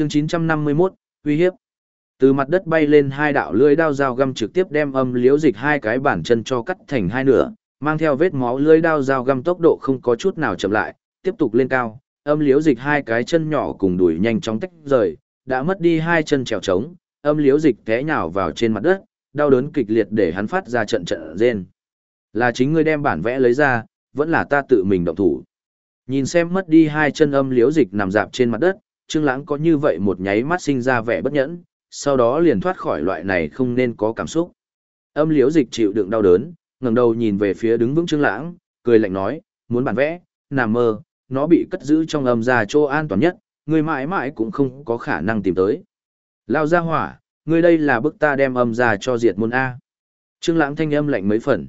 Chương 951, uy hiếp. Từ mặt đất bay lên hai đạo lưỡi đao dao găm trực tiếp đem âm liếu dịch hai cái bản chân cho cắt thành hai nửa, mang theo vết máu lưỡi đao dao găm tốc độ không có chút nào chậm lại, tiếp tục lên cao, âm liếu dịch hai cái chân nhỏ cùng đuổi nhanh chóng tách rời, đã mất đi hai chân trèo trống, âm liếu dịch té nhào vào trên mặt đất, đau đớn kịch liệt để hắn phát ra trận trận rên. Là chính ngươi đem bản vẽ lấy ra, vẫn là ta tự mình động thủ. Nhìn xem mất đi hai chân âm liếu dịch nằm dạp trên mặt đất, Trương Lãng có như vậy một nháy mắt sinh ra vẻ bất nhẫn, sau đó liền thoát khỏi loại này không nên có cảm xúc. Âm Liễu dịch chịu đựng đau đớn, ngẩng đầu nhìn về phía đứng vững Trương Lãng, cười lạnh nói, muốn bản vẽ, nằm mơ, nó bị cất giữ trong âm gia chỗ an toàn nhất, người mãi mãi cũng không có khả năng tìm tới. Lao ra hỏa, ngươi đây là bức ta đem âm gia cho diệt môn A. Trương Lãng thanh âm lạnh mấy phần.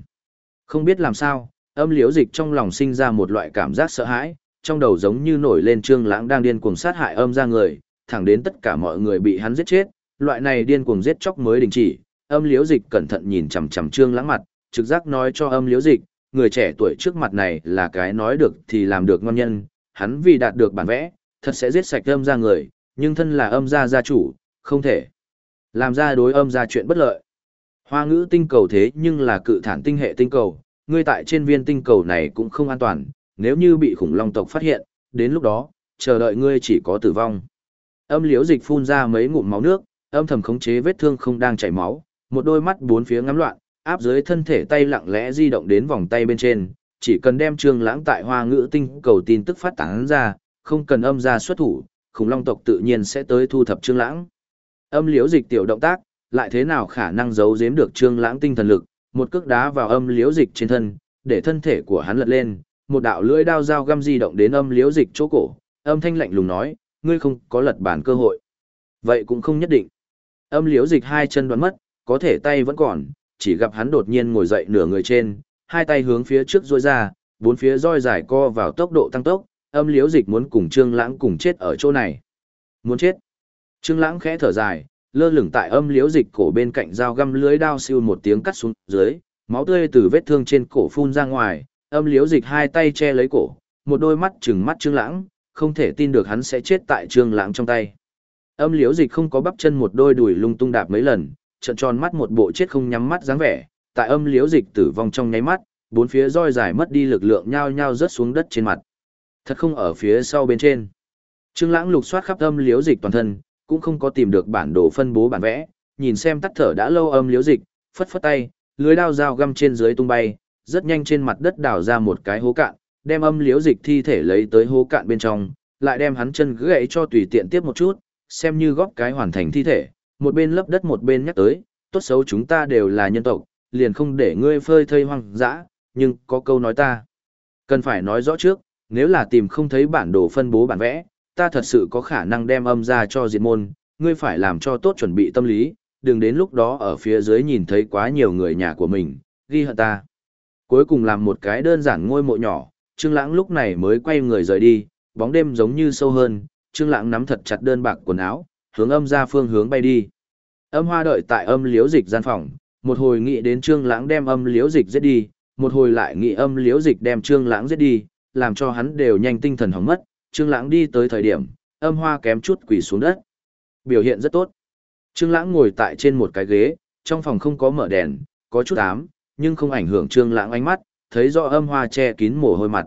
Không biết làm sao, âm Liễu dịch trong lòng sinh ra một loại cảm giác sợ hãi, trong đầu giống như nổi lên Trương Lãng đang điên cuồng sát hại âm gia người, thẳng đến tất cả mọi người bị hắn giết chết, loại này điên cuồng giết chóc mới đình chỉ. Âm liếu dịch cẩn thận nhìn chằm chằm Trương Lãng mặt, trực giác nói cho âm liếu dịch, người trẻ tuổi trước mặt này là cái nói được thì làm được ngon nhân, hắn vì đạt được bản vẽ, thật sẽ giết sạch âm gia người, nhưng thân là âm gia gia chủ, không thể làm ra đối âm gia chuyện bất lợi. Hoa ngữ tinh cầu thế nhưng là cự thản tinh hệ tinh cầu, ngươi tại trên viên tinh cầu này cũng không an toàn, nếu như bị khủng long tộc phát hiện, đến lúc đó, chờ đợi ngươi chỉ có tử vong. Âm liễu dịch phun ra mấy ngụm máu nước, âm thầm khống chế vết thương không đang chảy máu, một đôi mắt bốn phía ngắm loạn, áp dưới thân thể tay lặng lẽ di động đến vòng tay bên trên, chỉ cần đem trương lãng tại hoa ngữ tinh cầu tin tức phát tán ra, không cần âm ra xuất thủ, khủng long tộc tự nhiên sẽ tới thu thập trương lãng. Âm liễu dịch tiểu động tác, lại thế nào khả năng giấu giếm được trương lãng tinh thần lực, một cước đá vào âm liễu dịch trên thân, để thân thể của hắn lật lên, một đạo lưỡi đao dao găm di động đến âm liễu dịch chỗ cổ, âm thanh lạnh lùng nói, ngươi không có lật bản cơ hội. Vậy cũng không nhất định. Âm liễu dịch hai chân đoán mất, có thể tay vẫn còn, chỉ gặp hắn đột nhiên ngồi dậy nửa người trên, hai tay hướng phía trước duỗi ra, bốn phía roi dài co vào tốc độ tăng tốc, âm liễu dịch muốn cùng Trương Lãng cùng chết ở chỗ này. Muốn chết. Trương Lãng khẽ thở dài, lơ lửng tại âm liễu dịch cổ bên cạnh dao găm lưới đao siêu một tiếng cắt xuống dưới, máu tươi từ vết thương trên cổ phun ra ngoài, âm liếu dịch hai tay che lấy cổ, một đôi mắt trừng mắt Trương Lãng, không thể tin được hắn sẽ chết tại Trương Lãng trong tay. Âm liếu dịch không có bắp chân một đôi đùi lung tung đạp mấy lần, trợn tròn mắt một bộ chết không nhắm mắt dáng vẻ, tại âm liếu dịch tử vong trong nháy mắt, bốn phía roi dài mất đi lực lượng nhao nhao rớt xuống đất trên mặt. Thật không ở phía sau bên trên. Trương Lãng lục soát khắp âm liếu dịch toàn thân, cũng không có tìm được bản đồ phân bố bản vẽ, nhìn xem tắt thở đã lâu âm liếu dịch, phất phất tay, lưới đao dao găm trên dưới tung bay, rất nhanh trên mặt đất đào ra một cái hố cạn, đem âm liễu dịch thi thể lấy tới hố cạn bên trong, lại đem hắn chân gãy cho tùy tiện tiếp một chút, xem như góp cái hoàn thành thi thể, một bên lấp đất một bên nhắc tới, tốt xấu chúng ta đều là nhân tộc, liền không để ngươi phơi thây hoang dã, nhưng có câu nói ta. Cần phải nói rõ trước, nếu là tìm không thấy bản đồ phân bố bản vẽ, ta thật sự có khả năng đem âm ra cho diệt môn, ngươi phải làm cho tốt chuẩn bị tâm lý, đừng đến lúc đó ở phía dưới nhìn thấy quá nhiều người nhà của mình, ghi hận ta. Cuối cùng làm một cái đơn giản ngôi mộ nhỏ, Trương Lãng lúc này mới quay người rời đi, bóng đêm giống như sâu hơn, Trương Lãng nắm thật chặt đơn bạc quần áo, hướng âm ra phương hướng bay đi. Âm hoa đợi tại âm liếu dịch gian phòng, một hồi nghĩ đến trương lãng đem âm liếu dịch giết đi, một hồi lại nghĩ âm liếu dịch đem trương lãng giết đi, làm cho hắn đều nhanh tinh thần hỏng mất, trương lãng đi tới thời điểm, âm hoa kém chút quỳ xuống đất. Biểu hiện rất tốt. Trương lãng ngồi tại trên một cái ghế, trong phòng không có mở đèn, có chút ám, nhưng không ảnh hưởng trương lãng ánh mắt, thấy rõ âm hoa che kín mồ hôi mặt.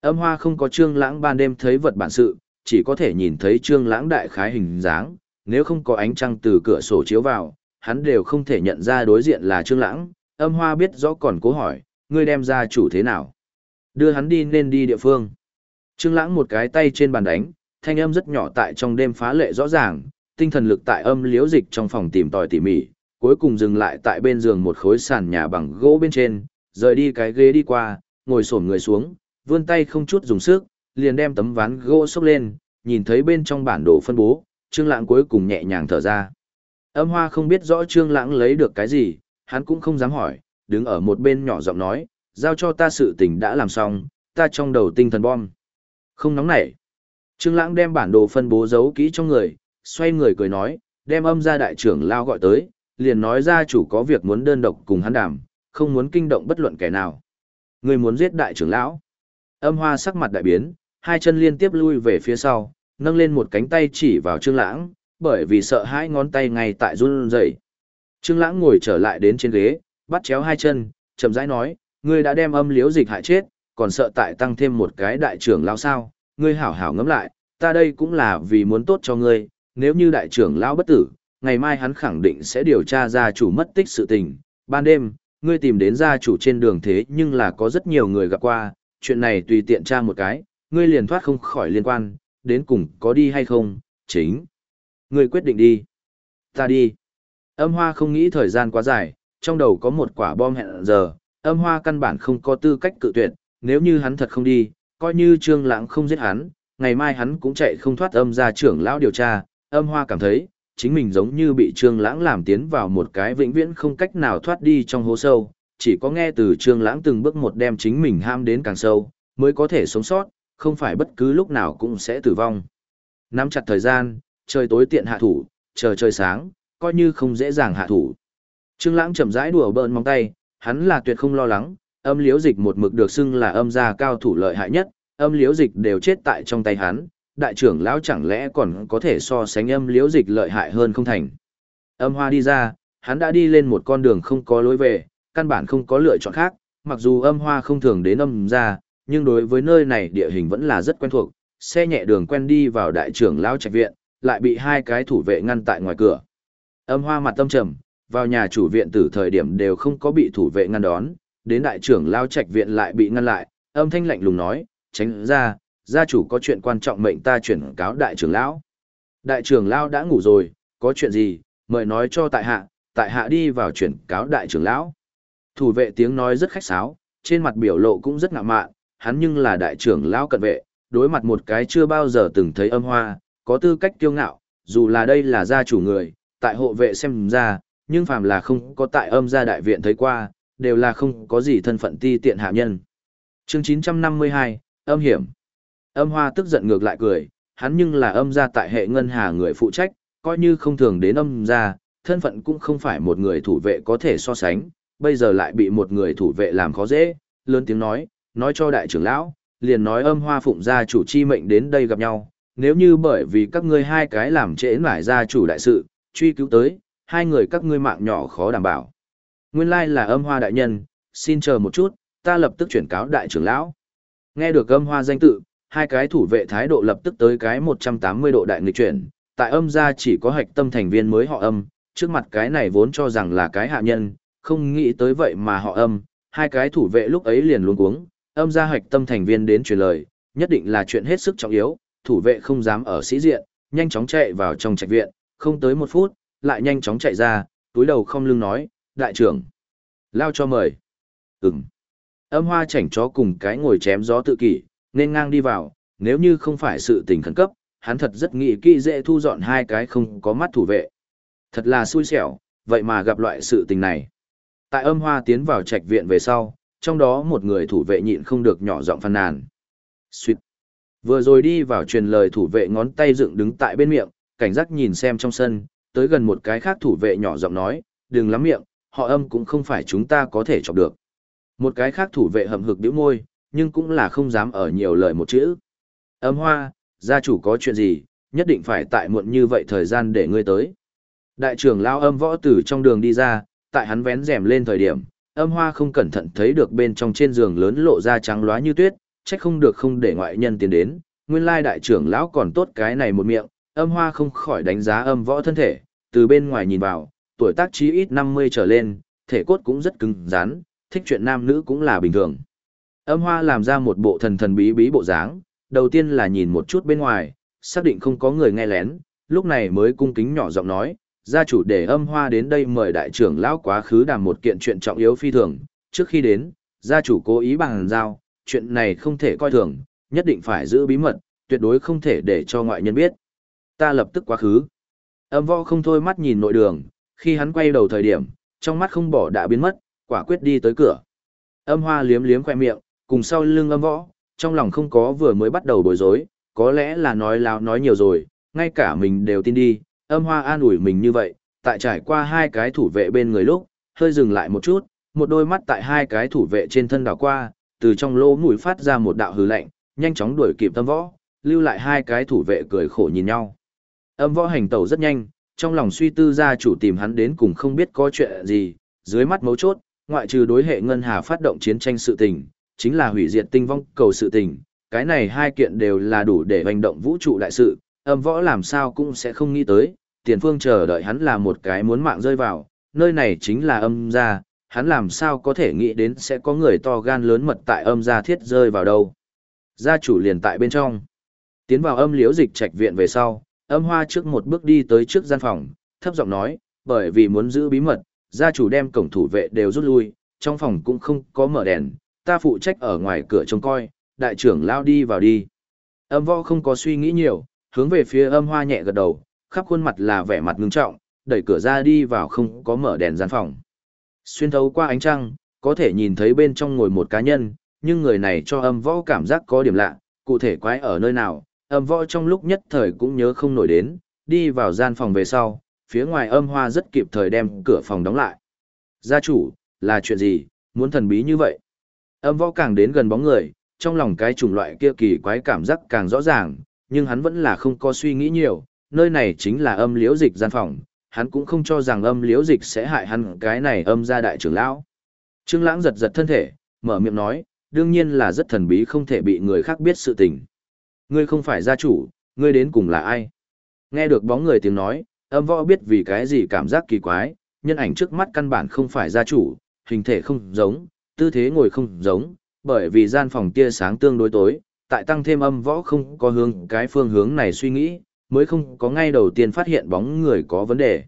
Âm hoa không có trương lãng ban đêm thấy vật bản sự, chỉ có thể nhìn thấy trương lãng đại khái hình dáng, nếu không có ánh trăng từ cửa sổ chiếu vào, hắn đều không thể nhận ra đối diện là trương lãng, âm hoa biết rõ còn cố hỏi, ngươi đem ra chủ thế nào? Đưa hắn đi nên đi địa phương. Trương lãng một cái tay trên bàn đánh, thanh âm rất nhỏ tại trong đêm phá lệ rõ ràng, tinh thần lực tại âm liễu dịch trong phòng tìm tòi tỉ mỉ, cuối cùng dừng lại tại bên giường một khối sàn nhà bằng gỗ bên trên, rời đi cái ghế đi qua, ngồi xổm người xuống, vươn tay không chút dùng sức, liền đem tấm ván gỗ xốc lên, nhìn thấy bên trong bản đồ phân bố, Trương Lãng cuối cùng nhẹ nhàng thở ra. Âm Hoa không biết rõ Trương Lãng lấy được cái gì, hắn cũng không dám hỏi, đứng ở một bên nhỏ giọng nói, giao cho ta sự tình đã làm xong, ta trong đầu tinh thần bom. Không nóng nảy. Trương Lãng đem bản đồ phân bố giấu kỹ trong người, xoay người cười nói, đem âm gia đại trưởng lao gọi tới, liền nói ra chủ có việc muốn đơn độc cùng hắn đàm, không muốn kinh động bất luận kẻ nào. Người muốn giết đại trưởng lão. Âm Hoa sắc mặt đại biến, hai chân liên tiếp lui về phía sau, nâng lên một cánh tay chỉ vào Trương Lãng, bởi vì sợ hãi ngón tay ngay tại run rẩy. Trương Lãng ngồi trở lại đến trên ghế, bắt chéo hai chân, chậm rãi nói, ngươi đã đem âm liếu dịch hại chết, còn sợ tại tăng thêm một cái đại trưởng lão sao? Ngươi hảo hảo ngẫm lại, ta đây cũng là vì muốn tốt cho ngươi, nếu như đại trưởng lão bất tử, ngày mai hắn khẳng định sẽ điều tra gia chủ mất tích sự tình. Ban đêm, ngươi tìm đến gia chủ trên đường thế nhưng là có rất nhiều người gặp qua, chuyện này tùy tiện tra một cái, ngươi liền thoát không khỏi liên quan, đến cùng có đi hay không, chính. Ngươi quyết định đi. Ta đi. Âm hoa không nghĩ thời gian quá dài, trong đầu có một quả bom hẹn giờ, âm hoa căn bản không có tư cách cự tuyệt, nếu như hắn thật không đi, coi như trương lãng không giết hắn, ngày mai hắn cũng chạy không thoát âm gia trưởng lão điều tra, âm hoa cảm thấy, chính mình giống như bị trương lãng làm tiến vào một cái vĩnh viễn không cách nào thoát đi trong hố sâu, chỉ có nghe từ trương lãng từng bước một đem chính mình ham đến càng sâu, mới có thể sống sót, không phải bất cứ lúc nào cũng sẽ tử vong. Nắm chặt thời gian, trời tối tiện hạ thủ, chờ trời sáng, coi như không dễ dàng hạ thủ. Trương lãng chậm rãi đùa bỡn móng tay, hắn là tuyệt không lo lắng, âm liễu dịch một mực được xưng là âm gia cao thủ lợi hại nhất, âm liễu dịch đều chết tại trong tay hắn, đại trưởng lão chẳng lẽ còn có thể so sánh âm liễu dịch lợi hại hơn không thành. Âm hoa đi ra, hắn đã đi lên một con đường không có lối về, căn bản không có lựa chọn khác, mặc dù âm hoa không thường đến âm gia, nhưng đối với nơi này địa hình vẫn là rất quen thuộc, xe nhẹ đường quen đi vào đại trưởng lão trạch viện, lại bị hai cái thủ vệ ngăn tại ngoài cửa. Âm hoa mặt tâm trầm, vào nhà chủ viện từ thời điểm đều không có bị thủ vệ ngăn đón, đến đại trưởng lão trạch viện lại bị ngăn lại, âm thanh lạnh lùng nói, tránh ra, gia chủ có chuyện quan trọng mệnh ta chuyển cáo đại trưởng lão. Đại trưởng lão đã ngủ rồi, có chuyện gì, mời nói cho tại hạ, tại hạ đi vào chuyển cáo đại trưởng lão. Thủ vệ tiếng nói rất khách sáo, trên mặt biểu lộ cũng rất ngạo mạn, hắn nhưng là đại trưởng lão cận vệ, đối mặt một cái chưa bao giờ từng thấy âm hoa, có tư cách kiêu ngạo, dù là đây là gia chủ người, tại hộ vệ xem ra, nhưng phàm là không có tại âm gia đại viện thấy qua, đều là không có gì thân phận ti tiện hạ nhân. Chương 952, âm hiểm. Âm hoa tức giận ngược lại cười, hắn nhưng là âm gia tại hệ ngân hà người phụ trách, coi như không thường đến âm gia, thân phận cũng không phải một người thủ vệ có thể so sánh, bây giờ lại bị một người thủ vệ làm khó dễ, lớn tiếng nói, nói cho đại trưởng lão, liền nói âm hoa phụng gia chủ chi mệnh đến đây gặp nhau, nếu như bởi vì các ngươi hai cái làm trễ nải gia chủ đại sự, truy cứu tới, hai người các ngươi mạng nhỏ khó đảm bảo. Nguyên lai là âm hoa đại nhân, xin chờ một chút, ta lập tức chuyển cáo đại trưởng lão. Nghe được âm hoa danh tự, hai cái thủ vệ thái độ lập tức tới cái 180 độ đại nghịch chuyển, tại âm gia chỉ có hạch tâm thành viên mới họ âm, trước mặt cái này vốn cho rằng là cái hạ nhân, không nghĩ tới vậy mà họ âm, hai cái thủ vệ lúc ấy liền luống cuống, âm gia hạch tâm thành viên đến truyền lời, nhất định là chuyện hết sức trọng yếu, thủ vệ không dám ở sĩ diện, nhanh chóng chạy vào trong trạch viện, không tới một phút, lại nhanh chóng chạy ra, túi đầu không lưng nói, đại trưởng, lao cho mời. Ừm. Âm hoa chảnh chó cùng cái ngồi chém gió tự kỷ, nên ngang đi vào, nếu như không phải sự tình khẩn cấp, hắn thật rất nghĩ kỹ dễ thu dọn hai cái không có mắt thủ vệ. Thật là xui xẻo, vậy mà gặp loại sự tình này. Tại âm hoa tiến vào trạch viện về sau, trong đó một người thủ vệ nhịn không được nhỏ giọng phàn nàn. Xuyệt. Vừa rồi đi vào truyền lời thủ vệ ngón tay dựng đứng tại bên miệng, cảnh giác nhìn xem trong sân, tới gần một cái khác thủ vệ nhỏ giọng nói, đừng lắm miệng, họ âm cũng không phải chúng ta có thể chọc được. Một cái khác thủ vệ hầm hực điếu môi, nhưng cũng là không dám ở nhiều lời một chữ. Âm hoa, gia chủ có chuyện gì, nhất định phải tại muộn như vậy thời gian để ngươi tới. Đại trưởng lao âm võ tử trong đường đi ra, tại hắn vén rèm lên thời điểm, âm hoa không cẩn thận thấy được bên trong trên giường lớn lộ ra trắng loá như tuyết, trách không được không để ngoại nhân tiến đến, nguyên lai đại trưởng lão còn tốt cái này một miệng, âm hoa không khỏi đánh giá âm võ thân thể, từ bên ngoài nhìn vào, tuổi tác chí ít 50 trở lên, thể cốt cũng rất cứng rắn, thích chuyện nam nữ cũng là bình thường. Âm hoa làm ra một bộ thần thần bí bí bộ dáng, đầu tiên là nhìn một chút bên ngoài, xác định không có người nghe lén, lúc này mới cung kính nhỏ giọng nói, gia chủ để âm hoa đến đây mời đại trưởng lão quá khứ đàm một kiện chuyện trọng yếu phi thường, trước khi đến, gia chủ cố ý bằng giao, chuyện này không thể coi thường, nhất định phải giữ bí mật, tuyệt đối không thể để cho ngoại nhân biết. Ta lập tức quá khứ. Âm võ không thôi mắt nhìn nội đường, khi hắn quay đầu thời điểm, trong mắt không bỏ đã biến mất, quả quyết đi tới cửa. Âm hoa liếm liếm khoe miệng, cùng sau lưng âm võ, trong lòng không có vừa mới bắt đầu bối rối, có lẽ là nói láo nói nhiều rồi, ngay cả mình đều tin đi, âm hoa an ủi mình như vậy, tại trải qua hai cái thủ vệ bên người lúc, hơi dừng lại một chút, một đôi mắt tại hai cái thủ vệ trên thân đảo qua, từ trong lỗ mũi phát ra một đạo hư lạnh, nhanh chóng đuổi kịp âm võ, lưu lại hai cái thủ vệ cười khổ nhìn nhau. Âm võ hành tẩu rất nhanh, trong lòng suy tư gia chủ tìm hắn đến cùng không biết có chuyện gì, dưới mắt mấu chốt, ngoại trừ đối hệ ngân hà phát động chiến tranh sự tình, chính là hủy diệt tinh vong cầu sự tình, cái này hai kiện đều là đủ để hành động vũ trụ đại sự, âm võ làm sao cũng sẽ không nghĩ tới, tiền phương chờ đợi hắn là một cái muốn mạng rơi vào, nơi này chính là âm gia, hắn làm sao có thể nghĩ đến sẽ có người to gan lớn mật tại âm gia thiết rơi vào đâu. Gia chủ liền tại bên trong. Tiến vào âm liễu dịch trạch viện về sau, âm hoa trước một bước đi tới trước gian phòng, thấp giọng nói, bởi vì muốn giữ bí mật, gia chủ đem cổng thủ vệ đều rút lui, trong phòng cũng không có mở đèn, ta phụ trách ở ngoài cửa trông coi, đại trưởng lao đi vào đi. Âm võ không có suy nghĩ nhiều, hướng về phía âm hoa nhẹ gật đầu, khắp khuôn mặt là vẻ mặt ngưng trọng, đẩy cửa ra đi vào không có mở đèn gian phòng. Xuyên thấu qua ánh trăng, có thể nhìn thấy bên trong ngồi một cá nhân, nhưng người này cho âm võ cảm giác có điểm lạ, cụ thể quái ở nơi nào, âm võ trong lúc nhất thời cũng nhớ không nổi đến, đi vào gian phòng về sau, phía ngoài âm hoa rất kịp thời đem cửa phòng đóng lại. Gia chủ, là chuyện gì, muốn thần bí như vậy? Âm võ càng đến gần bóng người, trong lòng cái chủng loại kia kỳ quái cảm giác càng rõ ràng, nhưng hắn vẫn là không có suy nghĩ nhiều, nơi này chính là âm liễu dịch gian phòng, hắn cũng không cho rằng âm liễu dịch sẽ hại hắn cái này âm gia đại trưởng lão. Trương Lãng giật giật thân thể, mở miệng nói, đương nhiên là rất thần bí không thể bị người khác biết sự tình. Ngươi không phải gia chủ, ngươi đến cùng là ai? Nghe được bóng người tiếng nói, âm võ biết vì cái gì cảm giác kỳ quái, nhân ảnh trước mắt căn bản không phải gia chủ, hình thể không giống, tư thế ngồi không giống, bởi vì gian phòng tia sáng tương đối tối, tại tăng thêm âm võ không có hướng cái phương hướng này suy nghĩ, mới không có ngay đầu tiên phát hiện bóng người có vấn đề.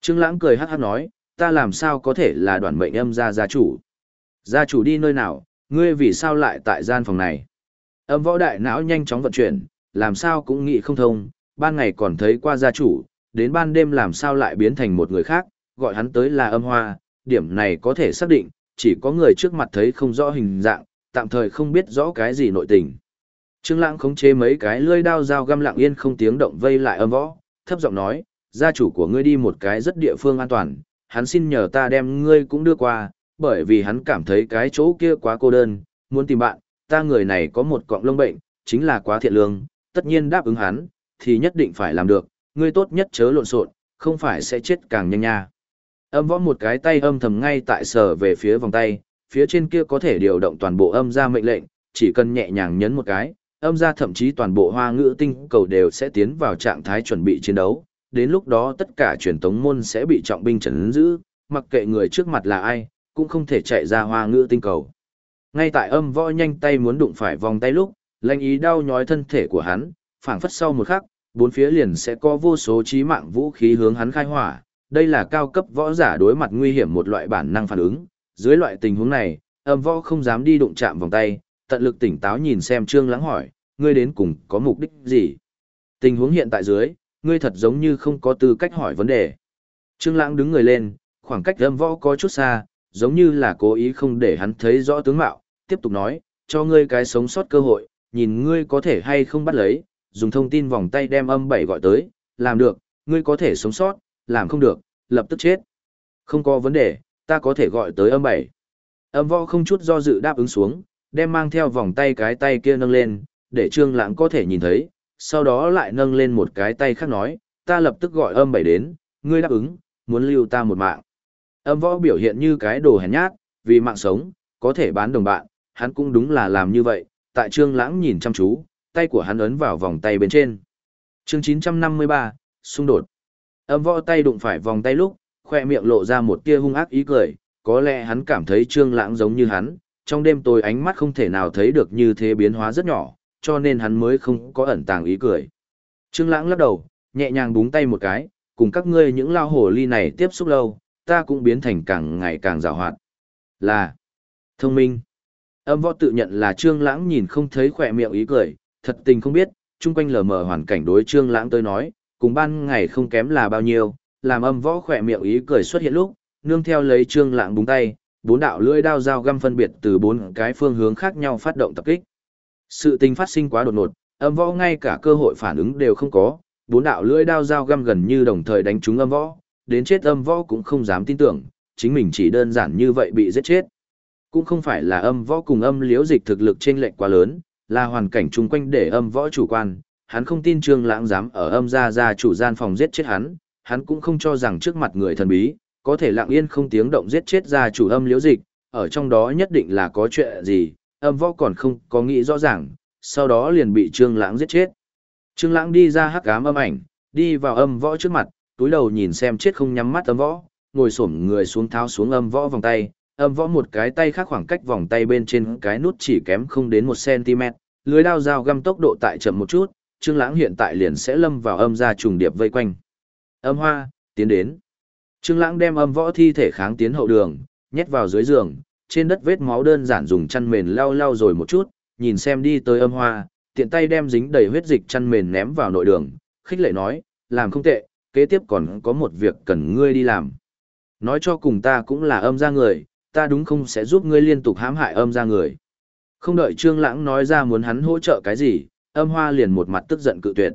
Trương Lãng cười hắc hắc nói, ta làm sao có thể là đoàn mệnh âm gia gia chủ? Gia chủ đi nơi nào, ngươi vì sao lại tại gian phòng này? Âm võ đại não nhanh chóng vận chuyển, làm sao cũng nghĩ không thông, ban ngày còn thấy qua gia chủ, đến ban đêm làm sao lại biến thành một người khác, gọi hắn tới là âm hoa, điểm này có thể xác định, chỉ có người trước mặt thấy không rõ hình dạng, tạm thời không biết rõ cái gì nội tình. Trương Lãng khống chế mấy cái lưỡi đao dao găm lặng yên không tiếng động vây lại âm võ, thấp giọng nói, gia chủ của ngươi đi một cái rất địa phương an toàn, hắn xin nhờ ta đem ngươi cũng đưa qua, bởi vì hắn cảm thấy cái chỗ kia quá cô đơn, muốn tìm bạn, ta người này có một cọng lông bệnh, chính là quá thiện lương, tất nhiên đáp ứng hắn, thì nhất định phải làm được, ngươi tốt nhất chớ lộn xộn, không phải sẽ chết càng nhanh nha. Âm võ một cái tay âm thầm ngay tại sở về phía vòng tay, phía trên kia có thể điều động toàn bộ âm ra mệnh lệnh, chỉ cần nhẹ nhàng nhấn một cái, âm ra thậm chí toàn bộ hoa ngữ tinh cầu đều sẽ tiến vào trạng thái chuẩn bị chiến đấu. Đến lúc đó tất cả truyền tống môn sẽ bị trọng binh trấn giữ, mặc kệ người trước mặt là ai, cũng không thể chạy ra hoa ngữ tinh cầu. Ngay tại âm võ nhanh tay muốn đụng phải vòng tay lúc, lanh ý đau nhói thân thể của hắn, phảng phất sau một khắc, bốn phía liền sẽ có vô số chí mạng vũ khí hướng hắn khai hỏa. Đây là cao cấp võ giả đối mặt nguy hiểm một loại bản năng phản ứng. Dưới loại tình huống này, âm võ không dám đi đụng chạm vòng tay, tận lực tỉnh táo nhìn xem Trương Lãng hỏi, ngươi đến cùng có mục đích gì? Tình huống hiện tại dưới, ngươi thật giống như không có tư cách hỏi vấn đề. Trương Lãng đứng người lên, khoảng cách âm võ có chút xa, giống như là cố ý không để hắn thấy rõ tướng mạo, tiếp tục nói, cho ngươi cái sống sót cơ hội, nhìn ngươi có thể hay không bắt lấy, dùng thông tin vòng tay đem âm bảy gọi tới, làm được, ngươi có thể sống sót, làm không được, lập tức chết. Không có vấn đề, ta có thể gọi tới âm bảy. Âm võ không chút do dự đáp ứng xuống, đem mang theo vòng tay cái tay kia nâng lên, để Trương Lãng có thể nhìn thấy, sau đó lại nâng lên một cái tay khác nói, ta lập tức gọi âm bảy đến, ngươi đáp ứng, muốn lưu ta một mạng. Âm võ biểu hiện như cái đồ hèn nhát, vì mạng sống, có thể bán đồng bạn, hắn cũng đúng là làm như vậy, tại Trương Lãng nhìn chăm chú, tay của hắn ấn vào vòng tay bên trên. Chương 953, xung đột. Âm võ tay đụng phải vòng tay lúc, khoe miệng lộ ra một tia hung ác ý cười, có lẽ hắn cảm thấy Trương Lãng giống như hắn, trong đêm tối ánh mắt không thể nào thấy được như thế biến hóa rất nhỏ, cho nên hắn mới không có ẩn tàng ý cười. Trương Lãng lắc đầu, nhẹ nhàng búng tay một cái, cùng các ngươi những lao hồ ly này tiếp xúc lâu, ta cũng biến thành càng ngày càng giàu hoạt. Là thông minh. Âm võ tự nhận là Trương Lãng nhìn không thấy khỏe miệng ý cười, thật tình không biết, chung quanh lờ mờ hoàn cảnh đối Trương Lãng tới nói, cùng ban ngày không kém là bao nhiêu, làm âm võ khỏe miệng ý cười xuất hiện lúc, nương theo lấy Trương lạng búng tay, bốn đạo lưỡi đao dao găm phân biệt từ bốn cái phương hướng khác nhau phát động tập kích. Sự tình phát sinh quá đột ngột, âm võ ngay cả cơ hội phản ứng đều không có, bốn đạo lưỡi đao dao găm gần như đồng thời đánh trúng âm võ, đến chết âm võ cũng không dám tin tưởng, chính mình chỉ đơn giản như vậy bị giết chết. Cũng không phải là âm võ cùng âm liễu dịch thực lực chênh lệch quá lớn, là hoàn cảnh chung quanh để âm võ chủ quan, hắn không tin Trương Lãng dám ở âm gia gia chủ gian phòng giết chết hắn, hắn cũng không cho rằng trước mặt người thần bí, có thể lặng yên không tiếng động giết chết gia chủ âm liễu dịch, ở trong đó nhất định là có chuyện gì, âm võ còn không có nghĩ rõ ràng, sau đó liền bị Trương Lãng giết chết. Trương Lãng đi ra hắc ám âm ảnh, đi vào âm võ trước mặt, túi đầu nhìn xem chết không nhắm mắt âm võ, ngồi xổm người xuống tháo xuống âm võ vòng tay, âm võ một cái tay khác khoảng cách vòng tay bên trên cái nút chỉ kém không đến 1 cm, lưới đao dao găm tốc độ tại chậm một chút, Trương Lãng hiện tại liền sẽ lâm vào âm gia trùng điệp vây quanh. Âm Hoa, tiến đến. Trương Lãng đem âm võ thi thể kháng tiến hậu đường, nhét vào dưới giường, trên đất vết máu đơn giản dùng chăn mền lau lau rồi một chút, nhìn xem đi tới âm hoa, tiện tay đem dính đầy huyết dịch chăn mền ném vào nội đường, khích lệ nói, làm không tệ, kế tiếp còn có một việc cần ngươi đi làm. Nói cho cùng ta cũng là âm gia người, ta đúng không sẽ giúp ngươi liên tục hãm hại âm gia người. Không đợi Trương Lãng nói ra muốn hắn hỗ trợ cái gì, âm hoa liền một mặt tức giận cự tuyệt.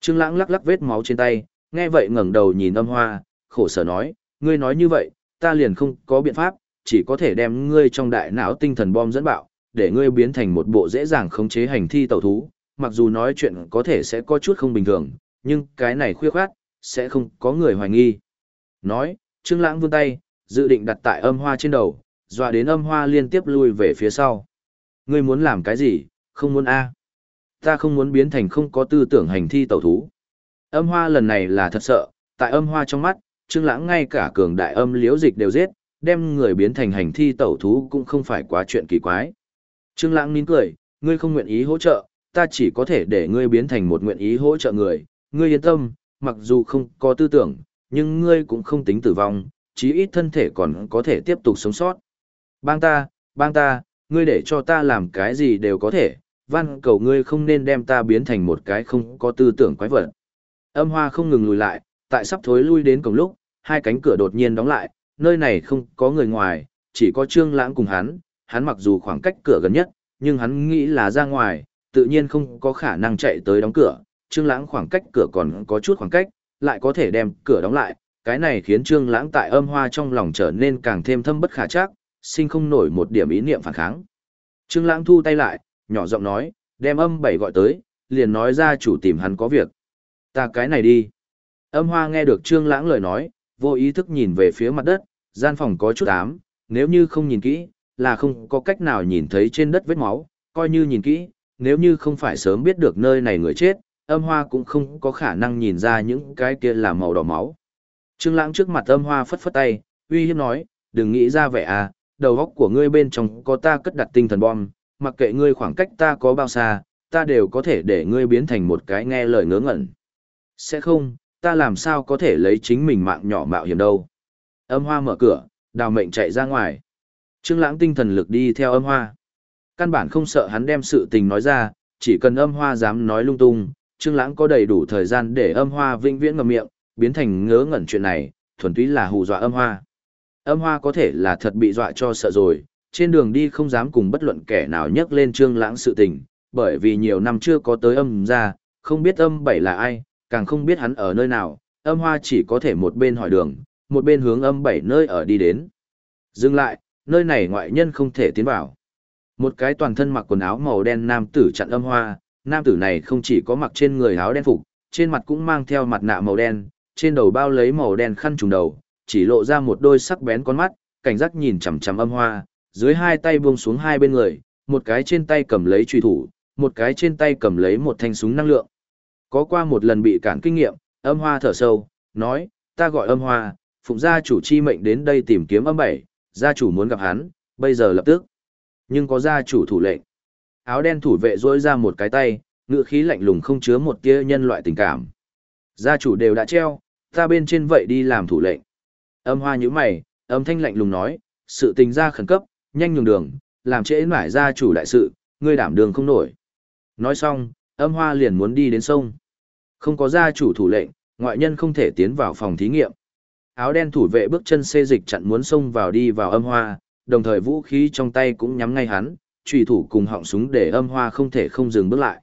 Trương Lãng lắc lắc vết máu trên tay, nghe vậy ngẩng đầu nhìn âm hoa, khổ sở nói, ngươi nói như vậy, ta liền không có biện pháp, chỉ có thể đem ngươi trong đại não tinh thần bom dẫn bạo, để ngươi biến thành một bộ dễ dàng khống chế hành thi tẩu thú, mặc dù nói chuyện có thể sẽ có chút không bình thường, nhưng cái này khuya khoát, sẽ không có người hoài nghi. Nói, Trương Lãng vươn tay, dự định đặt tại âm hoa trên đầu, dọa đến âm hoa liên tiếp lui về phía sau. Ngươi muốn làm cái gì, không muốn a? Ta không muốn biến thành không có tư tưởng hành thi tẩu thú. Âm hoa lần này là thật sợ, tại âm hoa trong mắt, Trương Lãng ngay cả cường đại âm liễu dịch đều giết, đem người biến thành hành thi tẩu thú cũng không phải quá chuyện kỳ quái. Trương Lãng nín cười, ngươi không nguyện ý hỗ trợ, ta chỉ có thể để ngươi biến thành một nguyện ý hỗ trợ người, ngươi yên tâm, mặc dù không có tư tưởng, nhưng ngươi cũng không tính tử vong, chí ít thân thể còn có thể tiếp tục sống sót. Bang ta, bang ta, ngươi để cho ta làm cái gì đều có thể, van cầu ngươi không nên đem ta biến thành một cái không có tư tưởng quái vật. Âm hoa không ngừng lùi lại, tại sắp thối lui đến cổng lúc, hai cánh cửa đột nhiên đóng lại, nơi này không có người ngoài, chỉ có Trương Lãng cùng hắn, hắn mặc dù khoảng cách cửa gần nhất, nhưng hắn nghĩ là ra ngoài, tự nhiên không có khả năng chạy tới đóng cửa, Trương Lãng khoảng cách cửa còn có chút khoảng cách, lại có thể đem cửa đóng lại, cái này khiến Trương Lãng tại âm hoa trong lòng trở nên càng thêm thâm bất khả trắc, sinh không nổi một điểm ý niệm phản kháng. Trương Lãng thu tay lại, nhỏ giọng nói, đem âm bảy gọi tới, liền nói ra chủ tìm hắn có việc. Ta cái này đi. Âm hoa nghe được Trương Lãng lời nói, vô ý thức nhìn về phía mặt đất, gian phòng có chút ám, nếu như không nhìn kỹ, là không có cách nào nhìn thấy trên đất vết máu, coi như nhìn kỹ, nếu như không phải sớm biết được nơi này người chết, âm hoa cũng không có khả năng nhìn ra những cái kia là màu đỏ máu. Trương Lãng trước mặt âm hoa phất phất tay, uy hiếp nói, đừng nghĩ ra vẻ à, đầu óc của ngươi bên trong có ta cất đặt tinh thần bom, mặc kệ ngươi khoảng cách ta có bao xa, ta đều có thể để ngươi biến thành một cái nghe lời ngớ ngẩn. Sẽ không, ta làm sao có thể lấy chính mình mạng nhỏ mạo hiểm đâu. Âm hoa mở cửa, đào mệnh chạy ra ngoài. Trương Lãng tinh thần lực đi theo âm hoa. Căn bản không sợ hắn đem sự tình nói ra, chỉ cần âm hoa dám nói lung tung, Trương Lãng có đầy đủ thời gian để âm hoa vĩnh viễn ngậm miệng, biến thành ngớ ngẩn chuyện này, thuần túy là hù dọa âm hoa. Âm hoa có thể là thật bị dọa cho sợ rồi, trên đường đi không dám cùng bất luận kẻ nào nhắc lên Trương Lãng sự tình, bởi vì nhiều năm chưa có tới âm gia, không biết âm bảy là ai, càng không biết hắn ở nơi nào, âm hoa chỉ có thể một bên hỏi đường, một bên hướng âm bảy nơi ở đi đến. Dừng lại, nơi này ngoại nhân không thể tiến vào. Một cái toàn thân mặc quần áo màu đen nam tử chặn âm hoa, nam tử này không chỉ có mặc trên người áo đen phục, trên mặt cũng mang theo mặt nạ màu đen, trên đầu bao lấy màu đen khăn trùm đầu, chỉ lộ ra một đôi sắc bén con mắt, cảnh giác nhìn chằm chằm âm hoa, dưới hai tay buông xuống hai bên người, một cái trên tay cầm lấy truy thủ, một cái trên tay cầm lấy một thanh súng năng lượng. Có qua một lần bị cản kinh nghiệm, âm hoa thở sâu, nói, ta gọi âm hoa, phụng gia chủ chi mệnh đến đây tìm kiếm âm bảy, gia chủ muốn gặp hắn, bây giờ lập tức. Nhưng có gia chủ thủ lệnh. Áo đen thủ vệ rỗi ra một cái tay, ngựa khí lạnh lùng không chứa một tia nhân loại tình cảm. Gia chủ đều đã treo, ta bên trên vậy đi làm thủ lệnh. Âm hoa như mày, âm thanh lạnh lùng nói, sự tình ra khẩn cấp, nhanh nhường đường, làm trễ mãi gia chủ đại sự, ngươi đảm đường không nổi. Nói xong, âm hoa liền muốn đi đến sông. Không có gia chủ thủ lệnh, ngoại nhân không thể tiến vào phòng thí nghiệm. Áo đen thủ vệ bước chân xê dịch chặn muốn xông vào đi vào âm hoa, đồng thời vũ khí trong tay cũng nhắm ngay hắn, trùy thủ cùng họng súng để âm hoa không thể không dừng bước lại.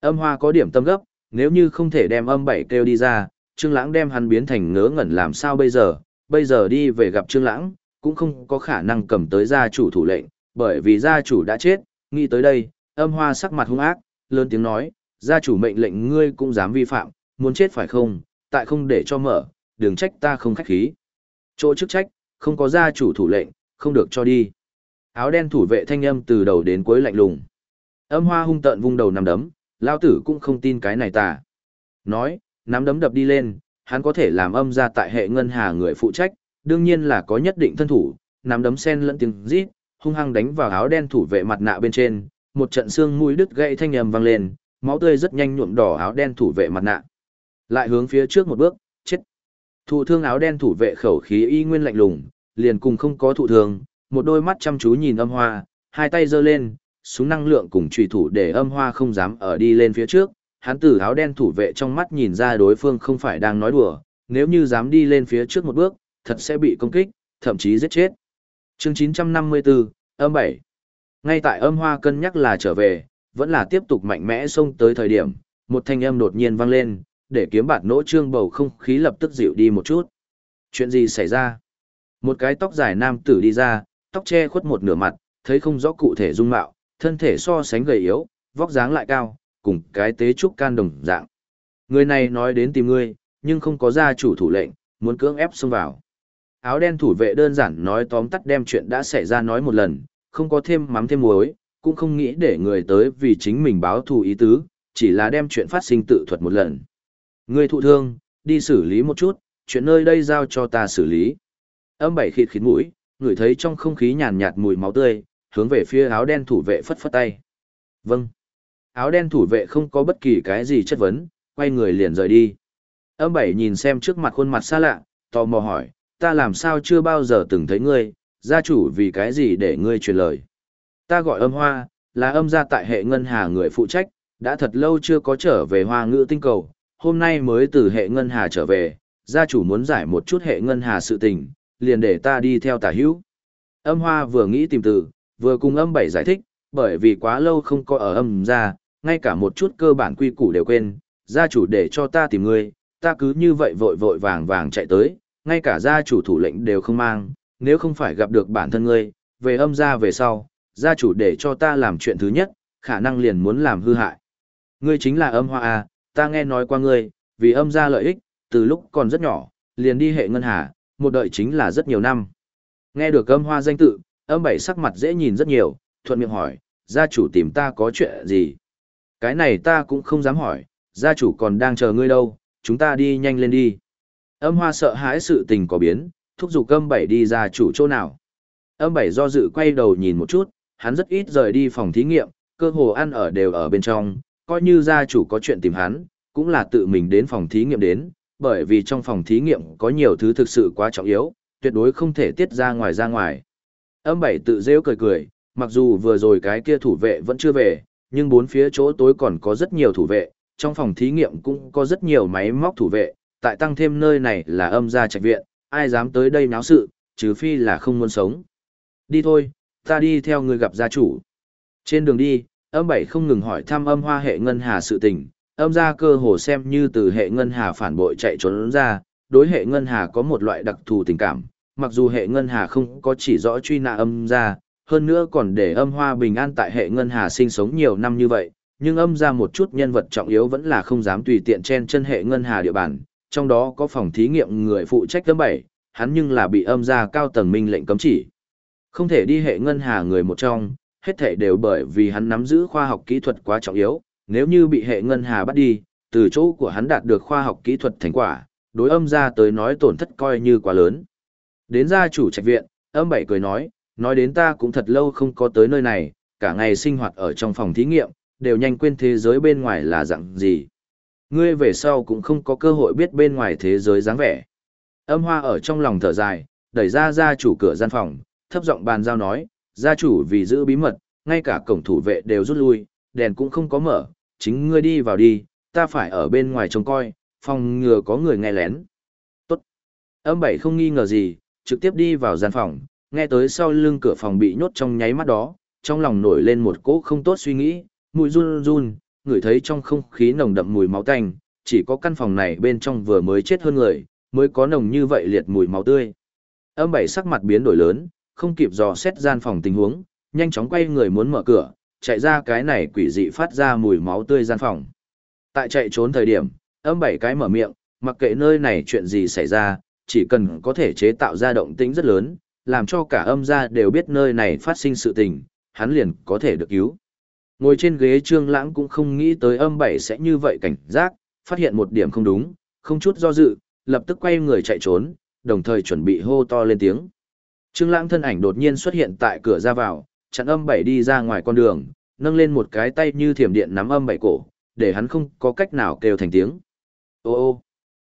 Âm hoa có điểm tâm gấp, nếu như không thể đem âm bảy kêu đi ra, Trương Lãng đem hắn biến thành ngớ ngẩn làm sao bây giờ, bây giờ đi về gặp Trương Lãng, cũng không có khả năng cầm tới gia chủ thủ lệnh, bởi vì gia chủ đã chết, nghĩ tới đây, âm hoa sắc mặt hung ác, lớn tiếng nói, gia chủ mệnh lệnh ngươi cũng dám vi phạm, muốn chết phải không, tại không để cho mở, đừng trách ta không khách khí. Chỗ chức trách, không có gia chủ thủ lệnh, không được cho đi. Áo đen thủ vệ thanh âm từ đầu đến cuối lạnh lùng. Âm hoa hung tợn vung đầu nằm đấm, lao tử cũng không tin cái này tà. Nói, nắm đấm đập đi lên, hắn có thể làm âm ra tại hệ ngân hà người phụ trách, đương nhiên là có nhất định thân thủ, nắm đấm sen lẫn tiếng rít, hung hăng đánh vào áo đen thủ vệ mặt nạ bên trên, một trận xương mũi đứt gãy thanh âm vang lên, máu tươi rất nhanh nhuộm đỏ áo đen thủ vệ mặt nạ. Lại hướng phía trước một bước, chết. Thụ thương áo đen thủ vệ khẩu khí y nguyên lạnh lùng, liền cùng không có thụ thương, một đôi mắt chăm chú nhìn âm hoa, hai tay giơ lên, súng năng lượng cùng trùy thủ để âm hoa không dám ở đi lên phía trước. Hắn từ áo đen thủ vệ trong mắt nhìn ra đối phương không phải đang nói đùa, nếu như dám đi lên phía trước một bước, thật sẽ bị công kích, thậm chí giết chết. Chương 954, âm 7. Ngay tại âm hoa cân nhắc là trở về, vẫn là tiếp tục mạnh mẽ xông tới thời điểm, một thanh âm đột nhiên vang lên, để kiếm bạt nỗ trương bầu không khí lập tức dịu đi một chút. Chuyện gì xảy ra? Một cái tóc dài nam tử đi ra, tóc che khuất một nửa mặt, thấy không rõ cụ thể dung mạo, thân thể so sánh gầy yếu, vóc dáng lại cao, cùng cái tế trúc can đồng dạng. Người này nói đến tìm ngươi, nhưng không có gia chủ thủ lệnh, muốn cưỡng ép xông vào. Áo đen thủ vệ đơn giản nói tóm tắt đem chuyện đã xảy ra nói một lần, không có thêm mắm thêm muối, cũng không nghĩ để người tới vì chính mình báo thù ý tứ, chỉ là đem chuyện phát sinh tự thuật một lần. Người thụ thương, đi xử lý một chút, chuyện nơi đây giao cho ta xử lý. Âm bảy khịt khịt mũi, ngửi thấy trong không khí nhàn nhạt mùi máu tươi, hướng về phía áo đen thủ vệ phất phất tay. Vâng. Áo đen thủ vệ không có bất kỳ cái gì chất vấn, quay người liền rời đi. Âm bảy nhìn xem trước mặt khuôn mặt xa lạ, tò mò hỏi, ta làm sao chưa bao giờ từng thấy ngươi, gia chủ vì cái gì để ngươi truyền lời. Ta gọi âm hoa, là âm gia tại hệ ngân hà người phụ trách, đã thật lâu chưa có trở về hoa ngữ tinh cầu, hôm nay mới từ hệ ngân hà trở về, gia chủ muốn giải một chút hệ ngân hà sự tình, liền để ta đi theo tả hữu. Âm hoa vừa nghĩ tìm từ, vừa cùng âm bảy giải thích, bởi vì quá lâu không có ở âm gia, ngay cả một chút cơ bản quy củ đều quên, gia chủ để cho ta tìm ngươi, ta cứ như vậy vội vội vàng vàng chạy tới, ngay cả gia chủ thủ lệnh đều không mang, nếu không phải gặp được bản thân ngươi, về âm gia về sau, gia chủ để cho ta làm chuyện thứ nhất, khả năng liền muốn làm hư hại. Ngươi chính là âm hoa à, ta nghe nói qua ngươi, vì âm gia lợi ích, từ lúc còn rất nhỏ, liền đi hệ ngân hà, một đợi chính là rất nhiều năm. Nghe được âm hoa danh tự, âm bảy sắc mặt dễ nhìn rất nhiều, thuận miệng hỏi, gia chủ tìm ta có chuyện gì? Cái này ta cũng không dám hỏi, gia chủ còn đang chờ ngươi đâu, chúng ta đi nhanh lên đi. Âm hoa sợ hãi sự tình có biến, thúc giục âm bảy đi ra chủ chỗ nào. Âm bảy do dự quay đầu nhìn một chút, hắn rất ít rời đi phòng thí nghiệm, cơ hồ ăn ở đều ở bên trong, coi như gia chủ có chuyện tìm hắn, cũng là tự mình đến phòng thí nghiệm đến, bởi vì trong phòng thí nghiệm có nhiều thứ thực sự quá trọng yếu, tuyệt đối không thể tiết ra ngoài ra ngoài. Âm bảy tự rêu cười cười, mặc dù vừa rồi cái kia thủ vệ vẫn chưa về, nhưng bốn phía chỗ tối còn có rất nhiều thủ vệ, trong phòng thí nghiệm cũng có rất nhiều máy móc thủ vệ, tại tăng thêm nơi này là âm gia trạch viện, ai dám tới đây náo sự, trừ phi là không muốn sống. Đi thôi, ta đi theo người gặp gia chủ. Trên đường đi, âm bảy không ngừng hỏi thăm âm hoa hệ ngân hà sự tình, âm gia cơ hồ xem như từ hệ ngân hà phản bội chạy trốn ra, đối hệ ngân hà có một loại đặc thù tình cảm, mặc dù hệ ngân hà không có chỉ rõ truy nã âm gia, hơn nữa còn để âm hoa bình an tại hệ ngân hà sinh sống nhiều năm như vậy, nhưng âm ra một chút nhân vật trọng yếu vẫn là không dám tùy tiện chen chân hệ ngân hà địa bàn, trong đó có phòng thí nghiệm người phụ trách thứ bảy, hắn nhưng là bị âm gia cao tầng minh lệnh cấm chỉ. Không thể đi hệ ngân hà người một trong, hết thể đều bởi vì hắn nắm giữ khoa học kỹ thuật quá trọng yếu, nếu như bị hệ ngân hà bắt đi, từ chỗ của hắn đạt được khoa học kỹ thuật thành quả, đối âm gia tới nói tổn thất coi như quá lớn. Đến gia chủ trạch viện, âm bảy cười nói, nói đến ta cũng thật lâu không có tới nơi này, cả ngày sinh hoạt ở trong phòng thí nghiệm, đều nhanh quên thế giới bên ngoài là dạng gì. Ngươi về sau cũng không có cơ hội biết bên ngoài thế giới dáng vẻ. Âm hoa ở trong lòng thở dài, đẩy ra gia chủ cửa gian phòng, thấp giọng bàn giao nói, gia chủ vì giữ bí mật, ngay cả cổng thủ vệ đều rút lui, đèn cũng không có mở, chính ngươi đi vào đi, ta phải ở bên ngoài trông coi, phòng ngừa có người nghe lén. Tốt. Âm bảy không nghi ngờ gì, trực tiếp đi vào gian phòng, nghe tới sau lưng cửa phòng bị nhốt trong nháy mắt đó, trong lòng nổi lên một cỗ không tốt suy nghĩ, mùi run run, ngửi thấy trong không khí nồng đậm mùi máu tanh, chỉ có căn phòng này bên trong vừa mới chết hơn người, mới có nồng như vậy liệt mùi máu tươi. Âm bảy sắc mặt biến đổi lớn, không kịp dò xét gian phòng tình huống, nhanh chóng quay người muốn mở cửa, chạy ra cái này quỷ dị phát ra mùi máu tươi gian phòng. Tại chạy trốn thời điểm, âm bảy cái mở miệng, mặc kệ nơi này chuyện gì xảy ra, chỉ cần có thể chế tạo ra động tĩnh rất lớn, làm cho cả âm gia đều biết nơi này phát sinh sự tình, hắn liền có thể được cứu. Ngồi trên ghế Trương Lãng cũng không nghĩ tới âm bảy sẽ như vậy cảnh giác, phát hiện một điểm không đúng, không chút do dự, lập tức quay người chạy trốn, đồng thời chuẩn bị hô to lên tiếng. Trương Lãng thân ảnh đột nhiên xuất hiện tại cửa ra vào, chặn âm bảy đi ra ngoài con đường, nâng lên một cái tay như thiểm điện nắm âm bảy cổ, để hắn không có cách nào kêu thành tiếng. Ô ô.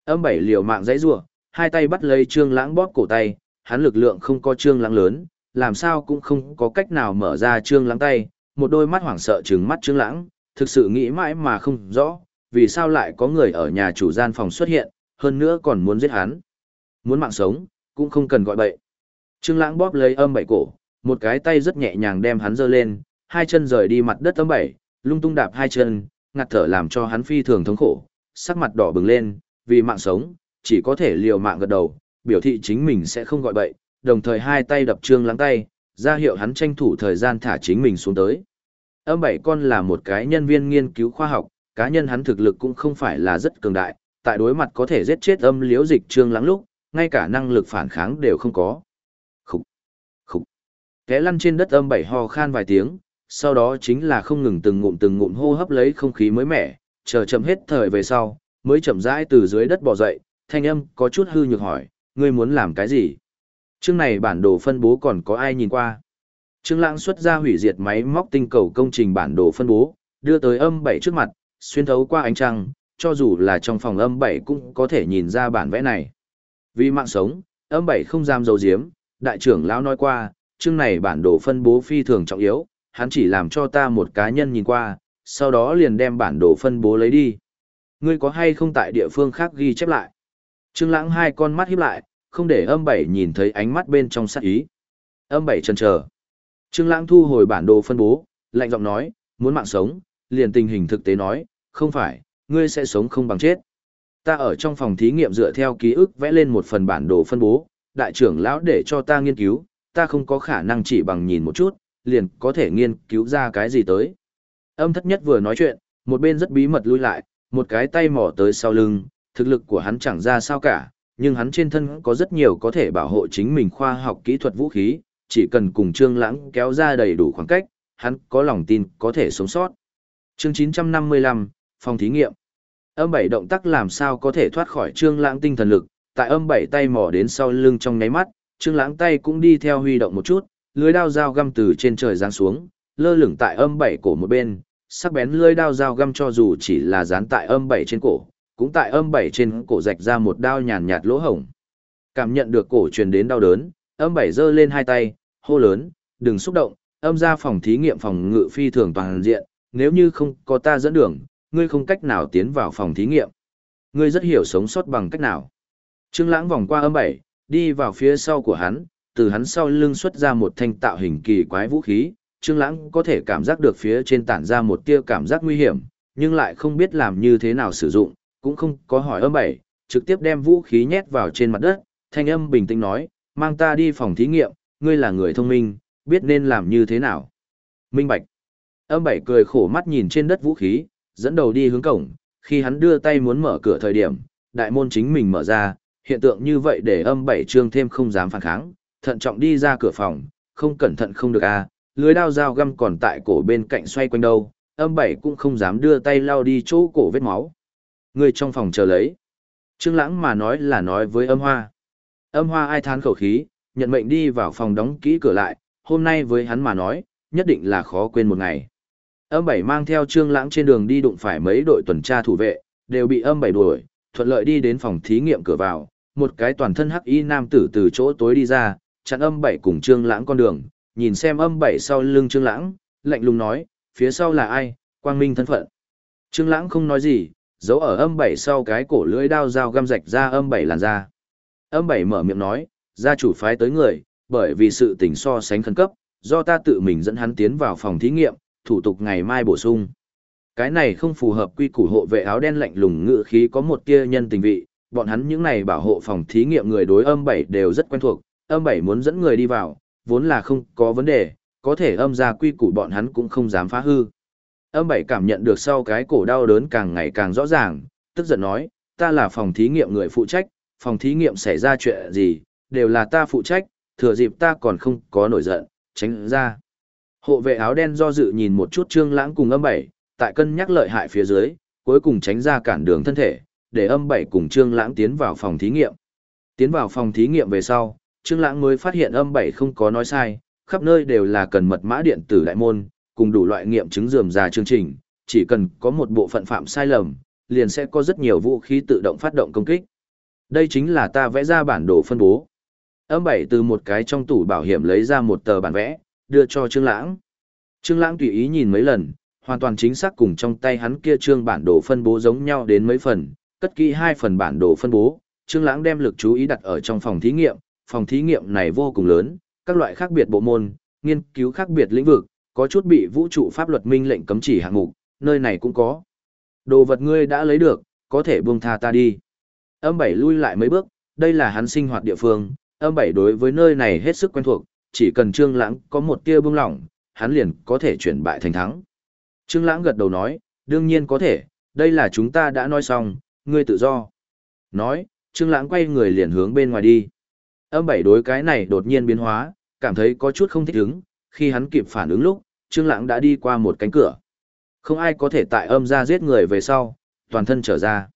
Âm bảy liều mạng dãy rủa, hai tay bắt lấy Trương Lãng bóp cổ tay, hắn lực lượng không có Trương Lãng lớn, làm sao cũng không có cách nào mở ra Trương Lãng tay, một đôi mắt hoảng sợ trừng mắt Trương Lãng, thực sự nghĩ mãi mà không rõ, vì sao lại có người ở nhà chủ gian phòng xuất hiện, hơn nữa còn muốn giết hắn. Muốn mạng sống, cũng không cần gọi bậy. Trương Lãng bóp lấy âm bảy cổ, một cái tay rất nhẹ nhàng đem hắn giơ lên, hai chân rời đi mặt đất âm bảy, lung tung đạp hai chân, ngạt thở làm cho hắn phi thường thống khổ, sắc mặt đỏ bừng lên, vì mạng sống, chỉ có thể liều mạng gật đầu, biểu thị chính mình sẽ không gọi bậy, đồng thời hai tay đập Trương Lãng tay, ra hiệu hắn tranh thủ thời gian thả chính mình xuống tới. Âm bảy con là một cái nhân viên nghiên cứu khoa học, cá nhân hắn thực lực cũng không phải là rất cường đại, tại đối mặt có thể giết chết âm liễu dịch trương lắng lúc, ngay cả năng lực phản kháng đều không có. Khúc, khúc. Té lăn trên đất âm bảy ho khan vài tiếng, sau đó chính là không ngừng từng ngụm từng ngụm hô hấp lấy không khí mới mẻ, chờ chậm hết thời về sau, mới chậm rãi từ dưới đất bò dậy, thanh âm có chút hư nhược hỏi, ngươi muốn làm cái gì? Chương này bản đồ phân bố còn có ai nhìn qua? Trương Lãng xuất ra hủy diệt máy móc tinh cầu công trình bản đồ phân bố, đưa tới âm bảy trước mặt, xuyên thấu qua ánh trăng, cho dù là trong phòng âm bảy cũng có thể nhìn ra bản vẽ này. Vì mạng sống, âm bảy không giam dấu diếm, đại trưởng lão nói qua, chương này bản đồ phân bố phi thường trọng yếu, hắn chỉ làm cho ta một cá nhân nhìn qua, sau đó liền đem bản đồ phân bố lấy đi. Ngươi có hay không tại địa phương khác ghi chép lại? Trương Lãng hai con mắt híp lại, không để âm bảy nhìn thấy ánh mắt bên trong sát ý. Âm bảy chần chờ. Trương Lãng thu hồi bản đồ phân bố, lạnh giọng nói, muốn mạng sống, liền tình hình thực tế nói, không phải, ngươi sẽ sống không bằng chết. Ta ở trong phòng thí nghiệm dựa theo ký ức vẽ lên một phần bản đồ phân bố, đại trưởng lão để cho ta nghiên cứu, ta không có khả năng chỉ bằng nhìn một chút, liền có thể nghiên cứu ra cái gì tới. Âm thất nhất vừa nói chuyện, một bên rất bí mật lui lại, một cái tay mỏ tới sau lưng, thực lực của hắn chẳng ra sao cả, nhưng hắn trên thân có rất nhiều có thể bảo hộ chính mình khoa học kỹ thuật vũ khí, chỉ cần cùng Trương Lãng kéo ra đầy đủ khoảng cách, hắn có lòng tin có thể sống sót. Chương 955, phòng thí nghiệm. Âm bảy động tác làm sao có thể thoát khỏi Trương Lãng tinh thần lực, tại âm bảy tay mò đến sau lưng trong nháy mắt, Trương Lãng tay cũng đi theo huy động một chút, lưỡi dao dao găm từ trên trời giáng xuống, lơ lửng tại âm bảy cổ một bên, sắc bén lưỡi dao dao găm cho dù chỉ là dán tại âm bảy trên cổ, cũng tại âm bảy trên cổ rạch ra một đao nhàn nhạt lỗ hổng. Cảm nhận được cổ truyền đến đau đớn, âm bảy giơ lên hai tay, hô lớn, đừng xúc động, âm ra phòng thí nghiệm phòng ngự phi thường toàn diện, nếu như không có ta dẫn đường, ngươi không cách nào tiến vào phòng thí nghiệm. Ngươi rất hiểu sống sót bằng cách nào. Trương Lãng vòng qua âm bảy, đi vào phía sau của hắn, từ hắn sau lưng xuất ra một thanh tạo hình kỳ quái vũ khí, Trương Lãng có thể cảm giác được phía trên tản ra một tia cảm giác nguy hiểm, nhưng lại không biết làm như thế nào sử dụng, cũng không có hỏi âm bảy, trực tiếp đem vũ khí nhét vào trên mặt đất, thanh âm bình tĩnh nói, mang ta đi phòng thí nghiệm, ngươi là người thông minh, biết nên làm như thế nào. Minh Bạch. Âm bảy cười khổ mắt nhìn trên đất vũ khí, dẫn đầu đi hướng cổng, khi hắn đưa tay muốn mở cửa thời điểm, đại môn chính mình mở ra, hiện tượng như vậy để âm bảy trương thêm không dám phản kháng, thận trọng đi ra cửa phòng, không cẩn thận không được a, à, lưới đao dao găm còn tại cổ bên cạnh xoay quanh đâu, âm bảy cũng không dám đưa tay lao đi chỗ cổ vết máu. Người trong phòng chờ lấy. Trương Lãng mà nói là nói với âm hoa. Âm hoa ai thán khẩu khí, nhận mệnh đi vào phòng đóng kỹ cửa lại, hôm nay với hắn mà nói, nhất định là khó quên một ngày. Âm bảy mang theo Trương Lãng trên đường đi đụng phải mấy đội tuần tra thủ vệ, đều bị âm bảy đuổi, thuận lợi đi đến phòng thí nghiệm cửa vào, một cái toàn thân hắc y nam tử từ chỗ tối đi ra, chặn âm bảy cùng Trương Lãng con đường, nhìn xem âm bảy sau lưng Trương Lãng, lạnh lùng nói, phía sau là ai, quang minh thân phận. Trương Lãng không nói gì, giấu ở âm bảy sau cái cổ lưỡi đao dao găm rạch ra âm bảy làn da. Âm bảy mở miệng nói, gia chủ phái tới người, bởi vì sự tình so sánh khẩn cấp, do ta tự mình dẫn hắn tiến vào phòng thí nghiệm, thủ tục ngày mai bổ sung. Cái này không phù hợp quy củ hộ vệ áo đen lạnh lùng ngự khí có một tia nhân tình vị, bọn hắn những này bảo hộ phòng thí nghiệm người đối âm bảy đều rất quen thuộc, âm bảy muốn dẫn người đi vào, vốn là không có vấn đề, có thể âm ra quy củ bọn hắn cũng không dám phá hư. Âm bảy cảm nhận được sau cái cổ đau đớn càng ngày càng rõ ràng, tức giận nói, ta là phòng thí nghiệm người phụ trách, phòng thí nghiệm xảy ra chuyện gì, đều là ta phụ trách, thừa dịp ta còn không có nổi giận, tránh ra. Hộ vệ áo đen do dự nhìn một chút trương lãng cùng âm bảy, tại cân nhắc lợi hại phía dưới, cuối cùng tránh ra cản đường thân thể, để âm bảy cùng trương lãng tiến vào phòng thí nghiệm. Tiến vào phòng thí nghiệm về sau, trương lãng mới phát hiện âm bảy không có nói sai, khắp nơi đều là cần mật mã điện tử đại môn, cùng đủ loại nghiệm chứng dườm già chương trình, chỉ cần có một bộ phận phạm sai lầm, liền sẽ có rất nhiều vũ khí tự động phát động công kích. Đây chính là ta vẽ ra bản đồ phân bố. Âm bảy từ một cái trong tủ bảo hiểm lấy ra một tờ bản vẽ, đưa cho Trương Lãng. Trương Lãng tùy ý nhìn mấy lần, hoàn toàn chính xác cùng trong tay hắn kia trương bản đồ phân bố giống nhau đến mấy phần, cất kỹ hai phần bản đồ phân bố. Trương Lãng đem lực chú ý đặt ở trong phòng thí nghiệm, phòng thí nghiệm này vô cùng lớn, các loại khác biệt bộ môn, nghiên cứu khác biệt lĩnh vực, có chút bị vũ trụ pháp luật minh lệnh cấm chỉ hạng mục, nơi này cũng có. Đồ vật ngươi đã lấy được, có thể buông tha ta đi. Âm bảy lui lại mấy bước, đây là hắn sinh hoạt địa phương, âm bảy đối với nơi này hết sức quen thuộc, chỉ cần Trương Lãng có một tia buông lỏng, hắn liền có thể chuyển bại thành thắng. Trương Lãng gật đầu nói, đương nhiên có thể, đây là chúng ta đã nói xong, ngươi tự do. Nói, Trương Lãng quay người liền hướng bên ngoài đi. Âm bảy đối cái này đột nhiên biến hóa, cảm thấy có chút không thích ứng, khi hắn kịp phản ứng lúc, Trương Lãng đã đi qua một cánh cửa. Không ai có thể tại âm gia giết người về sau, toàn thân trở ra.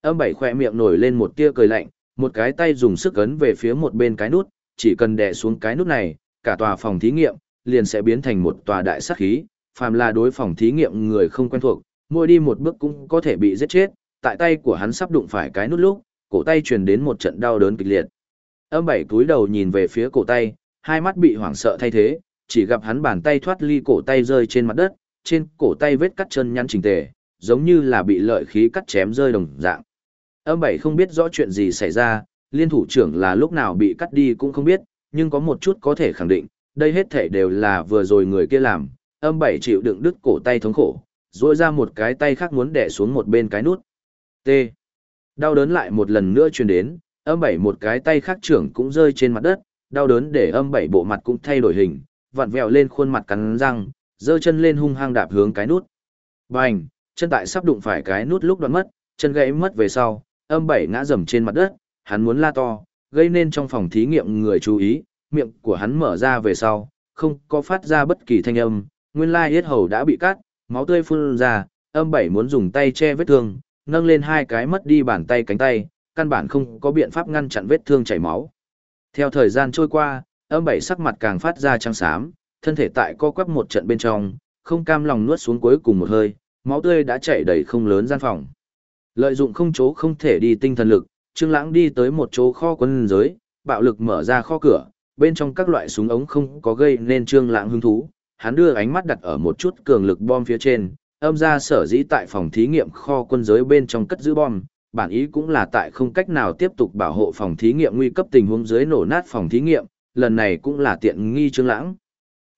Âm bảy khẽ miệng nổi lên một tia cười lạnh, một cái tay dùng sức ấn về phía một bên cái nút, chỉ cần đè xuống cái nút này, cả tòa phòng thí nghiệm liền sẽ biến thành một tòa đại sát khí, phàm là đối phòng thí nghiệm người không quen thuộc, mỗi đi một bước cũng có thể bị giết chết, tại tay của hắn sắp đụng phải cái nút lúc, cổ tay truyền đến một trận đau đớn kịch liệt. Âm bảy túi đầu nhìn về phía cổ tay, hai mắt bị hoảng sợ thay thế, chỉ gặp hắn bàn tay thoát ly cổ tay rơi trên mặt đất, trên cổ tay vết cắt chân nhăn chỉnh tề, giống như là bị lợi khí cắt chém rơi đồng dạng. Âm bảy không biết rõ chuyện gì xảy ra, liên thủ trưởng là lúc nào bị cắt đi cũng không biết, nhưng có một chút có thể khẳng định, đây hết thể đều là vừa rồi người kia làm, âm bảy chịu đựng đứt cổ tay thống khổ, rỗi ra một cái tay khác muốn đẻ xuống một bên cái nút. T. Đau đớn lại một lần nữa truyền đến, âm bảy một cái tay khác trưởng cũng rơi trên mặt đất, đau đớn để âm bảy bộ mặt cũng thay đổi hình, vặn vẹo lên khuôn mặt cắn răng, giơ chân lên hung hăng đạp hướng cái nút. Bành, chân tại sắp đụng phải cái nút lúc đoạn mất, chân gãy mất về sau, âm bảy ngã rầm trên mặt đất, hắn muốn la to, gây nên trong phòng thí nghiệm người chú ý, miệng của hắn mở ra về sau, không có phát ra bất kỳ thanh âm, nguyên lai yết hầu đã bị cắt, máu tươi phun ra, âm bảy muốn dùng tay che vết thương, nâng lên hai cái mất đi bàn tay cánh tay, căn bản không có biện pháp ngăn chặn vết thương chảy máu. Theo thời gian trôi qua, âm bảy sắc mặt càng phát ra trắng xám, thân thể tại co quắp một trận bên trong, không cam lòng nuốt xuống cuối cùng một hơi, máu tươi đã chảy đầy không lớn gian phòng. Lợi dụng không chỗ không thể đi tinh thần lực, Trương Lãng đi tới một chỗ kho quân giới, bạo lực mở ra kho cửa, bên trong các loại súng ống không có gây nên Trương Lãng hứng thú, hắn đưa ánh mắt đặt ở một chút cường lực bom phía trên, âm ra sở dĩ tại phòng thí nghiệm kho quân giới bên trong cất giữ bom, bản ý cũng là tại không cách nào tiếp tục bảo hộ phòng thí nghiệm nguy cấp tình huống dưới nổ nát phòng thí nghiệm, lần này cũng là tiện nghi Trương Lãng.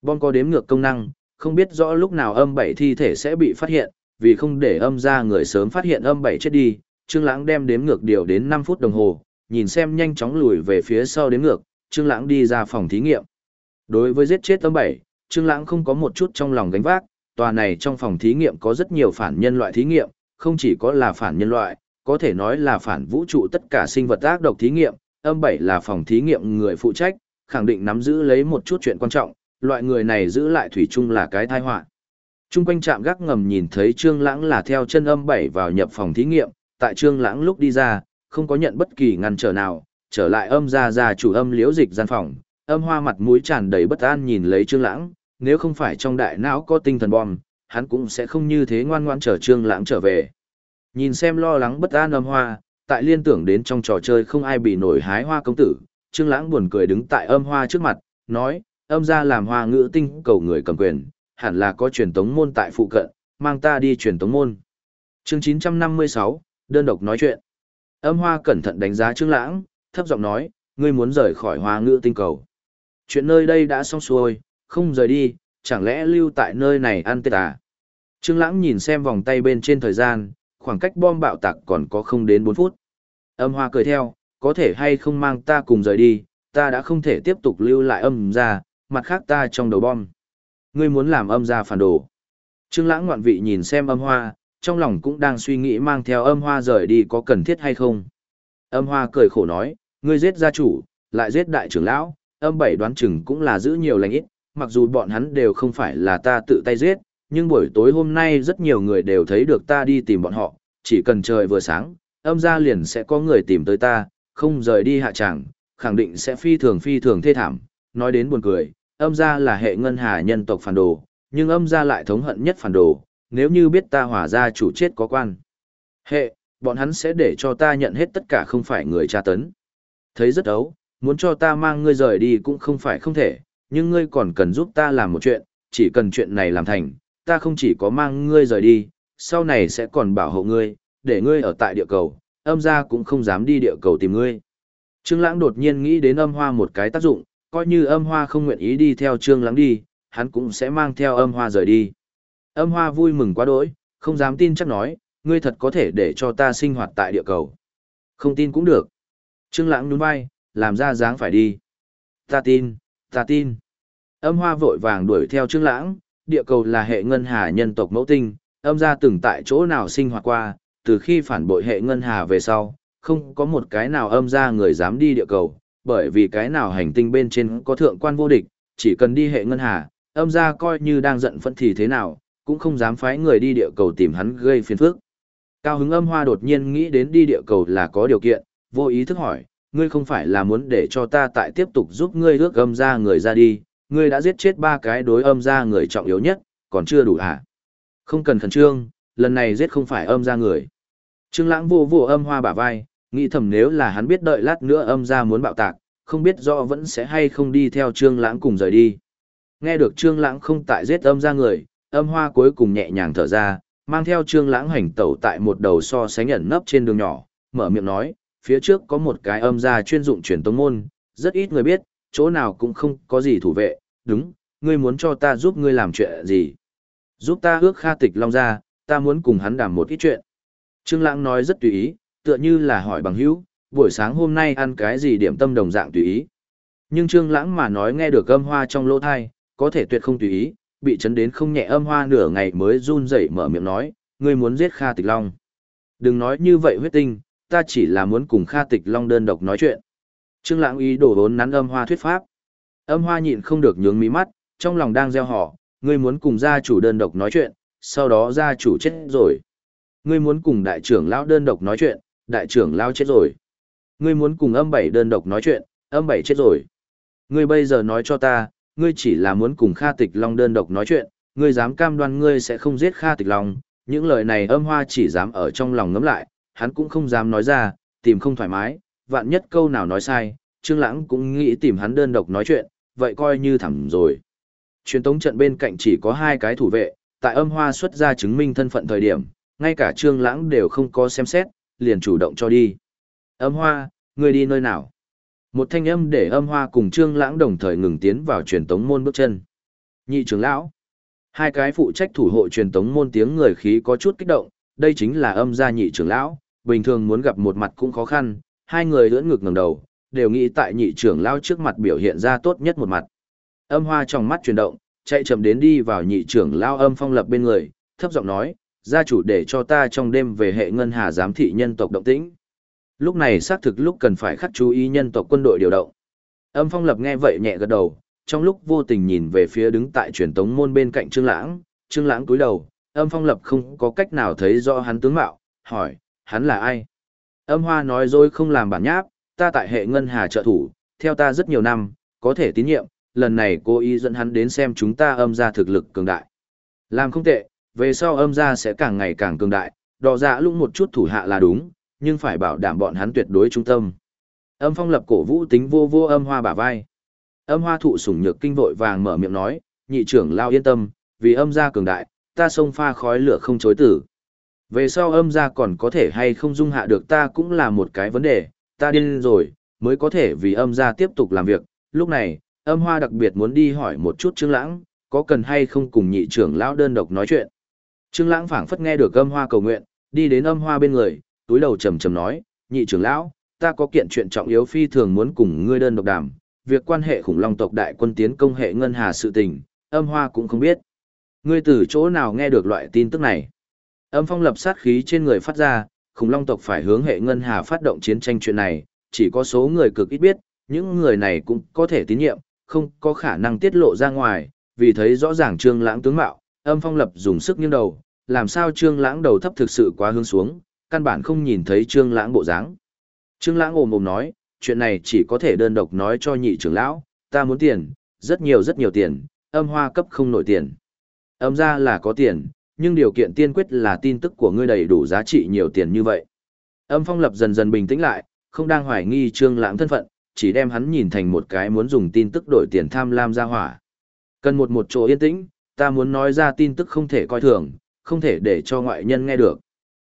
Bom có đếm ngược công năng, không biết rõ lúc nào âm bảy thi thể sẽ bị phát hiện, vì không để âm ra người sớm phát hiện âm bảy chết đi, Trương Lãng đem đếm ngược điều đến 5 phút đồng hồ, nhìn xem nhanh chóng lùi về phía sau đếm ngược, Trương Lãng đi ra phòng thí nghiệm. Đối với giết chết âm bảy, Trương Lãng không có một chút trong lòng gánh vác, tòa này trong phòng thí nghiệm có rất nhiều phản nhân loại thí nghiệm, không chỉ có là phản nhân loại, có thể nói là phản vũ trụ tất cả sinh vật ác độc thí nghiệm, âm bảy là phòng thí nghiệm người phụ trách, khẳng định nắm giữ lấy một chút chuyện quan trọng, loại người này giữ lại thủy chung là cái tai họa. Trung quanh trạm gác ngầm nhìn thấy Trương Lãng là theo chân âm bảy vào nhập phòng thí nghiệm, tại Trương Lãng lúc đi ra, không có nhận bất kỳ ngăn trở nào, trở lại âm gia gia chủ âm liễu dịch gian phòng, âm hoa mặt mũi tràn đầy bất an nhìn lấy Trương Lãng, nếu không phải trong đại não có tinh thần bom, hắn cũng sẽ không như thế ngoan ngoãn chờ Trương Lãng trở về. Nhìn xem lo lắng bất an âm hoa, tại liên tưởng đến trong trò chơi không ai bị nổi hái hoa công tử, Trương Lãng buồn cười đứng tại âm hoa trước mặt, nói, âm gia làm hoa ngữ tinh cầu người cầm quyền, hẳn là có truyền tống môn tại phụ cận, mang ta đi truyền tống môn. Chương 956, đơn độc nói chuyện. Âm hoa cẩn thận đánh giá Trương Lãng, thấp giọng nói, ngươi muốn rời khỏi hoa ngữ tinh cầu. Chuyện nơi đây đã xong xuôi, không rời đi, chẳng lẽ lưu tại nơi này ăn tết à? Trương Lãng nhìn xem vòng tay bên trên thời gian, khoảng cách bom bạo tạc còn có không đến 4 phút. Âm hoa cười theo, có thể hay không mang ta cùng rời đi, ta đã không thể tiếp tục lưu lại âm ra, mặt khác ta trong đầu bom. Ngươi muốn làm âm gia phản đồ. Trương Lãng ngoạn vị nhìn xem âm hoa, trong lòng cũng đang suy nghĩ mang theo âm hoa rời đi có cần thiết hay không. Âm hoa cười khổ nói, ngươi giết gia chủ, lại giết đại trưởng lão, âm bảy đoán chừng cũng là giữ nhiều lành ít, mặc dù bọn hắn đều không phải là ta tự tay giết, nhưng buổi tối hôm nay rất nhiều người đều thấy được ta đi tìm bọn họ, chỉ cần trời vừa sáng, âm gia liền sẽ có người tìm tới ta, không rời đi hạ tràng, khẳng định sẽ phi thường phi thường thê thảm, nói đến buồn cười, âm gia là hệ ngân hà nhân tộc phản đồ, nhưng âm gia lại thống hận nhất phản đồ, nếu như biết ta hỏa gia chủ chết có quan. Hệ, bọn hắn sẽ để cho ta nhận hết tất cả không phải người tra tấn. Thấy rất ấu, muốn cho ta mang ngươi rời đi cũng không phải không thể, nhưng ngươi còn cần giúp ta làm một chuyện, chỉ cần chuyện này làm thành, ta không chỉ có mang ngươi rời đi, sau này sẽ còn bảo hộ ngươi, để ngươi ở tại địa cầu, âm gia cũng không dám đi địa cầu tìm ngươi. Trương Lãng đột nhiên nghĩ đến âm hoa một cái tác dụng, coi như âm hoa không nguyện ý đi theo Trương Lãng đi, hắn cũng sẽ mang theo âm hoa rời đi. Âm hoa vui mừng quá đỗi, không dám tin chắc nói, ngươi thật có thể để cho ta sinh hoạt tại địa cầu. Không tin cũng được. Trương Lãng nhún vai, làm ra dáng phải đi. Ta tin, ta tin. Âm hoa vội vàng đuổi theo Trương Lãng, địa cầu là hệ ngân hà nhân tộc mẫu tinh, âm gia từng tại chỗ nào sinh hoạt qua, từ khi phản bội hệ ngân hà về sau, không có một cái nào âm gia người dám đi địa cầu, bởi vì cái nào hành tinh bên trên có thượng quan vô địch, chỉ cần đi hệ ngân hà, âm gia coi như đang giận phẫn thì thế nào, cũng không dám phái người đi địa cầu tìm hắn gây phiền phức. Cao hứng âm hoa đột nhiên nghĩ đến đi địa cầu là có điều kiện, vô ý thức hỏi, ngươi không phải là muốn để cho ta tại tiếp tục giúp ngươi ước âm ra người ra đi, ngươi đã giết chết ba cái đối âm ra người trọng yếu nhất, còn chưa đủ hả? Không cần khẩn trương, lần này giết không phải âm ra người. Trương lãng vô vô âm hoa bả vai, nghĩ thầm nếu là hắn biết đợi lát nữa âm ra muốn bạo tạc, không biết rõ vẫn sẽ hay không đi theo trương lãng cùng rời đi. Nghe được trương lãng không tại giết âm ra người, âm hoa cuối cùng nhẹ nhàng thở ra, mang theo trương lãng hành tẩu tại một đầu so sánh ẩn nấp trên đường nhỏ, mở miệng nói, phía trước có một cái âm gia chuyên dụng truyền tông môn, rất ít người biết, chỗ nào cũng không có gì thủ vệ, đúng, ngươi muốn cho ta giúp ngươi làm chuyện gì? Giúp ta ước Kha Tịch Long ra, ta muốn cùng hắn đàm một ít chuyện. Trương Lãng nói rất tùy ý, tựa như là hỏi bằng hữu, buổi sáng hôm nay ăn cái gì điểm tâm đồng dạng tùy ý. Nhưng Trương Lãng mà nói nghe được âm hoa trong lỗ tai, có thể tuyệt không tùy ý, bị chấn đến không nhẹ âm hoa nửa ngày mới run rẩy mở miệng nói, ngươi muốn giết Kha Tịch Long. Đừng nói như vậy huyết tinh, ta chỉ là muốn cùng Kha Tịch Long đơn độc nói chuyện. Trương Lãng ý đồ vốn nắn âm hoa thuyết pháp. Âm hoa nhịn không được nhướng mí mắt, trong lòng đang gieo họ, ngươi muốn cùng gia chủ đơn độc nói chuyện, sau đó gia chủ chết rồi. Ngươi muốn cùng đại trưởng lão đơn độc nói chuyện, đại trưởng lão chết rồi. Ngươi muốn cùng âm bảy đơn độc nói chuyện, âm bảy chết rồi. Ngươi bây giờ nói cho ta, ngươi chỉ là muốn cùng Kha Tịch Long đơn độc nói chuyện, ngươi dám cam đoan ngươi sẽ không giết Kha Tịch Long. Những lời này âm hoa chỉ dám ở trong lòng ngấm lại, hắn cũng không dám nói ra, tìm không thoải mái, vạn nhất câu nào nói sai, Trương Lãng cũng nghĩ tìm hắn đơn độc nói chuyện, vậy coi như thẳng rồi. Truyền tống trận bên cạnh chỉ có hai cái thủ vệ, tại âm hoa xuất ra chứng minh thân phận thời điểm, ngay cả Trương Lãng đều không có xem xét, liền chủ động cho đi. Âm hoa, ngươi đi nơi nào? Một thanh âm để âm hoa cùng Trương Lãng đồng thời ngừng tiến vào truyền tống môn bước chân. Nhị trưởng lão. Hai cái phụ trách thủ hộ truyền tống môn tiếng người khí có chút kích động, đây chính là âm gia nhị trưởng lão, bình thường muốn gặp một mặt cũng khó khăn, hai người ưỡn ngực ngẩng đầu, đều nghĩ tại nhị trưởng lão trước mặt biểu hiện ra tốt nhất một mặt. Âm hoa trong mắt chuyển động, chạy chậm đến đi vào nhị trưởng lao âm phong lập bên người, thấp giọng nói, gia chủ để cho ta trong đêm về hệ ngân hà giám thị nhân tộc động tĩnh. Lúc này xác thực lúc cần phải khắc chú ý nhân tộc quân đội điều động. Âm phong lập nghe vậy nhẹ gật đầu, trong lúc vô tình nhìn về phía đứng tại truyền tống môn bên cạnh Trương Lãng, Trương Lãng cúi đầu, âm phong lập không có cách nào thấy rõ hắn tướng mạo, hỏi, hắn là ai? Âm hoa nói dối không làm bản nháp, ta tại hệ ngân hà trợ thủ, theo ta rất nhiều năm, có thể tín nhiệm, lần này cô ý dẫn hắn đến xem chúng ta âm ra thực lực cường đại. Làm không tệ, về sau âm ra sẽ càng ngày càng cường đại, đỏ dạ lũng một chút thủ hạ là đúng, nhưng phải bảo đảm bọn hắn tuyệt đối trung tâm. Âm phong lập cổ vũ tính vô vô âm hoa bả vai. Âm hoa thụ sủng nhược kinh vội vàng mở miệng nói, nhị trưởng lao yên tâm, vì âm gia cường đại, ta sông pha khói lửa không chối tử. Về sau âm gia còn có thể hay không dung hạ được ta cũng là một cái vấn đề, ta điên rồi, mới có thể vì âm gia tiếp tục làm việc. Lúc này, âm hoa đặc biệt muốn đi hỏi một chút Trương Lãng, có cần hay không cùng nhị trưởng lão đơn độc nói chuyện. Trương Lãng phảng phất nghe được âm hoa cầu nguyện, đi đến âm hoa bên người, túi đầu trầm trầm nói, nhị trưởng lão, ta có kiện chuyện trọng yếu phi thường muốn cùng ngươi đơn độc đàm, việc quan hệ khủng long tộc đại quân tiến công hệ ngân hà sự tình, âm hoa cũng không biết. Ngươi từ chỗ nào nghe được loại tin tức này? Âm phong lập sát khí trên người phát ra, khủng long tộc phải hướng hệ ngân hà phát động chiến tranh chuyện này, chỉ có số người cực ít biết, những người này cũng có thể tín nhiệm, không có khả năng tiết lộ ra ngoài, vì thấy rõ ràng trương lãng tướng mạo, âm phong lập dùng sức nghiêng đầu, làm sao trương lãng đầu thấp thực sự quá hướng xuống, căn bản không nhìn thấy trương lãng bộ dáng. Trương lãng ồm ồm nói, chuyện này chỉ có thể đơn độc nói cho nhị trưởng lão, ta muốn tiền, rất nhiều rất nhiều tiền, âm hoa cấp không nổi tiền. Âm gia là có tiền, nhưng điều kiện tiên quyết là tin tức của ngươi đầy đủ giá trị nhiều tiền như vậy. Âm phong lập dần dần bình tĩnh lại, không đang hoài nghi trương lãng thân phận, chỉ đem hắn nhìn thành một cái muốn dùng tin tức đổi tiền tham lam ra hỏa. Cần một một chỗ yên tĩnh, ta muốn nói ra tin tức không thể coi thường, không thể để cho ngoại nhân nghe được.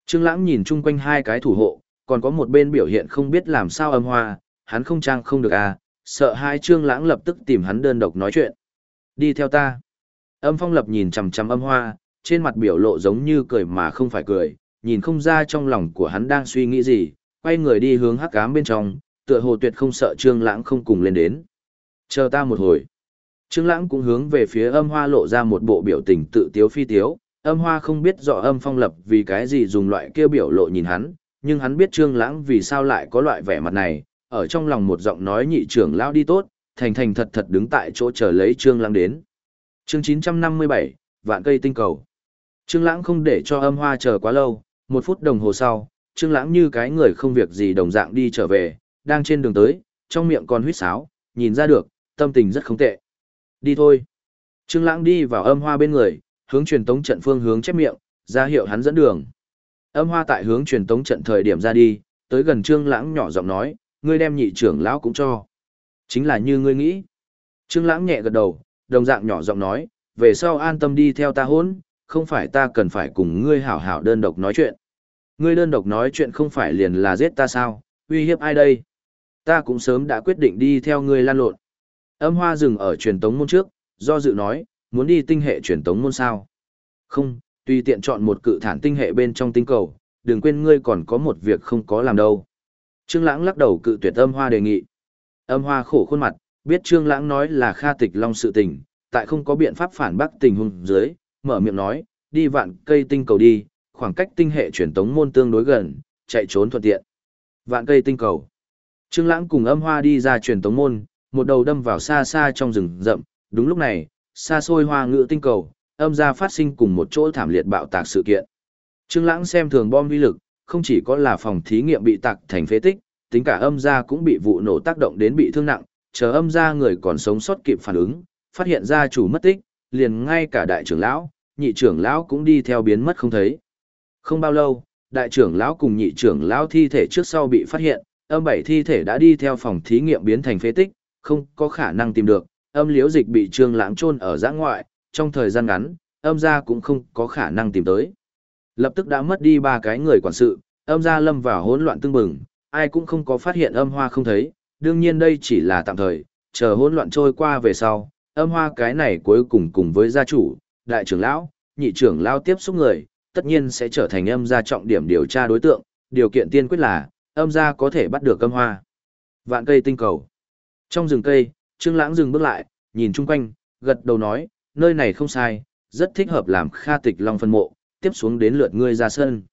Trương lãng nhìn chung quanh hai cái thủ hộ, còn có một bên biểu hiện không biết làm sao âm hoa, hắn không trang không được à, sợ hai trương lãng lập tức tìm hắn đơn độc nói chuyện. Đi theo ta. Âm phong lập nhìn chằm chằm âm hoa, trên mặt biểu lộ giống như cười mà không phải cười, nhìn không ra trong lòng của hắn đang suy nghĩ gì, quay người đi hướng hắc ám bên trong, tựa hồ tuyệt không sợ trương lãng không cùng lên đến. Chờ ta một hồi. Trương lãng cũng hướng về phía âm hoa lộ ra một bộ biểu tình tự tiếu phi tiếu, âm hoa không biết rõ âm phong lập vì cái gì dùng loại kia biểu lộ nhìn hắn, nhưng hắn biết trương lãng vì sao lại có loại vẻ mặt này, ở trong lòng một giọng nói nhị trưởng lão đi tốt, thành thành thật thật đứng tại chỗ chờ lấy trương lãng đến. Chương 957, vạn cây tinh cầu. Trương lãng không để cho âm hoa chờ quá lâu, một phút đồng hồ sau, trương lãng như cái người không việc gì đồng dạng đi trở về, đang trên đường tới, trong miệng còn huýt sáo, nhìn ra được, tâm tình rất không tệ. Đi thôi. Trương lãng đi vào âm hoa bên người, hướng truyền tống trận phương hướng chép miệng, ra hiệu hắn dẫn đường. Âm hoa tại hướng truyền tống trận thời điểm ra đi, tới gần Trương Lãng nhỏ giọng nói, ngươi đem nhị trưởng lão cũng cho. Chính là như ngươi nghĩ. Trương Lãng nhẹ gật đầu, đồng dạng nhỏ giọng nói, về sau an tâm đi theo ta hôn, không phải ta cần phải cùng ngươi hảo hảo đơn độc nói chuyện. Ngươi đơn độc nói chuyện không phải liền là giết ta sao, uy hiếp ai đây? Ta cũng sớm đã quyết định đi theo ngươi lan lộn. Âm hoa dừng ở truyền tống môn trước, do dự nói, muốn đi tinh hệ truyền tống môn sao? Không, tùy tiện chọn một cự thản tinh hệ bên trong tinh cầu, đừng quên ngươi còn có một việc không có làm đâu. Trương Lãng lắc đầu cự tuyệt âm hoa đề nghị. Âm hoa khổ khuôn mặt, biết Trương Lãng nói là Kha Tịch Long sự tình, tại không có biện pháp phản bác tình huống dưới, mở miệng nói, đi vạn cây tinh cầu đi, khoảng cách tinh hệ truyền tống môn tương đối gần, chạy trốn thuận tiện. Vạn cây tinh cầu. Trương Lãng cùng âm hoa đi ra truyền tống môn, một đầu đâm vào xa xa trong rừng rậm, đúng lúc này, xa xôi hoa ngự tinh cầu, âm gia phát sinh cùng một chỗ thảm liệt bạo tạc sự kiện. Trương Lãng xem thường bom vi lực, không chỉ có là phòng thí nghiệm bị tạc thành phế tích, tính cả âm gia cũng bị vụ nổ tác động đến bị thương nặng, chờ âm gia người còn sống sót kịp phản ứng, phát hiện ra chủ mất tích, liền ngay cả đại trưởng lão, nhị trưởng lão cũng đi theo biến mất không thấy. Không bao lâu, đại trưởng lão cùng nhị trưởng lão thi thể trước sau bị phát hiện, âm bảy thi thể đã đi theo phòng thí nghiệm biến thành phế tích, không có khả năng tìm được, âm liễu dịch bị trương lãng chôn ở giã ngoại, trong thời gian ngắn, âm gia cũng không có khả năng tìm tới. Lập tức đã mất đi ba cái người quản sự, âm gia lâm vào hỗn loạn tương bừng, ai cũng không có phát hiện âm hoa không thấy, đương nhiên đây chỉ là tạm thời, chờ hỗn loạn trôi qua về sau, âm hoa cái này cuối cùng cùng với gia chủ, đại trưởng lão, nhị trưởng lão tiếp xúc người, tất nhiên sẽ trở thành âm gia trọng điểm điều tra đối tượng, điều kiện tiên quyết là, âm gia có thể bắt được âm hoa. Vạn cây tinh cầu. Trong rừng cây, Trương Lãng dừng bước lại, nhìn chung quanh, gật đầu nói, nơi này không sai, rất thích hợp làm Kha Tịch Long phân mộ, tiếp xuống đến lượt ngươi ra sân.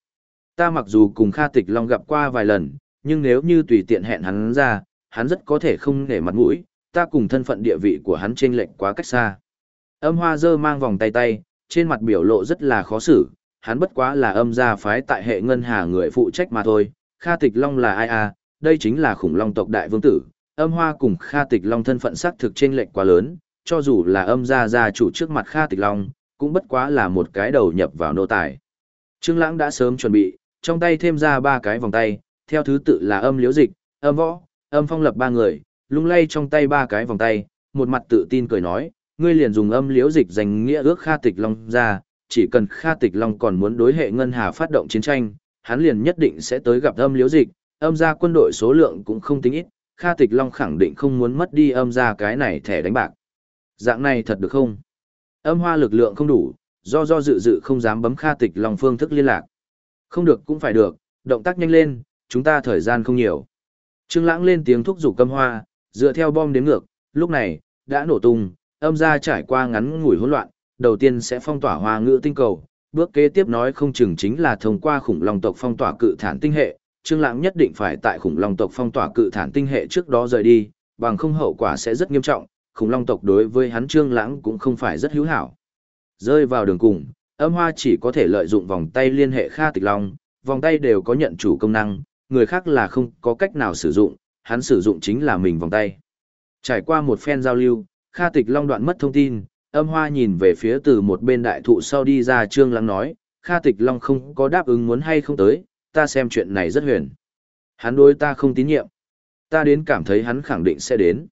Ta mặc dù cùng Kha Tịch Long gặp qua vài lần, nhưng nếu như tùy tiện hẹn hắn ra, hắn rất có thể không nể mặt mũi, ta cùng thân phận địa vị của hắn chênh lệch quá cách xa. Âm Hoa dơ mang vòng tay tay, trên mặt biểu lộ rất là khó xử, hắn bất quá là âm gia phái tại hệ ngân hà người phụ trách mà thôi, Kha Tịch Long là ai à, đây chính là khủng long tộc đại vương tử, âm hoa cùng Kha Tịch Long thân phận xác thực trên lệch quá lớn, cho dù là âm gia gia chủ trước mặt Kha Tịch Long, cũng bất quá là một cái đầu nhập vào nô tài. Trương Lãng đã sớm chuẩn bị, trong tay thêm ra ba cái vòng tay, theo thứ tự là âm liễu dịch, âm võ, âm phong lập ba người, lung lay trong tay ba cái vòng tay, một mặt tự tin cười nói, ngươi liền dùng âm liễu dịch dành nghĩa ước Kha Tịch Long ra, chỉ cần Kha Tịch Long còn muốn đối hệ ngân hà phát động chiến tranh, hắn liền nhất định sẽ tới gặp âm liễu dịch, âm gia quân đội số lượng cũng không tính ít, Kha Tịch Long khẳng định không muốn mất đi âm gia cái này thẻ đánh bạc. Dạng này thật được không? Âm hoa lực lượng không đủ, do do dự dự không dám bấm Kha Tịch Long phương thức liên lạc. Không được cũng phải được, động tác nhanh lên, chúng ta thời gian không nhiều. Trương Lãng lên tiếng thúc giục Câm Hoa, dựa theo bom đến ngược, lúc này đã nổ tung, âm gia trải qua ngắn ngủi hỗn loạn, đầu tiên sẽ phong tỏa hoa ngữ tinh cầu, bước kế tiếp nói không chừng chính là thông qua khủng long tộc phong tỏa cự thản tinh hệ, Trương Lãng nhất định phải tại khủng long tộc phong tỏa cự thản tinh hệ trước đó rời đi, bằng không hậu quả sẽ rất nghiêm trọng, khủng long tộc đối với hắn Trương Lãng cũng không phải rất hữu hảo. Rơi vào đường cùng, âm hoa chỉ có thể lợi dụng vòng tay liên hệ Kha Tịch Long, vòng tay đều có nhận chủ công năng, người khác là không có cách nào sử dụng, hắn sử dụng chính là mình vòng tay. Trải qua một phen giao lưu, Kha Tịch Long đoạn mất thông tin, âm hoa nhìn về phía từ một bên đại thụ sau đi ra Trương Lãng nói, Kha Tịch Long không có đáp ứng muốn hay không tới, ta xem chuyện này rất huyền. Hắn đối ta không tín nhiệm. Ta đến cảm thấy hắn khẳng định sẽ đến.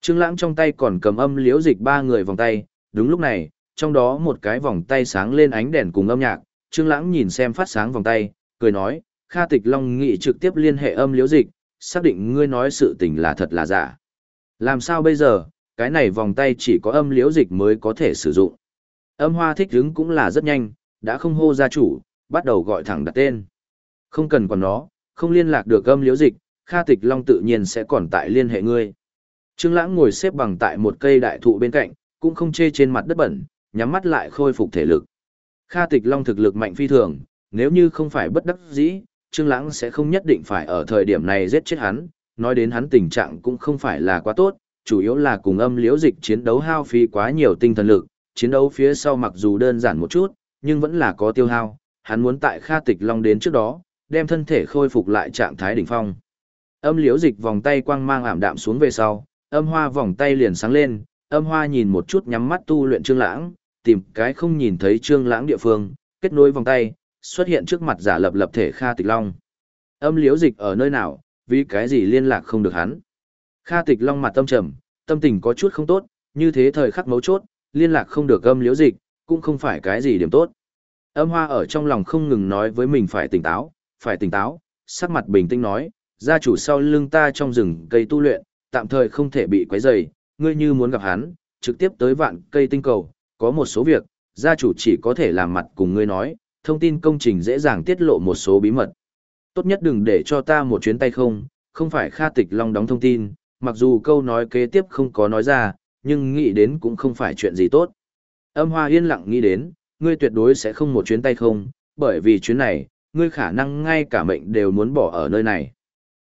Trương Lãng trong tay còn cầm âm liễu dịch ba người vòng tay, đúng lúc này, trong đó một cái vòng tay sáng lên ánh đèn cùng âm nhạc, Trương Lãng nhìn xem phát sáng vòng tay, cười nói, Kha Tịch Long nghị trực tiếp liên hệ âm liễu dịch, xác định ngươi nói sự tình là thật là giả. Làm sao bây giờ, cái này vòng tay chỉ có âm liễu dịch mới có thể sử dụng. Âm hoa thích hứng cũng là rất nhanh, đã không hô gia chủ, bắt đầu gọi thẳng đặt tên. Không cần còn nó, không liên lạc được âm liễu dịch, Kha Tịch Long tự nhiên sẽ còn tại liên hệ ngươi. Trương Lãng ngồi xếp bằng tại một cây đại thụ bên cạnh, cũng không chê trên mặt đất bẩn, nhắm mắt lại khôi phục thể lực. Kha Tịch Long thực lực mạnh phi thường, nếu như không phải bất đắc dĩ, Trương Lãng sẽ không nhất định phải ở thời điểm này giết chết hắn, nói đến hắn tình trạng cũng không phải là quá tốt, chủ yếu là cùng âm liễu dịch chiến đấu hao phí quá nhiều tinh thần lực, chiến đấu phía sau mặc dù đơn giản một chút, nhưng vẫn là có tiêu hao, hắn muốn tại Kha Tịch Long đến trước đó, đem thân thể khôi phục lại trạng thái đỉnh phong. Âm liễu dịch vòng tay quang mang ảm đạm xuống về sau, âm hoa vòng tay liền sáng lên, âm hoa nhìn một chút nhắm mắt tu luyện Trương Lãng, tìm cái không nhìn thấy Trương Lãng địa phương, kết nối vòng tay, xuất hiện trước mặt giả lập lập thể Kha Tịch Long. Âm liễu dịch ở nơi nào, vì cái gì liên lạc không được hắn? Kha Tịch Long mặt tâm trầm, tâm tình có chút không tốt, như thế thời khắc mấu chốt, liên lạc không được âm liễu dịch, cũng không phải cái gì điểm tốt. Âm hoa ở trong lòng không ngừng nói với mình phải tỉnh táo, phải tỉnh táo, sắc mặt bình tĩnh nói, gia chủ sau lưng ta trong rừng cây tu luyện, tạm thời không thể bị quấy rầy, ngươi như muốn gặp hắn, trực tiếp tới vạn cây tinh cầu, có một số việc, gia chủ chỉ có thể làm mặt cùng ngươi nói, thông tin công trình dễ dàng tiết lộ một số bí mật. Tốt nhất đừng để cho ta một chuyến tay không, không phải Kha Tịch Long đóng thông tin, mặc dù câu nói kế tiếp không có nói ra, nhưng nghĩ đến cũng không phải chuyện gì tốt. Âm Hoa yên lặng nghĩ đến, ngươi tuyệt đối sẽ không một chuyến tay không, bởi vì chuyến này, ngươi khả năng ngay cả mệnh đều muốn bỏ ở nơi này.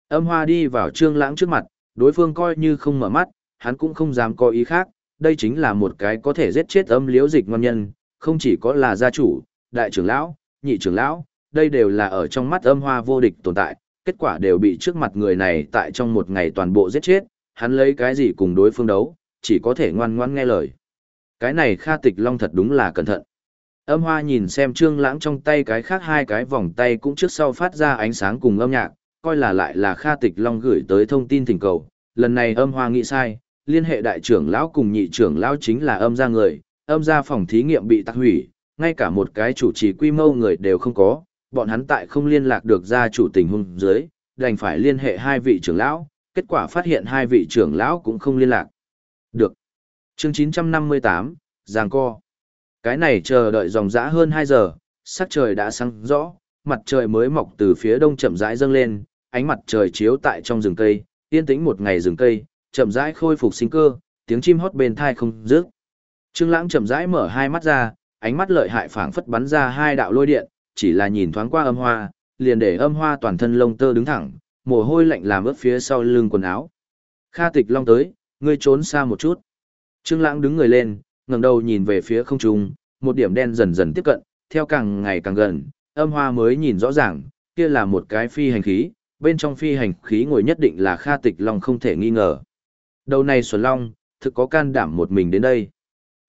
Âm Hoa đi vào Trương Lãng trước mặt, đối phương coi như không mở mắt, hắn cũng không dám có ý khác, đây chính là một cái có thể giết chết âm liễu dịch ngon nhân, không chỉ có là gia chủ, đại trưởng lão, nhị trưởng lão, đây đều là ở trong mắt âm hoa vô địch tồn tại, kết quả đều bị trước mặt người này tại trong một ngày toàn bộ giết chết, hắn lấy cái gì cùng đối phương đấu, chỉ có thể ngoan ngoãn nghe lời. Cái này Kha Tịch Long thật đúng là cẩn thận. Âm hoa nhìn xem trương lãng trong tay cái khác hai cái vòng tay cũng trước sau phát ra ánh sáng cùng âm nhạc, coi là lại là Kha Tịch Long gửi tới thông tin thỉnh cầu. Lần này âm hoa nghĩ sai, liên hệ đại trưởng lão cùng nhị trưởng lão chính là âm gia người, âm gia phòng thí nghiệm bị tạc hủy, ngay cả một cái chủ trì quy mô người đều không có, bọn hắn tại không liên lạc được gia chủ tình huống dưới, đành phải liên hệ hai vị trưởng lão, kết quả phát hiện hai vị trưởng lão cũng không liên lạc. Được. Chương 958, Giang Co. Cái này chờ đợi dòng dã hơn 2 giờ, sắc trời đã sáng rõ, mặt trời mới mọc từ phía đông chậm rãi dâng lên, ánh mặt trời chiếu tại trong rừng cây, yên tĩnh một ngày rừng cây, chậm rãi khôi phục sinh cơ, tiếng chim hót bên thai không dứt. Trương Lãng chậm rãi mở hai mắt ra, ánh mắt lợi hại phảng phất bắn ra hai đạo lôi điện, chỉ là nhìn thoáng qua âm hoa, liền để âm hoa toàn thân lông tơ đứng thẳng, mồ hôi lạnh làm ướt phía sau lưng quần áo. Kha Tịch Long tới, ngươi trốn xa một chút. Trương Lãng đứng người lên, ngẩng đầu nhìn về phía không trung, một điểm đen dần dần tiếp cận, theo càng ngày càng gần, âm hoa mới nhìn rõ ràng, kia là một cái phi hành khí, bên trong phi hành khí ngồi nhất định là Kha Tịch Long không thể nghi ngờ. Đầu này Xuân Long, thực có can đảm một mình đến đây.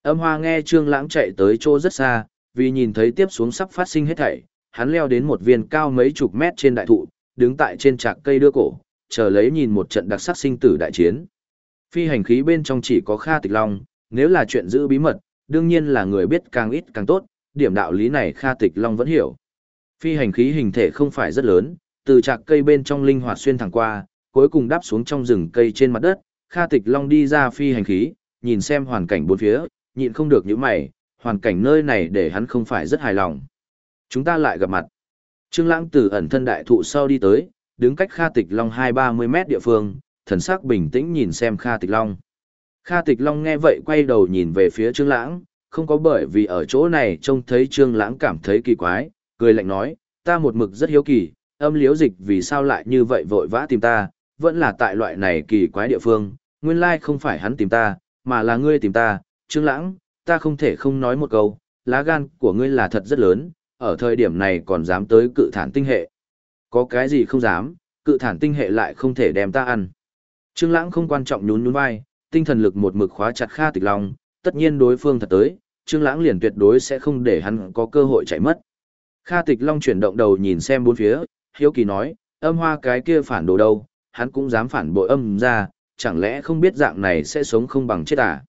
Âm hoa nghe Trương Lãng chạy tới chỗ rất xa, vì nhìn thấy tiếp xuống sắp phát sinh hết thảy, hắn leo đến một viên cao mấy chục mét trên đại thụ, đứng tại trên trạc cây đưa cổ, chờ lấy nhìn một trận đặc sắc sinh tử đại chiến. Phi hành khí bên trong chỉ có Kha Tịch Long, nếu là chuyện giữ bí mật, đương nhiên là người biết càng ít càng tốt, điểm đạo lý này Kha Tịch Long vẫn hiểu. Phi hành khí hình thể không phải rất lớn, từ trạc cây bên trong linh hoạt xuyên thẳng qua, cuối cùng đáp xuống trong rừng cây trên mặt đất, Kha Tịch Long đi ra phi hành khí, nhìn xem hoàn cảnh bốn phía, nhịn không được những mày, hoàn cảnh nơi này để hắn không phải rất hài lòng. Chúng ta lại gặp mặt. Trương Lãng từ ẩn thân đại thụ sau đi tới, đứng cách Kha Tịch Long 2-30 mét địa phương, thần sắc bình tĩnh nhìn xem Kha Tịch Long. Kha Tịch Long nghe vậy quay đầu nhìn về phía Trương Lãng, không có bởi vì ở chỗ này trông thấy Trương Lãng cảm thấy kỳ quái, cười lạnh nói, ta một mực rất hiếu kỳ, âm liếu dịch vì sao lại như vậy vội vã tìm ta, vẫn là tại loại này kỳ quái địa phương, nguyên lai không phải hắn tìm ta, mà là ngươi tìm ta, Trương Lãng, ta không thể không nói một câu, lá gan của ngươi là thật rất lớn, ở thời điểm này còn dám tới cự thản tinh hệ. Có cái gì không dám, cự thản tinh hệ lại không thể đem ta ăn. Trương Lãng không quan trọng nhún nhún vai, tinh thần lực một mực khóa chặt Kha Tịch Long, tất nhiên đối phương thật tới, Trương Lãng liền tuyệt đối sẽ không để hắn có cơ hội chạy mất. Kha Tịch Long chuyển động đầu nhìn xem bốn phía, hiếu kỳ nói, âm hoa cái kia phản đồ đâu, hắn cũng dám phản bội âm ra, chẳng lẽ không biết dạng này sẽ sống không bằng chết à?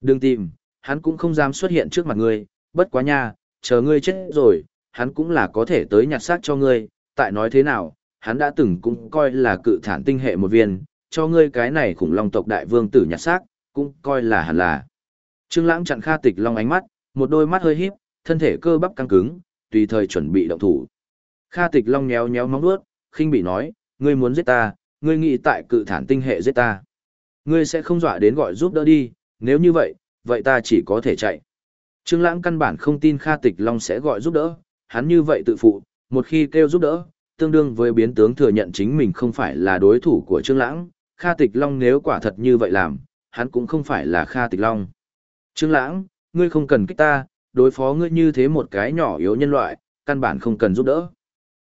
Đừng tìm, hắn cũng không dám xuất hiện trước mặt ngươi, bất quá nha, chờ ngươi chết rồi, hắn cũng là có thể tới nhặt xác cho ngươi, tại nói thế nào, hắn đã từng cũng coi là cự thản tinh hệ một viên, cho ngươi cái này khủng long tộc đại vương tử nhặt xác, cũng coi là hẳn là. Trương Lãng chặn Kha Tịch Long ánh mắt, một đôi mắt hơi híp, thân thể cơ bắp căng cứng, tùy thời chuẩn bị động thủ. Kha Tịch Long nhéo nhéo móng vuốt, khinh bị nói, ngươi muốn giết ta, ngươi nghĩ tại cự thản tinh hệ giết ta. Ngươi sẽ không dọa đến gọi giúp đỡ đi, nếu như vậy, vậy ta chỉ có thể chạy. Trương Lãng căn bản không tin Kha Tịch Long sẽ gọi giúp đỡ, hắn như vậy tự phụ, một khi kêu giúp đỡ, tương đương với biến tướng thừa nhận chính mình không phải là đối thủ của Trương Lãng, Kha Tịch Long nếu quả thật như vậy làm, hắn cũng không phải là Kha Tịch Long. Trương Lãng, ngươi không cần kích ta, đối phó ngươi như thế một cái nhỏ yếu nhân loại, căn bản không cần giúp đỡ.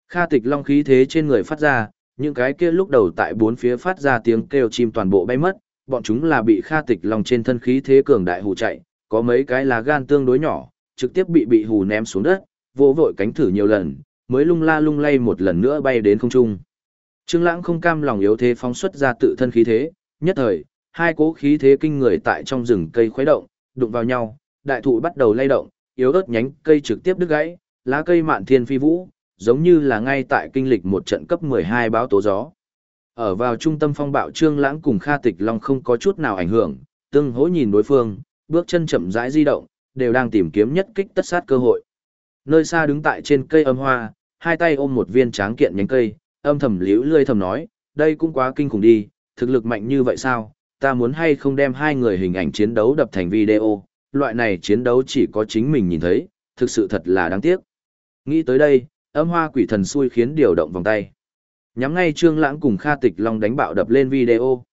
Kha Tịch Long khí thế trên người phát ra, những cái kia lúc đầu tại bốn phía phát ra tiếng kêu chim toàn bộ bay mất, bọn chúng là bị Kha Tịch Long trên thân khí thế cường đại hù chạy, có mấy cái là gan tương đối nhỏ, trực tiếp bị bị hù ném xuống đất, vỗ vội cánh thử nhiều lần, mới lung la lung lay một lần nữa bay đến không trung. Trương Lãng không cam lòng yếu thế phóng xuất ra tự thân khí thế, nhất thời, hai cỗ khí thế kinh người tại trong rừng cây khuấy động, đụng vào nhau, đại thụ bắt đầu lay động, yếu ớt nhánh cây trực tiếp đứt gãy, lá cây mạn thiên phi vũ, giống như là ngay tại kinh lịch một trận cấp 12 báo tố gió. Ở vào trung tâm phong bạo Trương Lãng cùng Kha Tịch Long không có chút nào ảnh hưởng, tương hỗ nhìn đối phương, bước chân chậm rãi di động, đều đang tìm kiếm nhất kích tất sát cơ hội. Nơi xa đứng tại trên cây âm hoa, hai tay ôm một viên tráng kiện nhánh cây, âm thầm liễu lươi thầm nói, đây cũng quá kinh khủng đi, thực lực mạnh như vậy sao, ta muốn hay không đem hai người hình ảnh chiến đấu đập thành video, loại này chiến đấu chỉ có chính mình nhìn thấy, thực sự thật là đáng tiếc. Nghĩ tới đây, âm hoa quỷ thần xui khiến điều động vòng tay. Nhắm ngay Trương Lãng cùng Kha Tịch Long đánh bạo đập lên video.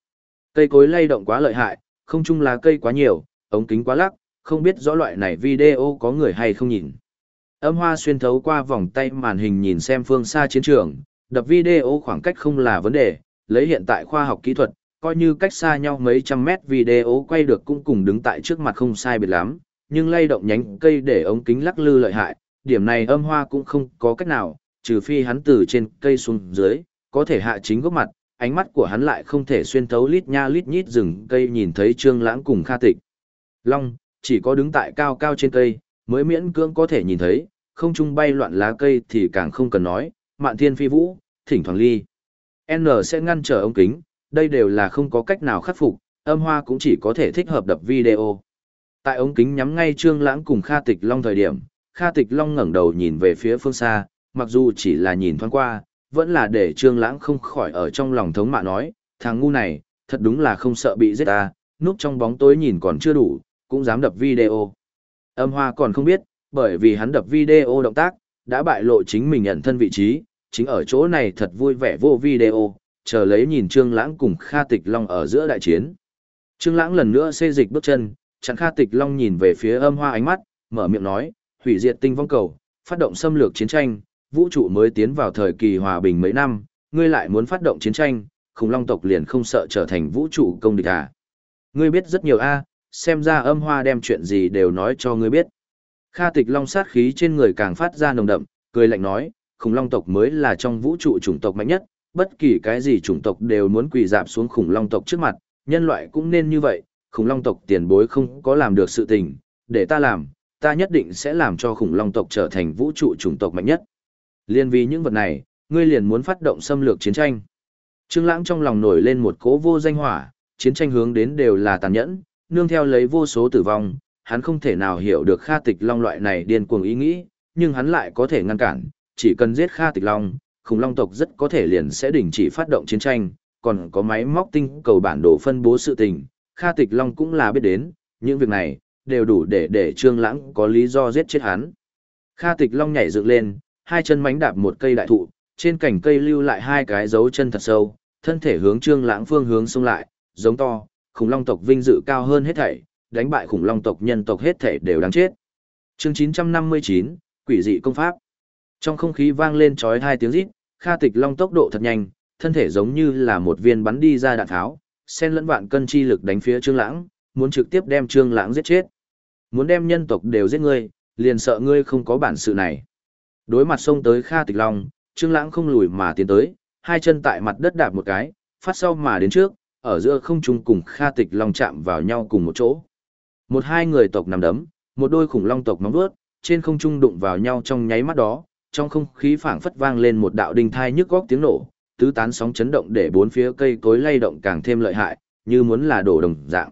Cây cối lay động quá lợi hại, không chung là cây quá nhiều, ống kính quá lắc, không biết rõ loại này video có người hay không nhìn. Âm hoa xuyên thấu qua vòng tay màn hình nhìn xem phương xa chiến trường, đập video khoảng cách không là vấn đề, lấy hiện tại khoa học kỹ thuật, coi như cách xa nhau mấy trăm mét video quay được cũng cùng đứng tại trước mặt không sai biệt lắm, nhưng lay động nhánh cây để ống kính lắc lư lợi hại, điểm này âm hoa cũng không có cách nào, trừ phi hắn từ trên cây xuống dưới, có thể hạ chính gốc mặt, ánh mắt của hắn lại không thể xuyên thấu lít nha lít nhít rừng cây nhìn thấy Trương Lãng cùng Kha Tịch. Long, chỉ có đứng tại cao cao trên cây, mới miễn cưỡng có thể nhìn thấy, không trung bay loạn lá cây thì càng không cần nói, mạn thiên phi vũ, thỉnh thoảng ly. N sẽ ngăn trở ống kính, đây đều là không có cách nào khắc phục, âm hoa cũng chỉ có thể thích hợp đập video. Tại ống kính nhắm ngay Trương Lãng cùng Kha Tịch Long thời điểm, Kha Tịch Long ngẩng đầu nhìn về phía phương xa, mặc dù chỉ là nhìn thoáng qua, vẫn là để Trương Lãng không khỏi ở trong lòng thống mạ nói, thằng ngu này, thật đúng là không sợ bị giết ta, núp trong bóng tối nhìn còn chưa đủ, cũng dám đập video. Âm hoa còn không biết, bởi vì hắn đập video động tác, đã bại lộ chính mình nhận thân vị trí, chính ở chỗ này thật vui vẻ vô video, chờ lấy nhìn Trương Lãng cùng Kha Tịch Long ở giữa đại chiến. Trương Lãng lần nữa xê dịch bước chân, chặn Kha Tịch Long nhìn về phía âm hoa ánh mắt, mở miệng nói, hủy diệt tinh vong cầu, phát động xâm lược chiến tranh, vũ trụ mới tiến vào thời kỳ hòa bình mấy năm, ngươi lại muốn phát động chiến tranh, khủng long tộc liền không sợ trở thành vũ trụ công địch à. Ngươi biết rất nhiều a, xem ra âm hoa đem chuyện gì đều nói cho ngươi biết. Kha tịch long sát khí trên người càng phát ra nồng đậm, cười lạnh nói, khủng long tộc mới là trong vũ trụ chủng tộc mạnh nhất, bất kỳ cái gì chủng tộc đều muốn quỳ dạp xuống khủng long tộc trước mặt, nhân loại cũng nên như vậy, khủng long tộc tiền bối không có làm được sự tình, để ta làm, ta nhất định sẽ làm cho khủng long tộc trở thành vũ trụ chủng tộc mạnh nhất. Liên vì những vật này, ngươi liền muốn phát động xâm lược chiến tranh. Trương Lãng trong lòng nổi lên một cỗ vô danh hỏa, chiến tranh hướng đến đều là tàn nhẫn, nương theo lấy vô số tử vong, hắn không thể nào hiểu được Kha Tịch Long loại này điên cuồng ý nghĩ, nhưng hắn lại có thể ngăn cản, chỉ cần giết Kha Tịch Long, khủng long tộc rất có thể liền sẽ đình chỉ phát động chiến tranh, còn có máy móc tinh cầu bản đồ phân bố sự tình, Kha Tịch Long cũng là biết đến, những việc này, đều đủ để để Trương Lãng có lý do giết chết hắn. Kha Tịch Long nhảy dựng lên, hai chân mánh đạp một cây đại thụ, trên cành cây lưu lại hai cái dấu chân thật sâu, thân thể hướng Trương Lãng phương hướng xông lại, giống to, khủng long tộc vinh dự cao hơn hết thảy, đánh bại khủng long tộc nhân tộc hết thảy đều đáng chết. Chương 959, Quỷ dị công pháp. Trong không khí vang lên chói hai tiếng rít, Kha Tịch Long tốc độ thật nhanh, thân thể giống như là một viên bắn đi ra đạn tháo, xen lẫn vạn cân chi lực đánh phía Trương Lãng, muốn trực tiếp đem Trương Lãng giết chết. Muốn đem nhân tộc đều giết ngươi, liền sợ ngươi không có bản sự này. Đối mặt xông tới Kha Tịch Long, Trương Lãng không lùi mà tiến tới, hai chân tại mặt đất đạp một cái, phát sau mà đến trước, ở giữa không trung cùng Kha Tịch Long chạm vào nhau cùng một chỗ. Một hai người tộc nằm đấm, một đôi khủng long tộc móng vuốt, trên không trung đụng vào nhau trong nháy mắt đó, trong không khí phảng phất vang lên một đạo đinh thai nhức góc tiếng nổ, tứ tán sóng chấn động để bốn phía cây cối lay động càng thêm lợi hại, như muốn là đổ đồng dạng.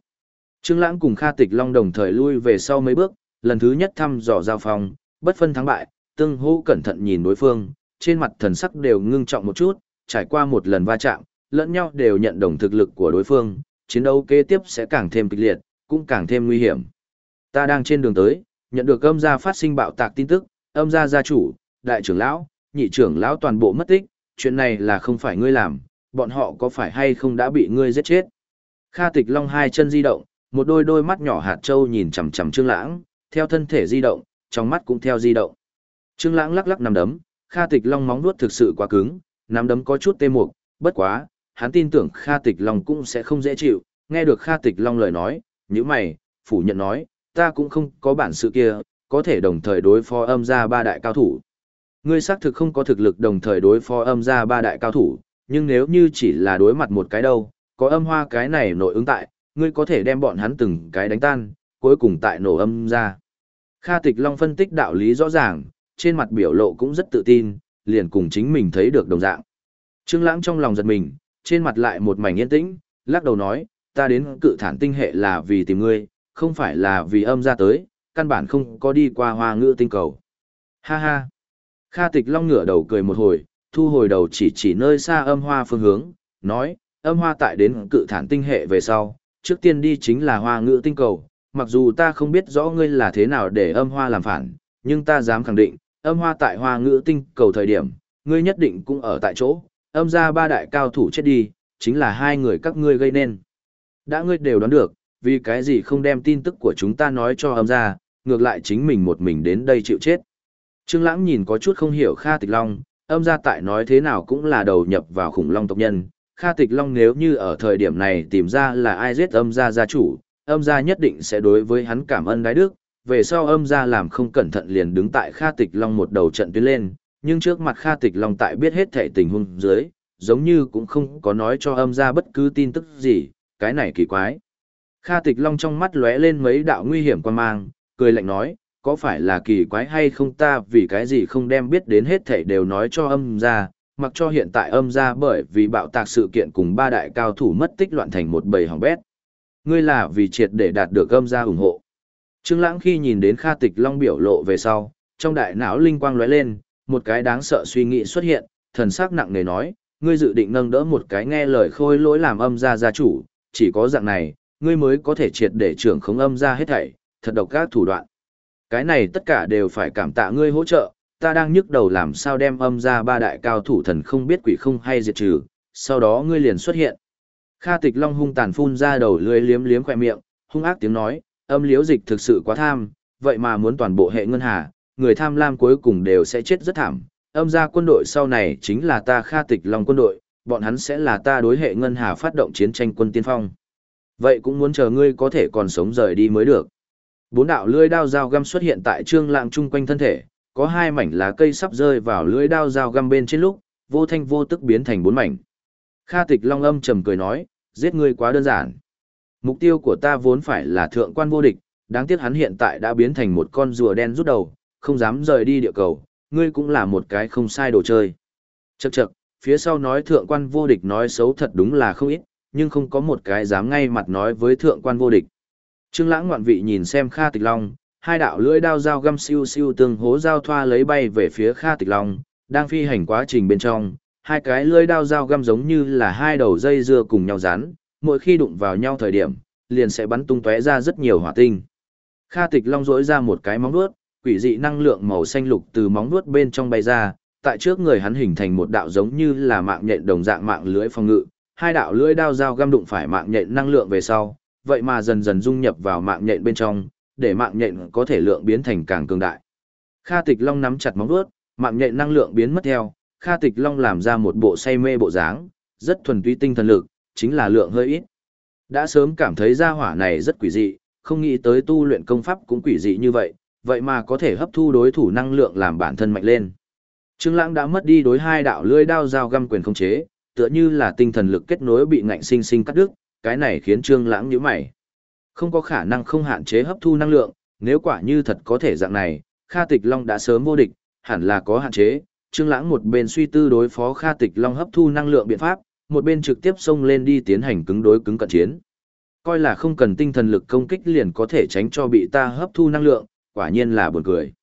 Trương Lãng cùng Kha Tịch Long đồng thời lui về sau mấy bước, lần thứ nhất thăm dò giao phong, bất phân thắng bại, tương hỗ cẩn thận nhìn đối phương, trên mặt thần sắc đều ngưng trọng một chút, trải qua một lần va chạm, lẫn nhau đều nhận đồng thực lực của đối phương, chiến đấu kế tiếp sẽ càng thêm kịch liệt, cũng càng thêm nguy hiểm. Ta đang trên đường tới, nhận được âm gia phát sinh bạo tạc tin tức, âm gia gia chủ, đại trưởng lão, nhị trưởng lão toàn bộ mất tích, chuyện này là không phải ngươi làm, bọn họ có phải hay không đã bị ngươi giết chết. Kha Tịch Long hai chân di động, một đôi đôi mắt nhỏ hạt châu nhìn chằm chằm Trương Lãng, theo thân thể di động, trong mắt cũng theo di động. Trương Lãng lắc lắc nắm đấm, Kha Tịch Long móng vuốt thực sự quá cứng, nắm đấm có chút tê mục, bất quá, hắn tin tưởng Kha Tịch Long cũng sẽ không dễ chịu, nghe được Kha Tịch Long lời nói, nhíu mày, phủ nhận nói, ta cũng không có bản sự kia, có thể đồng thời đối phó âm gia ba đại cao thủ. Ngươi xác thực không có thực lực đồng thời đối phó âm gia ba đại cao thủ, nhưng nếu như chỉ là đối mặt một cái đâu, có âm hoa cái này nội ứng tại, ngươi có thể đem bọn hắn từng cái đánh tan, cuối cùng tại nổ âm ra. Kha Tịch Long phân tích đạo lý rõ ràng, trên mặt biểu lộ cũng rất tự tin, liền cùng chính mình thấy được đồng dạng. Trương Lãng trong lòng giật mình, trên mặt lại một mảnh yên tĩnh, lắc đầu nói, ta đến cự thản tinh hệ là vì tìm ngươi, không phải là vì âm gia tới, căn bản không có đi qua hoa ngữ tinh cầu. Ha ha. Kha Tịch Long ngửa đầu cười một hồi, thu hồi đầu chỉ chỉ nơi xa âm hoa phương hướng, nói, âm hoa tại đến cự thản tinh hệ về sau, trước tiên đi chính là hoa ngữ tinh cầu, mặc dù ta không biết rõ ngươi là thế nào để âm hoa làm phản, nhưng ta dám khẳng định, âm hoa tại hoa ngữ tinh cầu thời điểm, ngươi nhất định cũng ở tại chỗ, âm ra ba đại cao thủ chết đi, chính là hai người các ngươi gây nên. Đã ngươi đều đoán được, vì cái gì không đem tin tức của chúng ta nói cho âm ra, ngược lại chính mình một mình đến đây chịu chết. Trương Lãng nhìn có chút không hiểu Kha Tịch Long, âm gia tại nói thế nào cũng là đầu nhập vào khủng long tộc nhân. Kha Tịch Long nếu như ở thời điểm này tìm ra là ai giết âm gia gia chủ, âm gia nhất định sẽ đối với hắn cảm ơn đái đức, về sau âm gia làm không cẩn thận liền đứng tại Kha Tịch Long một đầu trận tuyến lên, nhưng trước mặt Kha Tịch Long tại biết hết thể tình huống dưới, giống như cũng không có nói cho âm gia bất cứ tin tức gì, cái này kỳ quái. Kha Tịch Long trong mắt lóe lên mấy đạo nguy hiểm quan mang, cười lạnh nói, có phải là kỳ quái hay không ta vì cái gì không đem biết đến hết thể đều nói cho âm gia, mặc cho hiện tại âm gia bởi vì bạo tạc sự kiện cùng ba đại cao thủ mất tích loạn thành một bầy hỏng bét. Ngươi là vì triệt để đạt được âm gia ủng hộ. Trương Lãng khi nhìn đến Kha Tịch Long biểu lộ về sau, trong đại não linh quang lóe lên, một cái đáng sợ suy nghĩ xuất hiện, thần sắc nặng nề nói, ngươi dự định nâng đỡ một cái nghe lời khôi lỗi làm âm gia gia chủ, chỉ có dạng này, ngươi mới có thể triệt để trưởng khống âm gia hết thảy, thật độc các thủ đoạn. Cái này tất cả đều phải cảm tạ ngươi hỗ trợ, ta đang nhức đầu làm sao đem âm gia ba đại cao thủ thần không biết quỷ không hay diệt trừ, sau đó ngươi liền xuất hiện. Kha tịch long hung tàn phun ra đầu lưỡi liếm liếm khóe miệng, hung ác tiếng nói, âm liếu dịch thực sự quá tham, vậy mà muốn toàn bộ hệ ngân hà, người tham lam cuối cùng đều sẽ chết rất thảm. Âm ra quân đội sau này chính là ta Kha tịch long quân đội, bọn hắn sẽ là ta đối hệ ngân hà phát động chiến tranh quân tiên phong. Vậy cũng muốn chờ ngươi có thể còn sống rời đi mới được. Bốn đạo lưỡi đao dao găm xuất hiện tại Trương Lãng chung quanh thân thể, có hai mảnh lá cây sắp rơi vào lưỡi đao dao găm bên trên lúc, vô thanh vô tức biến thành bốn mảnh. Kha Tịch Long âm trầm cười nói, giết ngươi quá đơn giản. Mục tiêu của ta vốn phải là thượng quan vô địch, đáng tiếc hắn hiện tại đã biến thành một con rùa đen rút đầu, không dám rời đi địa cầu, ngươi cũng là một cái không sai đồ chơi. Chậc chậc, phía sau nói thượng quan vô địch nói xấu thật đúng là không ít, nhưng không có một cái dám ngay mặt nói với thượng quan vô địch. Trương Lãng ngoạn vị nhìn xem Kha Tịch Long, hai đạo lưỡi đao dao găm siêu siêu tương hố giao thoa lấy bay về phía Kha Tịch Long, đang phi hành quá trình bên trong, hai cái lưỡi đao dao găm giống như là hai đầu dây dưa cùng nhau dán, mỗi khi đụng vào nhau thời điểm, liền sẽ bắn tung tóe ra rất nhiều hỏa tinh. Kha Tịch Long rỗi ra một cái móng vuốt, quỷ dị năng lượng màu xanh lục từ móng vuốt bên trong bay ra, tại trước người hắn hình thành một đạo giống như là mạng nhện đồng dạng mạng lưới phòng ngự, hai đạo lưỡi đao dao găm đụng phải mạng nhện năng lượng về sau, vậy mà dần dần dung nhập vào mạng nhện bên trong, để mạng nhện có thể lượng biến thành càng cường đại. Kha Tịch Long nắm chặt móng vuốt, mạng nhện năng lượng biến mất theo, Kha Tịch Long làm ra một bộ say mê bộ dáng, rất thuần túy tinh thần lực, chính là lượng hơi ít. Đã sớm cảm thấy gia hỏa này rất quỷ dị, không nghĩ tới tu luyện công pháp cũng quỷ dị như vậy, vậy mà có thể hấp thu đối thủ năng lượng làm bản thân mạnh lên. Trương Lãng đã mất đi đối hai đạo lưỡi đao dao găm quyền khống chế, tựa như là tinh thần lực kết nối bị ngạnh sinh sinh cắt đứt, cái này khiến Trương Lãng nhíu mày. Không có khả năng không hạn chế hấp thu năng lượng, nếu quả như thật có thể dạng này, Kha Tịch Long đã sớm vô địch, hẳn là có hạn chế. Trương Lãng một bên suy tư đối phó Kha Tịch Long hấp thu năng lượng biện pháp, một bên trực tiếp xông lên đi tiến hành cứng đối cứng cận chiến. Coi là không cần tinh thần lực công kích liền có thể tránh cho bị ta hấp thu năng lượng, quả nhiên là buồn cười.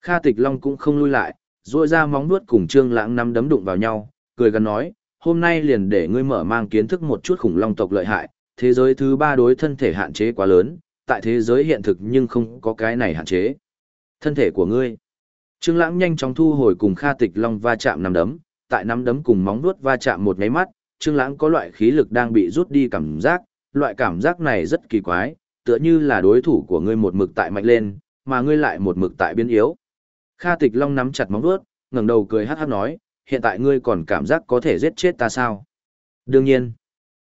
Kha Tịch Long cũng không lui lại, duỗi ra móng vuốt cùng Trương Lãng nắm đấm đụng vào nhau, cười gần nói, "Hôm nay liền để ngươi mở mang kiến thức một chút khủng long tộc lợi hại, thế giới thứ ba đối thân thể hạn chế quá lớn, tại thế giới hiện thực nhưng không có cái này hạn chế. Thân thể của ngươi." Trương Lãng nhanh chóng thu hồi cùng Kha Tịch Long va chạm nắm đấm, tại nắm đấm cùng móng vuốt va chạm một cái mắt, Trương Lãng có loại khí lực đang bị rút đi cảm giác, loại cảm giác này rất kỳ quái, tựa như là đối thủ của ngươi một mực tại mạnh lên, mà ngươi lại một mực tại biến yếu. Kha Tịch Long nắm chặt móng vuốt, ngẩng đầu cười hắc hắc nói, hiện tại ngươi còn cảm giác có thể giết chết ta sao? Đương nhiên.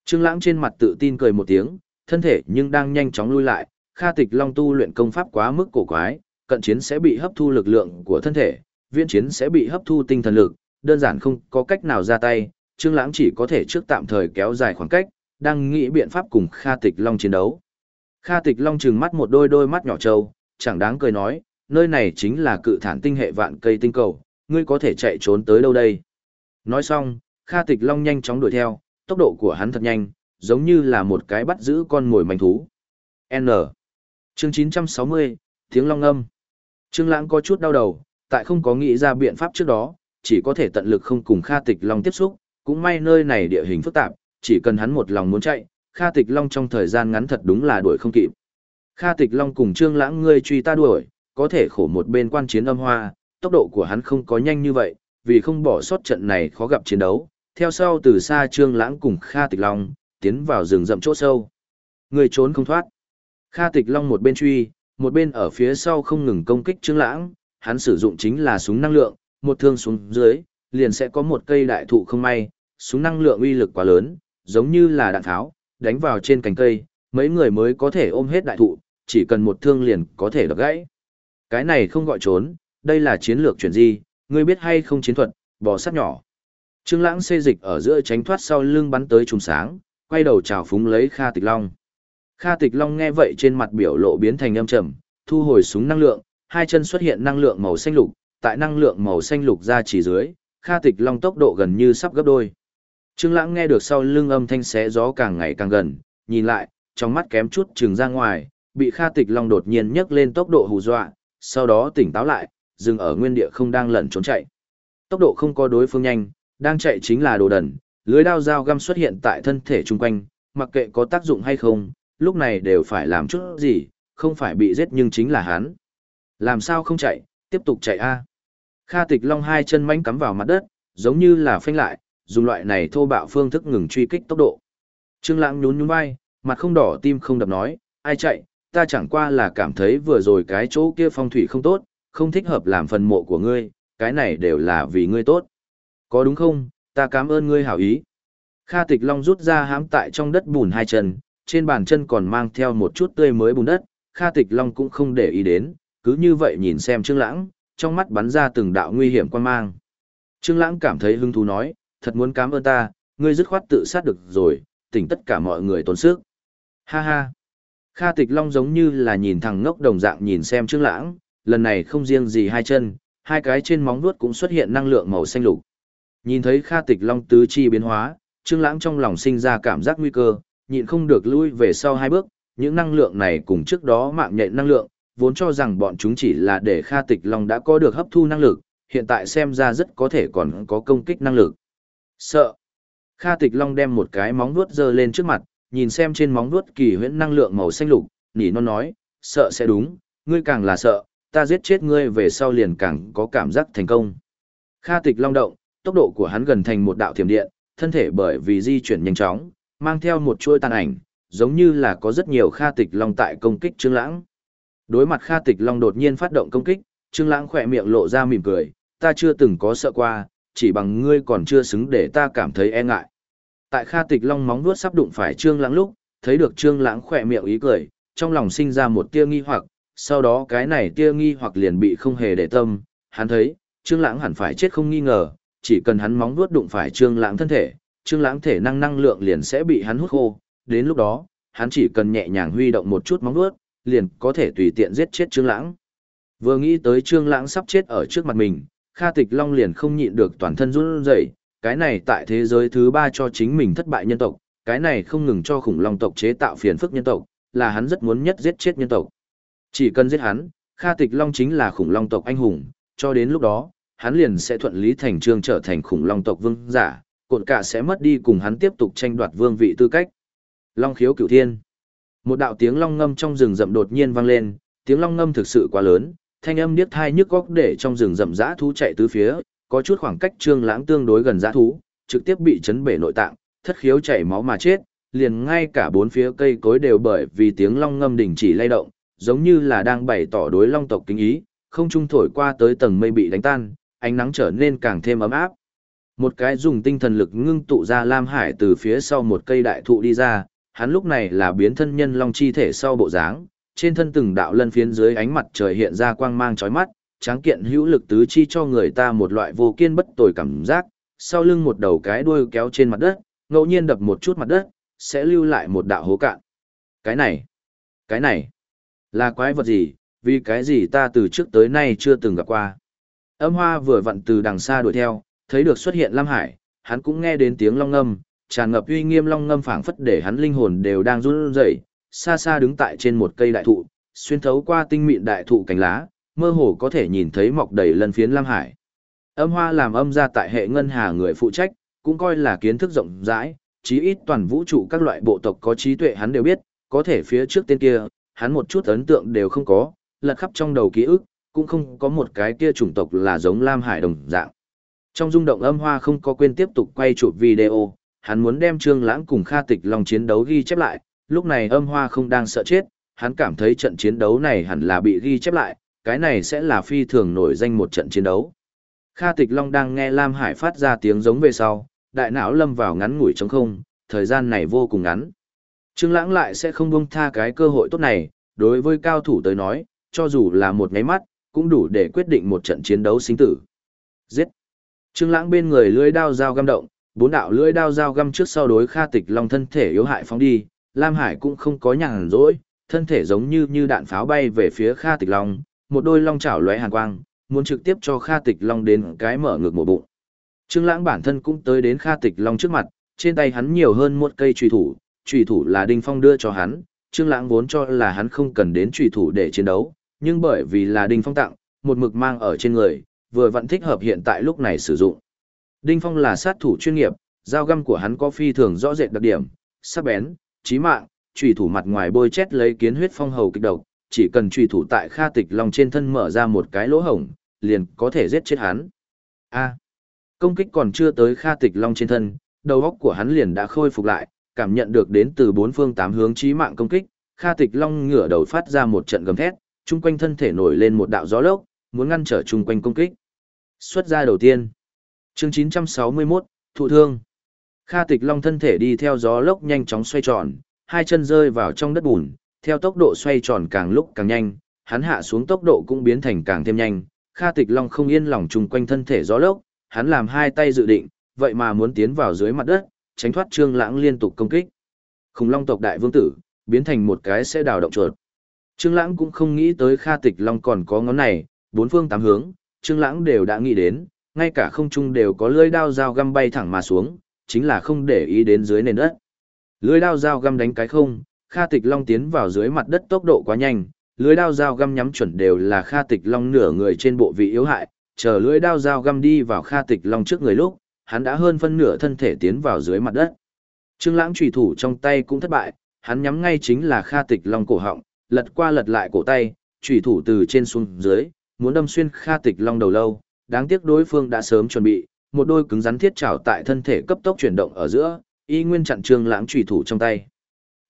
Trương Lãng trên mặt tự tin cười một tiếng, thân thể nhưng đang nhanh chóng lui lại, Kha Tịch Long tu luyện công pháp quá mức cổ quái, cận chiến sẽ bị hấp thu lực lượng của thân thể, viễn chiến sẽ bị hấp thu tinh thần lực, đơn giản không có cách nào ra tay, Trương Lãng chỉ có thể trước tạm thời kéo dài khoảng cách, đang nghĩ biện pháp cùng Kha Tịch Long chiến đấu. Kha Tịch Long trừng mắt một đôi đôi mắt nhỏ trâu, chẳng đáng cười nói, nơi này chính là cự thản tinh hệ vạn cây tinh cầu, ngươi có thể chạy trốn tới đâu đây. Nói xong, Kha Tịch Long nhanh chóng đuổi theo, tốc độ của hắn thật nhanh, giống như là một cái bắt giữ con mồi manh thú. N. Chương 960, tiếng long âm. Trương Lãng có chút đau đầu, tại không có nghĩ ra biện pháp trước đó, chỉ có thể tận lực không cùng Kha Tịch Long tiếp xúc, cũng may nơi này địa hình phức tạp, chỉ cần hắn một lòng muốn chạy, Kha Tịch Long trong thời gian ngắn thật đúng là đuổi không kịp. Kha Tịch Long cùng Trương Lãng ngươi truy ta đuổi, có thể khổ một bên quan chiến âm hoa, tốc độ của hắn không có nhanh như vậy, vì không bỏ sót trận này khó gặp chiến đấu. Theo sau từ xa Trương Lãng cùng Kha Tịch Long, tiến vào rừng rậm chỗ sâu. Người trốn không thoát. Kha Tịch Long một bên truy, một bên ở phía sau không ngừng công kích Trương Lãng, hắn sử dụng chính là súng năng lượng, một thương xuống dưới, liền sẽ có một cây đại thụ không may, súng năng lượng uy lực quá lớn, giống như là đạn tháo, đánh vào trên cành cây, mấy người mới có thể ôm hết đại thụ, chỉ cần một thương liền có thể đập gãy. Cái này không gọi trốn, đây là chiến lược chuyển di, ngươi biết hay không chiến thuật, bò sát nhỏ. Trương Lãng xê dịch ở giữa tránh thoát sau lưng bắn tới trùng sáng, quay đầu chào phúng lấy Kha Tịch Long. Kha Tịch Long nghe vậy trên mặt biểu lộ biến thành âm trầm, thu hồi súng năng lượng, hai chân xuất hiện năng lượng màu xanh lục, tại năng lượng màu xanh lục ra chỉ dưới, Kha Tịch Long tốc độ gần như sắp gấp đôi. Trương Lãng nghe được sau lưng âm thanh xé gió càng ngày càng gần, nhìn lại, trong mắt kém chút trừng ra ngoài, bị Kha Tịch Long đột nhiên nhấc lên tốc độ hù dọa, sau đó tỉnh táo lại, dừng ở nguyên địa không đang lẩn trốn chạy. Tốc độ không có đối phương nhanh, đang chạy chính là đồ đần, lưới đao dao găm xuất hiện tại thân thể chung quanh, mặc kệ có tác dụng hay không, lúc này đều phải làm chút gì, không phải bị giết nhưng chính là hắn. Làm sao không chạy, tiếp tục chạy a. Kha Tịch Long hai chân mãnh cắm vào mặt đất, giống như là phanh lại, dùng loại này thô bạo phương thức ngừng truy kích tốc độ. Trương Lãng nhún nhún vai, mặt không đỏ tim không đập nói, ai chạy, ta chẳng qua là cảm thấy vừa rồi cái chỗ kia phong thủy không tốt, không thích hợp làm phần mộ của ngươi, cái này đều là vì ngươi tốt. Có đúng không, ta cảm ơn ngươi hảo ý. Kha Tịch Long rút ra hãm tại trong đất bùn hai chân, trên bàn chân còn mang theo một chút tươi mới bùn đất, Kha Tịch Long cũng không để ý đến, cứ như vậy nhìn xem Trương Lãng, trong mắt bắn ra từng đạo nguy hiểm quan mang. Trương Lãng cảm thấy hứng thú nói, thật muốn cảm ơn ta, ngươi dứt khoát tự sát được rồi, tỉnh tất cả mọi người tốn sức. Ha ha. Kha Tịch Long giống như là nhìn thằng ngốc đồng dạng nhìn xem Trương Lãng, lần này không riêng gì hai chân, hai cái trên móng vuốt cũng xuất hiện năng lượng màu xanh lục. Nhìn thấy Kha Tịch Long tứ chi biến hóa, Trương Lãng trong lòng sinh ra cảm giác nguy cơ, nhịn không được lui về sau hai bước, những năng lượng này cùng trước đó mạng nhện năng lượng, vốn cho rằng bọn chúng chỉ là để Kha Tịch Long đã có được hấp thu năng lực, hiện tại xem ra rất có thể còn có công kích năng lực. Sợ. Kha Tịch Long đem một cái móng vuốt giơ lên trước mặt, nhìn xem trên móng vuốt kỳ huyễn năng lượng màu xanh lục, nỉ non nói, sợ sẽ đúng, ngươi càng là sợ, ta giết chết ngươi về sau liền càng có cảm giác thành công. Kha tịch long động, tốc độ của hắn gần thành một đạo thiểm điện, thân thể bởi vì di chuyển nhanh chóng, mang theo một chuôi tàn ảnh, giống như là có rất nhiều Kha tịch long tại công kích Trương Lãng. Đối mặt Kha tịch long đột nhiên phát động công kích, Trương Lãng khẽ miệng lộ ra mỉm cười, ta chưa từng có sợ qua, chỉ bằng ngươi còn chưa xứng để ta cảm thấy e ngại. Tại Kha Tịch Long móng vuốt sắp đụng phải Trương Lãng lúc, thấy được Trương Lãng khẽ miệng ý cười, trong lòng sinh ra một tia nghi hoặc, sau đó cái này tia nghi hoặc liền bị không hề để tâm, hắn thấy, Trương Lãng hẳn phải chết không nghi ngờ, chỉ cần hắn móng vuốt đụng phải Trương Lãng thân thể, Trương Lãng thể năng năng lượng liền sẽ bị hắn hút khô, đến lúc đó, hắn chỉ cần nhẹ nhàng huy động một chút móng vuốt, liền có thể tùy tiện giết chết Trương Lãng. Vừa nghĩ tới Trương Lãng sắp chết ở trước mặt mình, Kha Tịch Long liền không nhịn được toàn thân run rẩy, cái này tại thế giới thứ ba cho chính mình thất bại nhân tộc, cái này không ngừng cho khủng long tộc chế tạo phiền phức nhân tộc, là hắn rất muốn nhất giết chết nhân tộc. Chỉ cần giết hắn, Kha Tịch Long chính là khủng long tộc anh hùng, cho đến lúc đó, hắn liền sẽ thuận lý thành trương trở thành khủng long tộc vương giả, cột cả sẽ mất đi cùng hắn tiếp tục tranh đoạt vương vị tư cách. Long khiếu cửu thiên. Một đạo tiếng long ngâm trong rừng rậm đột nhiên vang lên, tiếng long ngâm thực sự quá lớn, thanh âm điếc thai nhức góc để trong rừng rậm dã thú chạy tứ phía, có chút khoảng cách trương lãng tương đối gần dã thú, trực tiếp bị chấn bể nội tạng, thất khiếu chảy máu mà chết, liền ngay cả bốn phía cây cối đều bởi vì tiếng long ngâm đình chỉ lay động, giống như là đang bày tỏ đối long tộc kính ý, không trung thổi qua tới tầng mây bị đánh tan, ánh nắng trở nên càng thêm ấm áp. Một cái dùng tinh thần lực ngưng tụ ra Lam Hải từ phía sau một cây đại thụ đi ra, hắn lúc này là biến thân nhân long chi thể sau bộ dáng, trên thân từng đạo lân phiến dưới ánh mặt trời hiện ra quang mang chói mắt, tráng kiện hữu lực tứ chi cho người ta một loại vô kiên bất tồi cảm giác, sau lưng một đầu cái đuôi kéo trên mặt đất, ngẫu nhiên đập một chút mặt đất, sẽ lưu lại một đạo hố cạn. Cái này, cái này, là quái vật gì, vì cái gì ta từ trước tới nay chưa từng gặp qua. Âm hoa vừa vặn từ đằng xa đuổi theo, thấy được xuất hiện Lam Hải, hắn cũng nghe đến tiếng long ngâm, tràn ngập uy nghiêm long ngâm phảng phất để hắn linh hồn đều đang run rẩy, xa xa đứng tại trên một cây đại thụ, xuyên thấu qua tinh mịn đại thụ cánh lá, mơ hồ có thể nhìn thấy mọc đầy lân phiến Lam Hải. Âm hoa làm âm ra tại hệ ngân hà người phụ trách, cũng coi là kiến thức rộng rãi, chí ít toàn vũ trụ các loại bộ tộc có trí tuệ hắn đều biết, có thể phía trước tên kia, hắn một chút ấn tượng đều không có, lật khắp trong đầu ký ức, cũng không có một cái kia chủng tộc là giống Lam Hải đồng dạng. Trong rung động âm hoa không có quên tiếp tục quay chụp video, hắn muốn đem Trương Lãng cùng Kha Tịch Long chiến đấu ghi chép lại, lúc này âm hoa không đang sợ chết, hắn cảm thấy trận chiến đấu này hẳn là bị ghi chép lại, cái này sẽ là phi thường nổi danh một trận chiến đấu. Kha Tịch Long đang nghe Lam Hải phát ra tiếng giống về sau, đại não lâm vào ngắn ngủi trống không, thời gian này vô cùng ngắn. Trương Lãng lại sẽ không buông tha cái cơ hội tốt này, đối với cao thủ tới nói, cho dù là một cái mắt, cũng đủ để quyết định một trận chiến đấu sinh tử. Giết! Trương Lãng bên người lưỡi đao dao găm động, bốn đạo lưỡi đao dao găm trước sau đối Kha Tịch Long thân thể yếu hại phóng đi, Lam Hải cũng không có nhàn rỗi, thân thể giống như như đạn pháo bay về phía Kha Tịch Long, một đôi long chảo lóe hàn quang, muốn trực tiếp cho Kha Tịch Long đến cái mở ngược một bụng. Trương Lãng bản thân cũng tới đến Kha Tịch Long trước mặt, trên tay hắn nhiều hơn một cây chùy thủ, chùy thủ là Đinh Phong đưa cho hắn, Trương Lãng vốn cho là hắn không cần đến chùy thủ để chiến đấu, nhưng bởi vì là Đinh Phong tặng, một mực mang ở trên người, vừa vẫn thích hợp hiện tại lúc này sử dụng. Đinh Phong là sát thủ chuyên nghiệp, dao găm của hắn có phi thường rõ rệt đặc điểm, sắc bén, chí mạng, chủy thủ mặt ngoài bôi chét lấy kiến huyết phong hầu kịch độc, chỉ cần chủy thủ tại Kha Tịch Long trên thân mở ra một cái lỗ hổng, liền có thể giết chết hắn. A. công kích còn chưa tới Kha Tịch Long trên thân, đầu óc của hắn liền đã khôi phục lại, cảm nhận được đến từ bốn phương tám hướng chí mạng công kích, Kha Tịch Long ngửa đầu phát ra một trận gầm thét, chung quanh thân thể nổi lên một đạo gió lốc, muốn ngăn trở chung quanh công kích. Xuất ra đầu tiên. Chương 961, thụ thương. Kha Tịch Long thân thể đi theo gió lốc nhanh chóng xoay tròn, hai chân rơi vào trong đất bùn, theo tốc độ xoay tròn càng lúc càng nhanh, hắn hạ xuống tốc độ cũng biến thành càng thêm nhanh. Kha Tịch Long không yên lòng chung quanh thân thể gió lốc, hắn làm hai tay dự định, vậy mà muốn tiến vào dưới mặt đất, tránh thoát Trương Lãng liên tục công kích. Khủng Long tộc đại vương tử, biến thành một cái sẽ đào động chuột. Trương Lãng cũng không nghĩ tới Kha Tịch Long còn có ngón này, bốn phương tám hướng, Trương Lãng đều đã nghĩ đến, ngay cả không trung đều có lưỡi đao dao găm bay thẳng mà xuống, chính là không để ý đến dưới nền đất. Lưỡi đao dao găm đánh cái không, Kha Tịch Long tiến vào dưới mặt đất tốc độ quá nhanh, lưỡi đao dao găm nhắm chuẩn đều là Kha Tịch Long nửa người trên bộ vị yếu hại, chờ lưỡi đao dao găm đi vào Kha Tịch Long trước người lúc, hắn đã hơn phân nửa thân thể tiến vào dưới mặt đất. Trương Lãng chủy thủ trong tay cũng thất bại, hắn nhắm ngay chính là Kha Tịch Long cổ họng, lật qua lật lại cổ tay, chủy thủ từ trên xuống dưới, muốn đâm xuyên Kha Tịch Long đầu lâu, đáng tiếc đối phương đã sớm chuẩn bị, một đôi cứng rắn thiết trảo tại thân thể cấp tốc chuyển động ở giữa, y nguyên chặn Trương Lãng chủy thủ trong tay.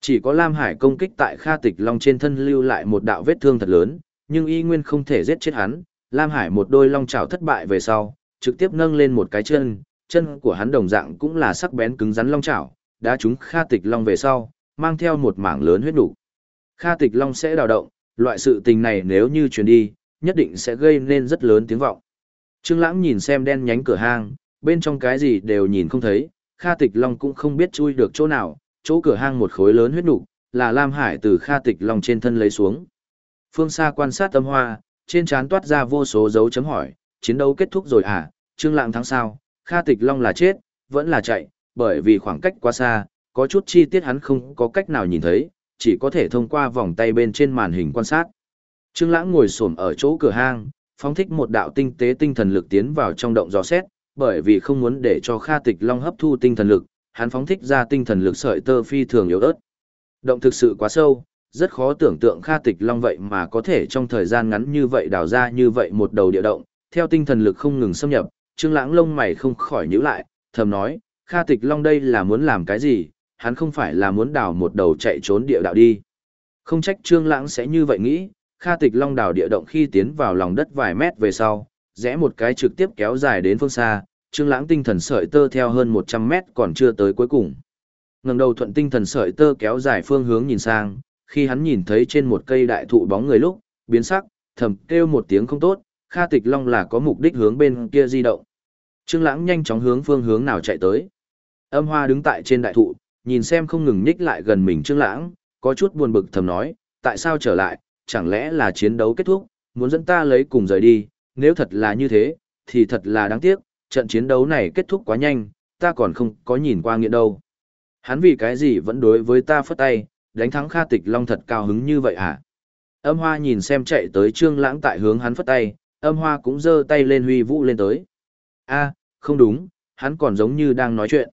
Chỉ có Lam Hải công kích tại Kha Tịch Long trên thân lưu lại một đạo vết thương thật lớn, nhưng y nguyên không thể giết chết hắn. Lam Hải một đôi long chảo thất bại về sau, trực tiếp nâng lên một cái chân, chân của hắn đồng dạng cũng là sắc bén cứng rắn long chảo, đã trúng Kha Tịch Long về sau, mang theo một mảng lớn huyết đủ. Kha Tịch Long sẽ đào động, loại sự tình này nếu như truyền đi, nhất định sẽ gây nên rất lớn tiếng vọng. Trương Lãng nhìn xem đen nhánh cửa hang, bên trong cái gì đều nhìn không thấy, Kha Tịch Long cũng không biết chui được chỗ nào, chỗ cửa hang một khối lớn huyết nục, là Lam Hải từ Kha Tịch Long trên thân lấy xuống. Phương xa quan sát tâm hoa, trên trán toát ra vô số dấu chấm hỏi, chiến đấu kết thúc rồi à, Trương Lãng thắng sao? Kha Tịch Long là chết, vẫn là chạy, bởi vì khoảng cách quá xa, có chút chi tiết hắn không có cách nào nhìn thấy, chỉ có thể thông qua vòng tay bên trên màn hình quan sát. Trương Lãng ngồi xổm ở chỗ cửa hang, phóng thích một đạo tinh tế tinh thần lực tiến vào trong động dò xét, bởi vì không muốn để cho Kha Tịch Long hấp thu tinh thần lực, hắn phóng thích ra tinh thần lực sợi tơ phi thường yếu ớt. Động thực sự quá sâu, rất khó tưởng tượng Kha Tịch Long vậy mà có thể trong thời gian ngắn như vậy đào ra như vậy một đầu địa động, theo tinh thần lực không ngừng xâm nhập, Trương Lãng lông mày không khỏi nhíu lại, thầm nói, Kha Tịch Long đây là muốn làm cái gì, hắn không phải là muốn đào một đầu chạy trốn địa đạo đi. Không trách Trương Lãng sẽ như vậy nghĩ, Kha Tịch Long đào địa động khi tiến vào lòng đất vài mét về sau, rẽ một cái trực tiếp kéo dài đến phương xa, Trương Lãng tinh thần sợi tơ theo hơn 100 mét còn chưa tới cuối cùng. Ngẩng đầu thuận tinh thần sợi tơ kéo dài phương hướng nhìn sang, khi hắn nhìn thấy trên một cây đại thụ bóng người lúc, biến sắc, thầm kêu một tiếng không tốt, Kha Tịch Long là có mục đích hướng bên kia di động. Trương Lãng nhanh chóng hướng phương hướng nào chạy tới. Âm Hoa đứng tại trên đại thụ, nhìn xem không ngừng nhích lại gần mình Trương Lãng, có chút buồn bực thầm nói, tại sao trở lại, chẳng lẽ là chiến đấu kết thúc, muốn dẫn ta lấy cùng rời đi, nếu thật là như thế, thì thật là đáng tiếc, trận chiến đấu này kết thúc quá nhanh, ta còn không có nhìn qua nghiện đâu. Hắn vì cái gì vẫn đối với ta phất tay, đánh thắng Kha Tịch Long thật cao hứng như vậy hả? Âm Hoa nhìn xem chạy tới Trương Lãng tại hướng hắn phất tay, Âm Hoa cũng giơ tay lên huy vũ lên tới. A, không đúng, hắn còn giống như đang nói chuyện.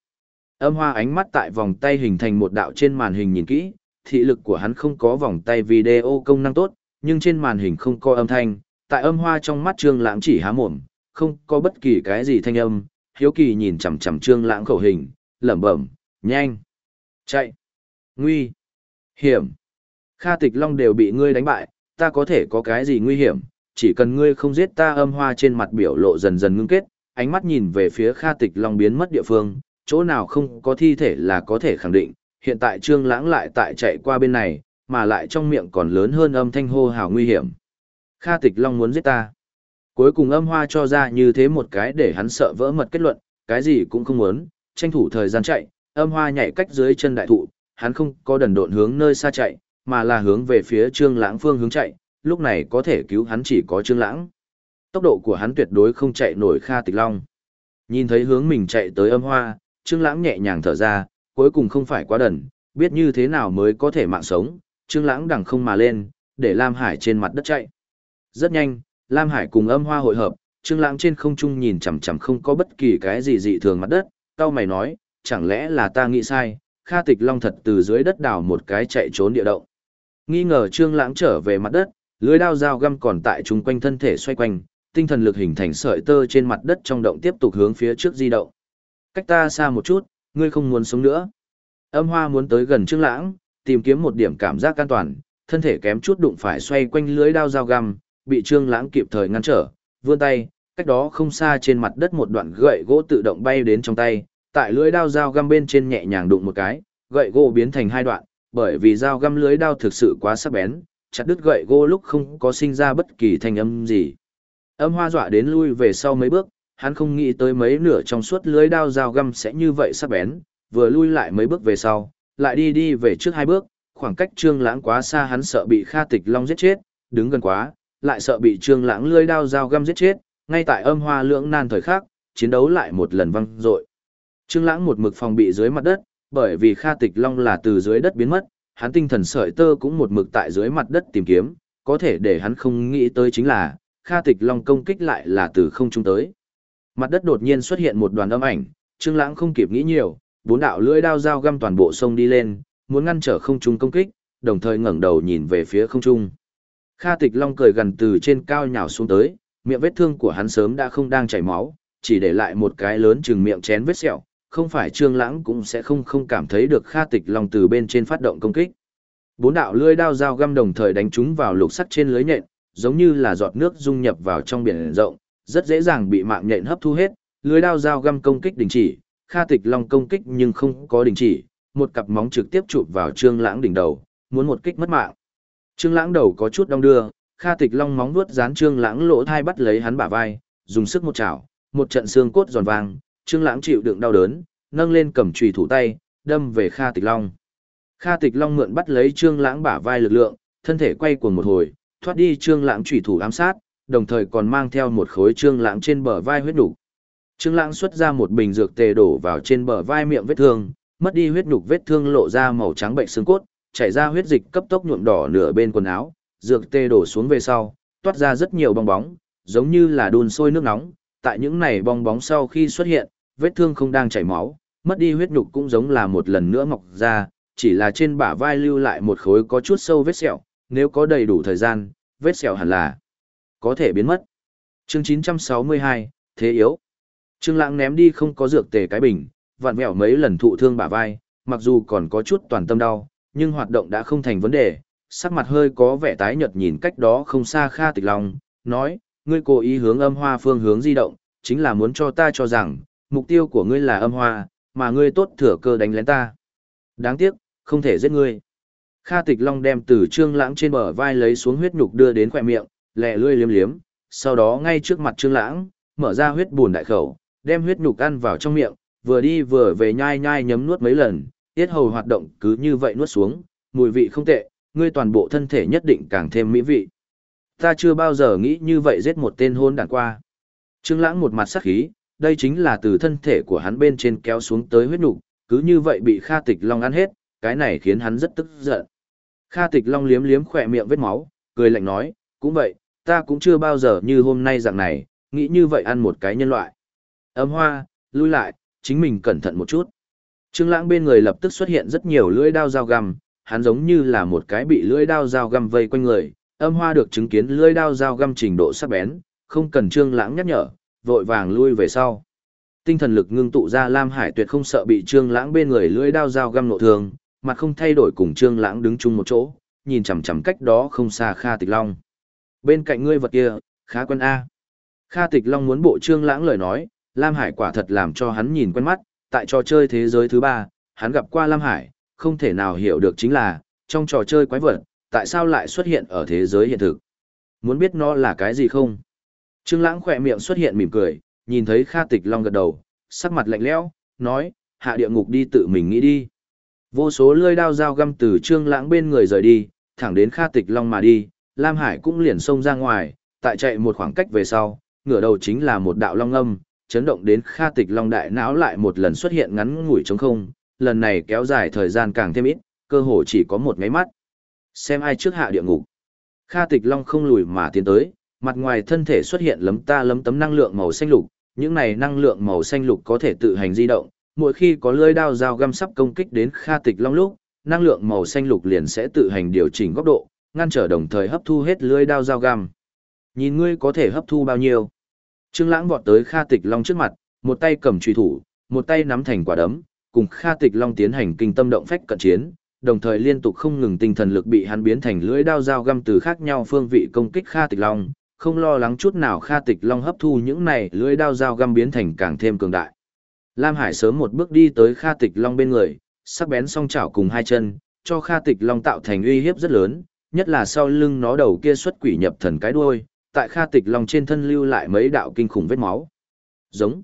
Âm Hoa ánh mắt tại vòng tay hình thành một đạo trên màn hình nhìn kỹ, thị lực của hắn không có vòng tay video công năng tốt, nhưng trên màn hình không có âm thanh, tại âm hoa trong mắt Trương Lãng chỉ há mồm, không có bất kỳ cái gì thanh âm, hiếu kỳ nhìn chằm chằm Trương Lãng khẩu hình, lẩm bẩm, "Nhanh, chạy, nguy hiểm. Kha Tịch Long đều bị ngươi đánh bại, ta có thể có cái gì nguy hiểm, chỉ cần ngươi không giết ta." Âm hoa trên mặt biểu lộ dần dần ngưng kết, ánh mắt nhìn về phía Kha Tịch Long biến mất địa phương, chỗ nào không có thi thể là có thể khẳng định, hiện tại Trương Lãng lại tại chạy qua bên này, mà lại trong miệng còn lớn hơn âm thanh hô hào nguy hiểm. Kha Tịch Long muốn giết ta. Cuối cùng âm hoa cho ra như thế một cái để hắn sợ vỡ mật kết luận, cái gì cũng không muốn, tranh thủ thời gian chạy, âm hoa nhảy cách dưới chân đại thụ, hắn không có đần độn hướng nơi xa chạy, mà là hướng về phía Trương Lãng phương hướng chạy, lúc này có thể cứu hắn chỉ có Trương Lãng. Tốc độ của hắn tuyệt đối không chạy nổi Kha Tịch Long. Nhìn thấy hướng mình chạy tới âm hoa, Trương Lãng nhẹ nhàng thở ra, cuối cùng không phải quá đần, biết như thế nào mới có thể mạng sống, Trương Lãng đằng không mà lên, để Lam Hải trên mặt đất chạy. Rất nhanh, Lam Hải cùng âm hoa hội hợp, Trương Lãng trên không trung nhìn chằm chằm không có bất kỳ cái gì dị thường mặt đất, cau mày nói, chẳng lẽ là ta nghĩ sai, Kha Tịch Long thật từ dưới đất đào một cái chạy trốn địa động. Nghi ngờ Trương Lãng trở về mặt đất, lưỡi đao dao găm còn tại trung quanh thân thể xoay quanh, tinh thần lực hình thành sợi tơ trên mặt đất trong động tiếp tục hướng phía trước di động. Cách ta xa một chút, ngươi không muốn sống nữa. Âm hoa muốn tới gần Trương Lãng, tìm kiếm một điểm cảm giác an toàn, thân thể kém chút đụng phải xoay quanh lưới đao dao găm, bị Trương Lãng kịp thời ngăn trở, vươn tay, cách đó không xa trên mặt đất một đoạn gậy gỗ tự động bay đến trong tay, tại lưới đao dao găm bên trên nhẹ nhàng đụng một cái, gậy gỗ biến thành hai đoạn, bởi vì dao găm lưới đao thực sự quá sắc bén, chặt đứt gậy gỗ lúc không có sinh ra bất kỳ thanh âm gì. Âm hoa dọa đến lui về sau mấy bước, hắn không nghĩ tới mấy nửa trong suốt lưới đao dao găm sẽ như vậy sắc bén, vừa lui lại mấy bước về sau, lại đi đi về trước hai bước, khoảng cách Trương Lãng quá xa hắn sợ bị Kha Tịch Long giết chết, đứng gần quá, lại sợ bị Trương Lãng lưới đao dao găm giết chết, ngay tại âm hoa lưỡng nan thời khắc, chiến đấu lại một lần vang dội. Trương Lãng một mực phòng bị dưới mặt đất, bởi vì Kha Tịch Long là từ dưới đất biến mất, hắn tinh thần sợi tơ cũng một mực tại dưới mặt đất tìm kiếm, có thể để hắn không nghĩ tới chính là Kha Tịch Long công kích lại là từ không trung tới. Mặt đất đột nhiên xuất hiện một đoàn âm ảnh, Trương Lãng không kịp nghĩ nhiều, bốn đạo lưỡi đao dao găm toàn bộ sông đi lên, muốn ngăn trở không trung công kích, đồng thời ngẩng đầu nhìn về phía không trung. Kha Tịch Long cười gần từ trên cao nhào xuống tới, miệng vết thương của hắn sớm đã không đang chảy máu, chỉ để lại một cái lớn chừng miệng chén vết sẹo, không phải Trương Lãng cũng sẽ không không cảm thấy được Kha Tịch Long từ bên trên phát động công kích. Bốn đạo lưỡi đao dao găm đồng thời đánh trúng vào lục sắt trên lưới nhện, giống như là giọt nước dung nhập vào trong biển rộng, rất dễ dàng bị mạng nhện hấp thu hết, Lưới đao dao găm công kích đình chỉ, Kha Tịch Long công kích nhưng không có đình chỉ, một cặp móng trực tiếp chụp vào Trương Lãng đỉnh đầu, muốn một kích mất mạng. Trương Lãng đầu có chút đong đưa, Kha Tịch Long móng vuốt dán Trương Lãng lỗ tai bắt lấy hắn bả vai, dùng sức một chảo, một trận xương cốt giòn vang, Trương Lãng chịu đựng đau đớn, nâng lên cầm chùy thủ tay, đâm về Kha Tịch Long. Kha Tịch Long mượn bắt lấy Trương Lãng bả vai lực lượng, thân thể quay cuồng một hồi, thoát đi Trương Lãng chùy thủ ám sát, đồng thời còn mang theo một khối Trương Lãng trên bờ vai huyết nục. Trương Lãng xuất ra một bình dược tề đổ vào trên bờ vai miệng vết thương, mất đi huyết nục vết thương lộ ra màu trắng bệnh xương cốt, chảy ra huyết dịch cấp tốc nhuộm đỏ nửa bên quần áo, dược tê đổ xuống về sau, toát ra rất nhiều bong bóng, giống như là đun sôi nước nóng, tại những này bong bóng sau khi xuất hiện, vết thương không đang chảy máu, mất đi huyết nhục cũng giống là một lần nữa mọc ra, chỉ là trên bả vai lưu lại một khối có chút sâu vết sẹo, nếu có đầy đủ thời gian, vết sẹo hẳn là có thể biến mất. Chương 962, Thế yếu. Trương Lãng ném đi không có dược tề cái bình, vặn vẹo mấy lần thụ thương bả vai, mặc dù còn có chút toàn tâm đau, nhưng hoạt động đã không thành vấn đề, sắc mặt hơi có vẻ tái nhợt nhìn cách đó không xa Kha Tịch Long, nói, ngươi cố ý hướng âm hoa phương hướng di động, chính là muốn cho ta cho rằng, mục tiêu của ngươi là âm hoa, mà ngươi tốt thừa cơ đánh lén ta. Đáng tiếc, không thể giết ngươi. Kha Tịch Long đem từ Trương Lãng trên bờ vai lấy xuống huyết nhục đưa đến khóe miệng, lẹ lưỡi liếm liếm, sau đó ngay trước mặt Trương Lãng, mở ra huyết buồn đại khẩu, đem huyết nhục ăn vào trong miệng, vừa đi vừa về nhai nhai nhấm nuốt mấy lần, tiết hầu hoạt động cứ như vậy nuốt xuống, mùi vị không tệ, ngươi toàn bộ thân thể nhất định càng thêm mỹ vị. Ta chưa bao giờ nghĩ như vậy giết một tên hôn đàn qua. Trương Lãng một mặt sắc khí, đây chính là từ thân thể của hắn bên trên kéo xuống tới huyết nục, cứ như vậy bị Kha Tịch Long ăn hết, cái này khiến hắn rất tức giận. Kha Tịch Long liếm liếm khóe miệng vết máu, cười lạnh nói, cũng vậy, ta cũng chưa bao giờ như hôm nay dạng này, nghĩ như vậy ăn một cái nhân loại. Âm hoa, lui lại, chính mình cẩn thận một chút. Trương Lãng bên người lập tức xuất hiện rất nhiều lưỡi đao dao găm, hắn giống như là một cái bị lưỡi đao dao găm vây quanh người, âm hoa được chứng kiến lưỡi đao dao găm trình độ sắc bén, không cần Trương Lãng nhắc nhở, vội vàng lui về sau. Tinh thần lực ngưng tụ ra Lam Hải Tuyệt không sợ bị Trương Lãng bên người lưỡi đao dao găm nộ thương, mặt không thay đổi cùng Trương Lãng đứng chung một chỗ, nhìn chằm chằm cách đó không xa Kha Tịch Long. Bên cạnh ngươi vật kia, khá quen a. Kha Tịch Long muốn bộ Trương Lãng lời nói, Lam Hải quả thật làm cho hắn nhìn quen mắt, tại trò chơi thế giới thứ ba, hắn gặp qua Lam Hải, không thể nào hiểu được chính là, trong trò chơi quái vật, tại sao lại xuất hiện ở thế giới hiện thực. Muốn biết nó là cái gì không? Trương Lãng khỏe miệng xuất hiện mỉm cười, nhìn thấy Kha Tịch Long gật đầu, sắc mặt lạnh lẽo, nói, hạ địa ngục đi tự mình nghĩ đi. Vô số lưỡi đao dao găm từ Trương Lãng bên người rời đi, thẳng đến Kha Tịch Long mà đi, Lam Hải cũng liền xông ra ngoài, tại chạy một khoảng cách về sau, ngửa đầu chính là một đạo long âm, chấn động đến Kha Tịch Long đại não lại một lần xuất hiện ngắn ngủi trống không, lần này kéo dài thời gian càng thêm ít, cơ hồ chỉ có một cái mắt. Xem ai trước hạ địa ngục. Kha Tịch Long không lùi mà tiến tới, mặt ngoài thân thể xuất hiện lấm ta lấm tấm năng lượng màu xanh lục, những này năng lượng màu xanh lục có thể tự hành di động, mỗi khi có lưỡi đao dao găm sắp công kích đến Kha Tịch Long lúc, năng lượng màu xanh lục liền sẽ tự hành điều chỉnh góc độ, ngăn trở đồng thời hấp thu hết lưỡi đao dao găm. Nhìn ngươi có thể hấp thu bao nhiêu? Trương Lãng vọt tới Kha Tịch Long trước mặt, một tay cầm chùy thủ, một tay nắm thành quả đấm, cùng Kha Tịch Long tiến hành kinh tâm động phách cận chiến, đồng thời liên tục không ngừng tinh thần lực bị hắn biến thành lưỡi đao dao găm từ khác nhau phương vị công kích Kha Tịch Long, không lo lắng chút nào Kha Tịch Long hấp thu những này lưỡi đao dao găm biến thành càng thêm cường đại. Lam Hải sớm một bước đi tới Kha Tịch Long bên người, sắc bén song chảo cùng hai chân, cho Kha Tịch Long tạo thành uy hiếp rất lớn, nhất là sau lưng nó đầu kia xuất quỷ nhập thần cái đuôi, tại Kha Tịch Long trên thân lưu lại mấy đạo kinh khủng vết máu. Giống.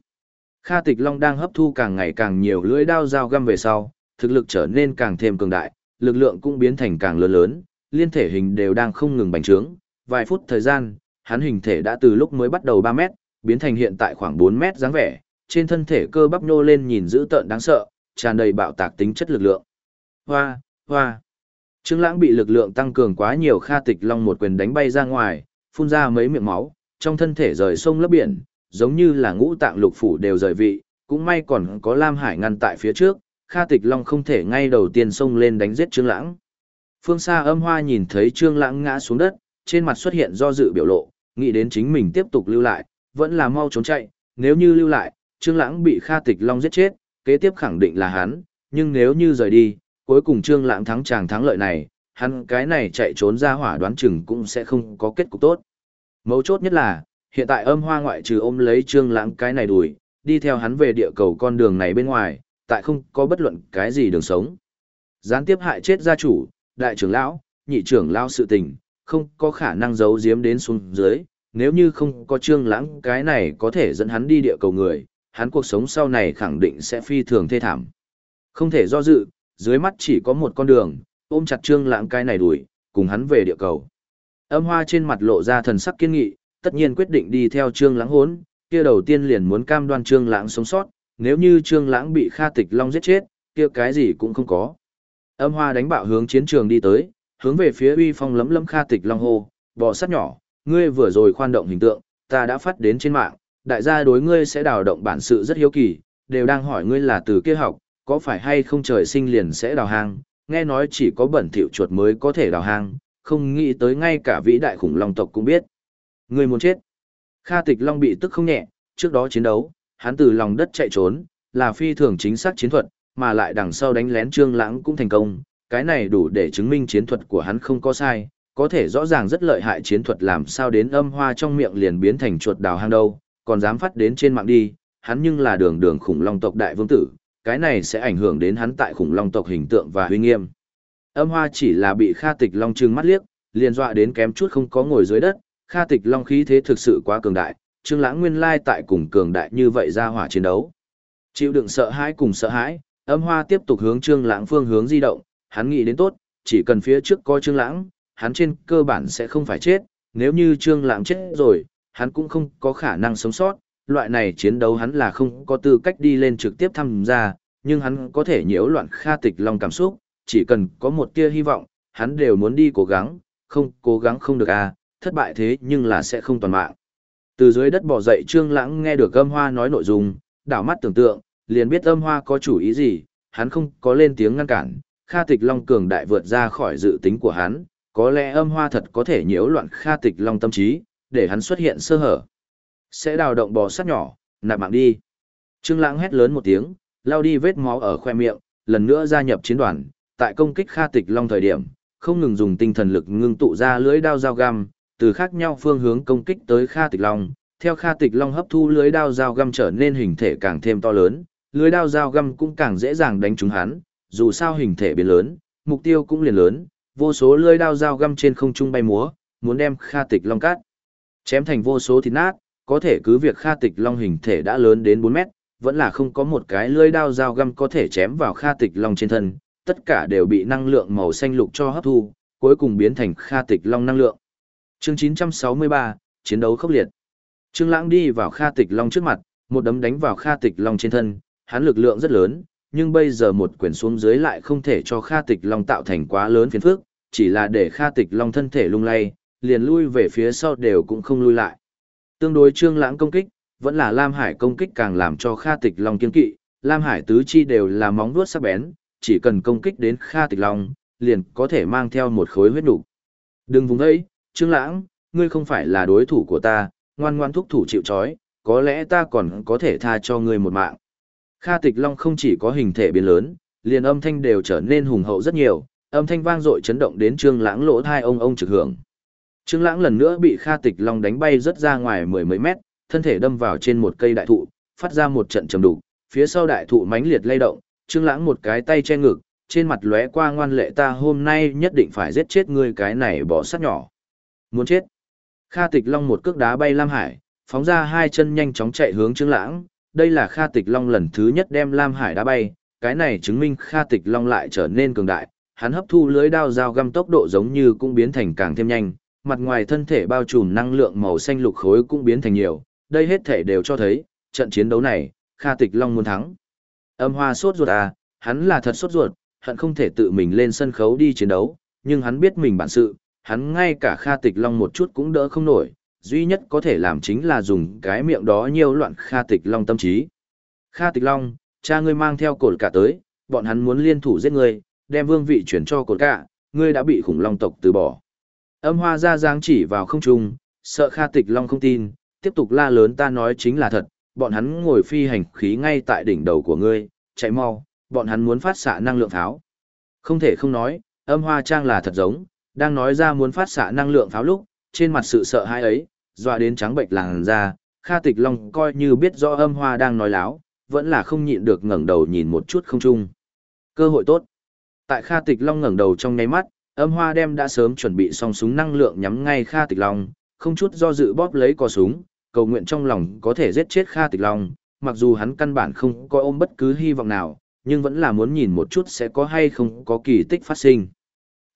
Kha Tịch Long đang hấp thu càng ngày càng nhiều lưỡi đao dao găm về sau, thực lực trở nên càng thêm cường đại, lực lượng cũng biến thành càng lớn lớn, liên thể hình đều đang không ngừng bành trướng. Vài phút thời gian, hắn hình thể đã từ lúc mới bắt đầu 3 mét, biến thành hiện tại khoảng 4 mét dáng vẻ, trên thân thể cơ bắp nhô lên nhìn dữ tợn đáng sợ, tràn đầy bạo tạc tính chất lực lượng. Hoa, hoa. Trương Lãng bị lực lượng tăng cường quá nhiều Kha Tịch Long một quyền đánh bay ra ngoài, phun ra mấy miệng máu, trong thân thể rời sông lấp biển, giống như là ngũ tạng lục phủ đều rời vị, cũng may còn có Lam Hải ngăn tại phía trước, Kha Tịch Long không thể ngay đầu tiên xông lên đánh giết Trương Lãng. Phương xa âm hoa nhìn thấy Trương Lãng ngã xuống đất, trên mặt xuất hiện do dự biểu lộ, nghĩ đến chính mình tiếp tục lưu lại, vẫn là mau trốn chạy, nếu như lưu lại, Trương Lãng bị Kha Tịch Long giết chết, kế tiếp khẳng định là hắn, nhưng nếu như rời đi, cuối cùng Trương Lãng thắng chàng thắng lợi này, hắn cái này chạy trốn ra hỏa đoán chừng cũng sẽ không có kết cục tốt. Mấu chốt nhất là, hiện tại âm hoa ngoại trừ ôm lấy Trương Lãng cái này đuổi, đi theo hắn về địa cầu con đường này bên ngoài, tại không có bất luận cái gì đường sống. Gián tiếp hại chết gia chủ, đại trưởng lão, nhị trưởng lão sự tình, không có khả năng giấu giếm đến xuống dưới, nếu như không có Trương Lãng cái này có thể dẫn hắn đi địa cầu người, hắn cuộc sống sau này khẳng định sẽ phi thường thê thảm. Không thể do dự, dưới mắt chỉ có một con đường, ôm chặt Trương Lãng cái này đuổi, cùng hắn về địa cầu. Âm Hoa trên mặt lộ ra thần sắc kiên nghị, tất nhiên quyết định đi theo Trương Lãng hỗn, kia đầu tiên liền muốn cam đoan Trương Lãng sống sót, nếu như Trương Lãng bị Kha Tịch Long giết chết, kia cái gì cũng không có. Âm Hoa đánh bạo hướng chiến trường đi tới, hướng về phía uy phong lấm lấm Kha Tịch Long hô, bò sát nhỏ, ngươi vừa rồi khoan động hình tượng, ta đã phát đến trên mạng, đại gia đối ngươi sẽ đào động bản sự rất hiếu kỳ, đều đang hỏi ngươi là từ kia học, có phải hay không trời sinh liền sẽ đào hang, nghe nói chỉ có bẩn thỉu chuột mới có thể đào hang, không nghĩ tới ngay cả vĩ đại khủng long tộc cũng biết. Người muốn chết. Kha Tịch Long bị tức không nhẹ, trước đó chiến đấu, hắn từ lòng đất chạy trốn, là phi thường chính xác chiến thuật, mà lại đằng sau đánh lén Trương Lãng cũng thành công, cái này đủ để chứng minh chiến thuật của hắn không có sai, có thể rõ ràng rất lợi hại chiến thuật làm sao đến âm hoa trong miệng liền biến thành chuột đào hang đâu, còn dám phát đến trên mạng đi, hắn nhưng là đường đường khủng long tộc đại vương tử, cái này sẽ ảnh hưởng đến hắn tại khủng long tộc hình tượng và uy nghiêm. Âm hoa chỉ là bị Kha Tịch Long trừng mắt liếc, liền dọa đến kém chút không có ngồi dưới đất, Kha Tịch Long khí thế thực sự quá cường đại, Trương Lãng nguyên lai tại cùng cường đại như vậy ra hỏa chiến đấu. Chịu đựng sợ hãi cùng sợ hãi, Âm Hoa tiếp tục hướng Trương Lãng phương hướng di động, hắn nghĩ đến tốt, chỉ cần phía trước có Trương Lãng, hắn trên cơ bản sẽ không phải chết, nếu như Trương Lãng chết rồi, hắn cũng không có khả năng sống sót, loại này chiến đấu hắn là không có tư cách đi lên trực tiếp tham gia, nhưng hắn có thể nhiễu loạn Kha Tịch Long cảm xúc, chỉ cần có một tia hy vọng, hắn đều muốn đi cố gắng, không cố gắng không được à, thất bại thế nhưng là sẽ không toàn mạng. Từ dưới đất bò dậy Trương Lãng nghe được âm hoa nói nội dung, đảo mắt tưởng tượng, liền biết âm hoa có chủ ý gì, hắn không có lên tiếng ngăn cản, Kha Tịch Long cường đại vượt ra khỏi dự tính của hắn, có lẽ âm hoa thật có thể nhiễu loạn Kha Tịch Long tâm trí, để hắn xuất hiện sơ hở. Sẽ đào động bò sát nhỏ, nạp mạng đi. Trương Lãng hét lớn một tiếng, lao đi vết máu ở khoe miệng, lần nữa gia nhập chiến đoàn, tại công kích Kha Tịch Long thời điểm, không ngừng dùng tinh thần lực ngưng tụ ra lưỡi đao dao găm, từ khác nhau phương hướng công kích tới Kha Tịch Long. Theo Kha Tịch Long hấp thu lưỡi đao dao găm trở nên hình thể càng thêm to lớn, lưỡi đao dao găm cũng càng dễ dàng đánh trúng hắn, dù sao hình thể biến lớn, mục tiêu cũng liền lớn, vô số lưỡi đao dao găm trên không trung bay múa, muốn đem Kha Tịch Long cắt. Chém thành vô số thịt nát, có thể cứ việc Kha Tịch Long hình thể đã lớn đến 4 mét, vẫn là không có một cái lưỡi đao dao găm có thể chém vào Kha Tịch Long trên thân, tất cả đều bị năng lượng màu xanh lục cho hấp thu, cuối cùng biến thành Kha Tịch Long năng lượng. Chương 963, chiến đấu khốc liệt. Trương Lãng đi vào Kha Tịch Long trước mặt, một đấm đánh vào Kha Tịch Long trên thân, hắn lực lượng rất lớn, nhưng bây giờ một quyền xuống dưới lại không thể cho Kha Tịch Long tạo thành quá lớn phiền phức, chỉ là để Kha Tịch Long thân thể lung lay, liền lui về phía sau đều cũng không lui lại. Tương đối Trương Lãng công kích, vẫn là Lam Hải công kích càng làm cho Kha Tịch Long kiên kỵ, Lam Hải tứ chi đều là móng vuốt sắc bén, chỉ cần công kích đến Kha Tịch Long, liền có thể mang theo một khối huyết nục. Đừng vùng đấy Trương Lãng, ngươi không phải là đối thủ của ta, ngoan ngoan thúc thủ chịu trói, có lẽ ta còn có thể tha cho ngươi một mạng. Kha Tịch Long không chỉ có hình thể biến lớn, liền âm thanh đều trở nên hùng hậu rất nhiều, âm thanh vang dội chấn động đến Trương Lãng lỗ tai ông ông trực hưởng. Trương Lãng lần nữa bị Kha Tịch Long đánh bay rất ra ngoài mười mấy mét, thân thể đâm vào trên một cây đại thụ, phát ra một trận trầm đục, phía sau đại thụ mãnh liệt lay động, Trương Lãng một cái tay che ngực, trên mặt lóe qua ngoan lệ ta hôm nay nhất định phải giết chết ngươi cái này bỏ sát nhỏ. Muốn chết. Kha Tịch Long một cước đá bay Lam Hải, phóng ra hai chân nhanh chóng chạy hướng Trương Lãng, đây là Kha Tịch Long lần thứ nhất đem Lam Hải đá bay, cái này chứng minh Kha Tịch Long lại trở nên cường đại, hắn hấp thu lưới đao dao găm tốc độ giống như cũng biến thành càng thêm nhanh, mặt ngoài thân thể bao trùm năng lượng màu xanh lục khối cũng biến thành nhiều, đây hết thể đều cho thấy, trận chiến đấu này, Kha Tịch Long muốn thắng. Âm Hoa sốt ruột à, hắn là thật sốt ruột, hận không thể tự mình lên sân khấu đi chiến đấu, nhưng hắn biết mình bản sự, hắn ngay cả Kha Tịch Long một chút cũng đỡ không nổi, duy nhất có thể làm chính là dùng cái miệng đó nhiều loạn Kha Tịch Long tâm trí. Kha Tịch Long, cha ngươi mang theo cột cả tới, bọn hắn muốn liên thủ giết ngươi, đem vương vị chuyển cho cột cả, ngươi đã bị khủng long tộc từ bỏ. Âm hoa ra dáng chỉ vào không trung, sợ Kha Tịch Long không tin, tiếp tục la lớn ta nói chính là thật, bọn hắn ngồi phi hành khí ngay tại đỉnh đầu của ngươi, chạy mau, bọn hắn muốn phát xạ năng lượng pháo. Không thể không nói, âm hoa trang là thật giống, đang nói ra muốn phát xạ năng lượng pháo lúc, trên mặt sự sợ hãi ấy, dọa đến trắng bệnh làn da, Kha Tịch Long coi như biết rõ âm hoa đang nói láo, vẫn là không nhịn được ngẩng đầu nhìn một chút không trung. Cơ hội tốt. Tại Kha Tịch Long ngẩng đầu trong nháy mắt, âm hoa đem đã sớm chuẩn bị xong súng năng lượng nhắm ngay Kha Tịch Long, không chút do dự bóp lấy cò súng, cầu nguyện trong lòng có thể giết chết Kha Tịch Long, mặc dù hắn căn bản không có ôm bất cứ hy vọng nào, nhưng vẫn là muốn nhìn một chút sẽ có hay không có kỳ tích phát sinh.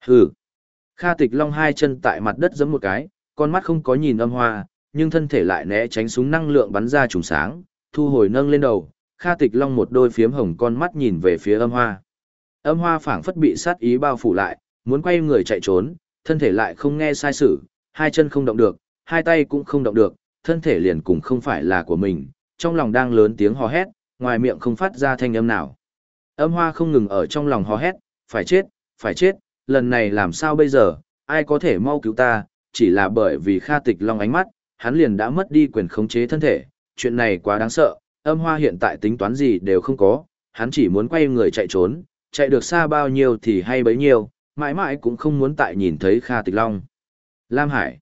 Hừ. Kha Tịch Long hai chân tại mặt đất giẫm một cái, con mắt không có nhìn âm hoa, nhưng thân thể lại né tránh súng năng lượng bắn ra trùng sáng, thu hồi nâng lên đầu, Kha Tịch Long một đôi phiếm hồng con mắt nhìn về phía âm hoa. Âm hoa phảng phất bị sát ý bao phủ lại, muốn quay người chạy trốn, thân thể lại không nghe sai sử, hai chân không động được, hai tay cũng không động được, thân thể liền cùng không phải là của mình, trong lòng đang lớn tiếng hò hét, ngoài miệng không phát ra thanh âm nào. Âm hoa không ngừng ở trong lòng hò hét, phải chết, phải chết, lần này làm sao bây giờ, ai có thể mau cứu ta, chỉ là bởi vì Kha Tịch Long ánh mắt, hắn liền đã mất đi quyền khống chế thân thể, chuyện này quá đáng sợ, âm hoa hiện tại tính toán gì đều không có, hắn chỉ muốn quay người chạy trốn, chạy được xa bao nhiêu thì hay bấy nhiêu, mãi mãi cũng không muốn tại nhìn thấy Kha Tịch Long. Lam Hải.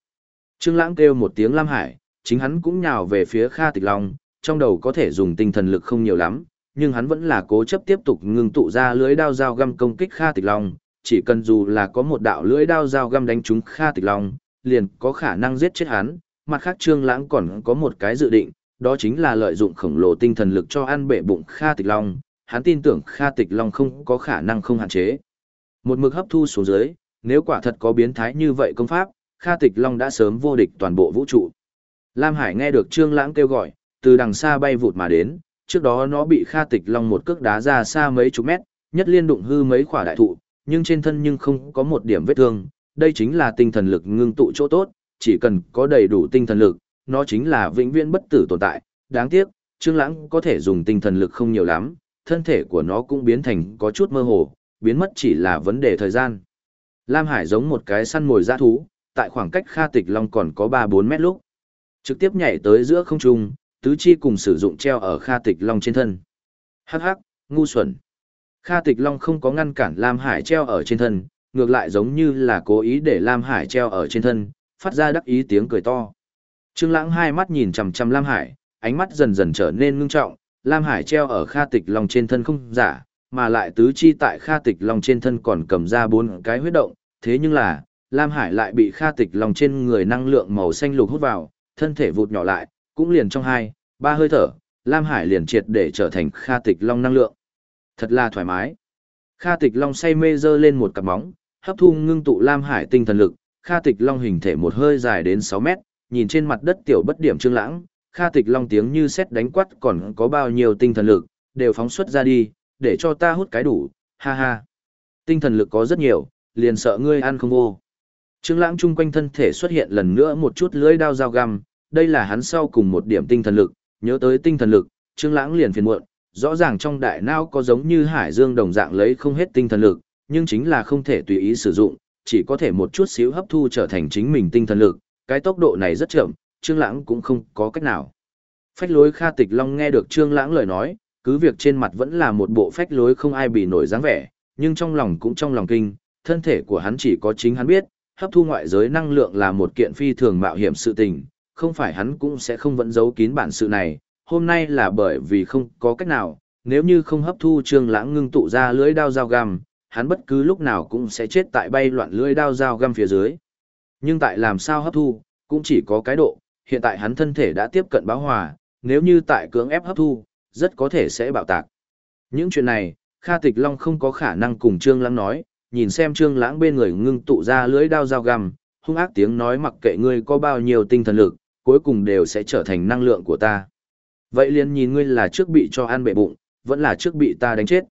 Trương Lãng kêu một tiếng Lam Hải, chính hắn cũng nhào về phía Kha Tịch Long, trong đầu có thể dùng tinh thần lực không nhiều lắm, nhưng hắn vẫn là cố chấp tiếp tục ngưng tụ ra lưới đao dao găm công kích Kha Tịch Long, chỉ cần dù là có một đạo lưới đao dao găm đánh trúng Kha Tịch Long, liền có khả năng giết chết hắn, mặt khác Trương Lãng còn có một cái dự định, đó chính là lợi dụng khổng lồ tinh thần lực cho ăn bệ bụng Kha Tịch Long, hắn tin tưởng Kha Tịch Long không có khả năng không hạn chế. Một mực hấp thu xuống dưới, nếu quả thật có biến thái như vậy công pháp, Kha Tịch Long đã sớm vô địch toàn bộ vũ trụ. Lam Hải nghe được Trương Lãng kêu gọi, từ đằng xa bay vụt mà đến, trước đó nó bị Kha Tịch Long một cước đá ra xa mấy chục mét, nhất liên đụng hư mấy quả đại thụ, nhưng trên thân nhưng không có một điểm vết thương, đây chính là tinh thần lực ngưng tụ chỗ tốt, chỉ cần có đầy đủ tinh thần lực, nó chính là vĩnh viễn bất tử tồn tại. Đáng tiếc, Trương Lãng có thể dùng tinh thần lực không nhiều lắm, thân thể của nó cũng biến thành có chút mơ hồ, biến mất chỉ là vấn đề thời gian. Lam Hải giống một cái săn mồi dã thú, tại khoảng cách Kha Tịch Long còn có 3-4 mét lúc. Trực tiếp nhảy tới giữa không trung, tứ chi cùng sử dụng treo ở Kha Tịch Long trên thân. Hắc hắc, ngu xuẩn. Kha Tịch Long không có ngăn cản Lam Hải treo ở trên thân, ngược lại giống như là cố ý để Lam Hải treo ở trên thân, phát ra đắc ý tiếng cười to. Trương Lãng hai mắt nhìn chằm chằm Lam Hải, ánh mắt dần dần trở nên ngưng trọng, Lam Hải treo ở Kha Tịch Long trên thân không giả, mà lại tứ chi tại Kha Tịch Long trên thân còn cầm ra bốn cái huyết động, thế nhưng là, Lam Hải lại bị Kha Tịch Long trên người năng lượng màu xanh lục hút vào, thân thể vụt nhỏ lại, cũng liền trong hai, ba hơi thở, Lam Hải liền triệt để trở thành Kha Tịch Long năng lượng. Thật là thoải mái. Kha Tịch Long say mê dơ lên một cặp móng, hấp thu ngưng tụ Lam Hải tinh thần lực, Kha Tịch Long hình thể một hơi dài đến 6 mét, nhìn trên mặt đất tiểu bất điểm trương lãng, Kha Tịch Long tiếng như sét đánh quát còn có bao nhiêu tinh thần lực, đều phóng xuất ra đi, để cho ta hút cái đủ, ha ha. Tinh thần lực có rất nhiều, liền sợ ngươi ăn không vô. Trương Lãng trung quanh thân thể xuất hiện lần nữa một chút lưỡi dao dao găm, đây là hắn sau cùng một điểm tinh thần lực, nhớ tới tinh thần lực, Trương Lãng liền phiền muộn, rõ ràng trong đại não có giống như hải dương đồng dạng lấy không hết tinh thần lực, nhưng chính là không thể tùy ý sử dụng, chỉ có thể một chút xíu hấp thu trở thành chính mình tinh thần lực, cái tốc độ này rất chậm, Trương Lãng cũng không có cách nào. Phách lối Kha Tịch Long nghe được Trương Lãng lời nói, cứ việc trên mặt vẫn là một bộ phách lối không ai bị nổi dáng vẻ, nhưng trong lòng cũng trong lòng kinh, thân thể của hắn chỉ có chính hắn biết, hấp thu ngoại giới năng lượng là một kiện phi thường mạo hiểm sự tình, không phải hắn cũng sẽ không vẫn giấu kín bản sự này, hôm nay là bởi vì không có cách nào, nếu như không hấp thu Trương Lãng ngưng tụ ra lưỡi đao dao găm, hắn bất cứ lúc nào cũng sẽ chết tại bay loạn lưỡi đao dao găm phía dưới. Nhưng tại làm sao hấp thu, cũng chỉ có cái độ, hiện tại hắn thân thể đã tiếp cận báo hòa, nếu như tại cưỡng ép hấp thu, rất có thể sẽ bạo tạc. Những chuyện này, Kha Tịch Long không có khả năng cùng Trương Lãng nói, nhìn xem Trương Lãng bên người ngưng tụ ra lưỡi đao dao găm, hung ác tiếng nói mặc kệ ngươi có bao nhiêu tinh thần lực, cuối cùng đều sẽ trở thành năng lượng của ta. Vậy liền nhìn ngươi là trước bị cho ăn bệ bụng, vẫn là trước bị ta đánh chết.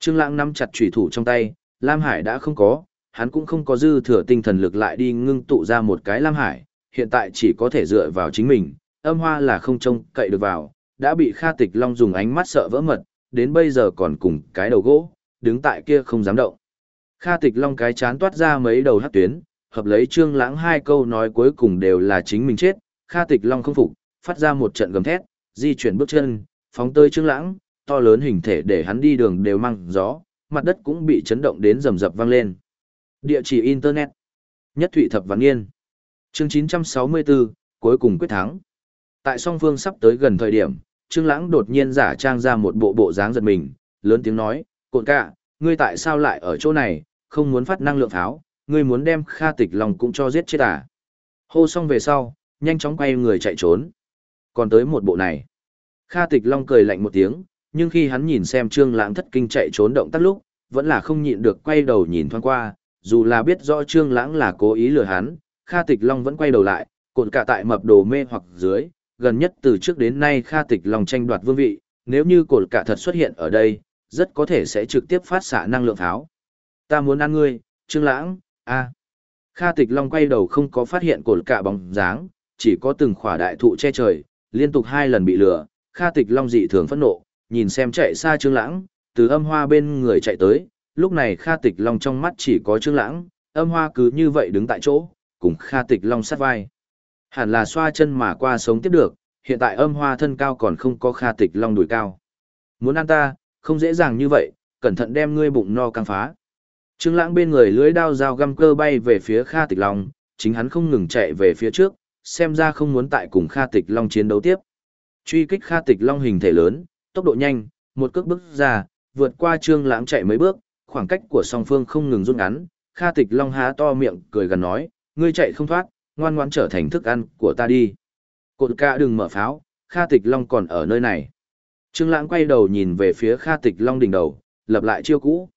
Trương Lãng nắm chặt chủy thủ trong tay, Lam Hải đã không có, hắn cũng không có dư thừa tinh thần lực lại đi ngưng tụ ra một cái Lam Hải, hiện tại chỉ có thể dựa vào chính mình, âm hoa là không trông cậy được vào, đã bị Kha Tịch Long dùng ánh mắt sợ vỡ mật, đến bây giờ còn cùng cái đầu gỗ, đứng tại kia không dám động. Kha Tịch Long cái chán toát ra mấy đầu hắc tuyến, hợp lấy Trương Lãng hai câu nói cuối cùng đều là chính mình chết, Kha Tịch Long không phục, phát ra một trận gầm thét, di chuyển bước chân, phóng tới Trương Lãng, to lớn hình thể để hắn đi đường đều mang gió, mặt đất cũng bị chấn động đến rầm rập vang lên. Địa chỉ internet. Nhất Thụy Thập Văn Nghiên. Chương 964, cuối cùng quyết thắng. Tại song phương sắp tới gần thời điểm, Trương Lãng đột nhiên giả trang ra một bộ bộ dáng giật mình, lớn tiếng nói, "Cộn cả, ngươi tại sao lại ở chỗ này, không muốn phát năng lượng pháo, ngươi muốn đem Kha Tịch Long cũng cho giết chết à?" Hô xong về sau, nhanh chóng quay người chạy trốn. Còn tới một bộ này. Kha Tịch Long cười lạnh một tiếng, nhưng khi hắn nhìn xem Trương Lãng thất kinh chạy trốn động tác lúc, vẫn là không nhịn được quay đầu nhìn thoáng qua, dù là biết rõ Trương Lãng là cố ý lừa hắn, Kha Tịch Long vẫn quay đầu lại, cột cả tại mập đồ mê hoặc dưới, gần nhất từ trước đến nay Kha Tịch Long tranh đoạt vương vị, nếu như cột cả thật xuất hiện ở đây, rất có thể sẽ trực tiếp phát xạ năng lượng pháo. Ta muốn ăn ngươi, Trương Lãng, a. Kha Tịch Long quay đầu không có phát hiện cột cả bóng dáng, chỉ có từng khỏa đại thụ che trời, liên tục hai lần bị lừa, Kha Tịch Long dị thường phẫn nộ, nhìn xem chạy xa Trương Lãng, từ âm hoa bên người chạy tới, lúc này Kha Tịch Long trong mắt chỉ có Trương Lãng, âm hoa cứ như vậy đứng tại chỗ, cùng Kha Tịch Long sát vai. Hẳn là xoa chân mà qua sống tiếp được, hiện tại âm hoa thân cao còn không có Kha Tịch Long đùi cao. Muốn ăn ta, không dễ dàng như vậy, cẩn thận đem ngươi bụng no căng phá. Trương Lãng bên người lưới đao dao găm cơ bay về phía Kha Tịch Long, chính hắn không ngừng chạy về phía trước, xem ra không muốn tại cùng Kha Tịch Long chiến đấu tiếp. Truy kích Kha Tịch Long hình thể lớn, tốc độ nhanh, một cước bước ra, vượt qua Trương Lãng chạy mấy bước, khoảng cách của song phương không ngừng rút ngắn, Kha Tịch Long há to miệng cười gần nói, ngươi chạy không thoát, ngoan ngoan trở thành thức ăn của ta đi. Cột ca đừng mở pháo, Kha Tịch Long còn ở nơi này. Trương Lãng quay đầu nhìn về phía Kha Tịch Long đỉnh đầu, lập lại chiêu cũ.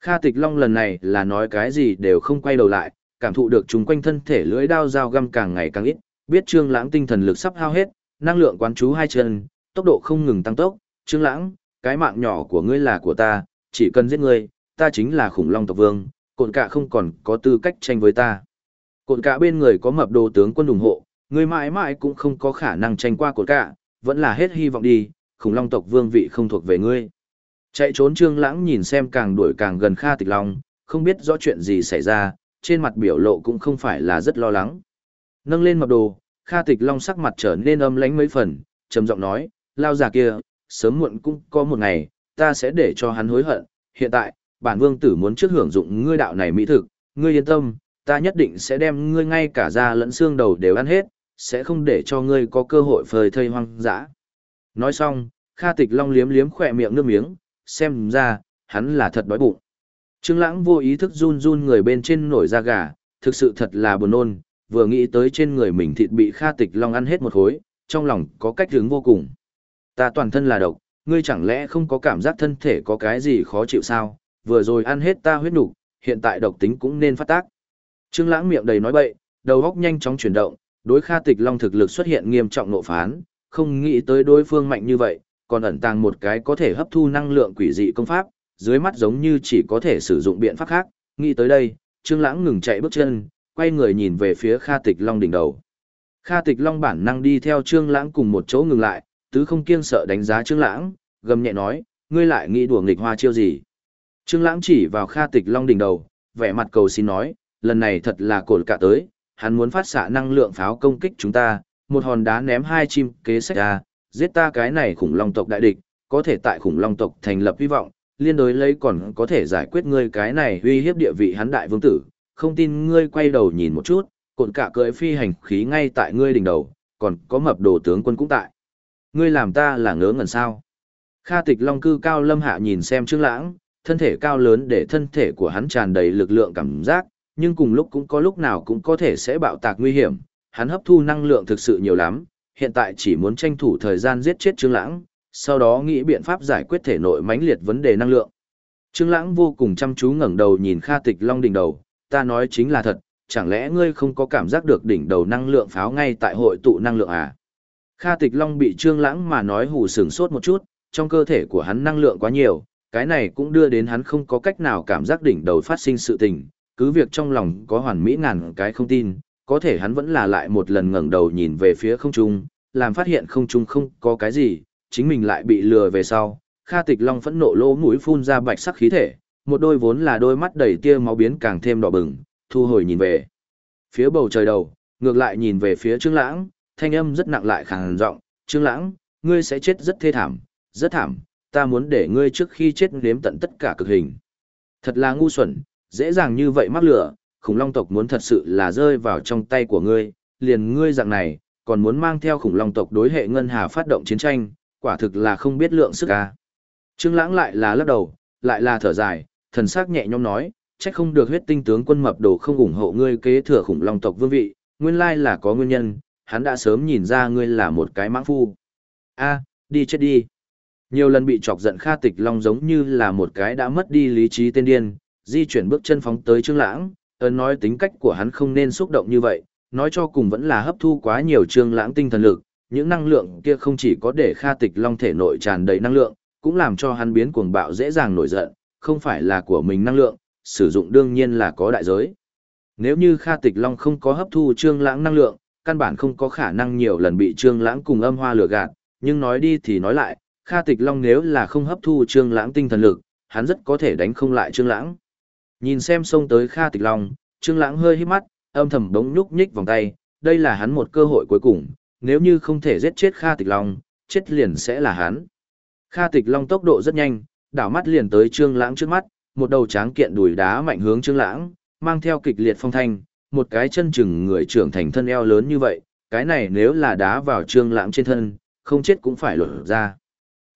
Kha Tịch Long lần này là nói cái gì đều không quay đầu lại, cảm thụ được chúng quanh thân thể lưỡi đao dao găm càng ngày càng ít, biết Trương Lãng tinh thần lực sắp hao hết, năng lượng quán chú hai chân, tốc độ không ngừng tăng tốc, Trương Lãng, cái mạng nhỏ của ngươi là của ta, chỉ cần giết ngươi, ta chính là khủng long tộc vương, cồn cả không còn có tư cách tranh với ta. Cộn cả bên người có mập đồ tướng quân ủng hộ, người mãi mãi cũng không có khả năng tranh qua cột cả, vẫn là hết hy vọng đi, khủng long tộc vương vị không thuộc về ngươi. Chạy trốn Trương Lãng nhìn xem càng đuổi càng gần Kha Tịch Long, không biết rõ chuyện gì xảy ra, trên mặt biểu lộ cũng không phải là rất lo lắng. Nâng lên mập đồ, Kha Tịch Long sắc mặt trở nên âm lãnh mấy phần, trầm giọng nói, lao già kia, sớm muộn cũng có một ngày, ta sẽ để cho hắn hối hận, hiện tại, bản vương tử muốn trước hưởng dụng ngươi đạo này mỹ thực, ngươi yên tâm, ta nhất định sẽ đem ngươi ngay cả da lẫn xương đầu đều ăn hết, sẽ không để cho ngươi có cơ hội phơi thây hoang dã. Nói xong, Kha Tịch Long liếm liếm khỏe miệng nước miếng, xem ra, hắn là thật đói bụng. Trương Lãng vô ý thức run run người bên trên nổi da gà, thực sự thật là buồn nôn, vừa nghĩ tới trên người mình thịt bị Kha Tịch Long ăn hết một khối, trong lòng có cách hướng vô cùng. Ta toàn thân là độc, ngươi chẳng lẽ không có cảm giác thân thể có cái gì khó chịu sao, vừa rồi ăn hết ta huyết nục, hiện tại độc tính cũng nên phát tác. Trương Lãng miệng đầy nói bậy, đầu óc nhanh chóng chuyển động, đối Kha Tịch Long thực lực xuất hiện nghiêm trọng nộ phán, không nghĩ tới đối phương mạnh như vậy, còn ẩn tàng một cái có thể hấp thu năng lượng quỷ dị công pháp, dưới mắt giống như chỉ có thể sử dụng biện pháp khác, nghĩ tới đây, Trương Lãng ngừng chạy bước chân, quay người nhìn về phía Kha Tịch Long đỉnh đầu. Kha Tịch Long bản năng đi theo Trương Lãng cùng một chỗ ngừng lại, tứ không kiêng sợ đánh giá Trương Lãng, gầm nhẹ nói, ngươi lại nghĩ đùa nghịch hoa chiêu gì? Trương Lãng chỉ vào Kha Tịch Long đỉnh đầu, vẻ mặt cầu xin nói, lần này thật là cột cả tới, hắn muốn phát xạ năng lượng pháo công kích chúng ta, một hòn đá ném hai chim kế sách ra, giết ta cái này khủng long tộc đại địch, có thể tại khủng long tộc thành lập hy vọng, liên đối lấy còn có thể giải quyết ngươi cái này uy hiếp địa vị hắn đại vương tử, không tin ngươi quay đầu nhìn một chút, cột cả cưỡi phi hành khí ngay tại ngươi đỉnh đầu, còn có mập đồ tướng quân cũng tại. Ngươi làm ta là ngớ ngẩn sao? Kha tịch long cư cao lâm hạ nhìn xem trương lãng, thân thể cao lớn để thân thể của hắn tràn đầy lực lượng cảm giác, nhưng cùng lúc cũng có lúc nào cũng có thể sẽ bạo tạc nguy hiểm, hắn hấp thu năng lượng thực sự nhiều lắm, hiện tại chỉ muốn tranh thủ thời gian giết chết Trương Lãng, sau đó nghĩ biện pháp giải quyết thể nội mãnh liệt vấn đề năng lượng. Trương Lãng vô cùng chăm chú ngẩng đầu nhìn Kha Tịch Long đỉnh đầu, ta nói chính là thật, chẳng lẽ ngươi không có cảm giác được đỉnh đầu năng lượng pháo ngay tại hội tụ năng lượng à? Kha Tịch Long bị Trương Lãng mà nói hù sững sốt một chút, trong cơ thể của hắn năng lượng quá nhiều, cái này cũng đưa đến hắn không có cách nào cảm giác đỉnh đầu phát sinh sự tình, cứ việc trong lòng có hoàn mỹ ngàn cái không tin, có thể hắn vẫn là lại một lần ngẩng đầu nhìn về phía không trung, làm phát hiện không trung không có cái gì, chính mình lại bị lừa về sau, Kha Tịch Long phẫn nộ lỗ mũi phun ra bạch sắc khí thể, một đôi vốn là đôi mắt đầy tia máu biến càng thêm đỏ bừng, thu hồi nhìn về. Phía bầu trời đầu, ngược lại nhìn về phía Trương Lãng, thanh âm rất nặng lại khàn giọng, "Trương Lãng, ngươi sẽ chết rất thê thảm, rất thảm, ta muốn để ngươi trước khi chết nếm tận tất cả cực hình." Thật là ngu xuẩn, dễ dàng như vậy mắc lửa, khủng long tộc muốn thật sự là rơi vào trong tay của ngươi, liền ngươi dạng này, còn muốn mang theo khủng long tộc đối hệ ngân hà phát động chiến tranh, quả thực là không biết lượng sức ca. Trương Lãng lại là lắc đầu, lại là thở dài, thần sắc nhẹ nhõm nói, chắc không được huyết tinh tướng quân mập đồ không ủng hộ ngươi kế thừa khủng long tộc vương vị, nguyên lai là có nguyên nhân, hắn đã sớm nhìn ra ngươi là một cái mãng phu. A, đi chết đi. Nhiều lần bị chọc giận Kha Tịch Long giống như là một cái đã mất đi lý trí tên điên, di chuyển bước chân phóng tới Trương Lãng, ơn nói tính cách của hắn không nên xúc động như vậy, nói cho cùng vẫn là hấp thu quá nhiều Trương Lãng tinh thần lực, những năng lượng kia không chỉ có để Kha Tịch Long thể nội tràn đầy năng lượng, cũng làm cho hắn biến cuồng bạo dễ dàng nổi giận, không phải là của mình năng lượng, sử dụng đương nhiên là có đại giới. Nếu như Kha Tịch Long không có hấp thu Trương Lãng năng lượng, căn bản không có khả năng nhiều lần bị Trương Lãng cùng âm hoa lừa gạt, nhưng nói đi thì nói lại, Kha Tịch Long nếu là không hấp thu Trương Lãng tinh thần lực, hắn rất có thể đánh không lại Trương Lãng. Nhìn xem xông tới Kha Tịch Long, Trương Lãng hơi híp mắt, âm thầm bỗng nhúc nhích vòng tay, đây là hắn một cơ hội cuối cùng, nếu như không thể giết chết Kha Tịch Long, chết liền sẽ là hắn. Kha Tịch Long tốc độ rất nhanh, đảo mắt liền tới Trương Lãng trước mắt, một đầu tráng kiện đùi đá mạnh hướng Trương Lãng, mang theo kịch liệt phong thanh, một cái chân chừng người trưởng thành thân eo lớn như vậy, cái này nếu là đá vào Trương Lãng trên thân, không chết cũng phải lột ra.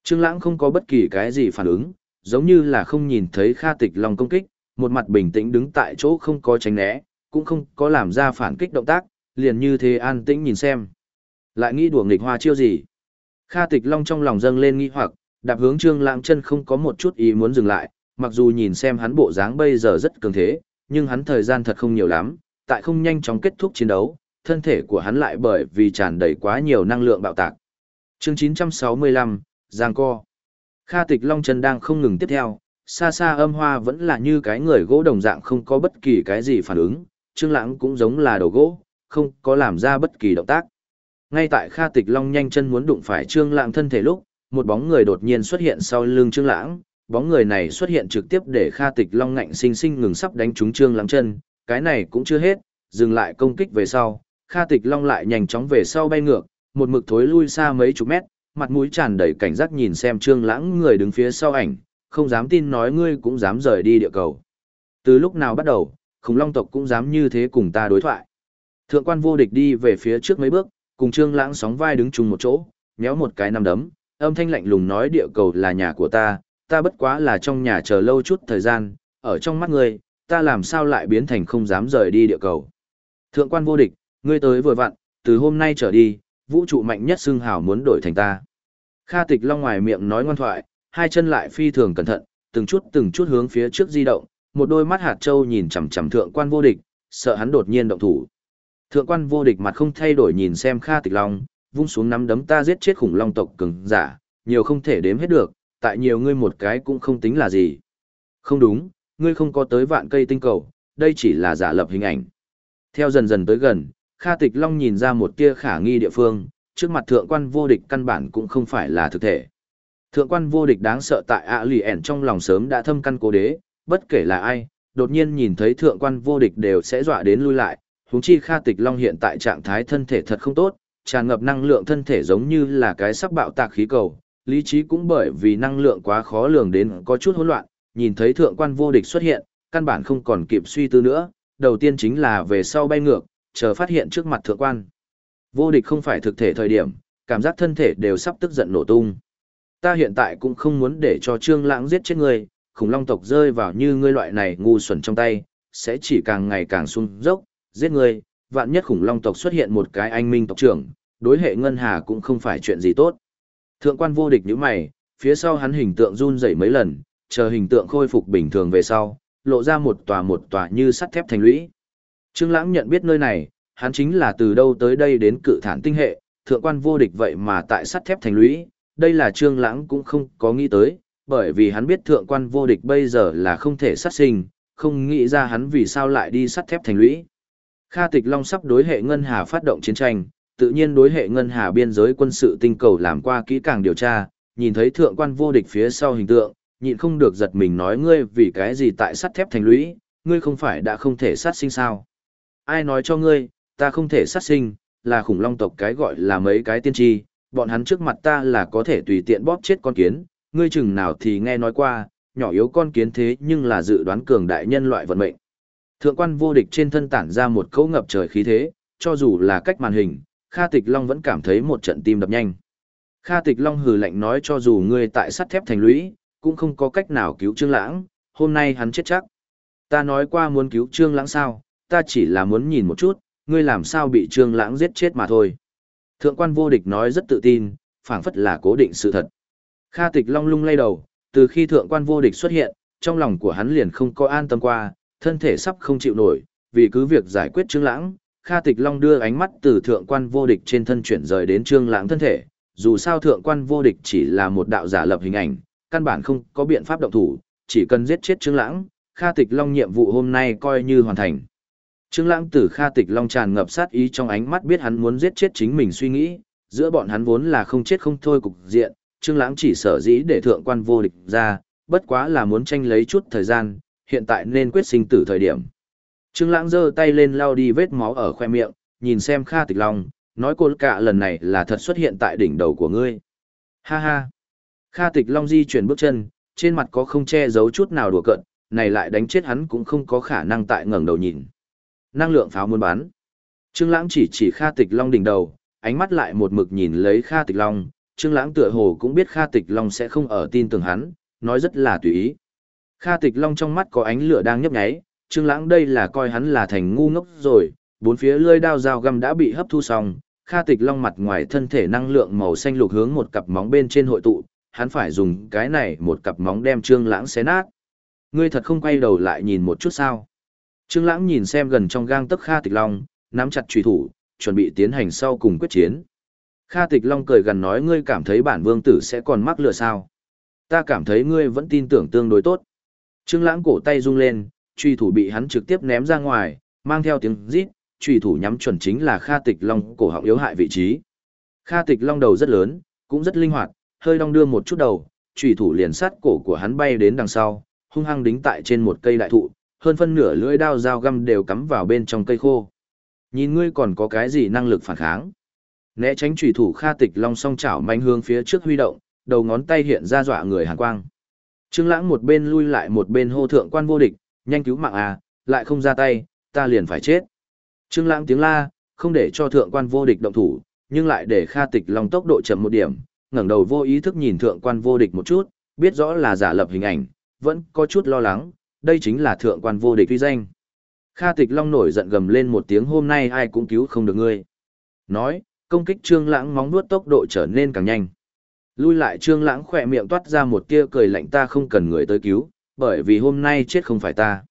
Trương Lãng không có bất kỳ cái gì phản ứng, giống như là không nhìn thấy Kha Tịch Long công kích, một mặt bình tĩnh đứng tại chỗ không có tránh né, cũng không có làm ra phản kích động tác, liền như thế an tĩnh nhìn xem. Lại nghĩ đùa nghịch hoa chiêu gì? Kha Tịch Long trong lòng dâng lên nghi hoặc, đạp hướng Trương Lãng chân không có một chút ý muốn dừng lại, mặc dù nhìn xem hắn bộ dáng bây giờ rất cường thế, nhưng hắn thời gian thật không nhiều lắm, tại không nhanh chóng kết thúc chiến đấu, thân thể của hắn lại bởi vì tràn đầy quá nhiều năng lượng bạo tạc. Chương 965, Giang Co. Kha Tịch Long chân đang không ngừng tiếp theo, xa xa âm hoa vẫn là như cái người gỗ đồng dạng không có bất kỳ cái gì phản ứng, Trương Lãng cũng giống là đầu gỗ, không có làm ra bất kỳ động tác. Ngay tại Kha Tịch Long nhanh chân muốn đụng phải Trương Lãng thân thể lúc, một bóng người đột nhiên xuất hiện sau lưng Trương Lãng, bóng người này xuất hiện trực tiếp để Kha Tịch Long ngạnh sinh sinh ngừng sắp đánh trúng Trương Lãng chân, cái này cũng chưa hết, dừng lại công kích về sau, Kha Tịch Long lại nhanh chóng về sau bay ngược, một mực thối lui xa mấy chục mét, mặt mũi tràn đầy cảnh giác nhìn xem Trương Lãng người đứng phía sau ảnh, không dám tin nói ngươi cũng dám rời đi địa cầu. Từ lúc nào bắt đầu, khủng long tộc cũng dám như thế cùng ta đối thoại. Thượng quan vô địch đi về phía trước mấy bước, cùng Trương Lãng sóng vai đứng chung một chỗ, nhéo một cái nằm đấm, âm thanh lạnh lùng nói địa cầu là nhà của ta, ta bất quá là trong nhà chờ lâu chút thời gian, ở trong mắt ngươi, ta làm sao lại biến thành không dám rời đi địa cầu. Thượng quan vô địch, ngươi tới vừa vặn, từ hôm nay trở đi, vũ trụ mạnh nhất xưng hào muốn đổi thành ta. Kha tịch long ngoài miệng nói ngoan thoại, hai chân lại phi thường cẩn thận, từng chút từng chút hướng phía trước di động, một đôi mắt hạt châu nhìn chằm chằm thượng quan vô địch, sợ hắn đột nhiên động thủ. Thượng quan vô địch mặt không thay đổi nhìn xem Kha Tịch Long, vung xuống nắm đấm ta giết chết khủng long tộc cường giả, nhiều không thể đếm hết được, tại nhiều ngươi một cái cũng không tính là gì. Không đúng, ngươi không có tới vạn cây tinh cầu, đây chỉ là giả lập hình ảnh. Theo dần dần tới gần, Kha Tịch Long nhìn ra một tia khả nghi địa phương, trước mặt thượng quan vô địch căn bản cũng không phải là thực thể. Thượng quan vô địch đáng sợ tại ạ lì ẻn trong lòng sớm đã thâm căn cố đế, bất kể là ai, đột nhiên nhìn thấy thượng quan vô địch đều sẽ dọa đến lui lại, huống chi Kha Tịch Long hiện tại trạng thái thân thể thật không tốt, tràn ngập năng lượng thân thể giống như là cái sắp bạo tạc khí cầu, lý trí cũng bởi vì năng lượng quá khó lường đến có chút hỗn loạn, nhìn thấy thượng quan vô địch xuất hiện, căn bản không còn kịp suy tư nữa, đầu tiên chính là về sau bay ngược, chờ phát hiện trước mặt thượng quan. Vô địch không phải thực thể thời điểm, cảm giác thân thể đều sắp tức giận nổ tung. Ta hiện tại cũng không muốn để cho Trương Lãng giết chết ngươi, khủng long tộc rơi vào như ngươi loại này ngu xuẩn trong tay, sẽ chỉ càng ngày càng xuống dốc, giết ngươi, vạn nhất khủng long tộc xuất hiện một cái anh minh tộc trưởng, đối hệ ngân hà cũng không phải chuyện gì tốt. Thượng quan vô địch như mày, phía sau hắn hình tượng run rẩy mấy lần, chờ hình tượng khôi phục bình thường về sau, lộ ra một tòa một tòa như sắt thép thành lũy. Trương Lãng nhận biết nơi này, hắn chính là từ đâu tới đây đến cự thản tinh hệ, thượng quan vô địch vậy mà tại sắt thép thành lũy, đây là Trương Lãng cũng không có nghĩ tới, bởi vì hắn biết thượng quan vô địch bây giờ là không thể sát sinh, không nghĩ ra hắn vì sao lại đi sắt thép thành lũy. Kha Tịch Long sắp đối hệ ngân hà phát động chiến tranh, tự nhiên đối hệ ngân hà biên giới quân sự tinh cầu làm qua kỹ càng điều tra, nhìn thấy thượng quan vô địch phía sau hình tượng, nhịn không được giật mình nói ngươi vì cái gì tại sắt thép thành lũy, ngươi không phải đã không thể sát sinh sao. Ai nói cho ngươi, ta không thể sát sinh, là khủng long tộc cái gọi là mấy cái tiên tri, bọn hắn trước mặt ta là có thể tùy tiện bóp chết con kiến, ngươi chừng nào thì nghe nói qua, nhỏ yếu con kiến thế nhưng là dự đoán cường đại nhân loại vận mệnh. Thượng quan vô địch trên thân tản ra một cấu ngập trời khí thế, cho dù là cách màn hình, Kha Tịch Long vẫn cảm thấy một trận tim đập nhanh. Kha Tịch Long hừ lạnh nói cho dù ngươi tại sắt thép thành lũy, cũng không có cách nào cứu Trương Lãng, hôm nay hắn chết chắc. Ta nói qua muốn cứu Trương Lãng sao, ta chỉ là muốn nhìn một chút, ngươi làm sao bị Trương Lãng giết chết mà thôi. Thượng quan vô địch nói rất tự tin, phảng phất là cố định sự thật. Kha Tịch Long lung lay đầu, từ khi thượng quan vô địch xuất hiện, trong lòng của hắn liền không có an tâm qua, thân thể sắp không chịu nổi, vì cứ việc giải quyết Trương Lãng, Kha Tịch Long đưa ánh mắt từ thượng quan vô địch trên thân chuyển rời đến Trương Lãng thân thể, dù sao thượng quan vô địch chỉ là một đạo giả lập hình ảnh, căn bản không có biện pháp động thủ, chỉ cần giết chết Trương Lãng, Kha Tịch Long nhiệm vụ hôm nay coi như hoàn thành. Trương Lãng từ Kha Tịch Long tràn ngập sát ý trong ánh mắt biết hắn muốn giết chết chính mình suy nghĩ, giữa bọn hắn vốn là không chết không thôi cục diện, Trương Lãng chỉ sở dĩ để thượng quan vô địch ra, bất quá là muốn tranh lấy chút thời gian, hiện tại nên quyết sinh tử thời điểm. Trương Lãng giơ tay lên lau đi vết máu ở khóe miệng, nhìn xem Kha Tịch Long, nói cô cả lần này là thật xuất hiện tại đỉnh đầu của ngươi. Ha ha. Kha Tịch Long di chuyển bước chân, trên mặt có không che giấu chút nào đùa cợt, này lại đánh chết hắn cũng không có khả năng tại ngẩng đầu nhìn. Năng lượng pháo muốn bắn. Trương Lãng chỉ chỉ Kha Tịch Long đỉnh đầu, ánh mắt lại một mực nhìn lấy Kha Tịch Long, Trương Lãng tựa hồ cũng biết Kha Tịch Long sẽ không ở tin tưởng hắn, nói rất là tùy ý. Kha Tịch Long trong mắt có ánh lửa đang nhấp nháy, Trương Lãng đây là coi hắn là thành ngu ngốc rồi, bốn phía lưỡi đao dao găm đã bị hấp thu xong, Kha Tịch Long mặt ngoài thân thể năng lượng màu xanh lục hướng một cặp móng bên trên hội tụ, hắn phải dùng cái này một cặp móng đem Trương Lãng xé nát. Ngươi thật không quay đầu lại nhìn một chút sao? Trương Lãng nhìn xem gần trong gang tấc Kha Tịch Long, nắm chặt chủy thủ, chuẩn bị tiến hành sau cùng quyết chiến. Kha Tịch Long cười gần nói ngươi cảm thấy bản vương tử sẽ còn mắc lừa sao? Ta cảm thấy ngươi vẫn tin tưởng tương đối tốt. Trương Lãng cổ tay rung lên, chủy thủ bị hắn trực tiếp ném ra ngoài, mang theo tiếng rít, chủy thủ nhắm chuẩn chính là Kha Tịch Long cổ họng yếu hại vị trí. Kha Tịch Long đầu rất lớn, cũng rất linh hoạt, hơi đong đưa một chút đầu, chủy thủ liền sát cổ của hắn bay đến đằng sau, hung hăng đính tại trên một cây đại thụ, hơn phân nửa lưỡi đao dao găm đều cắm vào bên trong cây khô. Nhìn ngươi còn có cái gì năng lực phản kháng? Né tránh chủy thủ Kha Tịch Long song chảo manh hướng phía trước huy động, đầu ngón tay hiện ra dọa người hàn quang. Trương Lãng một bên lui lại một bên hô thượng quan vô địch, nhanh cứu mạng à, lại không ra tay, ta liền phải chết. Trương Lãng tiếng la, không để cho thượng quan vô địch động thủ, nhưng lại để Kha Tịch Long tốc độ chậm một điểm, ngẩng đầu vô ý thức nhìn thượng quan vô địch một chút, biết rõ là giả lập hình ảnh, vẫn có chút lo lắng, đây chính là thượng quan vô địch uy danh. Kha Tịch Long nổi giận gầm lên một tiếng hôm nay ai cũng cứu không được ngươi. Nói, công kích Trương Lãng móng vuốt tốc độ trở nên càng nhanh. Lui lại Trương Lãng khẽ miệng toát ra một tia cười lạnh ta không cần người tới cứu, bởi vì hôm nay chết không phải ta.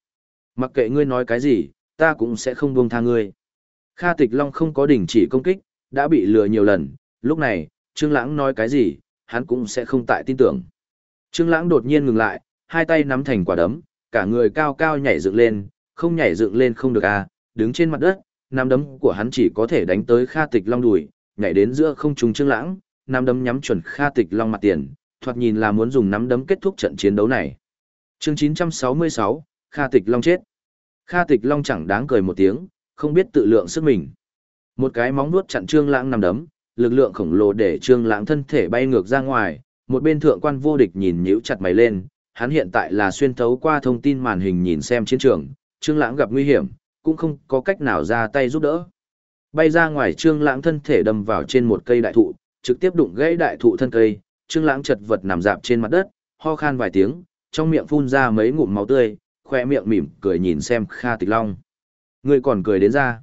Mặc kệ ngươi nói cái gì, ta cũng sẽ không buông tha ngươi. Kha Tịch Long không có đình chỉ công kích, đã bị lừa nhiều lần, lúc này, Trương Lãng nói cái gì, hắn cũng sẽ không tại tin tưởng. Trương Lãng đột nhiên ngừng lại, hai tay nắm thành quả đấm, cả người cao cao nhảy dựng lên, không nhảy dựng lên không được à, đứng trên mặt đất, nắm đấm của hắn chỉ có thể đánh tới Kha Tịch Long đùi, nhảy đến giữa không trung Trương Lãng, nắm đấm nhắm chuẩn Kha Tịch Long mặt tiền, thoạt nhìn là muốn dùng nắm đấm kết thúc trận chiến đấu này. Chương 966, Kha Tịch Long chết. Kha Tịch Long chẳng đáng cười một tiếng, không biết tự lượng sức mình. Một cái móng vuốt chặn Trương Lãng nắm đấm, lực lượng khổng lồ để Trương Lãng thân thể bay ngược ra ngoài, một bên thượng quan vô địch nhìn nhíu chặt mày lên, hắn hiện tại là xuyên thấu qua thông tin màn hình nhìn xem chiến trường, Trương Lãng gặp nguy hiểm, cũng không có cách nào ra tay giúp đỡ. Bay ra ngoài Trương Lãng thân thể đâm vào trên một cây đại thụ, trực tiếp đụng gãy đại thụ thân cây, Trương Lãng chật vật nằm rạp trên mặt đất, ho khan vài tiếng, trong miệng phun ra mấy ngụm máu tươi, khóe miệng mỉm cười nhìn xem Kha Tịch Long. Ngươi còn cười đến ra.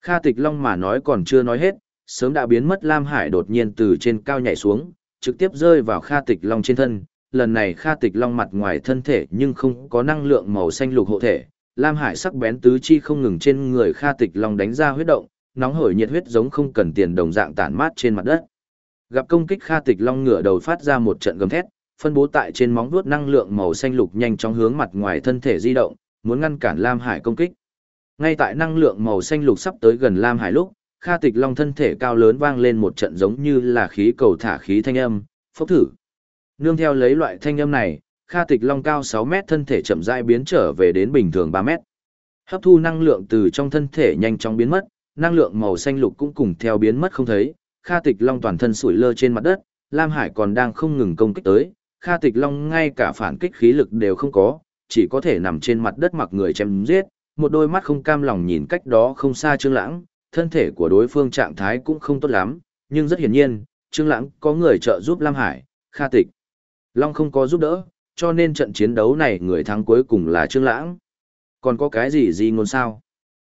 Kha Tịch Long mà nói còn chưa nói hết, sớm đã biến mất Lam Hải đột nhiên từ trên cao nhảy xuống, trực tiếp rơi vào Kha Tịch Long trên thân, lần này Kha Tịch Long mặt ngoài thân thể nhưng không có năng lượng màu xanh lục hộ thể, Lam Hải sắc bén tứ chi không ngừng trên người Kha Tịch Long đánh ra huyết động, nóng hổi nhiệt huyết giống không cần tiền đồng dạng tản mát trên mặt đất. Gặp công kích Kha Tịch Long ngửa đầu phát ra một trận gầm thét, phân bố tại trên móng vuốt năng lượng màu xanh lục nhanh chóng hướng mặt ngoài thân thể di động, muốn ngăn cản Lam Hải công kích. Ngay tại năng lượng màu xanh lục sắp tới gần Lam Hải lúc, Kha Tịch Long thân thể cao lớn vang lên một trận giống như là khí cầu thả khí thanh âm, phốc thử, Nương theo lấy loại thanh âm này, Kha Tịch Long cao 6 mét thân thể chậm rãi biến trở về đến bình thường 3 mét. Hấp thu năng lượng từ trong thân thể nhanh chóng biến mất, năng lượng màu xanh lục cũng cùng theo biến mất không thấy. Kha Tịch Long toàn thân sủi lơ trên mặt đất, Lam Hải còn đang không ngừng công kích tới, Kha Tịch Long ngay cả phản kích khí lực đều không có, chỉ có thể nằm trên mặt đất mặc người chém giết, một đôi mắt không cam lòng nhìn cách đó không xa Trương Lãng, thân thể của đối phương trạng thái cũng không tốt lắm, nhưng rất hiển nhiên, Trương Lãng có người trợ giúp Lam Hải, Kha Tịch. Long không có giúp đỡ, cho nên trận chiến đấu này người thắng cuối cùng là Trương Lãng. Còn có cái gì gì ngôn sao?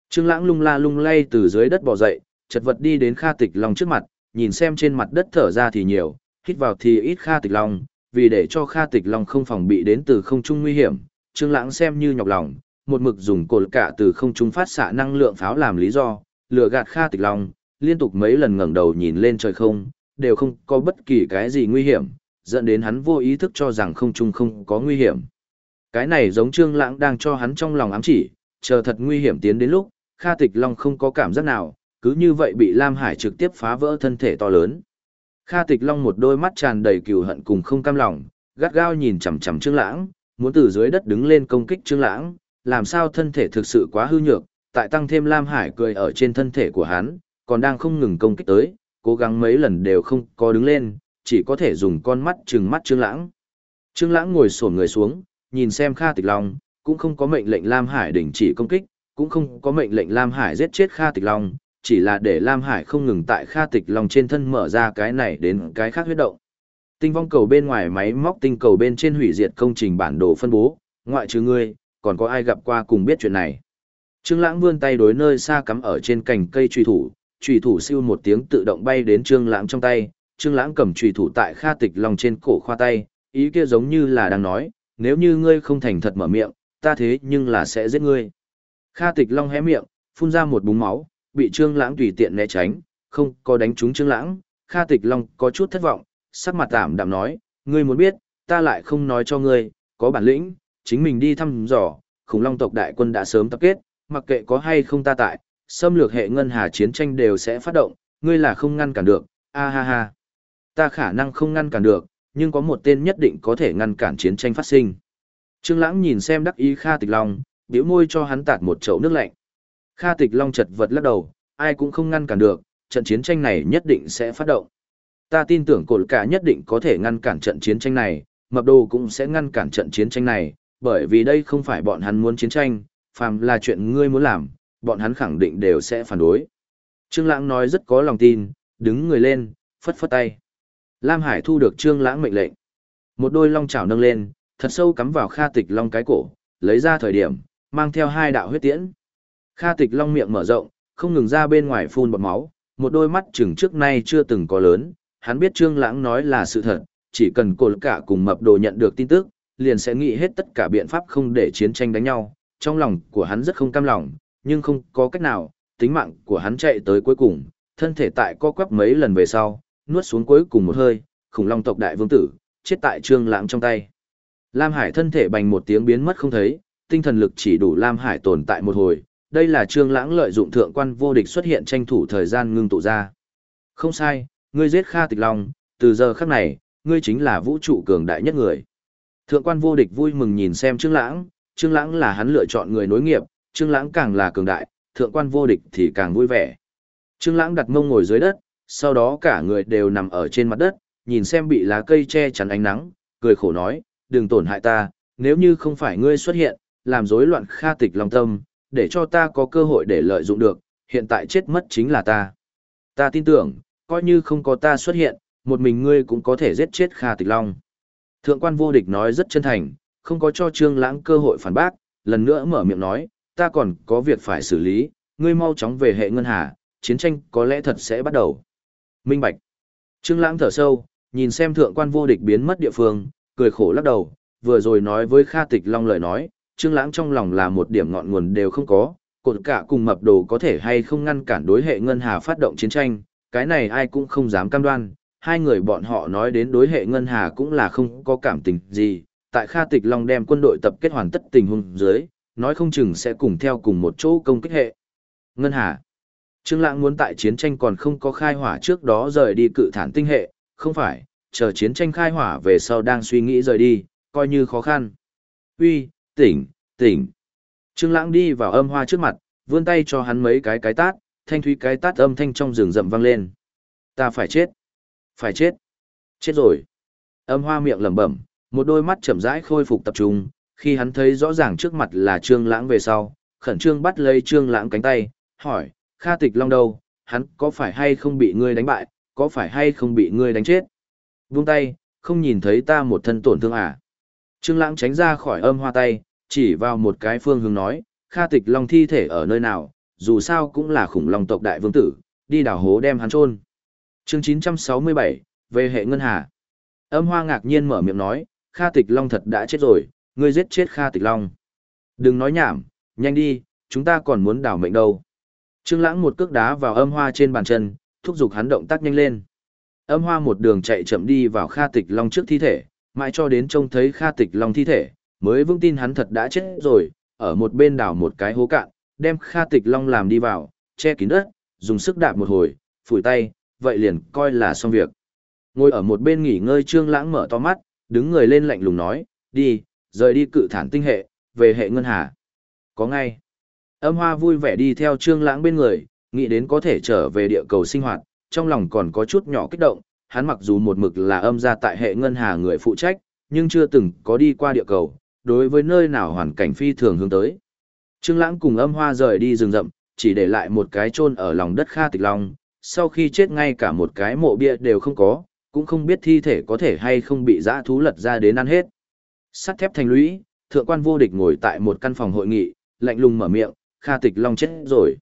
Trương Lãng lung la lung lay từ dưới đất bò dậy, chật vật đi đến Kha Tịch Long trước mặt, nhìn xem trên mặt đất thở ra thì nhiều, hít vào thì ít Kha Tịch Long, vì để cho Kha Tịch Long không phòng bị đến từ không trung nguy hiểm, Trương Lãng xem như nhọc lòng, một mực dùng cột cả từ không trung phát xạ năng lượng pháo làm lý do, lừa gạt Kha Tịch Long, liên tục mấy lần ngẩng đầu nhìn lên trời không, đều không có bất kỳ cái gì nguy hiểm, dẫn đến hắn vô ý thức cho rằng không trung không có nguy hiểm. Cái này giống Trương Lãng đang cho hắn trong lòng ám chỉ, chờ thật nguy hiểm tiến đến lúc, Kha Tịch Long không có cảm giác nào, cứ như vậy bị Lam Hải trực tiếp phá vỡ thân thể to lớn. Kha Tịch Long một đôi mắt tràn đầy cừu hận cùng không cam lòng, gắt gao nhìn chằm chằm Trương Lãng, muốn từ dưới đất đứng lên công kích Trương Lãng, làm sao thân thể thực sự quá hư nhược, tại tăng thêm Lam Hải cười ở trên thân thể của hắn, còn đang không ngừng công kích tới, cố gắng mấy lần đều không có đứng lên, chỉ có thể dùng con mắt trừng mắt Trương Lãng. Trương Lãng ngồi xổm người xuống, nhìn xem Kha Tịch Long, cũng không có mệnh lệnh Lam Hải đình chỉ công kích, cũng không có mệnh lệnh Lam Hải giết chết Kha Tịch Long, chỉ là để Lam Hải không ngừng tại Kha Tịch Long trên thân mở ra cái này đến cái khác huyết động. Tinh vong cầu bên ngoài máy móc tinh cầu bên trên hủy diệt công trình bản đồ phân bố, ngoại trừ ngươi, còn có ai gặp qua cùng biết chuyện này. Trương Lãng vươn tay đối nơi xa cắm ở trên cành cây truy thủ, truy thủ siêu một tiếng tự động bay đến Trương Lãng trong tay, Trương Lãng cầm chùy thủ tại Kha Tịch Long trên cổ khoa tay, ý kia giống như là đang nói, nếu như ngươi không thành thật mở miệng, ta thế nhưng là sẽ giết ngươi. Kha Tịch Long hé miệng, phun ra một búng máu, bị Trương Lãng tùy tiện né tránh, không có đánh trúng Trương Lãng, Kha Tịch Long có chút thất vọng, sắc mặt tạm đạm nói, ngươi muốn biết, ta lại không nói cho ngươi, có bản lĩnh, chính mình đi thăm dò, khủng long tộc đại quân đã sớm tập kết, mặc kệ có hay không ta tại, xâm lược hệ ngân hà chiến tranh đều sẽ phát động, ngươi là không ngăn cản được, a ha ha. Ta khả năng không ngăn cản được, nhưng có một tên nhất định có thể ngăn cản chiến tranh phát sinh. Trương Lãng nhìn xem đắc ý Kha Tịch Long, bĩu môi cho hắn tạt một chậu nước lạnh. Kha Tịch Long chật vật lắc đầu, ai cũng không ngăn cản được, trận chiến tranh này nhất định sẽ phát động. Ta tin tưởng Cổn cả nhất định có thể ngăn cản trận chiến tranh này, mập đồ cũng sẽ ngăn cản trận chiến tranh này, bởi vì đây không phải bọn hắn muốn chiến tranh, phàm là chuyện ngươi muốn làm, bọn hắn khẳng định đều sẽ phản đối. Trương Lãng nói rất có lòng tin, đứng người lên, phất phất tay. Lam Hải thu được Trương Lãng mệnh lệnh. Một đôi long chảo nâng lên, thật sâu cắm vào Kha Tịch Long cái cổ, lấy ra thời điểm, mang theo hai đạo huyết tiễn. Kha Tịch Long miệng mở rộng, không ngừng ra bên ngoài phun bọt máu, một đôi mắt chừng trước nay chưa từng có lớn, hắn biết Trương Lãng nói là sự thật, chỉ cần cổ cả cùng mập đồ nhận được tin tức, liền sẽ nghĩ hết tất cả biện pháp không để chiến tranh đánh nhau. Trong lòng của hắn rất không cam lòng, nhưng không có cách nào, tính mạng của hắn chạy tới cuối cùng, thân thể tại co quắp mấy lần về sau, nuốt xuống cuối cùng một hơi, khủng long tộc đại vương tử, chết tại Trương Lãng trong tay. Lam Hải thân thể bành một tiếng biến mất không thấy, tinh thần lực chỉ đủ Lam Hải tồn tại một hồi, đây là Trương Lãng lợi dụng thượng quan vô địch xuất hiện tranh thủ thời gian ngưng tụ ra. Không sai, ngươi giết Kha Tịch Long, từ giờ khắc này, ngươi chính là vũ trụ cường đại nhất người. Thượng quan vô địch vui mừng nhìn xem Trương Lãng, Trương Lãng là hắn lựa chọn người nối nghiệp, Trương Lãng càng là cường đại, thượng quan vô địch thì càng vui vẻ. Trương Lãng đặt mông ngồi dưới đất, sau đó cả người đều nằm ở trên mặt đất, nhìn xem bị lá cây che chắn ánh nắng, cười khổ nói, đừng tổn hại ta, nếu như không phải ngươi xuất hiện, làm rối loạn kha tịch lòng tâm, để cho ta có cơ hội để lợi dụng được, hiện tại chết mất chính là ta. Ta tin tưởng, coi như không có ta xuất hiện, một mình ngươi cũng có thể giết chết Kha Tịch Long. Thượng quan vô địch nói rất chân thành, không có cho Trương Lãng cơ hội phản bác, lần nữa mở miệng nói, ta còn có việc phải xử lý, ngươi mau chóng về hệ ngân hà, chiến tranh có lẽ thật sẽ bắt đầu. Minh Bạch. Trương Lãng thở sâu, nhìn xem thượng quan vô địch biến mất địa phương, cười khổ lắc đầu, vừa rồi nói với Kha Tịch Long lời nói, Trương Lãng trong lòng là một điểm ngọn nguồn đều không có, cột cả cùng mập đồ có thể hay không ngăn cản đối hệ ngân hà phát động chiến tranh, cái này ai cũng không dám cam đoan, hai người bọn họ nói đến đối hệ ngân hà cũng là không có cảm tình gì, tại Kha Tịch Long đem quân đội tập kết hoàn tất tình huống dưới, nói không chừng sẽ cùng theo cùng một chỗ công kích hệ. Ngân hà Trương Lãng muốn tại chiến tranh còn không có khai hỏa trước đó rời đi cự thản tinh hệ, không phải, chờ chiến tranh khai hỏa về sau đang suy nghĩ rời đi, coi như khó khăn. Uy, tỉnh, tỉnh. Trương Lãng đi vào âm hoa trước mặt, vươn tay cho hắn mấy cái cái tát, thanh thúy cái tát âm thanh trong rừng rậm vang lên. Ta phải chết. Phải chết. Chết rồi. Âm hoa miệng lẩm bẩm, một đôi mắt chậm rãi khôi phục tập trung, khi hắn thấy rõ ràng trước mặt là Trương Lãng về sau, khẩn trương bắt lấy Trương Lãng cánh tay, hỏi, Kha Tịch Long đâu, hắn có phải hay không bị ngươi đánh bại, có phải hay không bị ngươi đánh chết? Buông tay, không nhìn thấy ta một thân tổn thương à? Trương Lãng tránh ra khỏi âm hoa tay, chỉ vào một cái phương hướng nói, Kha Tịch Long thi thể ở nơi nào, dù sao cũng là khủng long tộc đại vương tử, đi đào hố đem hắn chôn. Chương 967, về hệ ngân hà. Âm Hoa ngạc nhiên mở miệng nói, Kha Tịch Long thật đã chết rồi, ngươi giết chết Kha Tịch Long. Đừng nói nhảm, nhanh đi, chúng ta còn muốn đào mệnh đâu. Trương Lãng một cước đá vào Âm Hoa trên bàn chân, thúc giục hắn động tác nhanh lên. Âm Hoa một đường chạy chậm đi vào Kha Tịch Long trước thi thể, mãi cho đến trông thấy Kha Tịch Long thi thể, mới vững tin hắn thật đã chết rồi, ở một bên đào một cái hố cạn, đem Kha Tịch Long làm đi vào, che kín đất, dùng sức đạp một hồi, phủi tay, vậy liền coi là xong việc. Ngồi ở một bên nghỉ ngơi Trương Lãng mở to mắt, đứng người lên lạnh lùng nói, đi, rời đi cự thản tinh hệ, về hệ ngân hà. Có ngay. Âm Hoa vui vẻ đi theo Trương Lãng bên người, nghĩ đến có thể trở về địa cầu sinh hoạt, trong lòng còn có chút nhỏ kích động, hắn mặc dù một mực là âm gia tại hệ ngân hà người phụ trách, nhưng chưa từng có đi qua địa cầu, đối với nơi nào hoàn cảnh phi thường hướng tới. Trương Lãng cùng Âm Hoa rời đi rừng rậm, chỉ để lại một cái chôn ở lòng đất Kha Tịch Long, sau khi chết ngay cả một cái mộ bia đều không có, cũng không biết thi thể có thể hay không bị dã thú lật ra đến ăn hết. Sắt thép thành lũy, thượng quan vô địch ngồi tại một căn phòng hội nghị, lạnh lùng mở miệng, Kha Tịch Long chết rồi.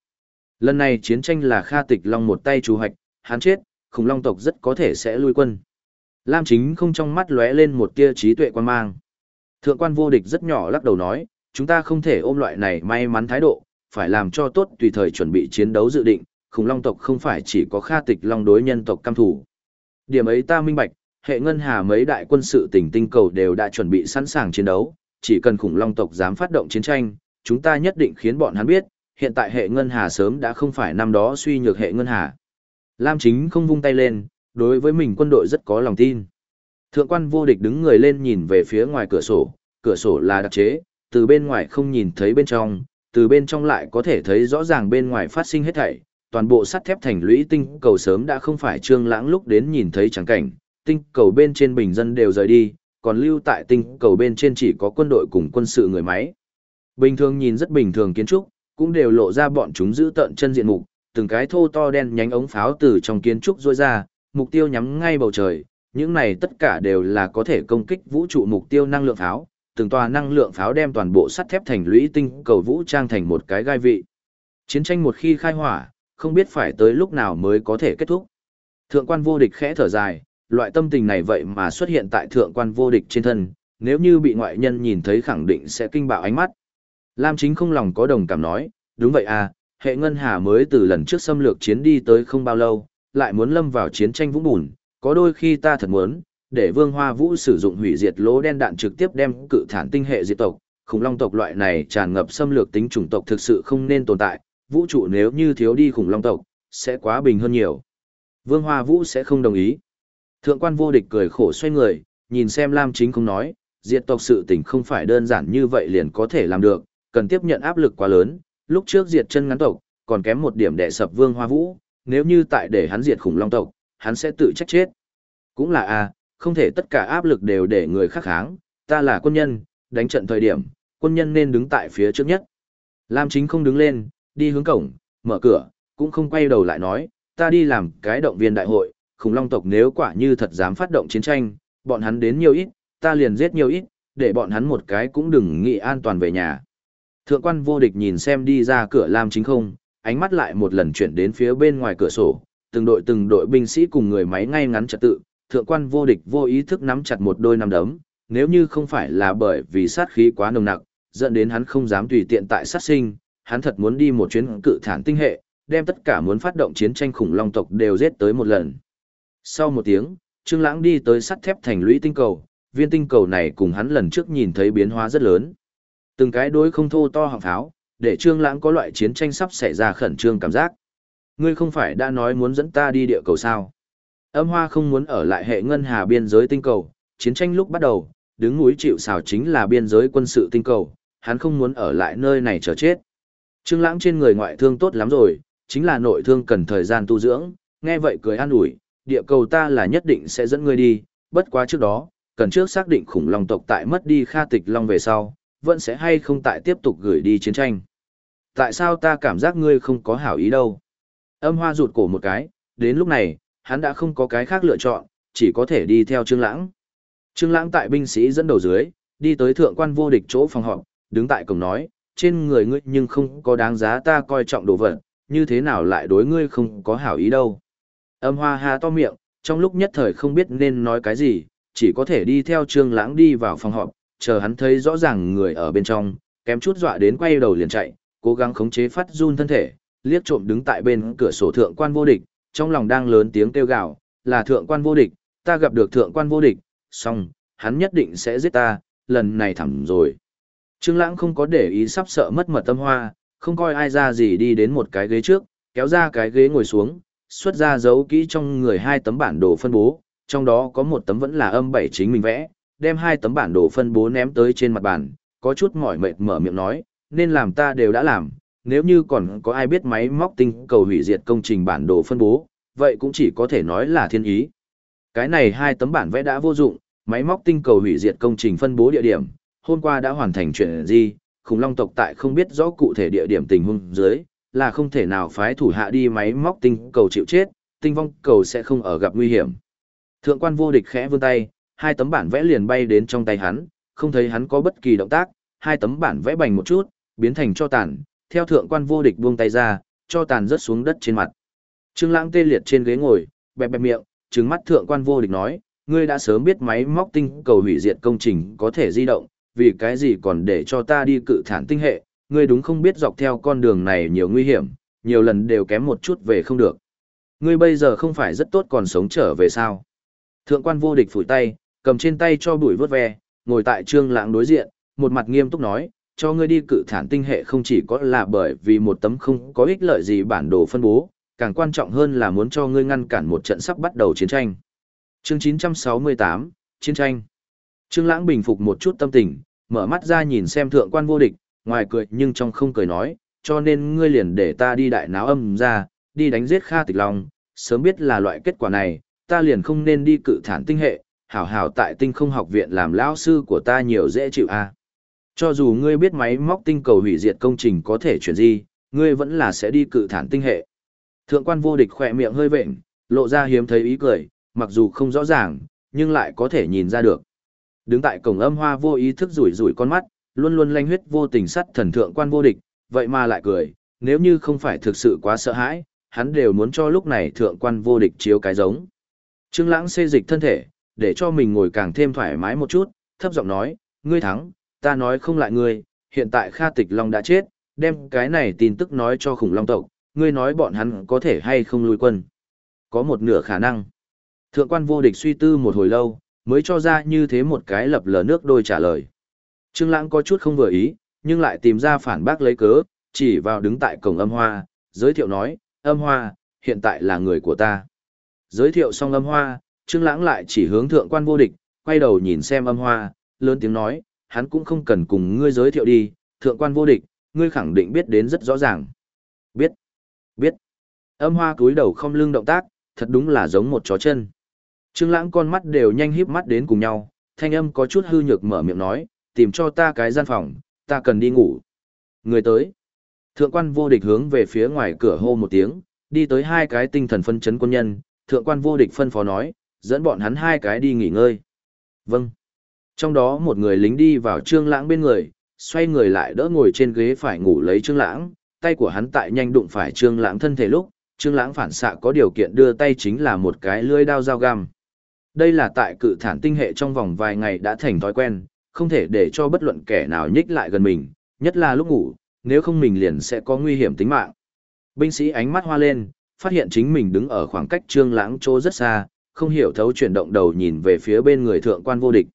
Lần này chiến tranh là Kha Tịch Long một tay chủ hoạch, hắn chết, khủng long tộc rất có thể sẽ lui quân. Lam chính không trong mắt lóe lên một tia trí tuệ quan mang. Thượng quan vô địch rất nhỏ lắc đầu nói, chúng ta không thể ôm loại này may mắn thái độ, phải làm cho tốt tùy thời chuẩn bị chiến đấu dự định, khủng long tộc không phải chỉ có Kha Tịch Long đối nhân tộc cam thủ. Điểm ấy ta minh bạch, hệ ngân hà mấy đại quân sự tỉnh tinh cầu đều đã chuẩn bị sẵn sàng chiến đấu, chỉ cần khủng long tộc dám phát động chiến tranh, chúng ta nhất định khiến bọn hắn biết, hiện tại hệ ngân hà sớm đã không phải năm đó suy nhược hệ ngân hà. Lam chính không vung tay lên, đối với mình quân đội rất có lòng tin. Thượng quan vô địch đứng người lên nhìn về phía ngoài cửa sổ, cửa sổ là đặc chế, từ bên ngoài không nhìn thấy bên trong, từ bên trong lại có thể thấy rõ ràng bên ngoài phát sinh hết thảy, toàn bộ sắt thép thành lũy tinh cầu sớm đã không phải trương lãng lúc đến nhìn thấy chẳng cảnh, tinh cầu bên trên bình dân đều rời đi, còn lưu tại tinh cầu bên trên chỉ có quân đội cùng quân sự người máy. Bình thường nhìn rất bình thường kiến trúc, cũng đều lộ ra bọn chúng giữ tận chân diện mục, từng cái thô to đen nhánh ống pháo từ trong kiến trúc rôi ra, mục tiêu nhắm ngay bầu trời, những này tất cả đều là có thể công kích vũ trụ mục tiêu năng lượng pháo, từng tòa năng lượng pháo đem toàn bộ sắt thép thành lũy tinh cầu vũ trang thành một cái gai vị. Chiến tranh một khi khai hỏa, không biết phải tới lúc nào mới có thể kết thúc. Thượng quan vô địch khẽ thở dài, loại tâm tình này vậy mà xuất hiện tại thượng quan vô địch trên thân, nếu như bị ngoại nhân nhìn thấy khẳng định sẽ kinh bạo ánh mắt. Lam chính không lòng có đồng cảm nói, đúng vậy à, hệ ngân hà mới từ lần trước xâm lược chiến đi tới không bao lâu, lại muốn lâm vào chiến tranh vũng bùn, có đôi khi ta thật muốn, để vương hoa vũ sử dụng hủy diệt lỗ đen đạn trực tiếp đem cự thản tinh hệ diệt tộc, khủng long tộc loại này tràn ngập xâm lược tính chủng tộc thực sự không nên tồn tại, vũ trụ nếu như thiếu đi khủng long tộc, sẽ quá bình hơn nhiều. Vương Hoa Vũ sẽ không đồng ý. Thượng quan vô địch cười khổ xoay người, nhìn xem Lam Chính không nói, diệt tộc sự tình không phải đơn giản như vậy liền có thể làm được, cần tiếp nhận áp lực quá lớn, lúc trước diệt chân ngắn tộc, còn kém một điểm đệ sập Vương Hoa Vũ, nếu như tại để hắn diệt khủng long tộc, hắn sẽ tự trách chết. Cũng là a, không thể tất cả áp lực đều để người khác kháng, ta là quân nhân, đánh trận thời điểm, quân nhân nên đứng tại phía trước nhất. Lam Chính không đứng lên, đi hướng cổng, mở cửa, cũng không quay đầu lại nói, ta đi làm cái động viên đại hội, khủng long tộc nếu quả như thật dám phát động chiến tranh, bọn hắn đến nhiều ít, ta liền giết nhiều ít, để bọn hắn một cái cũng đừng nghĩ an toàn về nhà. Thượng quan vô địch nhìn xem đi ra cửa Lam chính không, ánh mắt lại một lần chuyển đến phía bên ngoài cửa sổ, từng đội từng đội binh sĩ cùng người máy ngay ngắn trật tự, thượng quan vô địch vô ý thức nắm chặt một đôi nắm đấm, nếu như không phải là bởi vì sát khí quá nồng nặc, dẫn đến hắn không dám tùy tiện tại sát sinh, hắn thật muốn đi một chuyến cự thản tinh hệ, đem tất cả muốn phát động chiến tranh khủng long tộc đều giết tới một lần. Sau một tiếng, Trương Lãng đi tới sắt thép thành lũy tinh cầu, viên tinh cầu này cùng hắn lần trước nhìn thấy biến hóa rất lớn. Từng cái đối không thô to họng pháo, để Trương Lãng có loại chiến tranh sắp xảy ra khẩn trương cảm giác. Ngươi không phải đã nói muốn dẫn ta đi địa cầu sao? Âm hoa không muốn ở lại hệ ngân hà biên giới tinh cầu, chiến tranh lúc bắt đầu, đứng núi chịu xào chính là biên giới quân sự tinh cầu, hắn không muốn ở lại nơi này chờ chết. Trương Lãng trên người ngoại thương tốt lắm rồi, chính là nội thương cần thời gian tu dưỡng, nghe vậy cười an ủi, địa cầu ta là nhất định sẽ dẫn ngươi đi, bất quá trước đó, cần trước xác định khủng long tộc tại mất đi Kha Tịch Long về sau, vẫn sẽ hay không tại tiếp tục gửi đi chiến tranh. Tại sao ta cảm giác ngươi không có hảo ý đâu? Âm hoa rụt cổ một cái, đến lúc này, hắn đã không có cái khác lựa chọn, chỉ có thể đi theo Trương Lãng. Trương Lãng tại binh sĩ dẫn đầu dưới, đi tới thượng quan vô địch chỗ phòng họp, đứng tại cổng nói, trên người ngươi nhưng không có đáng giá ta coi trọng đồ vật, như thế nào lại đối ngươi không có hảo ý đâu. Âm hoa hà to miệng, trong lúc nhất thời không biết nên nói cái gì, chỉ có thể đi theo Trương Lãng đi vào phòng họp, chờ hắn thấy rõ ràng người ở bên trong, kém chút dọa đến quay đầu liền chạy, cố gắng khống chế phát run thân thể, liếc trộm đứng tại bên cửa sổ thượng quan vô địch, trong lòng đang lớn tiếng kêu gào, là thượng quan vô địch, ta gặp được thượng quan vô địch, xong, hắn nhất định sẽ giết ta, lần này thẳng rồi. Trương Lãng không có để ý sắp sợ mất mật tâm hoa, không coi ai ra gì đi đến một cái ghế trước, kéo ra cái ghế ngồi xuống, xuất ra dấu kỹ trong người hai tấm bản đồ phân bố, trong đó có một tấm vẫn là âm bảy chính mình vẽ, đem hai tấm bản đồ phân bố ném tới trên mặt bàn, có chút mỏi mệt mở miệng nói, nên làm ta đều đã làm, nếu như còn có ai biết máy móc tinh cầu hủy diệt công trình bản đồ phân bố, vậy cũng chỉ có thể nói là thiên ý. Cái này hai tấm bản vẽ đã vô dụng, máy móc tinh cầu hủy diệt công trình phân bố địa điểm, hôm qua đã hoàn thành chuyện gì, khủng long tộc tại không biết rõ cụ thể địa điểm tình huống dưới, là không thể nào phái thủ hạ đi máy móc tinh cầu chịu chết, tinh vong cầu sẽ không ở gặp nguy hiểm. Thượng quan vô địch khẽ vươn tay, hai tấm bản vẽ liền bay đến trong tay hắn, không thấy hắn có bất kỳ động tác, hai tấm bản vẽ bành một chút, biến thành cho tàn, theo thượng quan vô địch buông tay ra, cho tàn rớt xuống đất trên mặt. Trương Lãng tê liệt trên ghế ngồi, bẹp bẹp miệng, trừng mắt thượng quan vô địch nói, ngươi đã sớm biết máy móc tinh cầu hủy diệt công trình có thể di động, vì cái gì còn để cho ta đi cự thản tinh hệ, ngươi đúng không biết dọc theo con đường này nhiều nguy hiểm, nhiều lần đều kém một chút về không được. Ngươi bây giờ không phải rất tốt còn sống trở về sao? Thượng quan vô địch phủi tay, cầm trên tay cho bụi vớt ve, ngồi tại trương lãng đối diện, một mặt nghiêm túc nói, cho ngươi đi cự thản tinh hệ không chỉ có là bởi vì một tấm không có ích lợi gì bản đồ phân bố, càng quan trọng hơn là muốn cho ngươi ngăn cản một trận sắp bắt đầu chiến tranh. Chương 968, Chiến tranh. Trương Lãng bình phục một chút tâm tình, mở mắt ra nhìn xem thượng quan vô địch, ngoài cười nhưng trong không cười nói, cho nên ngươi liền để ta đi đại náo âm ra, đi đánh giết Kha Tịch Long, sớm biết là loại kết quả này, ta liền không nên đi cự thản tinh hệ, hảo hảo tại tinh không học viện làm lão sư của ta nhiều dễ chịu a. À. Cho dù ngươi biết máy móc tinh cầu hủy diệt công trình có thể chuyển di, ngươi vẫn là sẽ đi cự thản tinh hệ. Thượng quan vô địch khỏe miệng hơi vệnh, lộ ra hiếm thấy ý cười, mặc dù không rõ ràng, nhưng lại có thể nhìn ra được. Đứng tại cổng âm hoa vô ý thức rủi rủi con mắt, luôn luôn lanh huyết vô tình sắt thần thượng quan vô địch, vậy mà lại cười, nếu như không phải thực sự quá sợ hãi, hắn đều muốn cho lúc này thượng quan vô địch chiếu cái giống. Trương Lãng xê dịch thân thể, để cho mình ngồi càng thêm thoải mái một chút, thấp giọng nói, ngươi thắng, ta nói không lại ngươi, hiện tại Kha Tịch Long đã chết, đem cái này tin tức nói cho khủng long tộc, ngươi nói bọn hắn có thể hay không lui quân. Có một nửa khả năng. Thượng quan vô địch suy tư một hồi lâu, mới cho ra như thế một cái lập lờ nước đôi trả lời. Trương Lãng có chút không vừa ý, nhưng lại tìm ra phản bác lấy cớ, chỉ vào đứng tại cổng âm hoa, giới thiệu nói, âm hoa, hiện tại là người của ta. Giới thiệu xong âm hoa, Trương Lãng lại chỉ hướng thượng quan vô địch, quay đầu nhìn xem âm hoa, lớn tiếng nói, hắn cũng không cần cùng ngươi giới thiệu đi, thượng quan vô địch, ngươi khẳng định biết đến rất rõ ràng. Biết, biết. Âm hoa cúi đầu không lưng động tác, thật đúng là giống một chó chân. Trương Lãng con mắt đều nhanh híp mắt đến cùng nhau, thanh âm có chút hư nhược mở miệng nói, tìm cho ta cái gian phòng, ta cần đi ngủ. Người tới. Thượng quan vô địch hướng về phía ngoài cửa hô một tiếng, đi tới hai cái tinh thần phân chấn quân nhân, thượng quan vô địch phân phó nói, dẫn bọn hắn hai cái đi nghỉ ngơi. Vâng. Trong đó một người lính đi vào trương lãng bên người, xoay người lại đỡ ngồi trên ghế phải ngủ lấy trương lãng, tay của hắn tại nhanh đụng phải trương lãng thân thể lúc, trương lãng phản xạ có điều kiện đưa tay chính là một cái lưỡi dao dao găm. Đây là tại cự thản tinh hệ trong vòng vài ngày đã thành thói quen, không thể để cho bất luận kẻ nào nhích lại gần mình, nhất là lúc ngủ, nếu không mình liền sẽ có nguy hiểm tính mạng. Binh sĩ ánh mắt hoa lên, phát hiện chính mình đứng ở khoảng cách trương lãng chỗ rất xa, không hiểu thấu chuyển động đầu nhìn về phía bên người thượng quan vô địch.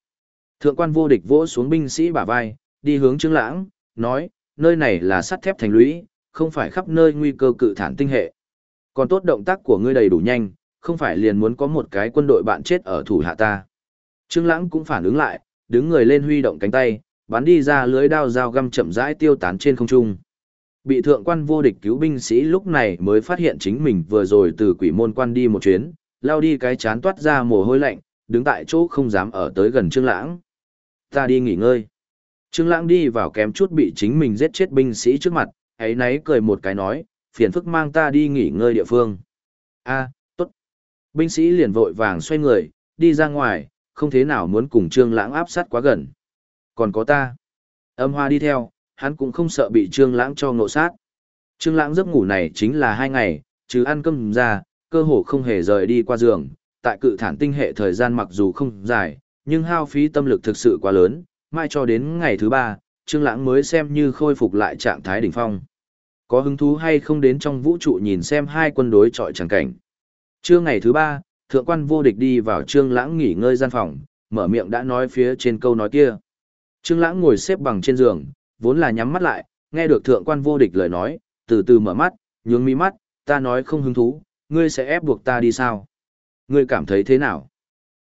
Thượng quan vô địch vỗ xuống binh sĩ bả vai, đi hướng trương lãng, nói, nơi này là sắt thép thành lũy, không phải khắp nơi nguy cơ cự thản tinh hệ. Còn tốt động tác của ngươi đầy đủ nhanh, không phải liền muốn có một cái quân đội bạn chết ở thủ hạ ta. Trương Lãng cũng phản ứng lại, đứng người lên huy động cánh tay, bắn đi ra lưới đao dao găm chậm rãi tiêu tán trên không trung. Bị thượng quan vô địch cứu binh sĩ lúc này mới phát hiện chính mình vừa rồi từ quỷ môn quan đi một chuyến, lao đi cái chán toát ra mồ hôi lạnh, đứng tại chỗ không dám ở tới gần Trương Lãng. Ta đi nghỉ ngơi. Trương Lãng đi vào kém chút bị chính mình giết chết binh sĩ trước mặt, ấy nấy cười một cái nói, phiền phức mang ta đi nghỉ ngơi địa phương. A, tốt. Binh sĩ liền vội vàng xoay người, đi ra ngoài, không thế nào muốn cùng Trương Lãng áp sát quá gần. Còn có ta. Âm Hoa đi theo, hắn cũng không sợ bị Trương Lãng cho ngộ sát. Trương Lãng giấc ngủ này chính là hai ngày, trừ ăn cơm ra, cơ hồ không hề rời đi qua giường. Tại cự thản tinh hệ thời gian mặc dù không dài, nhưng hao phí tâm lực thực sự quá lớn, mai cho đến ngày thứ ba, Trương Lãng mới xem như khôi phục lại trạng thái đỉnh phong. Có hứng thú hay không đến trong vũ trụ nhìn xem hai quân đối chọi chẳng cảnh. Trưa ngày thứ ba, thượng quan vô địch đi vào Trương Lãng nghỉ ngơi gian phòng, mở miệng đã nói phía trên câu nói kia. Trương Lãng ngồi xếp bằng trên giường, vốn là nhắm mắt lại, nghe được thượng quan vô địch lời nói, từ từ mở mắt, nhướng mi mắt, ta nói không hứng thú, ngươi sẽ ép buộc ta đi sao? Ngươi cảm thấy thế nào?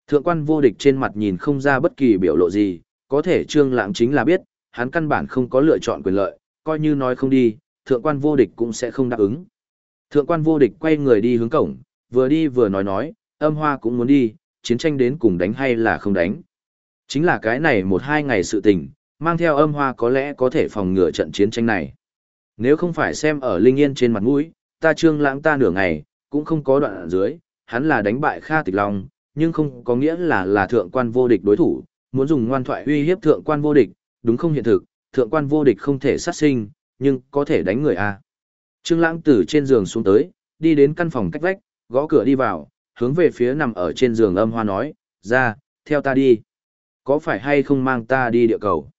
Thượng quan vô địch trên mặt nhìn không ra bất kỳ biểu lộ gì, có thể Trương Lãng chính là biết, hắn căn bản không có lựa chọn quyền lợi, coi như nói không đi, thượng quan vô địch cũng sẽ không đáp ứng. Thượng quan vô địch quay người đi hướng cổng, vừa đi vừa nói nói, âm hoa cũng muốn đi, chiến tranh đến cùng đánh hay là không đánh. Chính là cái này một hai ngày sự tình, mang theo âm hoa có lẽ có thể phòng ngừa trận chiến tranh này. Nếu không phải xem ở Linh Yên trên mặt mũi, ta trương lãng ta nửa ngày, cũng không có đoạn ở dưới, hắn là đánh bại Kha Tịch Long, nhưng không có nghĩa là là thượng quan vô địch đối thủ, muốn dùng ngoan thoại uy hiếp thượng quan vô địch, đúng không hiện thực, thượng quan vô địch không thể sát sinh, nhưng có thể đánh người a. Trương Lãng từ trên giường xuống tới, đi đến căn phòng cách vách, gõ cửa đi vào, hướng về phía nằm ở trên giường âm hoa nói, ra, theo ta đi. Có phải hay không mang ta đi địa cầu?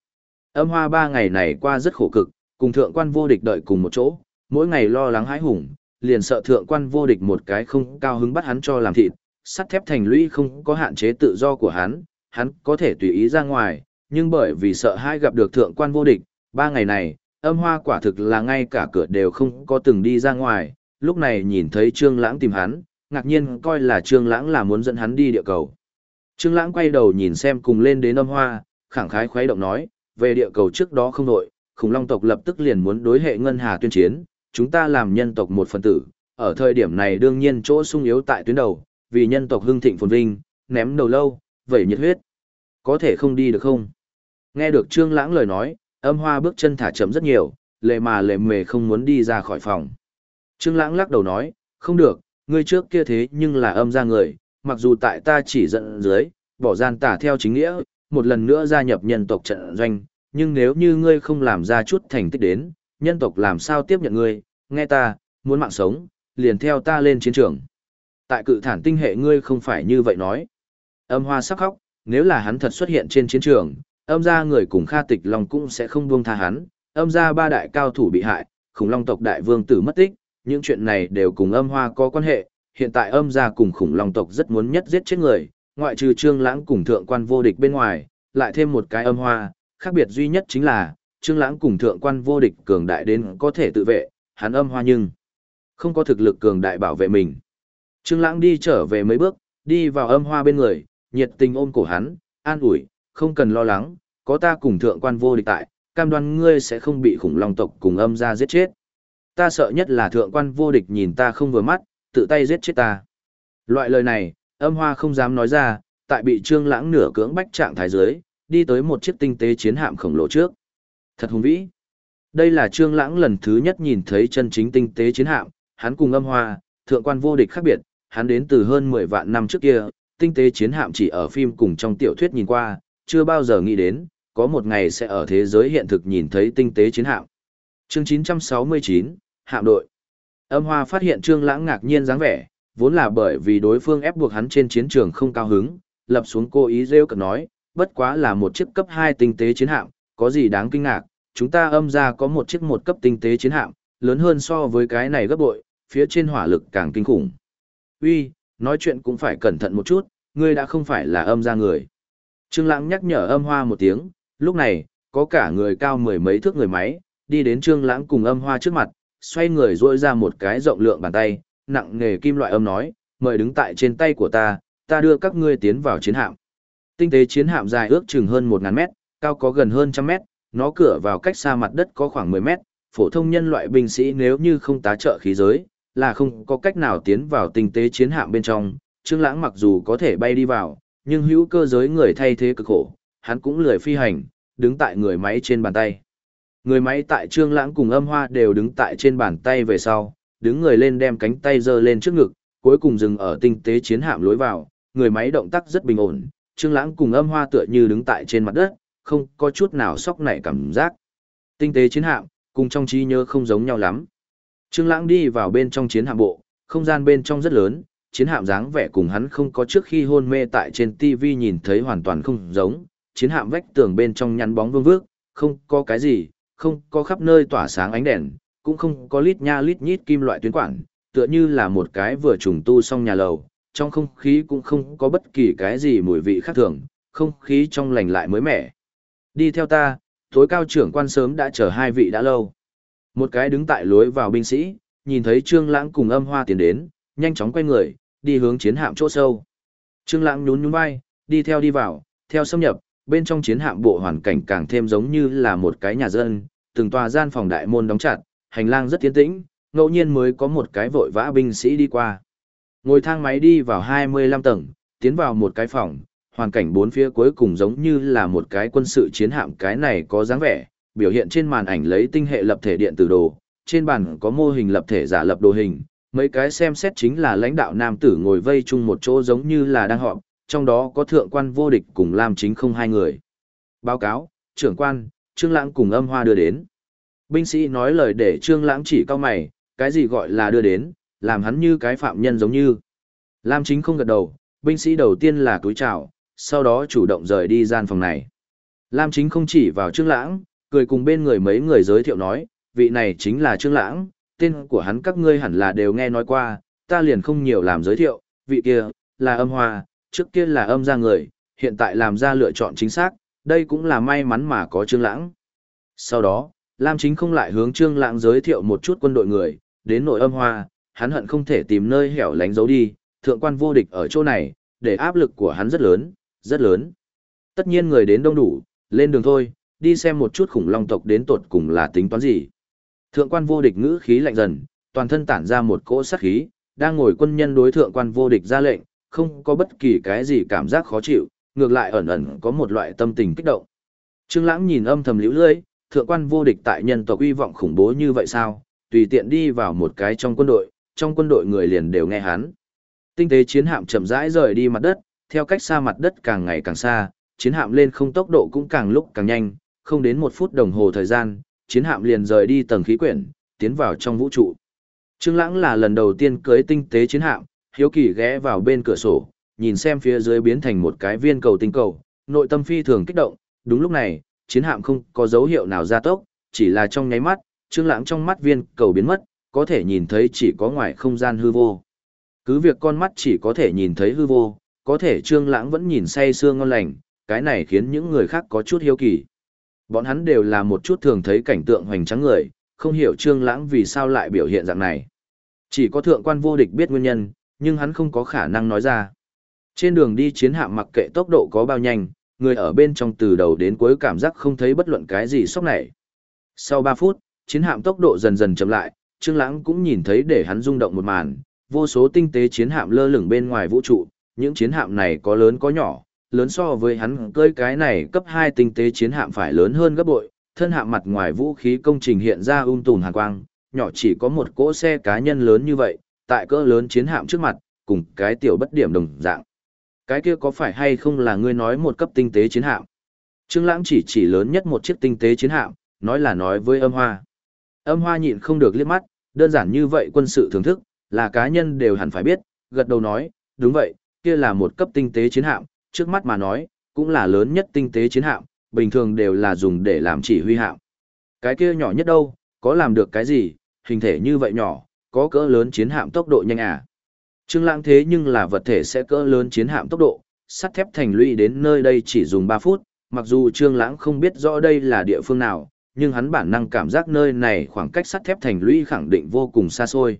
Âm hoa ba ngày này qua rất khổ cực, cùng thượng quan vô địch đợi cùng một chỗ, mỗi ngày lo lắng hãi hùng, liền sợ thượng quan vô địch một cái không cao hứng bắt hắn cho làm thịt, sắt thép thành lũy không có hạn chế tự do của hắn, hắn có thể tùy ý ra ngoài, nhưng bởi vì sợ hai gặp được thượng quan vô địch, ba ngày này, âm hoa quả thực là ngay cả cửa đều không có từng đi ra ngoài, lúc này nhìn thấy Trương Lãng tìm hắn, ngạc nhiên coi là Trương Lãng là muốn dẫn hắn đi địa cầu. Trương Lãng quay đầu nhìn xem cùng lên đến âm hoa, khẳng khái khoái động nói, về địa cầu trước đó không đội, khủng long tộc lập tức liền muốn đối hệ ngân hà tuyên chiến, chúng ta làm nhân tộc một phần tử, ở thời điểm này đương nhiên chỗ sung yếu tại tuyến đầu, vì nhân tộc hưng thịnh phồn vinh, ném đầu lâu, vậy nhiệt huyết. Có thể không đi được không? Nghe được Trương Lãng lời nói, âm hoa bước chân thả chậm rất nhiều, lệ mà lệ mề không muốn đi ra khỏi phòng. Trương Lãng lắc đầu nói, không được, ngươi trước kia thế nhưng là âm gia người, mặc dù tại ta chỉ giận dưới, bỏ gian tả theo chính nghĩa, một lần nữa gia nhập nhân tộc trận doanh, nhưng nếu như ngươi không làm ra chút thành tích đến, nhân tộc làm sao tiếp nhận ngươi, nghe ta, muốn mạng sống, liền theo ta lên chiến trường. Tại cự thản tinh hệ ngươi không phải như vậy nói. Âm hoa sắc khóc, nếu là hắn thật xuất hiện trên chiến trường, âm gia người cùng Kha Tịch Long cũng sẽ không buông tha hắn, âm gia ba đại cao thủ bị hại, khủng long tộc đại vương tử mất tích, những chuyện này đều cùng âm hoa có quan hệ, hiện tại âm gia cùng khủng long tộc rất muốn nhất giết chết người, ngoại trừ Trương Lãng cùng thượng quan vô địch bên ngoài, lại thêm một cái âm hoa, khác biệt duy nhất chính là Trương Lãng cùng thượng quan vô địch cường đại đến có thể tự vệ, hắn âm hoa nhưng không có thực lực cường đại bảo vệ mình. Trương Lãng đi trở về mấy bước, đi vào âm hoa bên người, nhiệt tình ôm cổ hắn, an ủi, không cần lo lắng, có ta cùng thượng quan vô địch tại, cam đoan ngươi sẽ không bị khủng long tộc cùng âm gia giết chết. Ta sợ nhất là thượng quan vô địch nhìn ta không vừa mắt, tự tay giết chết ta. Loại lời này, âm hoa không dám nói ra, tại bị trương lãng nửa cưỡng bách trạng thái dưới, đi tới một chiếc tinh tế chiến hạm khổng lồ trước. Thật hùng vĩ. Đây là trương lãng lần thứ nhất nhìn thấy chân chính tinh tế chiến hạm, hắn cùng âm hoa, thượng quan vô địch khác biệt, hắn đến từ hơn 10 vạn năm trước kia, tinh tế chiến hạm chỉ ở phim cùng trong tiểu thuyết nhìn qua, chưa bao giờ nghĩ đến, có một ngày sẽ ở thế giới hiện thực nhìn thấy tinh tế chiến hạm. Chương 969, hạm đội. Âm Hoa phát hiện Trương Lãng ngạc nhiên dáng vẻ, vốn là bởi vì đối phương ép buộc hắn trên chiến trường không cao hứng, lập xuống cô ý rêu cợt nói, bất quá là một chiếc cấp 2 tinh tế chiến hạm, có gì đáng kinh ngạc, chúng ta âm ra có một chiếc một cấp tinh tế chiến hạm, lớn hơn so với cái này gấp bội, phía trên hỏa lực càng kinh khủng. Uy, nói chuyện cũng phải cẩn thận một chút, ngươi đã không phải là âm ra người. Trương Lãng nhắc nhở âm hoa một tiếng, lúc này, có cả người cao mười mấy thước người máy, đi đến Trương Lãng cùng âm hoa trước mặt, xoay người duỗi ra một cái rộng lượng bàn tay, nặng nghề kim loại âm nói, mời đứng tại trên tay của ta, ta đưa các ngươi tiến vào chiến hạm. Tinh tế chiến hạm dài ước chừng hơn 1000 mét, cao có gần hơn trăm mét, nó cửa vào cách xa mặt đất có khoảng 10 mét, phổ thông nhân loại binh sĩ nếu như không tá trợ khí giới, là không có cách nào tiến vào tinh tế chiến hạm bên trong. Trương Lãng mặc dù có thể bay đi vào, nhưng hữu cơ giới người thay thế cực khổ, hắn cũng lười phi hành, đứng tại người máy trên bàn tay. Người máy tại Trương Lãng cùng Âm Hoa đều đứng tại trên bàn tay về sau, đứng người lên đem cánh tay giơ lên trước ngực, cuối cùng dừng ở tinh tế chiến hạm lối vào, người máy động tác rất bình ổn, Trương Lãng cùng Âm Hoa tựa như đứng tại trên mặt đất, không có chút nào sóc nảy cảm giác. Tinh tế chiến hạm, cùng trong trí nhớ không giống nhau lắm. Trương Lãng đi vào bên trong chiến hạm bộ, không gian bên trong rất lớn, chiến hạm dáng vẻ cùng hắn không có trước khi hôn mê tại trên TV nhìn thấy hoàn toàn không giống, chiến hạm vách tường bên trong nhắn bóng vương vước, không có cái gì, không có khắp nơi tỏa sáng ánh đèn, cũng không có lít nha lít nhít kim loại tuyến quản, tựa như là một cái vừa trùng tu xong nhà lầu, trong không khí cũng không có bất kỳ cái gì mùi vị khác thường, không khí trong lành lại mới mẻ. Đi theo ta, tối cao trưởng quan sớm đã chờ hai vị đã lâu. Một cái đứng tại lối vào binh sĩ, nhìn thấy Trương Lãng cùng âm hoa tiến đến, nhanh chóng quay người, đi hướng chiến hạm chỗ sâu. Trương Lãng nhún nhún vai, đi theo đi vào, theo xâm nhập, bên trong chiến hạm bộ hoàn cảnh càng thêm giống như là một cái nhà dân, từng tòa gian phòng đại môn đóng chặt, hành lang rất tiến tĩnh, ngẫu nhiên mới có một cái vội vã binh sĩ đi qua. Ngồi thang máy đi vào 25 tầng, tiến vào một cái phòng, hoàn cảnh bốn phía cuối cùng giống như là một cái quân sự chiến hạm cái này có dáng vẻ, biểu hiện trên màn ảnh lấy tinh hệ lập thể điện tử đồ, trên bàn có mô hình lập thể giả lập đồ hình, mấy cái xem xét chính là lãnh đạo nam tử ngồi vây chung một chỗ giống như là đang họp, trong đó có thượng quan vô địch cùng Lam Chính không hai người. Báo cáo, trưởng quan, Trương Lãng cùng âm hoa đưa đến. Binh sĩ nói lời để Trương Lãng chỉ cao mày, cái gì gọi là đưa đến, làm hắn như cái phạm nhân giống như. Lam Chính không gật đầu, binh sĩ đầu tiên là túi chào, sau đó chủ động rời đi gian phòng này. Lam Chính không chỉ vào Trương Lãng, cười cùng bên người mấy người giới thiệu nói, vị này chính là Trương Lãng, tên của hắn các ngươi hẳn là đều nghe nói qua, ta liền không nhiều làm giới thiệu, vị kia, là âm hoa, trước kia là âm gia người, hiện tại làm ra lựa chọn chính xác, đây cũng là may mắn mà có Trương Lãng. Sau đó, Lam Chính không lại hướng Trương Lãng giới thiệu một chút quân đội người, đến nội âm hoa, hắn hận không thể tìm nơi hẻo lánh giấu đi, thượng quan vô địch ở chỗ này, để áp lực của hắn rất lớn, rất lớn. Tất nhiên người đến đông đủ, lên đường thôi, đi xem một chút khủng long tộc đến tột cùng là tính toán gì. Thượng quan vô địch ngữ khí lạnh dần, toàn thân tản ra một cỗ sát khí, đang ngồi quân nhân đối thượng quan vô địch ra lệnh, không có bất kỳ cái gì cảm giác khó chịu, ngược lại ẩn ẩn có một loại tâm tình kích động. Trương Lãng nhìn âm thầm liễu lưỡi, thượng quan vô địch tại nhân tộc uy vọng khủng bố như vậy sao? Tùy tiện đi vào một cái trong quân đội, trong quân đội người liền đều nghe hắn. Tinh tế chiến hạm chậm rãi rời đi mặt đất, theo cách xa mặt đất càng ngày càng xa, chiến hạm lên không tốc độ cũng càng lúc càng nhanh, không đến một phút đồng hồ thời gian, chiến hạm liền rời đi tầng khí quyển, tiến vào trong vũ trụ. Trương Lãng là lần đầu tiên cưới tinh tế chiến hạm, hiếu kỳ ghé vào bên cửa sổ, nhìn xem phía dưới biến thành một cái viên cầu tinh cầu, nội tâm phi thường kích động, đúng lúc này, chiến hạm không có dấu hiệu nào gia tốc, chỉ là trong nháy mắt, Trương Lãng trong mắt viên cầu biến mất, có thể nhìn thấy chỉ có ngoài không gian hư vô. Cứ việc con mắt chỉ có thể nhìn thấy hư vô, có thể Trương Lãng vẫn nhìn say sưa ngon lành, cái này khiến những người khác có chút hiếu kỳ. Bọn hắn đều là một chút thường thấy cảnh tượng hoành tráng người, không hiểu Trương Lãng vì sao lại biểu hiện dạng này. Chỉ có thượng quan vô địch biết nguyên nhân, nhưng hắn không có khả năng nói ra. Trên đường đi chiến hạm mặc kệ tốc độ có bao nhanh, người ở bên trong từ đầu đến cuối cảm giác không thấy bất luận cái gì sốc này. Sau 3 phút, chiến hạm tốc độ dần dần chậm lại, Trương Lãng cũng nhìn thấy để hắn rung động một màn, vô số tinh tế chiến hạm lơ lửng bên ngoài vũ trụ, những chiến hạm này có lớn có nhỏ, lớn so với hắn cơi cái này cấp 2 tinh tế chiến hạm phải lớn hơn gấp bội, thân hạm mặt ngoài vũ khí công trình hiện ra um tùn hàn quang, nhỏ chỉ có một cỗ xe cá nhân lớn như vậy, tại cỡ lớn chiến hạm trước mặt, cùng cái tiểu bất điểm đồng dạng. Cái kia có phải hay không là ngươi nói một cấp tinh tế chiến hạm? Trương Lãng chỉ chỉ lớn nhất một chiếc tinh tế chiến hạm, nói là nói với Âm Hoa. Âm Hoa nhịn không được liếc mắt, đơn giản như vậy quân sự thưởng thức, là cá nhân đều hẳn phải biết, gật đầu nói, đúng vậy, kia là một cấp tinh tế chiến hạm, trước mắt mà nói, cũng là lớn nhất tinh tế chiến hạm, bình thường đều là dùng để làm chỉ huy hạm. Cái kia nhỏ nhất đâu, có làm được cái gì, hình thể như vậy nhỏ, có cỡ lớn chiến hạm tốc độ nhanh à. Trương Lãng thế nhưng là vật thể sẽ cỡ lớn chiến hạm tốc độ, sắt thép thành lũy đến nơi đây chỉ dùng 3 phút, mặc dù Trương Lãng không biết rõ đây là địa phương nào, nhưng hắn bản năng cảm giác nơi này khoảng cách sắt thép thành lũy khẳng định vô cùng xa xôi.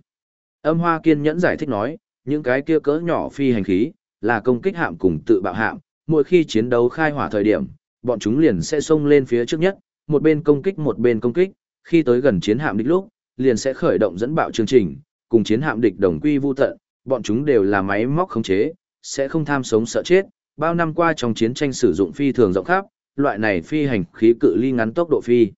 Âm Hoa kiên nhẫn giải thích nói, những cái kia cỡ nhỏ phi hành khí, là công kích hạm cùng tự bạo hạm, mỗi khi chiến đấu khai hỏa thời điểm, bọn chúng liền sẽ xông lên phía trước nhất, một bên công kích một bên công kích, khi tới gần chiến hạm địch lúc, liền sẽ khởi động dẫn bạo chương trình, cùng chiến hạm địch đồng quy vu tận, bọn chúng đều là máy móc khống chế, sẽ không tham sống sợ chết, bao năm qua trong chiến tranh sử dụng phi thường rộng khắp, loại này phi hành khí cự ly ngắn tốc độ phi.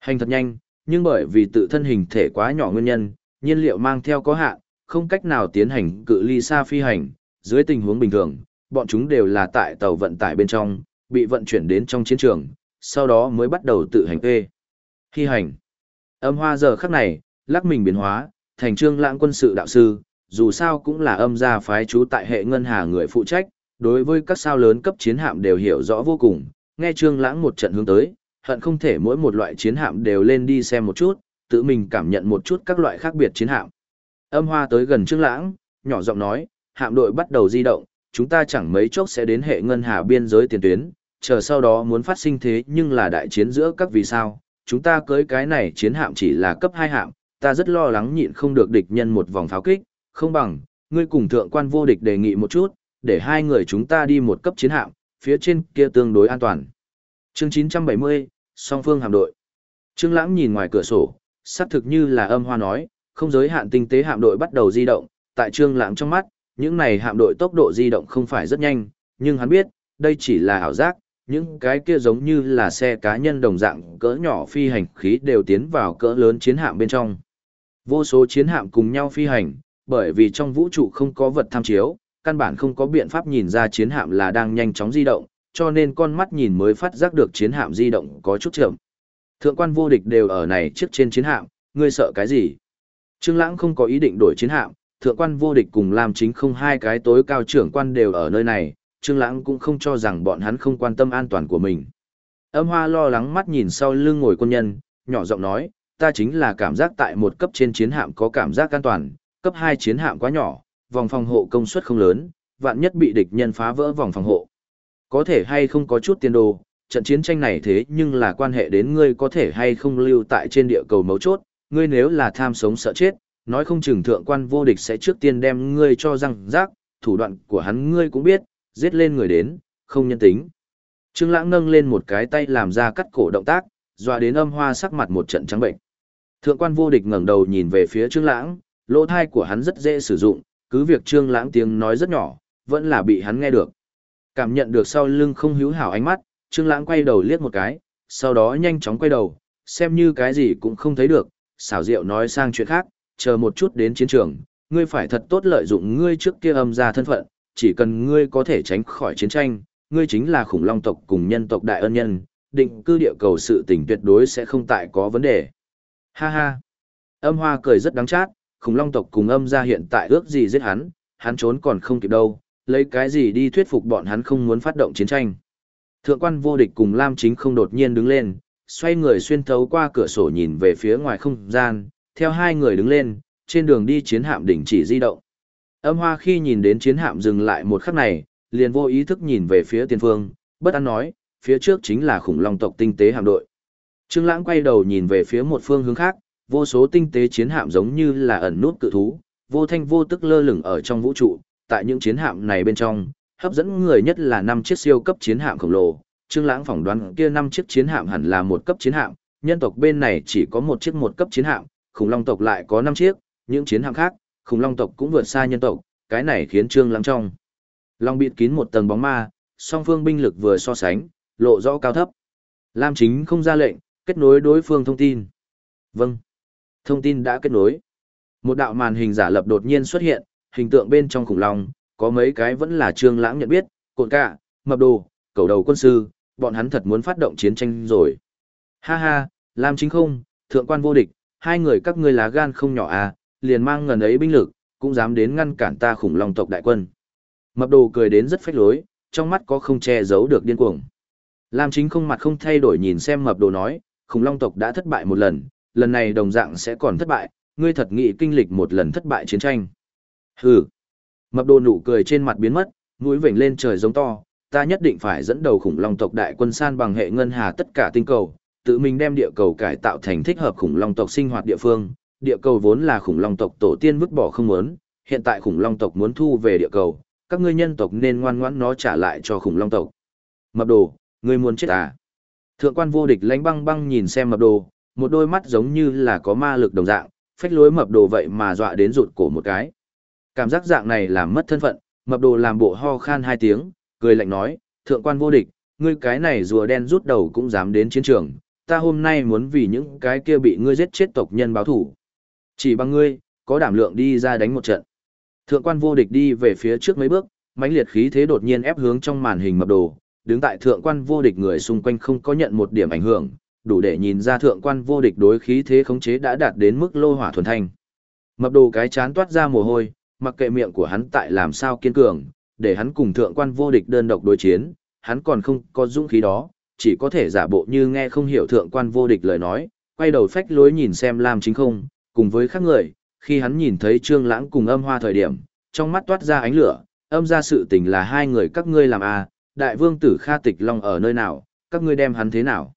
Hành thật nhanh, nhưng bởi vì tự thân hình thể quá nhỏ nguyên nhân, nhiên liệu mang theo có hạn, không cách nào tiến hành cự ly xa phi hành, dưới tình huống bình thường, bọn chúng đều là tại tàu vận tải bên trong, bị vận chuyển đến trong chiến trường, sau đó mới bắt đầu tự hành tê. Khi hành, âm hoa giờ khắc này, lắc mình biến hóa, thành trương lãng quân sự đạo sư, dù sao cũng là âm gia phái chú tại hệ ngân hà người phụ trách, đối với các sao lớn cấp chiến hạm đều hiểu rõ vô cùng, nghe trương lãng một trận hướng tới, hận không thể mỗi một loại chiến hạm đều lên đi xem một chút, tự mình cảm nhận một chút các loại khác biệt chiến hạm. Âm hoa tới gần trương lãng, nhỏ giọng nói, hạm đội bắt đầu di động, chúng ta chẳng mấy chốc sẽ đến hệ ngân hà biên giới tiền tuyến, chờ sau đó muốn phát sinh thế nhưng là đại chiến giữa các vì sao, chúng ta cưới cái này chiến hạm chỉ là cấp 2 hạm, ta rất lo lắng nhịn không được địch nhân một vòng pháo kích, không bằng, ngươi cùng thượng quan vô địch đề nghị một chút, để hai người chúng ta đi một cấp chiến hạm, phía trên kia tương đối an toàn. Chương 970, song phương hạm đội. Trương Lãng nhìn ngoài cửa sổ, xác thực như là âm hoa nói, không giới hạn tinh tế hạm đội bắt đầu di động, tại Trương Lãng trong mắt, những này hạm đội tốc độ di động không phải rất nhanh, nhưng hắn biết, đây chỉ là ảo giác, những cái kia giống như là xe cá nhân đồng dạng cỡ nhỏ phi hành khí đều tiến vào cỡ lớn chiến hạm bên trong. Vô số chiến hạm cùng nhau phi hành, bởi vì trong vũ trụ không có vật tham chiếu, căn bản không có biện pháp nhìn ra chiến hạm là đang nhanh chóng di động, cho nên con mắt nhìn mới phát giác được chiến hạm di động có chút chậm. Thượng quan vô địch đều ở này trước trên chiến hạm, ngươi sợ cái gì? Trương Lãng không có ý định đổi chiến hạm, thượng quan vô địch cùng Lam Chính không hai cái tối cao trưởng quan đều ở nơi này, Trương Lãng cũng không cho rằng bọn hắn không quan tâm an toàn của mình. Âm Hoa lo lắng mắt nhìn sau lưng ngồi quân nhân, nhỏ giọng nói, ta chính là cảm giác tại một cấp trên chiến hạm có cảm giác an toàn, cấp 2 chiến hạm quá nhỏ, vòng phòng hộ công suất không lớn, vạn nhất bị địch nhân phá vỡ vòng phòng hộ. Có thể hay không có chút tiền đồ, trận chiến tranh này thế nhưng là quan hệ đến ngươi có thể hay không lưu tại trên địa cầu mấu chốt, ngươi nếu là tham sống sợ chết, nói không chừng thượng quan vô địch sẽ trước tiên đem ngươi cho răng rác, thủ đoạn của hắn ngươi cũng biết, giết lên người đến, không nhân tính. Trương Lãng nâng lên một cái tay làm ra cắt cổ động tác, dọa đến âm hoa sắc mặt một trận trắng bệnh. Thượng quan vô địch ngẩng đầu nhìn về phía Trương Lãng, lỗ tai của hắn rất dễ sử dụng, cứ việc Trương Lãng tiếng nói rất nhỏ, vẫn là bị hắn nghe được. Cảm nhận được sau lưng không hữu hảo ánh mắt, Trương Lãng quay đầu liếc một cái, sau đó nhanh chóng quay đầu, xem như cái gì cũng không thấy được, xảo diệu nói sang chuyện khác, chờ một chút đến chiến trường, ngươi phải thật tốt lợi dụng ngươi trước kia âm ra thân phận, chỉ cần ngươi có thể tránh khỏi chiến tranh, ngươi chính là khủng long tộc cùng nhân tộc đại ân nhân, định cư địa cầu sự tình tuyệt đối sẽ không tại có vấn đề. Ha ha. Âm hoa cười rất đáng chát, khủng long tộc cùng âm ra hiện tại ước gì giết hắn, hắn trốn còn không kịp đâu, lấy cái gì đi thuyết phục bọn hắn không muốn phát động chiến tranh. Thượng quan vô địch cùng Lam Chính không đột nhiên đứng lên, xoay người xuyên thấu qua cửa sổ nhìn về phía ngoài không gian, theo hai người đứng lên, trên đường đi chiến hạm đỉnh chỉ di động. Âm hoa khi nhìn đến chiến hạm dừng lại một khắc này, liền vô ý thức nhìn về phía tiền phương, bất an nói, phía trước chính là khủng long tộc tinh tế hạm đội. Trương Lãng quay đầu nhìn về phía một phương hướng khác, vô số tinh tế chiến hạm giống như là ẩn nút cự thú, vô thanh vô tức lơ lửng ở trong vũ trụ, tại những chiến hạm này bên trong, hấp dẫn người nhất là năm chiếc siêu cấp chiến hạm khổng lồ. Trương Lãng phỏng đoán kia năm chiếc chiến hạm hẳn là một cấp chiến hạm, nhân tộc bên này chỉ có một chiếc một cấp chiến hạm, khủng long tộc lại có năm chiếc, những chiến hạm khác, khủng long tộc cũng vượt xa nhân tộc, cái này khiến Trương Lãng trong long bịt kín một tầng bóng ma, song phương binh lực vừa so sánh, lộ rõ cao thấp. Lam Chính không ra lệnh, kết nối đối phương thông tin. Vâng. Thông tin đã kết nối. Một đạo màn hình giả lập đột nhiên xuất hiện, hình tượng bên trong khủng long, có mấy cái vẫn là trương lãng nhận biết, cột cả, mập đồ, cầu đầu quân sư, bọn hắn thật muốn phát động chiến tranh rồi. Ha ha, Lam chính không, thượng quan vô địch, hai người các ngươi lá gan không nhỏ à, liền mang ngần ấy binh lực, cũng dám đến ngăn cản ta khủng long tộc đại quân. Mập đồ cười đến rất phách lối, trong mắt có không che giấu được điên cuồng. Lam chính không mặt không thay đổi nhìn xem mập đồ nói, khủng long tộc đã thất bại một lần, lần này đồng dạng sẽ còn thất bại, ngươi thật nghĩ kinh lịch một lần thất bại chiến tranh. Hừ. Mập đồ nụ cười trên mặt biến mất, mũi vểnh lên trời giống to, ta nhất định phải dẫn đầu khủng long tộc đại quân san bằng hệ ngân hà tất cả tinh cầu, tự mình đem địa cầu cải tạo thành thích hợp khủng long tộc sinh hoạt địa phương. Địa cầu vốn là khủng long tộc tổ tiên vứt bỏ không muốn, hiện tại khủng long tộc muốn thu về địa cầu, các ngươi nhân tộc nên ngoan ngoãn nó trả lại cho khủng long tộc. Mập đồ, ngươi muốn chết à? Thượng quan vô địch lánh băng băng nhìn xem mập đồ, một đôi mắt giống như là có ma lực đồng dạng, phách lối mập đồ vậy mà dọa đến rụt cổ một cái. Cảm giác dạng này làm mất thân phận, mập đồ làm bộ ho khan hai tiếng, cười lạnh nói, thượng quan vô địch, ngươi cái này rùa đen rút đầu cũng dám đến chiến trường, ta hôm nay muốn vì những cái kia bị ngươi giết chết tộc nhân báo thủ. Chỉ bằng ngươi, có đảm lượng đi ra đánh một trận. Thượng quan vô địch đi về phía trước mấy bước, mãnh liệt khí thế đột nhiên ép hướng trong màn hình mập đồ, đứng tại thượng quan vô địch người xung quanh không có nhận một điểm ảnh hưởng, đủ để nhìn ra thượng quan vô địch đối khí thế khống chế đã đạt đến mức lô hỏa thuần thanh. Mập đồ cái chán toát ra mồ hôi, mặc kệ miệng của hắn tại làm sao kiên cường, để hắn cùng thượng quan vô địch đơn độc đối chiến, hắn còn không có dũng khí đó, chỉ có thể giả bộ như nghe không hiểu thượng quan vô địch lời nói, quay đầu phách lối nhìn xem Lam Chính không, cùng với khác người, khi hắn nhìn thấy Trương Lãng cùng Âm Hoa thời điểm, trong mắt toát ra ánh lửa, âm ra sự tình là hai người các ngươi làm a, đại vương tử Kha Tịch Long ở nơi nào, các ngươi đem hắn thế nào?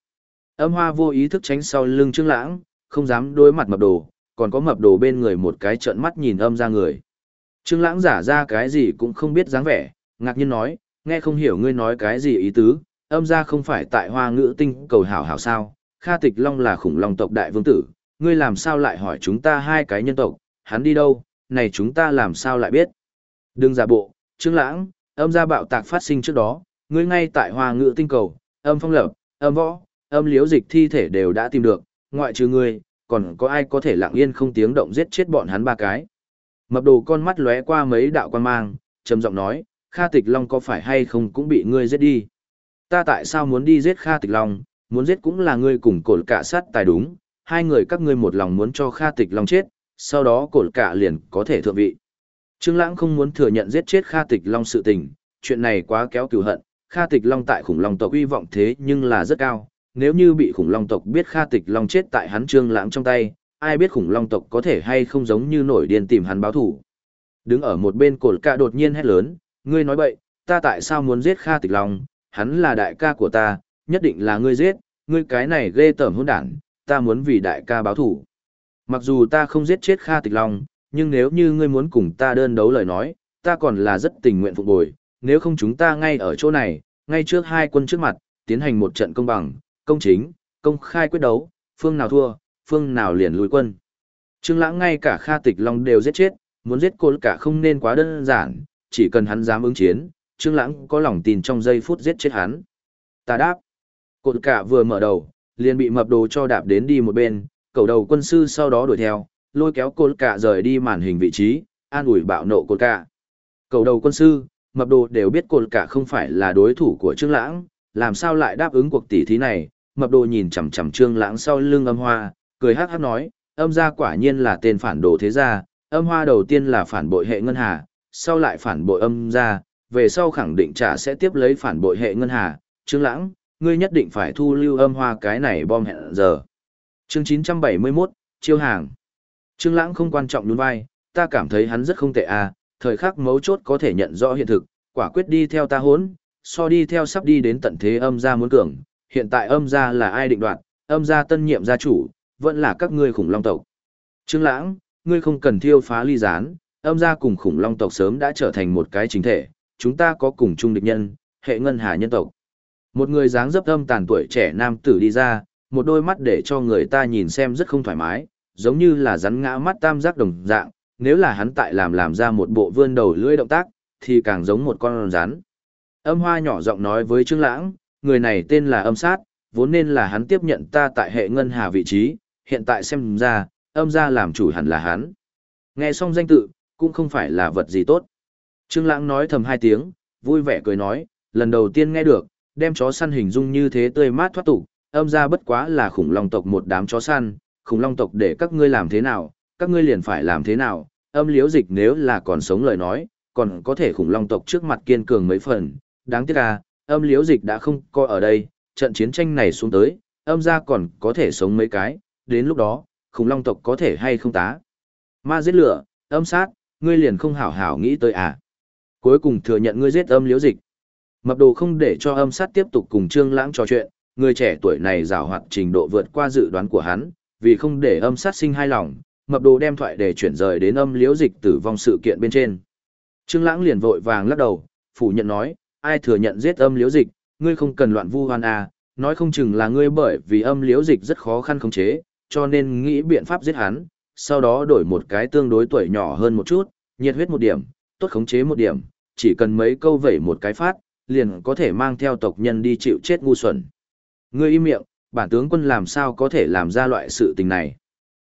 Âm Hoa vô ý thức tránh sau lưng Trương Lãng, không dám đối mặt mập đồ, còn có mập đồ bên người một cái trợn mắt nhìn âm ra người. Trương Lãng giả ra cái gì cũng không biết dáng vẻ, ngạc nhiên nói, nghe không hiểu ngươi nói cái gì ý tứ, âm Gia không phải tại hoa ngữ tinh cầu hảo hảo sao, Kha Tịch Long là khủng long tộc đại vương tử, ngươi làm sao lại hỏi chúng ta hai cái nhân tộc, hắn đi đâu, này chúng ta làm sao lại biết. Đừng giả bộ, Trương Lãng, âm gia bạo tạc phát sinh trước đó, ngươi ngay tại hoa ngữ tinh cầu, âm phong lập, âm võ, âm Liễu dịch thi thể đều đã tìm được, ngoại trừ ngươi, còn có ai có thể lặng yên không tiếng động giết chết bọn hắn ba cái. Mập đồ con mắt lóe qua mấy đạo quan mang, trầm giọng nói, Kha Tịch Long có phải hay không cũng bị ngươi giết đi. Ta tại sao muốn đi giết Kha Tịch Long, muốn giết cũng là ngươi cùng cột cả sát tài đúng, hai người các ngươi một lòng muốn cho Kha Tịch Long chết, sau đó cột cả liền có thể thượng vị. Trương Lãng không muốn thừa nhận giết chết Kha Tịch Long sự tình, chuyện này quá kéo cừu hận, Kha Tịch Long tại khủng long tộc uy vọng thế nhưng là rất cao, nếu như bị khủng long tộc biết Kha Tịch Long chết tại hắn Trương Lãng trong tay, ai biết khủng long tộc có thể hay không giống như nổi điên tìm hắn báo thù. Đứng ở một bên cột cạ đột nhiên hét lớn, ngươi nói bậy, ta tại sao muốn giết Kha Tịch Long, hắn là đại ca của ta, nhất định là ngươi giết, ngươi cái này ghê tởm hỗn đản, ta muốn vì đại ca báo thù. Mặc dù ta không giết chết Kha Tịch Long, nhưng nếu như ngươi muốn cùng ta đơn đấu lời nói, ta còn là rất tình nguyện phục bồi, nếu không chúng ta ngay ở chỗ này, ngay trước hai quân trước mặt, tiến hành một trận công bằng, công chính, công khai quyết đấu, phương nào thua, phương nào liền lùi quân. Trương Lãng ngay cả Kha Tịch Long đều giết chết, muốn giết cô cả không nên quá đơn giản, chỉ cần hắn dám ứng chiến, Trương Lãng có lòng tin trong giây phút giết chết hắn. Ta đáp. Cột cả vừa mở đầu, liền bị mập đồ cho đạp đến đi một bên, cầu đầu quân sư sau đó đuổi theo, lôi kéo cô cả rời đi màn hình vị trí, an ủi bạo nộ cô cả. Cầu đầu quân sư, mập đồ đều biết cô cả không phải là đối thủ của Trương Lãng, làm sao lại đáp ứng cuộc tỷ thí này, mập đồ nhìn chằm chằm Trương Lãng sau lưng âm hoa, cười hắc hắc nói, âm gia quả nhiên là tên phản đồ thế gia, âm hoa đầu tiên là phản bội hệ ngân hà, sau lại phản bội âm gia, về sau khẳng định trả sẽ tiếp lấy phản bội hệ ngân hà, Trương Lãng, ngươi nhất định phải thu lưu âm hoa cái này bom hẹn giờ. Chương 971, chiêu hàng. Trương Lãng không quan trọng nhún vai, ta cảm thấy hắn rất không tệ à, thời khắc mấu chốt có thể nhận rõ hiện thực, quả quyết đi theo ta hỗn, so đi theo sắp đi đến tận thế âm gia muốn cường, hiện tại âm gia là ai định đoạt, âm gia tân nhiệm gia chủ, vẫn là các ngươi khủng long tộc. Trương Lãng, ngươi không cần thiêu phá ly gián, âm gia cùng khủng long tộc sớm đã trở thành một cái chính thể, chúng ta có cùng chung địch nhân, hệ ngân hà nhân tộc. Một người dáng dấp âm tàn tuổi trẻ nam tử đi ra, một đôi mắt để cho người ta nhìn xem rất không thoải mái, giống như là rắn ngã mắt tam giác đồng dạng, nếu là hắn tại làm làm ra một bộ vươn đầu lưỡi động tác, thì càng giống một con rắn. Âm hoa nhỏ giọng nói với Trương Lãng, người này tên là âm sát, vốn nên là hắn tiếp nhận ta tại hệ ngân hà vị trí, hiện tại xem ra, âm gia làm chủ hẳn là hắn. Nghe xong danh tự, cũng không phải là vật gì tốt. Trương Lãng nói thầm hai tiếng, vui vẻ cười nói, lần đầu tiên nghe được, đem chó săn hình dung như thế tươi mát thoát tục, âm gia bất quá là khủng long tộc một đám chó săn, khủng long tộc để các ngươi làm thế nào, các ngươi liền phải làm thế nào, âm liễu dịch nếu là còn sống lời nói, còn có thể khủng long tộc trước mặt kiên cường mấy phần, đáng tiếc à, âm liễu dịch đã không coi ở đây, trận chiến tranh này xuống tới, âm gia còn có thể sống mấy cái, đến lúc đó, khủng long tộc có thể hay không tá. Ma giết lửa, âm sát, ngươi liền không hảo hảo nghĩ tới à. Cuối cùng thừa nhận ngươi giết âm liễu dịch. Mập đồ không để cho âm sát tiếp tục cùng Trương Lãng trò chuyện, người trẻ tuổi này giàu hoạt trình độ vượt qua dự đoán của hắn, vì không để âm sát sinh hai lòng, mập đồ đem thoại để chuyển rời đến âm liễu dịch tử vong sự kiện bên trên. Trương Lãng liền vội vàng lắc đầu, phủ nhận nói, ai thừa nhận giết âm liễu dịch, ngươi không cần loạn vu hoan à, nói không chừng là ngươi bởi vì âm liễu dịch rất khó khăn khống chế, cho nên nghĩ biện pháp giết hắn, sau đó đổi một cái tương đối tuổi nhỏ hơn một chút, nhiệt huyết một điểm, tốt khống chế một điểm, chỉ cần mấy câu vẩy một cái phát, liền có thể mang theo tộc nhân đi chịu chết ngu xuẩn. Ngươi im miệng, bản tướng quân làm sao có thể làm ra loại sự tình này.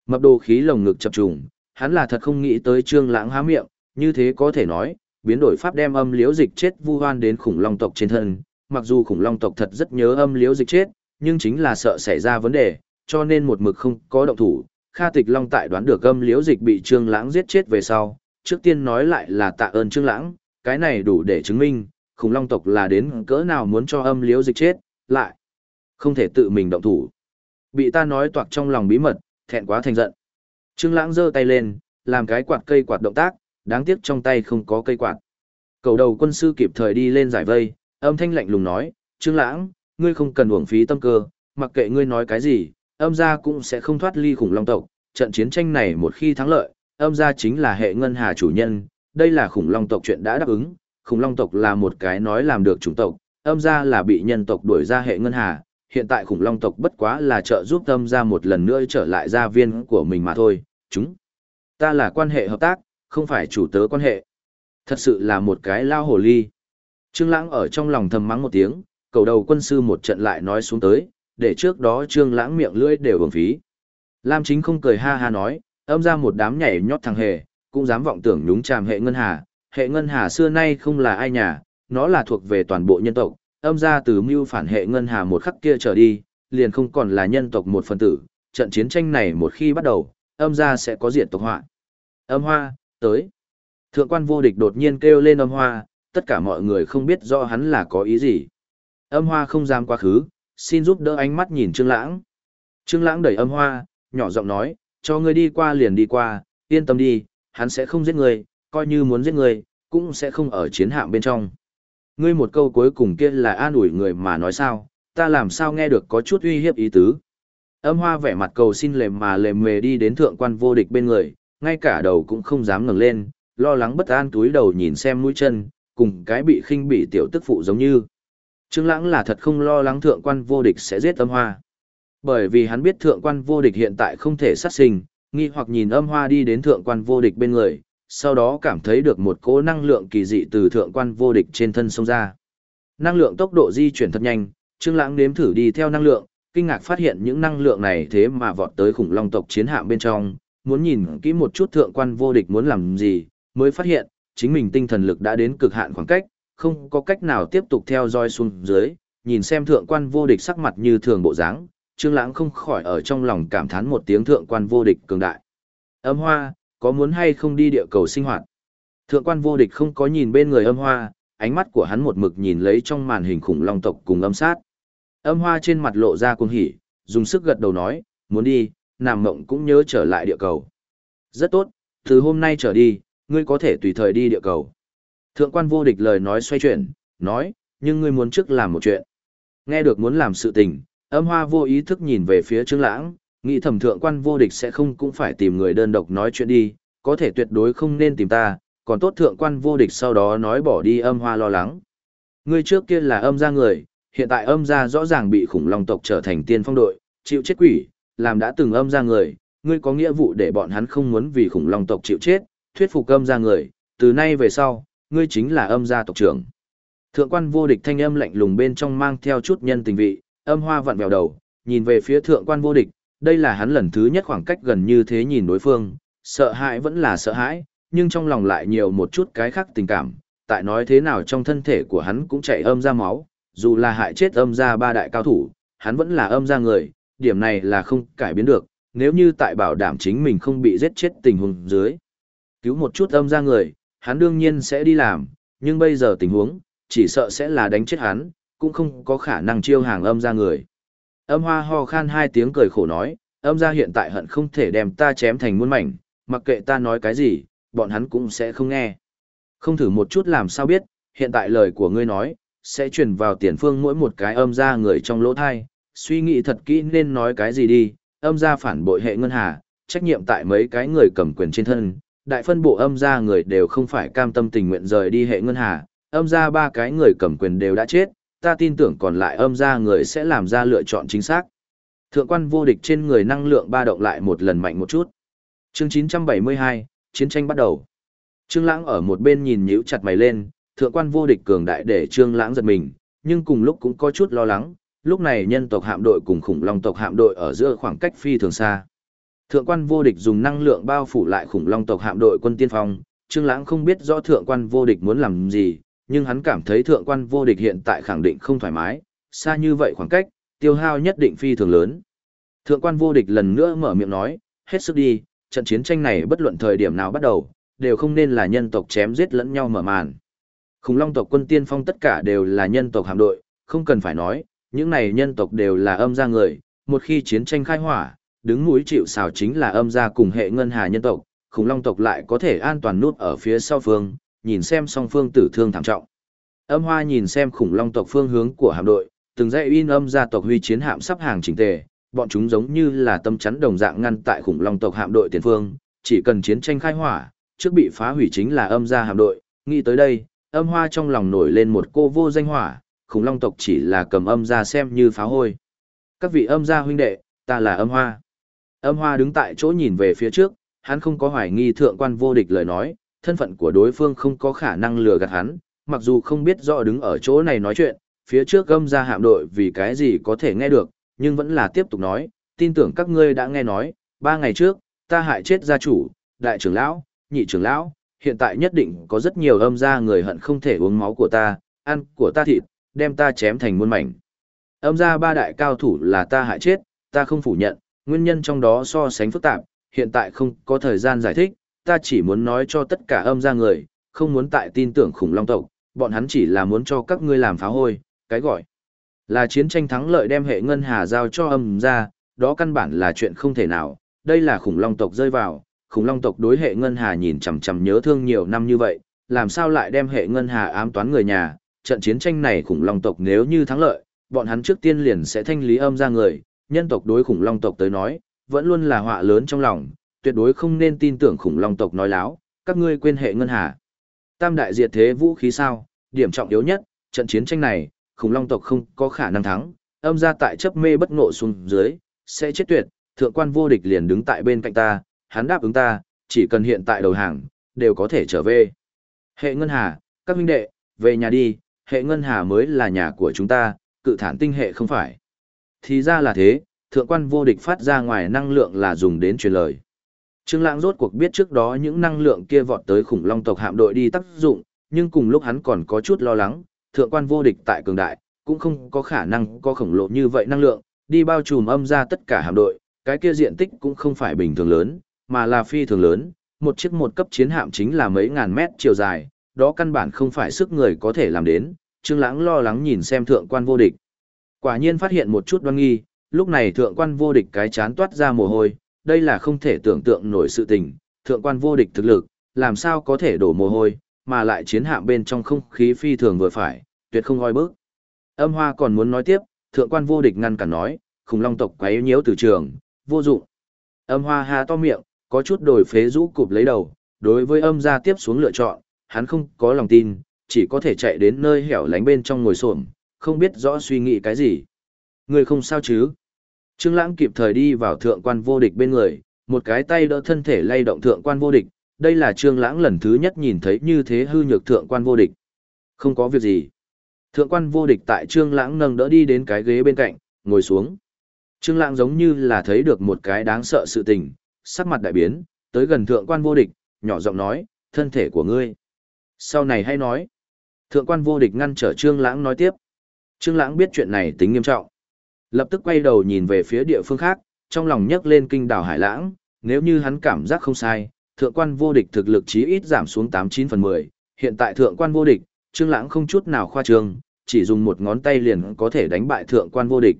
Mập đồ khí lồng ngực chập trùng, hắn là thật không nghĩ tới trương lãng há miệng, như thế có thể nói, biến đổi pháp đem âm liễu dịch chết vu hoan đến khủng long tộc trên thân, mặc dù khủng long tộc thật rất nhớ âm liễu dịch chết, nhưng chính là sợ xảy ra vấn đề, cho nên một mực không có động thủ. Kha Tịch Long tại đoán được âm liễu dịch bị Trương Lãng giết chết về sau, trước tiên nói lại là tạ ơn Trương Lãng, cái này đủ để chứng minh, khủng long tộc là đến cỡ nào muốn cho âm liễu dịch chết, lại không thể tự mình động thủ. Bị ta nói toạc trong lòng bí mật, thẹn quá thành giận. Trương Lãng giơ tay lên, làm cái quạt cây quạt động tác, đáng tiếc trong tay không có cây quạt. Cầu đầu quân sư kịp thời đi lên giải vây, âm thanh lạnh lùng nói, Trương Lãng, ngươi không cần uổng phí tâm cơ, mặc kệ ngươi nói cái gì, âm gia cũng sẽ không thoát ly khủng long tộc, trận chiến tranh này một khi thắng lợi, âm gia chính là hệ ngân hà chủ nhân, đây là khủng long tộc chuyện đã đáp ứng, khủng long tộc là một cái nói làm được chủng tộc, âm gia là bị nhân tộc đuổi ra hệ ngân hà, hiện tại khủng long tộc bất quá là trợ giúp âm gia một lần nữa trở lại gia viên của mình mà thôi, chúng ta là quan hệ hợp tác, không phải chủ tớ quan hệ. Thật sự là một cái lao hồ ly. Trương Lãng ở trong lòng thầm mắng một tiếng, cầu đầu quân sư một trận lại nói xuống tới, để trước đó Trương Lãng miệng lưỡi đều uổng phí. Lam Chính không cười ha ha nói, âm ra một đám nhảy nhót thằng hề, cũng dám vọng tưởng nhúng chàm hệ ngân hà, hệ ngân hà xưa nay không là ai nhà, nó là thuộc về toàn bộ nhân tộc, âm ra từ mưu phản hệ ngân hà một khắc kia trở đi, liền không còn là nhân tộc một phần tử, trận chiến tranh này một khi bắt đầu, âm ra sẽ có diệt tộc họa. Âm hoa, tới. Thượng quan vô địch đột nhiên kêu lên âm hoa, tất cả mọi người không biết rõ hắn là có ý gì. Âm hoa không dám quá khứ, xin giúp đỡ ánh mắt nhìn Trương Lãng. Trương Lãng đẩy âm hoa, nhỏ giọng nói, cho ngươi đi qua liền đi qua, yên tâm đi, hắn sẽ không giết ngươi, coi như muốn giết ngươi, cũng sẽ không ở chiến hạm bên trong. Ngươi một câu cuối cùng kia là an ủi người mà nói sao, ta làm sao nghe được có chút uy hiếp ý tứ. Âm hoa vẻ mặt cầu xin lềm mà lềm mề đi đến thượng quan vô địch bên người, ngay cả đầu cũng không dám ngẩng lên, lo lắng bất an túi đầu nhìn xem mũi chân, cùng cái bị khinh bị tiểu tức phụ giống như. Trương Lãng là thật không lo lắng thượng quan vô địch sẽ giết âm hoa. Bởi vì hắn biết thượng quan vô địch hiện tại không thể sát sinh, nghi hoặc nhìn âm hoa đi đến thượng quan vô địch bên người, sau đó cảm thấy được một cỗ năng lượng kỳ dị từ thượng quan vô địch trên thân xông ra. Năng lượng tốc độ di chuyển thật nhanh, Trương Lãng nếm thử đi theo năng lượng, kinh ngạc phát hiện những năng lượng này thế mà vọt tới khủng long tộc chiến hạm bên trong, muốn nhìn kỹ một chút thượng quan vô địch muốn làm gì, mới phát hiện, chính mình tinh thần lực đã đến cực hạn khoảng cách, không có cách nào tiếp tục theo dõi xuống dưới, nhìn xem thượng quan vô địch sắc mặt như thường bộ dáng, Trương Lãng không khỏi ở trong lòng cảm thán một tiếng thượng quan vô địch cường đại. Âm Hoa, có muốn hay không đi địa cầu sinh hoạt? Thượng quan vô địch không có nhìn bên người Âm Hoa, ánh mắt của hắn một mực nhìn lấy trong màn hình khủng long tộc cùng âm sát. Âm Hoa trên mặt lộ ra cuồng hỉ, dùng sức gật đầu nói, muốn đi, nằm mộng cũng nhớ trở lại địa cầu. Rất tốt, từ hôm nay trở đi, ngươi có thể tùy thời đi địa cầu. Thượng quan vô địch lời nói xoay chuyển, nói, nhưng ngươi muốn trước làm một chuyện. Nghe được muốn làm sự tình, âm hoa vô ý thức nhìn về phía Trương Lãng, nghĩ thẩm thượng quan vô địch sẽ không cũng phải tìm người đơn độc nói chuyện đi, có thể tuyệt đối không nên tìm ta, còn tốt thượng quan vô địch sau đó nói bỏ đi âm hoa lo lắng. Ngươi trước kia là âm gia người, hiện tại âm gia rõ ràng bị khủng long tộc trở thành tiên phong đội, chịu chết quỷ, làm đã từng âm gia người, ngươi có nghĩa vụ để bọn hắn không muốn vì khủng long tộc chịu chết, thuyết phục âm gia người, từ nay về sau, ngươi chính là âm gia tộc trưởng. Thượng quan vô địch thanh âm lạnh lùng bên trong mang theo chút nhân tình vị, âm hoa vặn vẹo đầu, nhìn về phía thượng quan vô địch, đây là hắn lần thứ nhất khoảng cách gần như thế nhìn đối phương, sợ hãi vẫn là sợ hãi, nhưng trong lòng lại nhiều một chút cái khác tình cảm, tại nói thế nào trong thân thể của hắn cũng chảy âm ra máu, dù là hại chết âm gia ba đại cao thủ, hắn vẫn là âm gia người, điểm này là không cải biến được, nếu như tại bảo đảm chính mình không bị giết chết tình huống dưới. Cứu một chút âm gia người, hắn đương nhiên sẽ đi làm, nhưng bây giờ tình huống, chỉ sợ sẽ là đánh chết hắn, cũng không có khả năng chiêu hàng âm gia người. Âm hoa ho khan hai tiếng cười khổ nói, âm gia hiện tại hận không thể đem ta chém thành muôn mảnh, mặc kệ ta nói cái gì, bọn hắn cũng sẽ không nghe. Không thử một chút làm sao biết, hiện tại lời của ngươi nói, sẽ truyền vào tiền phương mỗi một cái âm gia người trong lỗ thai, suy nghĩ thật kỹ nên nói cái gì đi, âm gia phản bội hệ ngân hà, trách nhiệm tại mấy cái người cầm quyền trên thân, đại phân bộ âm gia người đều không phải cam tâm tình nguyện rời đi hệ ngân hà, âm gia ba cái người cầm quyền đều đã chết, ta tin tưởng còn lại âm gia người sẽ làm ra lựa chọn chính xác. Thượng quan vô địch trên người năng lượng ba động lại một lần mạnh một chút. Chương 972, chiến tranh bắt đầu. Trương Lãng ở một bên nhìn nhíu chặt mày lên, thượng quan vô địch cường đại để Trương Lãng giật mình, nhưng cùng lúc cũng có chút lo lắng, lúc này nhân tộc hạm đội cùng khủng long tộc hạm đội ở giữa khoảng cách phi thường xa. Thượng quan vô địch dùng năng lượng bao phủ lại khủng long tộc hạm đội quân tiên phong, Trương Lãng không biết rõ thượng quan vô địch muốn làm gì, nhưng hắn cảm thấy thượng quan vô địch hiện tại khẳng định không thoải mái, xa như vậy khoảng cách, tiêu hao nhất định phi thường lớn. Thượng quan vô địch lần nữa mở miệng nói, hết sức đi, trận chiến tranh này bất luận thời điểm nào bắt đầu, đều không nên là nhân tộc chém giết lẫn nhau mở màn. Khủng long tộc quân tiên phong tất cả đều là nhân tộc hạm đội, không cần phải nói, những này nhân tộc đều là âm gia người, một khi chiến tranh khai hỏa, đứng mũi chịu sào chính là âm gia cùng hệ ngân hà nhân tộc, khủng long tộc lại có thể an toàn nút ở phía sau phương, nhìn xem song phương tử thương thảm trọng. Âm hoa nhìn xem khủng long tộc phương hướng của hạm đội, từng dãy in âm gia tộc huy chiến hạm sắp hàng chỉnh tề, bọn chúng giống như là tâm chắn đồng dạng ngăn tại khủng long tộc hạm đội tiền phương, chỉ cần chiến tranh khai hỏa, trước bị phá hủy chính là âm gia hạm đội, nghĩ tới đây, âm hoa trong lòng nổi lên một cô vô danh hỏa, khủng long tộc chỉ là cầm âm gia xem như phá hôi. Các vị âm gia huynh đệ, ta là âm hoa. Âm hoa đứng tại chỗ nhìn về phía trước, hắn không có hoài nghi thượng quan vô địch lời nói, thân phận của đối phương không có khả năng lừa gạt hắn, mặc dù không biết rõ đứng ở chỗ này nói chuyện, phía trước âm gia hạm đội vì cái gì có thể nghe được, nhưng vẫn là tiếp tục nói, tin tưởng các ngươi đã nghe nói, ba ngày trước, ta hại chết gia chủ, đại trưởng lão, nhị trưởng lão, hiện tại nhất định có rất nhiều âm gia người hận không thể uống máu của ta, ăn của ta thịt, đem ta chém thành muôn mảnh. Âm gia ba đại cao thủ là ta hại chết, ta không phủ nhận, nguyên nhân trong đó so sánh phức tạp, hiện tại không có thời gian giải thích, ta chỉ muốn nói cho tất cả âm gia người, không muốn tại tin tưởng khủng long tộc, bọn hắn chỉ là muốn cho các ngươi làm phá hôi, cái gọi là chiến tranh thắng lợi đem hệ ngân hà giao cho âm gia, đó căn bản là chuyện không thể nào, đây là khủng long tộc rơi vào, khủng long tộc đối hệ ngân hà nhìn chằm chằm nhớ thương nhiều năm như vậy, làm sao lại đem hệ ngân hà ám toán người nhà, trận chiến tranh này khủng long tộc nếu như thắng lợi, bọn hắn trước tiên liền sẽ thanh lý âm gia người, nhân tộc đối khủng long tộc tới nói, vẫn luôn là họa lớn trong lòng, tuyệt đối không nên tin tưởng khủng long tộc nói láo, các ngươi quên hệ ngân hà. Tam đại diệt thế vũ khí sao, điểm trọng yếu nhất, trận chiến tranh này, khủng long tộc không có khả năng thắng, âm ra tại chấp mê bất ngộ xuống dưới, sẽ chết tuyệt, thượng quan vô địch liền đứng tại bên cạnh ta, hắn đáp ứng ta, chỉ cần hiện tại đầu hàng, đều có thể trở về. Hệ ngân hà, các huynh đệ, về nhà đi, hệ ngân hà mới là nhà của chúng ta, cự thản tinh hệ không phải. Thì ra là thế, thượng quan vô địch phát ra ngoài năng lượng là dùng đến truyền lời. Trương Lãng rốt cuộc biết trước đó những năng lượng kia vọt tới khủng long tộc hạm đội đi tác dụng, nhưng cùng lúc hắn còn có chút lo lắng, thượng quan vô địch tại cường đại, cũng không có khả năng có khổng lồ như vậy năng lượng, đi bao trùm âm ra tất cả hạm đội, cái kia diện tích cũng không phải bình thường lớn, mà là phi thường lớn, một chiếc một cấp chiến hạm chính là mấy ngàn mét chiều dài, đó căn bản không phải sức người có thể làm đến, Trương Lãng lo lắng nhìn xem thượng quan vô địch. Quả nhiên phát hiện một chút đoan nghi, lúc này thượng quan vô địch cái chán toát ra mồ hôi, đây là không thể tưởng tượng nổi sự tình, thượng quan vô địch thực lực, làm sao có thể đổ mồ hôi, mà lại chiến hạm bên trong không khí phi thường vừa phải, tuyệt không oi bức. Âm Hoa còn muốn nói tiếp, thượng quan vô địch ngăn cản nói, khủng long tộc quấy nhiễu từ trường, vô dụng. Âm Hoa hà to miệng, có chút đổi phế rũ cụp lấy đầu, đối với âm gia tiếp xuống lựa chọn, hắn không có lòng tin, chỉ có thể chạy đến nơi hẻo lánh bên trong ngồi xổm, không biết rõ suy nghĩ cái gì. Người không sao chứ? Trương Lãng kịp thời đi vào thượng quan vô địch bên người, một cái tay đỡ thân thể lay động thượng quan vô địch, đây là Trương Lãng lần thứ nhất nhìn thấy như thế hư nhược thượng quan vô địch. Không có việc gì. Thượng quan vô địch tại Trương Lãng nâng đỡ đi đến cái ghế bên cạnh, ngồi xuống. Trương Lãng giống như là thấy được một cái đáng sợ sự tình, sắc mặt đại biến, tới gần thượng quan vô địch, nhỏ giọng nói, thân thể của ngươi. Sau này hay nói. Thượng quan vô địch ngăn trở Trương Lãng nói tiếp. Trương Lãng biết chuyện này tính nghiêm trọng. Lập tức quay đầu nhìn về phía địa phương khác, trong lòng nhấc lên kinh đảo Hải Lãng, nếu như hắn cảm giác không sai, thượng quan vô địch thực lực chí ít giảm xuống 89 phần 10, hiện tại thượng quan vô địch, Trương Lãng không chút nào khoa trương, chỉ dùng một ngón tay liền có thể đánh bại thượng quan vô địch.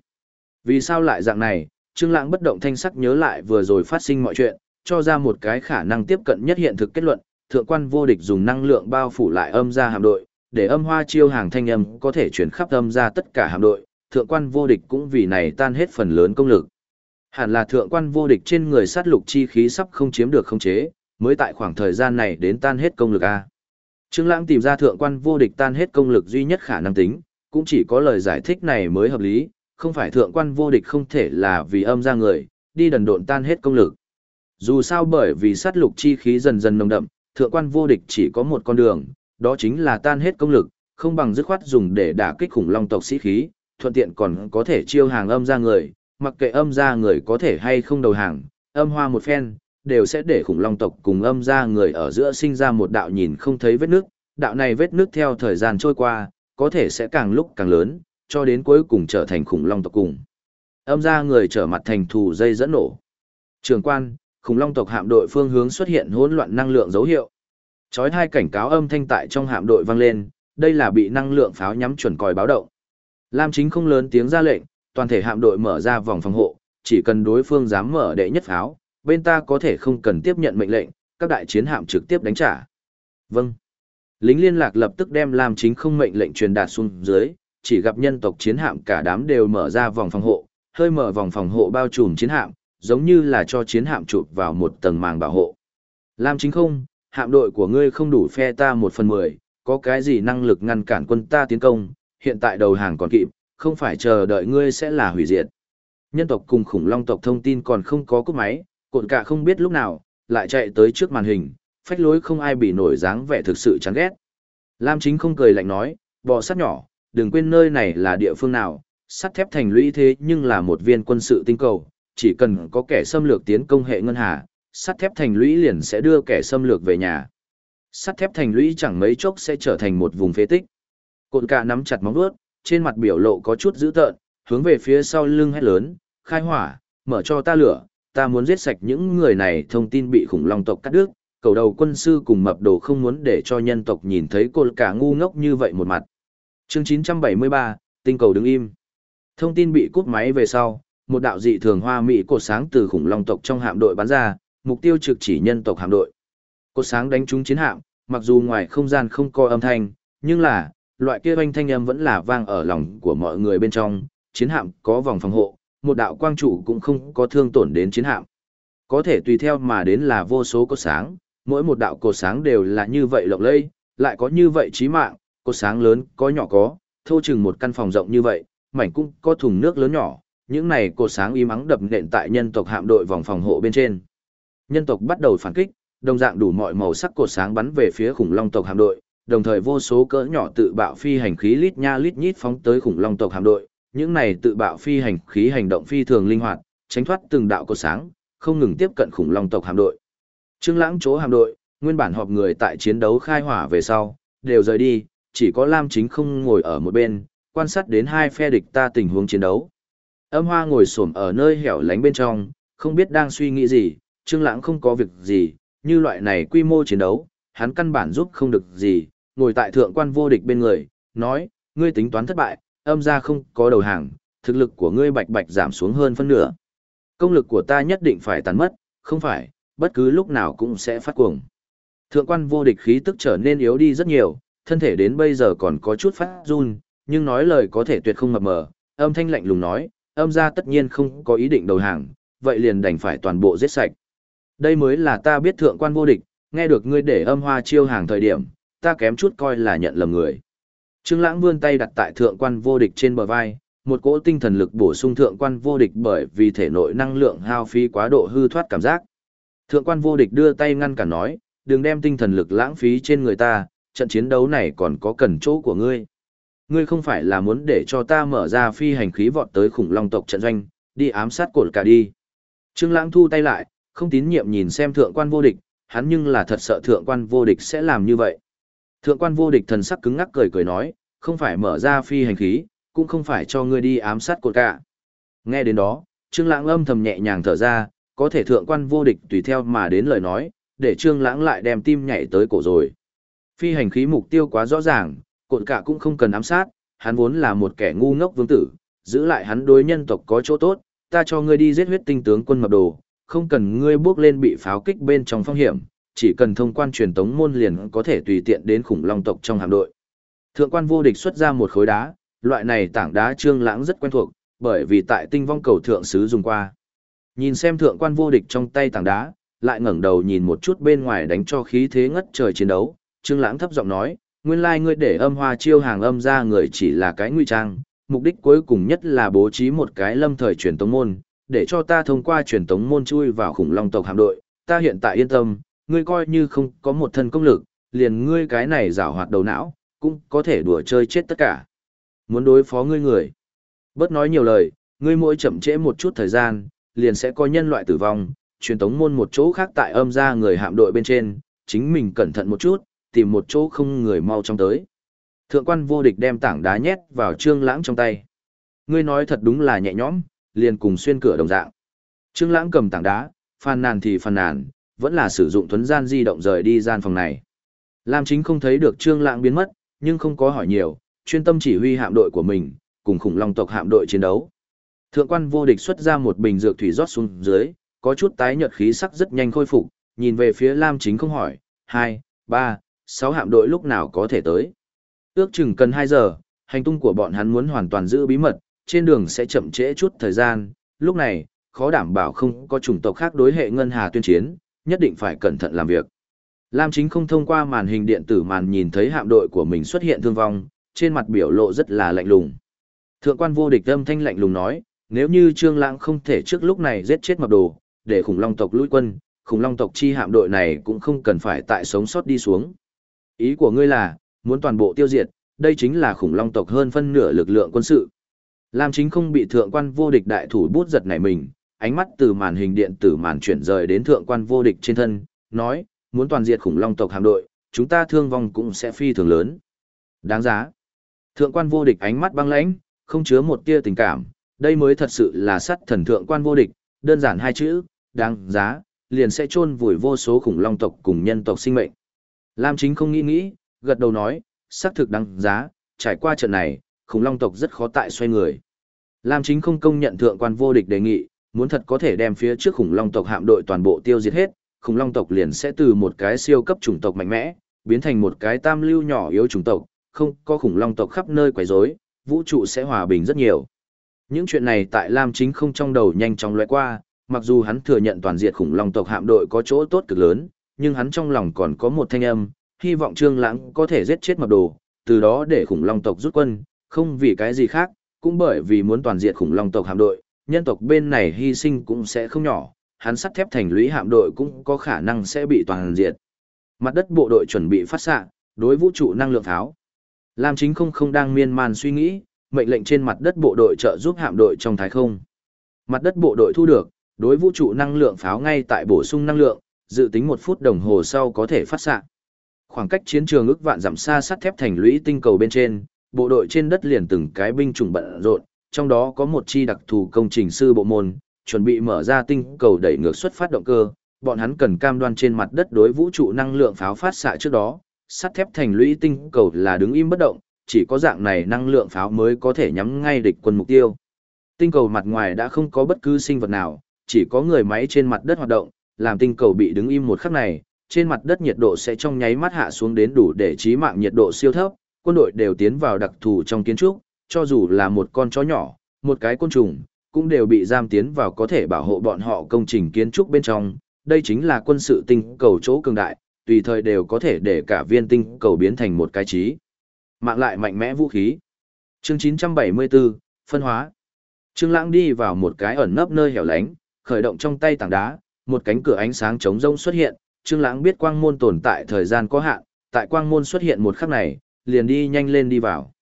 Vì sao lại dạng này? Trương Lãng bất động thanh sắc nhớ lại vừa rồi phát sinh mọi chuyện, cho ra một cái khả năng tiếp cận nhất hiện thực kết luận, thượng quan vô địch dùng năng lượng bao phủ lại âm gia hàm đội, để âm hoa chiêu hàng thanh âm có thể chuyển khắp âm ra tất cả hạm đội, thượng quan vô địch cũng vì này tan hết phần lớn công lực. Hẳn là thượng quan vô địch trên người sát lục chi khí sắp không chiếm được không chế, mới tại khoảng thời gian này đến tan hết công lực A. Trương Lãng tìm ra thượng quan vô địch tan hết công lực duy nhất khả năng tính, cũng chỉ có lời giải thích này mới hợp lý, không phải thượng quan vô địch không thể là vì âm ra người, đi đần độn tan hết công lực. Dù sao bởi vì sát lục chi khí dần dần nồng đậm, thượng quan vô địch chỉ có một con đường, đó chính là tan hết công lực, không bằng dứt khoát dùng để đả kích khủng long tộc sĩ khí, thuận tiện còn có thể chiêu hàng âm ra người, mặc kệ âm ra người có thể hay không đầu hàng, âm hoa một phen, đều sẽ để khủng long tộc cùng âm ra người ở giữa sinh ra một đạo nhìn không thấy vết nước, đạo này vết nước theo thời gian trôi qua, có thể sẽ càng lúc càng lớn, cho đến cuối cùng trở thành khủng long tộc cùng. Âm ra người trở mặt thành thù dây dẫn nổ. Trường quan, khủng long tộc hạm đội phương hướng xuất hiện hỗn loạn năng lượng dấu hiệu. Chói hai cảnh cáo âm thanh tại trong hạm đội vang lên, đây là bị năng lượng pháo nhắm chuẩn còi báo động. Lam Chính không lớn tiếng ra lệnh, toàn thể hạm đội mở ra vòng phòng hộ, chỉ cần đối phương dám mở đệ nhất pháo, bên ta có thể không cần tiếp nhận mệnh lệnh, các đại chiến hạm trực tiếp đánh trả. Vâng. Lính liên lạc lập tức đem Lam Chính không mệnh lệnh truyền đạt xuống dưới, chỉ gặp nhân tộc chiến hạm cả đám đều mở ra vòng phòng hộ, hơi mở vòng phòng hộ bao trùm chiến hạm, giống như là cho chiến hạm chụp vào một tầng màng bảo hộ. Lam Chính không, hạm đội của ngươi không đủ phe ta một phần mười, có cái gì năng lực ngăn cản quân ta tiến công, hiện tại đầu hàng còn kịp, không phải chờ đợi ngươi sẽ là hủy diệt. Nhân tộc cùng khủng long tộc thông tin còn không có cúp máy, cộn cả không biết lúc nào, lại chạy tới trước màn hình, phách lối không ai bị nổi dáng vẻ thực sự chán ghét. Lam chính không cười lạnh nói, bò sát nhỏ, đừng quên nơi này là địa phương nào, sắt thép thành lũy thế nhưng là một viên quân sự tinh cầu, chỉ cần có kẻ xâm lược tiến công hệ ngân hà, sắt thép thành lũy liền sẽ đưa kẻ xâm lược về nhà. Sắt thép thành lũy chẳng mấy chốc sẽ trở thành một vùng phế tích. Cột cả nắm chặt móng vuốt, trên mặt biểu lộ có chút dữ tợn, hướng về phía sau lưng hét lớn, khai hỏa, mở cho ta lửa, ta muốn giết sạch những người này thông tin bị khủng long tộc cắt đứt, cầu đầu quân sư cùng mập đồ không muốn để cho nhân tộc nhìn thấy cột cả ngu ngốc như vậy một mặt. Chương 973, tinh cầu đứng im. Thông tin bị cút máy về sau, một đạo dị thường hoa mỹ cột sáng từ khủng long tộc trong hạm đội bắn ra, mục tiêu trực chỉ nhân tộc hạm đội. Cột sáng đánh trúng chiến hạm, mặc dù ngoài không gian không có âm thanh, nhưng là, loại kia oanh thanh âm vẫn là vang ở lòng của mọi người bên trong, chiến hạm có vòng phòng hộ, một đạo quang trụ cũng không có thương tổn đến chiến hạm. Có thể tùy theo mà đến là vô số cột sáng, mỗi một đạo cột sáng đều là như vậy lộng lẫy, lại có như vậy chí mạng, cột sáng lớn, có nhỏ có, thô chừng một căn phòng rộng như vậy, mảnh cũng có thùng nước lớn nhỏ, những này cột sáng im ắng đập nện tại nhân tộc hạm đội vòng phòng hộ bên trên. Nhân tộc bắt đầu phản kích, đồng dạng đủ mọi màu sắc cột sáng bắn về phía khủng long tộc hạm đội, đồng thời vô số cỡ nhỏ tự bạo phi hành khí lít nha lít nhít phóng tới khủng long tộc hạm đội, những này tự bạo phi hành khí hành động phi thường linh hoạt, tránh thoát từng đạo cột sáng, không ngừng tiếp cận khủng long tộc hạm đội. Trương Lãng chỗ hạm đội, nguyên bản họp người tại chiến đấu khai hỏa về sau, đều rời đi, chỉ có Lam Chính không ngồi ở một bên, quan sát đến hai phe địch ta tình huống chiến đấu. Âm Hoa ngồi xổm ở nơi hẻo lánh bên trong, không biết đang suy nghĩ gì, Trương Lãng không có việc gì, như loại này quy mô chiến đấu, hắn căn bản giúp không được gì, ngồi tại thượng quan vô địch bên người, nói, ngươi tính toán thất bại, âm gia không có đầu hàng, thực lực của ngươi bạch bạch giảm xuống hơn phân nửa. Công lực của ta nhất định phải tàn mất, không phải, bất cứ lúc nào cũng sẽ phát cuồng. Thượng quan vô địch khí tức trở nên yếu đi rất nhiều, thân thể đến bây giờ còn có chút phát run, nhưng nói lời có thể tuyệt không mập mờ, âm thanh lạnh lùng nói, âm gia tất nhiên không có ý định đầu hàng, vậy liền đành phải toàn bộ giết sạch. Đây mới là ta biết thượng quan vô địch, nghe được ngươi để âm hoa chiêu hàng thời điểm, ta kém chút coi là nhận lầm người. Trương Lãng vươn tay đặt tại thượng quan vô địch trên bờ vai, một cỗ tinh thần lực bổ sung thượng quan vô địch bởi vì thể nội năng lượng hao phí quá độ hư thoát cảm giác. Thượng quan vô địch đưa tay ngăn cản nói, đừng đem tinh thần lực lãng phí trên người ta, trận chiến đấu này còn có cần chỗ của ngươi. Ngươi không phải là muốn để cho ta mở ra phi hành khí vọt tới khủng long tộc trận doanh, đi ám sát cột cả đi. Trương Lãng thu tay lại, không tín nhiệm nhìn xem thượng quan vô địch, hắn nhưng là thật sợ thượng quan vô địch sẽ làm như vậy. Thượng quan vô địch thần sắc cứng ngắc cười cười nói, không phải mở ra phi hành khí, cũng không phải cho ngươi đi ám sát cột cả. Nghe đến đó, Trương Lãng âm thầm nhẹ nhàng thở ra, có thể thượng quan vô địch tùy theo mà đến lời nói, để Trương Lãng lại đem tim nhảy tới cổ rồi. Phi hành khí mục tiêu quá rõ ràng, cột cả cũng không cần ám sát, hắn vốn là một kẻ ngu ngốc vương tử, giữ lại hắn đối nhân tộc có chỗ tốt, ta cho ngươi đi giết huyết tinh tướng quân mập đồ, không cần ngươi bước lên bị pháo kích bên trong phong hiểm, chỉ cần thông quan truyền tống môn liền có thể tùy tiện đến khủng long tộc trong hạm đội. Thượng quan vô địch xuất ra một khối đá, loại này tảng đá trương lãng rất quen thuộc, bởi vì tại tinh vong cầu thượng sứ dùng qua. Nhìn xem thượng quan vô địch trong tay tảng đá, lại ngẩng đầu nhìn một chút bên ngoài đánh cho khí thế ngất trời chiến đấu, Trương Lãng thấp giọng nói, nguyên lai ngươi để âm hoa chiêu hàng âm ra người chỉ là cái nguy trang, mục đích cuối cùng nhất là bố trí một cái lâm thời truyền tống môn, để cho ta thông qua truyền tống môn chui vào khủng long tộc hạm đội, ta hiện tại yên tâm, ngươi coi như không có một thân công lực, liền ngươi cái này giảo hoạt đầu não, cũng có thể đùa chơi chết tất cả. Muốn đối phó ngươi người. Bớt nói nhiều lời, ngươi mỗi chậm trễ một chút thời gian, liền sẽ có nhân loại tử vong, truyền tống môn một chỗ khác tại âm ra người hạm đội bên trên, chính mình cẩn thận một chút, tìm một chỗ không người mau trong tới. Thượng quan vô địch đem tảng đá nhét vào trương lãng trong tay. Ngươi nói thật đúng là nhẹ nhõm, liền cùng xuyên cửa đồng dạng. Trương lãng cầm tảng đá, phàn nàn thì phàn nàn, vẫn là sử dụng thuấn gian di động rời đi gian phòng này. Lam chính không thấy được trương lãng biến mất, nhưng không có hỏi nhiều, chuyên tâm chỉ huy hạm đội của mình, cùng khủng long tộc hạm đội chiến đấu. Thượng quan vô địch xuất ra một bình dược thủy rót xuống dưới, có chút tái nhợt khí sắc rất nhanh khôi phục, nhìn về phía Lam chính không hỏi, hai, ba, sáu hạm đội lúc nào có thể tới. Ước chừng cần 2 giờ, hành tung của bọn hắn muốn hoàn toàn giữ bí mật, trên đường sẽ chậm trễ chút thời gian, lúc này, khó đảm bảo không có chủng tộc khác đối hệ ngân hà tuyên chiến, nhất định phải cẩn thận làm việc. Lam Chính không thông qua màn hình điện tử màn nhìn thấy hạm đội của mình xuất hiện thương vong, trên mặt biểu lộ rất là lạnh lùng. Thượng quan vô địch âm thanh lạnh lùng nói, nếu như Trương Lãng không thể trước lúc này giết chết mập đồ, để khủng long tộc lui quân, khủng long tộc chi hạm đội này cũng không cần phải tại sống sót đi xuống. Ý của ngươi là, muốn toàn bộ tiêu diệt, đây chính là khủng long tộc hơn phân nửa lực lượng quân sự. Lam chính không bị thượng quan vô địch đại thủ bút giật nảy mình, ánh mắt từ màn hình điện tử màn chuyển rời đến thượng quan vô địch trên thân, nói, muốn toàn diệt khủng long tộc hạm đội, chúng ta thương vong cũng sẽ phi thường lớn. Đáng giá. Thượng quan vô địch ánh mắt băng lãnh, không chứa một tia tình cảm, đây mới thật sự là sắt thần thượng quan vô địch, đơn giản hai chữ, đáng giá, liền sẽ chôn vùi vô số khủng long tộc cùng nhân tộc sinh mệnh. Lam chính không nghĩ nghĩ, gật đầu nói, xác thực đáng giá, trải qua trận này, khủng long tộc rất khó tại xoay người. Lam chính không công nhận thượng quan vô địch đề nghị, muốn thật có thể đem phía trước khủng long tộc hạm đội toàn bộ tiêu diệt hết, khủng long tộc liền sẽ từ một cái siêu cấp chủng tộc mạnh mẽ, biến thành một cái tam lưu nhỏ yếu chủng tộc, không có khủng long tộc khắp nơi quấy rối, vũ trụ sẽ hòa bình rất nhiều. Những chuyện này tại Lam chính không trong đầu nhanh chóng lướt qua, mặc dù hắn thừa nhận toàn diệt khủng long tộc hạm đội có chỗ tốt cực lớn, nhưng hắn trong lòng còn có một thanh âm, hy vọng Trương Lãng có thể giết chết mập đồ, từ đó để khủng long tộc rút quân, không vì cái gì khác, cũng bởi vì muốn toàn diện khủng long tộc hạm đội, nhân tộc bên này hy sinh cũng sẽ không nhỏ, hắn sắt thép thành lũy hạm đội cũng có khả năng sẽ bị toàn diệt. Mặt đất bộ đội chuẩn bị phát xạ, đối vũ trụ năng lượng tháo. Lam Chính không không đang miên man suy nghĩ, mệnh lệnh trên mặt đất bộ đội trợ giúp hạm đội trong thái không. Mặt đất bộ đội thu được, đối vũ trụ năng lượng pháo ngay tại bổ sung năng lượng, dự tính một phút đồng hồ sau có thể phát xạ. Khoảng cách chiến trường ước vạn dặm xa sắt thép thành lũy tinh cầu bên trên, bộ đội trên đất liền từng cái binh chủng bận rộn, trong đó có một chi đặc thù công trình sư bộ môn, chuẩn bị mở ra tinh cầu đẩy ngược xuất phát động cơ, bọn hắn cần cam đoan trên mặt đất đối vũ trụ năng lượng pháo phát xạ trước đó, sắt thép thành lũy tinh cầu là đứng im bất động, chỉ có dạng này năng lượng pháo mới có thể nhắm ngay địch quân mục tiêu. Tinh cầu mặt ngoài đã không có bất cứ sinh vật nào, chỉ có người máy trên mặt đất hoạt động, làm tinh cầu bị đứng im một khắc này, trên mặt đất nhiệt độ sẽ trong nháy mắt hạ xuống đến đủ để trí mạng nhiệt độ siêu thấp, quân đội đều tiến vào đặc thù trong kiến trúc, cho dù là một con chó nhỏ, một cái côn trùng, cũng đều bị giam tiến vào có thể bảo hộ bọn họ công trình kiến trúc bên trong. Đây chính là quân sự tinh cầu chỗ cường đại, tùy thời đều có thể để cả viên tinh cầu biến thành một cái trí. Mạng lại mạnh mẽ vũ khí. Chương 974, phân hóa. Trương Lãng đi vào một cái ẩn nấp nơi hẻo lánh, khởi động trong tay tảng đá, một cánh cửa ánh sáng trống rỗng xuất hiện, Trương Lãng biết quang môn tồn tại thời gian có hạn, tại quang môn xuất hiện một khắc này, liền đi nhanh lên đi vào.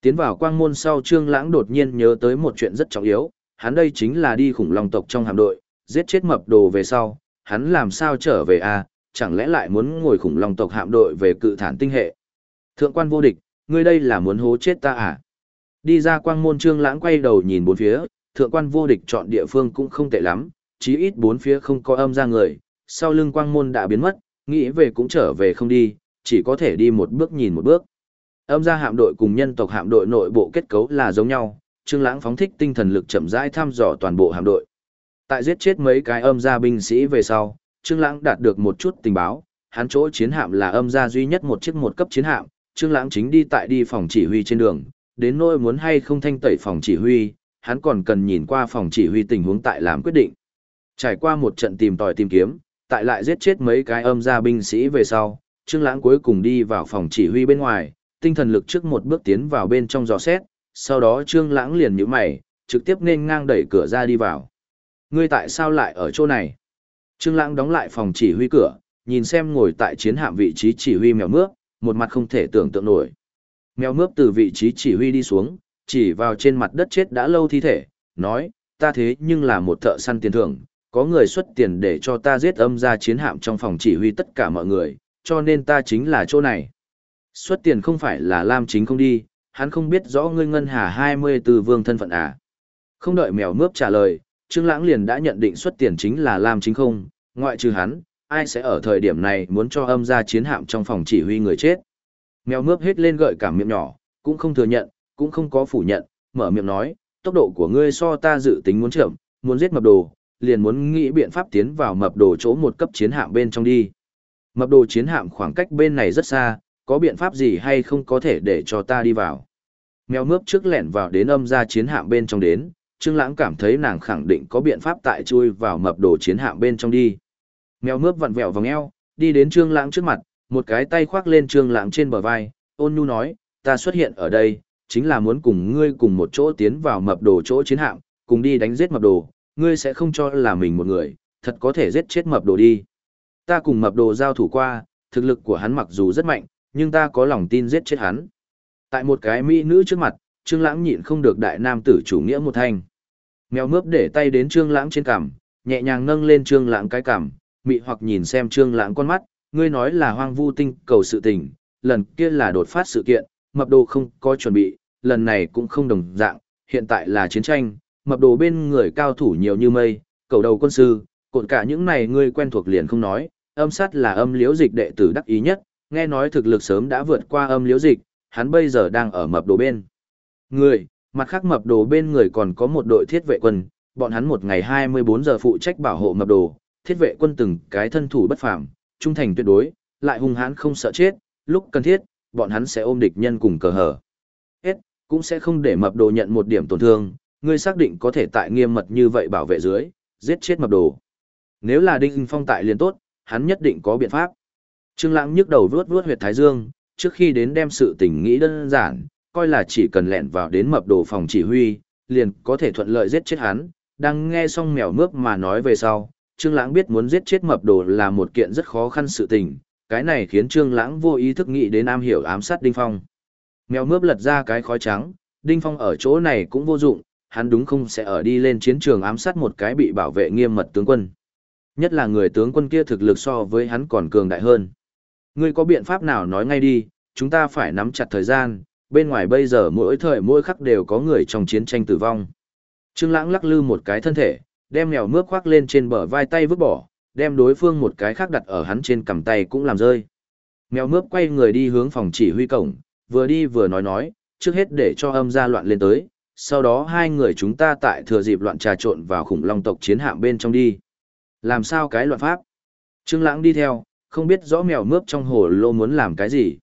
Tiến vào quang môn sau Trương Lãng đột nhiên nhớ tới một chuyện rất trọng yếu, hắn đây chính là đi khủng long tộc trong hạm đội, giết chết mập đồ về sau, hắn làm sao trở về a, à? chẳng lẽ lại muốn ngồi khủng long tộc hạm đội về cự thản tinh hệ. Thượng quan vô địch, ngươi đây là muốn hố chết ta à? Đi ra quang môn Trương Lãng quay đầu nhìn bốn phía, thượng quan vô địch chọn địa phương cũng không tệ lắm, chí ít bốn phía không có âm ra người, sau lưng quang môn đã biến mất, nghĩ về cũng trở về không đi, chỉ có thể đi một bước nhìn một bước. Âm gia hạm đội cùng nhân tộc hạm đội nội bộ kết cấu là giống nhau, Trương Lãng phóng thích tinh thần lực chậm rãi thăm dò toàn bộ hạm đội. Tại giết chết mấy cái âm gia binh sĩ về sau, Trương Lãng đạt được một chút tình báo, hắn chỗ chiến hạm là âm gia duy nhất một chiếc một cấp chiến hạm, Trương Lãng chính đi tại đi phòng chỉ huy trên đường, đến nỗi muốn hay không thanh tẩy phòng chỉ huy, hắn còn cần nhìn qua phòng chỉ huy tình huống tại làm quyết định. Trải qua một trận tìm tòi tìm kiếm, tại lại giết chết mấy cái âm gia binh sĩ về sau, Trương Lãng cuối cùng đi vào phòng chỉ huy bên ngoài, tinh thần lực trước một bước tiến vào bên trong giò xét, sau đó Trương Lãng liền nhíu mày, trực tiếp nên ngang đẩy cửa ra đi vào. Ngươi tại sao lại ở chỗ này? Trương Lãng đóng lại phòng chỉ huy cửa, nhìn xem ngồi tại chiến hạm vị trí chỉ huy mèo mướp, một mặt không thể tưởng tượng nổi. Mèo mướp từ vị trí chỉ huy đi xuống, chỉ vào trên mặt đất chết đã lâu thi thể, nói, ta thế nhưng là một thợ săn tiền thưởng, có người xuất tiền để cho ta giết âm ra chiến hạm trong phòng chỉ huy tất cả mọi người, cho nên ta chính là chỗ này. Xuất tiền không phải là Lam chính không đi, hắn không biết rõ ngươi ngân hà 24 vương thân phận à. Không đợi mèo mướp trả lời, Trương Lãng liền đã nhận định xuất tiền chính là Lam chính không, ngoại trừ hắn, ai sẽ ở thời điểm này muốn cho âm gia chiến hạm trong phòng chỉ huy người chết. Mèo mướp hết lên gợi cảm miệng nhỏ, cũng không thừa nhận, cũng không có phủ nhận, mở miệng nói, tốc độ của ngươi so ta dự tính muốn chậm, muốn giết mập đồ, liền muốn nghĩ biện pháp tiến vào mập đồ chỗ một cấp chiến hạm bên trong đi. Mập đồ chiến hạm khoảng cách bên này rất xa, có biện pháp gì hay không có thể để cho ta đi vào. Mèo mướp trước lẻn vào đến âm ra chiến hạm bên trong đến, Trương Lãng cảm thấy nàng khẳng định có biện pháp tại chui vào mập đồ chiến hạm bên trong đi. Mèo mướp vặn vẹo vòng eo, đi đến Trương Lãng trước mặt, một cái tay khoác lên Trương Lãng trên bờ vai, ôn nhu nói, ta xuất hiện ở đây, chính là muốn cùng ngươi cùng một chỗ tiến vào mập đồ chỗ chiến hạm, cùng đi đánh giết mập đồ, ngươi sẽ không cho là mình một người, thật có thể giết chết mập đồ đi. Ta cùng mập đồ giao thủ qua, thực lực của hắn mặc dù rất mạnh, nhưng ta có lòng tin giết chết hắn. Tại một cái mỹ nữ trước mặt, Trương Lãng nhịn không được đại nam tử chủ nghĩa một thanh. Mèo mướp để tay đến Trương Lãng trên cằm, nhẹ nhàng nâng lên Trương Lãng cái cằm, mị hoặc nhìn xem Trương Lãng con mắt, ngươi nói là hoang vu tinh cầu sự tình, lần kia là đột phát sự kiện, mập đồ không có chuẩn bị, lần này cũng không đồng dạng, hiện tại là chiến tranh, mập đồ bên người cao thủ nhiều như mây, cầu đầu quân sư, cột cả những này ngươi quen thuộc liền không nói, âm sát là âm liễu dịch đệ tử đắc ý nhất, nghe nói thực lực sớm đã vượt qua âm liễu dịch, hắn bây giờ đang ở mập đồ bên. Người, mặt khác mập đồ bên người còn có một đội thiết vệ quân, bọn hắn một ngày 24 giờ phụ trách bảo hộ mập đồ, thiết vệ quân từng cái thân thủ bất phàm, trung thành tuyệt đối, lại hung hãn không sợ chết, lúc cần thiết, bọn hắn sẽ ôm địch nhân cùng cờ hở. Hết, cũng sẽ không để mập đồ nhận một điểm tổn thương, ngươi xác định có thể tại nghiêm mật như vậy bảo vệ dưới, giết chết mập đồ. Nếu là Đinh Phong tại liền tốt, hắn nhất định có biện pháp. Trương Lãng nhức đầu vuốt vuốt huyệt thái dương, trước khi đến đem sự tình nghĩ đơn giản, coi là chỉ cần lẻn vào đến mập đồ phòng chỉ huy, liền có thể thuận lợi giết chết hắn. Đang nghe xong mèo mướp mà nói về sau, Trương Lãng biết muốn giết chết mập đồ là một kiện rất khó khăn sự tình, cái này khiến Trương Lãng vô ý thức nghĩ đến am hiểu ám sát Đinh Phong. Mèo mướp lật ra cái khói trắng, Đinh Phong ở chỗ này cũng vô dụng, hắn đúng không sẽ ở đi lên chiến trường ám sát một cái bị bảo vệ nghiêm mật tướng quân. Nhất là người tướng quân kia thực lực so với hắn còn cường đại hơn. Ngươi có biện pháp nào nói ngay đi, chúng ta phải nắm chặt thời gian, bên ngoài bây giờ mỗi thời mỗi khắc đều có người trong chiến tranh tử vong. Trương Lãng lắc lư một cái thân thể, đem mèo mướp khoác lên trên bờ vai tay vứt bỏ, đem đối phương một cái khác đặt ở hắn trên cằm tay cũng làm rơi. Mèo mướp quay người đi hướng phòng chỉ huy cổng, vừa đi vừa nói nói, trước hết để cho âm gia loạn lên tới, sau đó hai người chúng ta tại thừa dịp loạn trà trộn vào khủng long tộc chiến hạm bên trong đi. Làm sao cái loạn pháp? Trương Lãng đi theo, không biết rõ mèo mướp trong hồ lô muốn làm cái gì.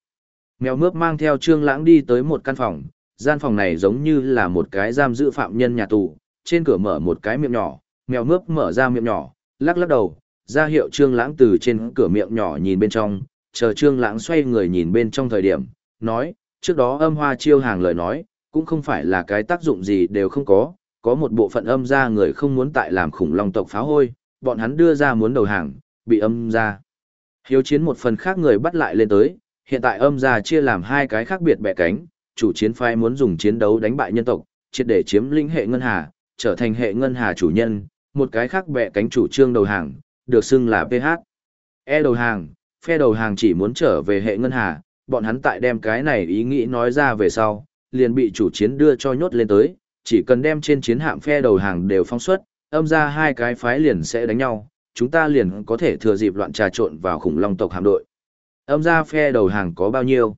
Mèo mướp mang theo Trương Lãng đi tới một căn phòng, gian phòng này giống như là một cái giam giữ phạm nhân nhà tù, trên cửa mở một cái miệng nhỏ, mèo mướp mở ra miệng nhỏ, lắc lắc đầu, ra hiệu Trương Lãng từ trên cửa miệng nhỏ nhìn bên trong, chờ Trương Lãng xoay người nhìn bên trong thời điểm, nói, trước đó âm hoa chiêu hàng lời nói, cũng không phải là cái tác dụng gì đều không có, có một bộ phận âm gia người không muốn tại làm khủng long tộc phá hôi, bọn hắn đưa ra muốn đầu hàng, bị âm gia. Hiếu chiến một phần khác người bắt lại lên tới, hiện tại âm gia chia làm hai cái khác biệt bẻ cánh, chủ chiến phái muốn dùng chiến đấu đánh bại nhân tộc, triệt để chiếm lĩnh hệ ngân hà, trở thành hệ ngân hà chủ nhân, một cái khác bẻ cánh chủ trương đầu hàng, được xưng là PH. E đầu hàng, phe đầu hàng chỉ muốn trở về hệ ngân hà, bọn hắn tại đem cái này ý nghĩ nói ra về sau, liền bị chủ chiến đưa cho nhốt lên tới, chỉ cần đem trên chiến hạm phe đầu hàng đều phong xuất, âm ra hai cái phái liền sẽ đánh nhau, chúng ta liền có thể thừa dịp loạn trà trộn vào khủng long tộc hạm đội. Âm ra phe đầu hàng có bao nhiêu?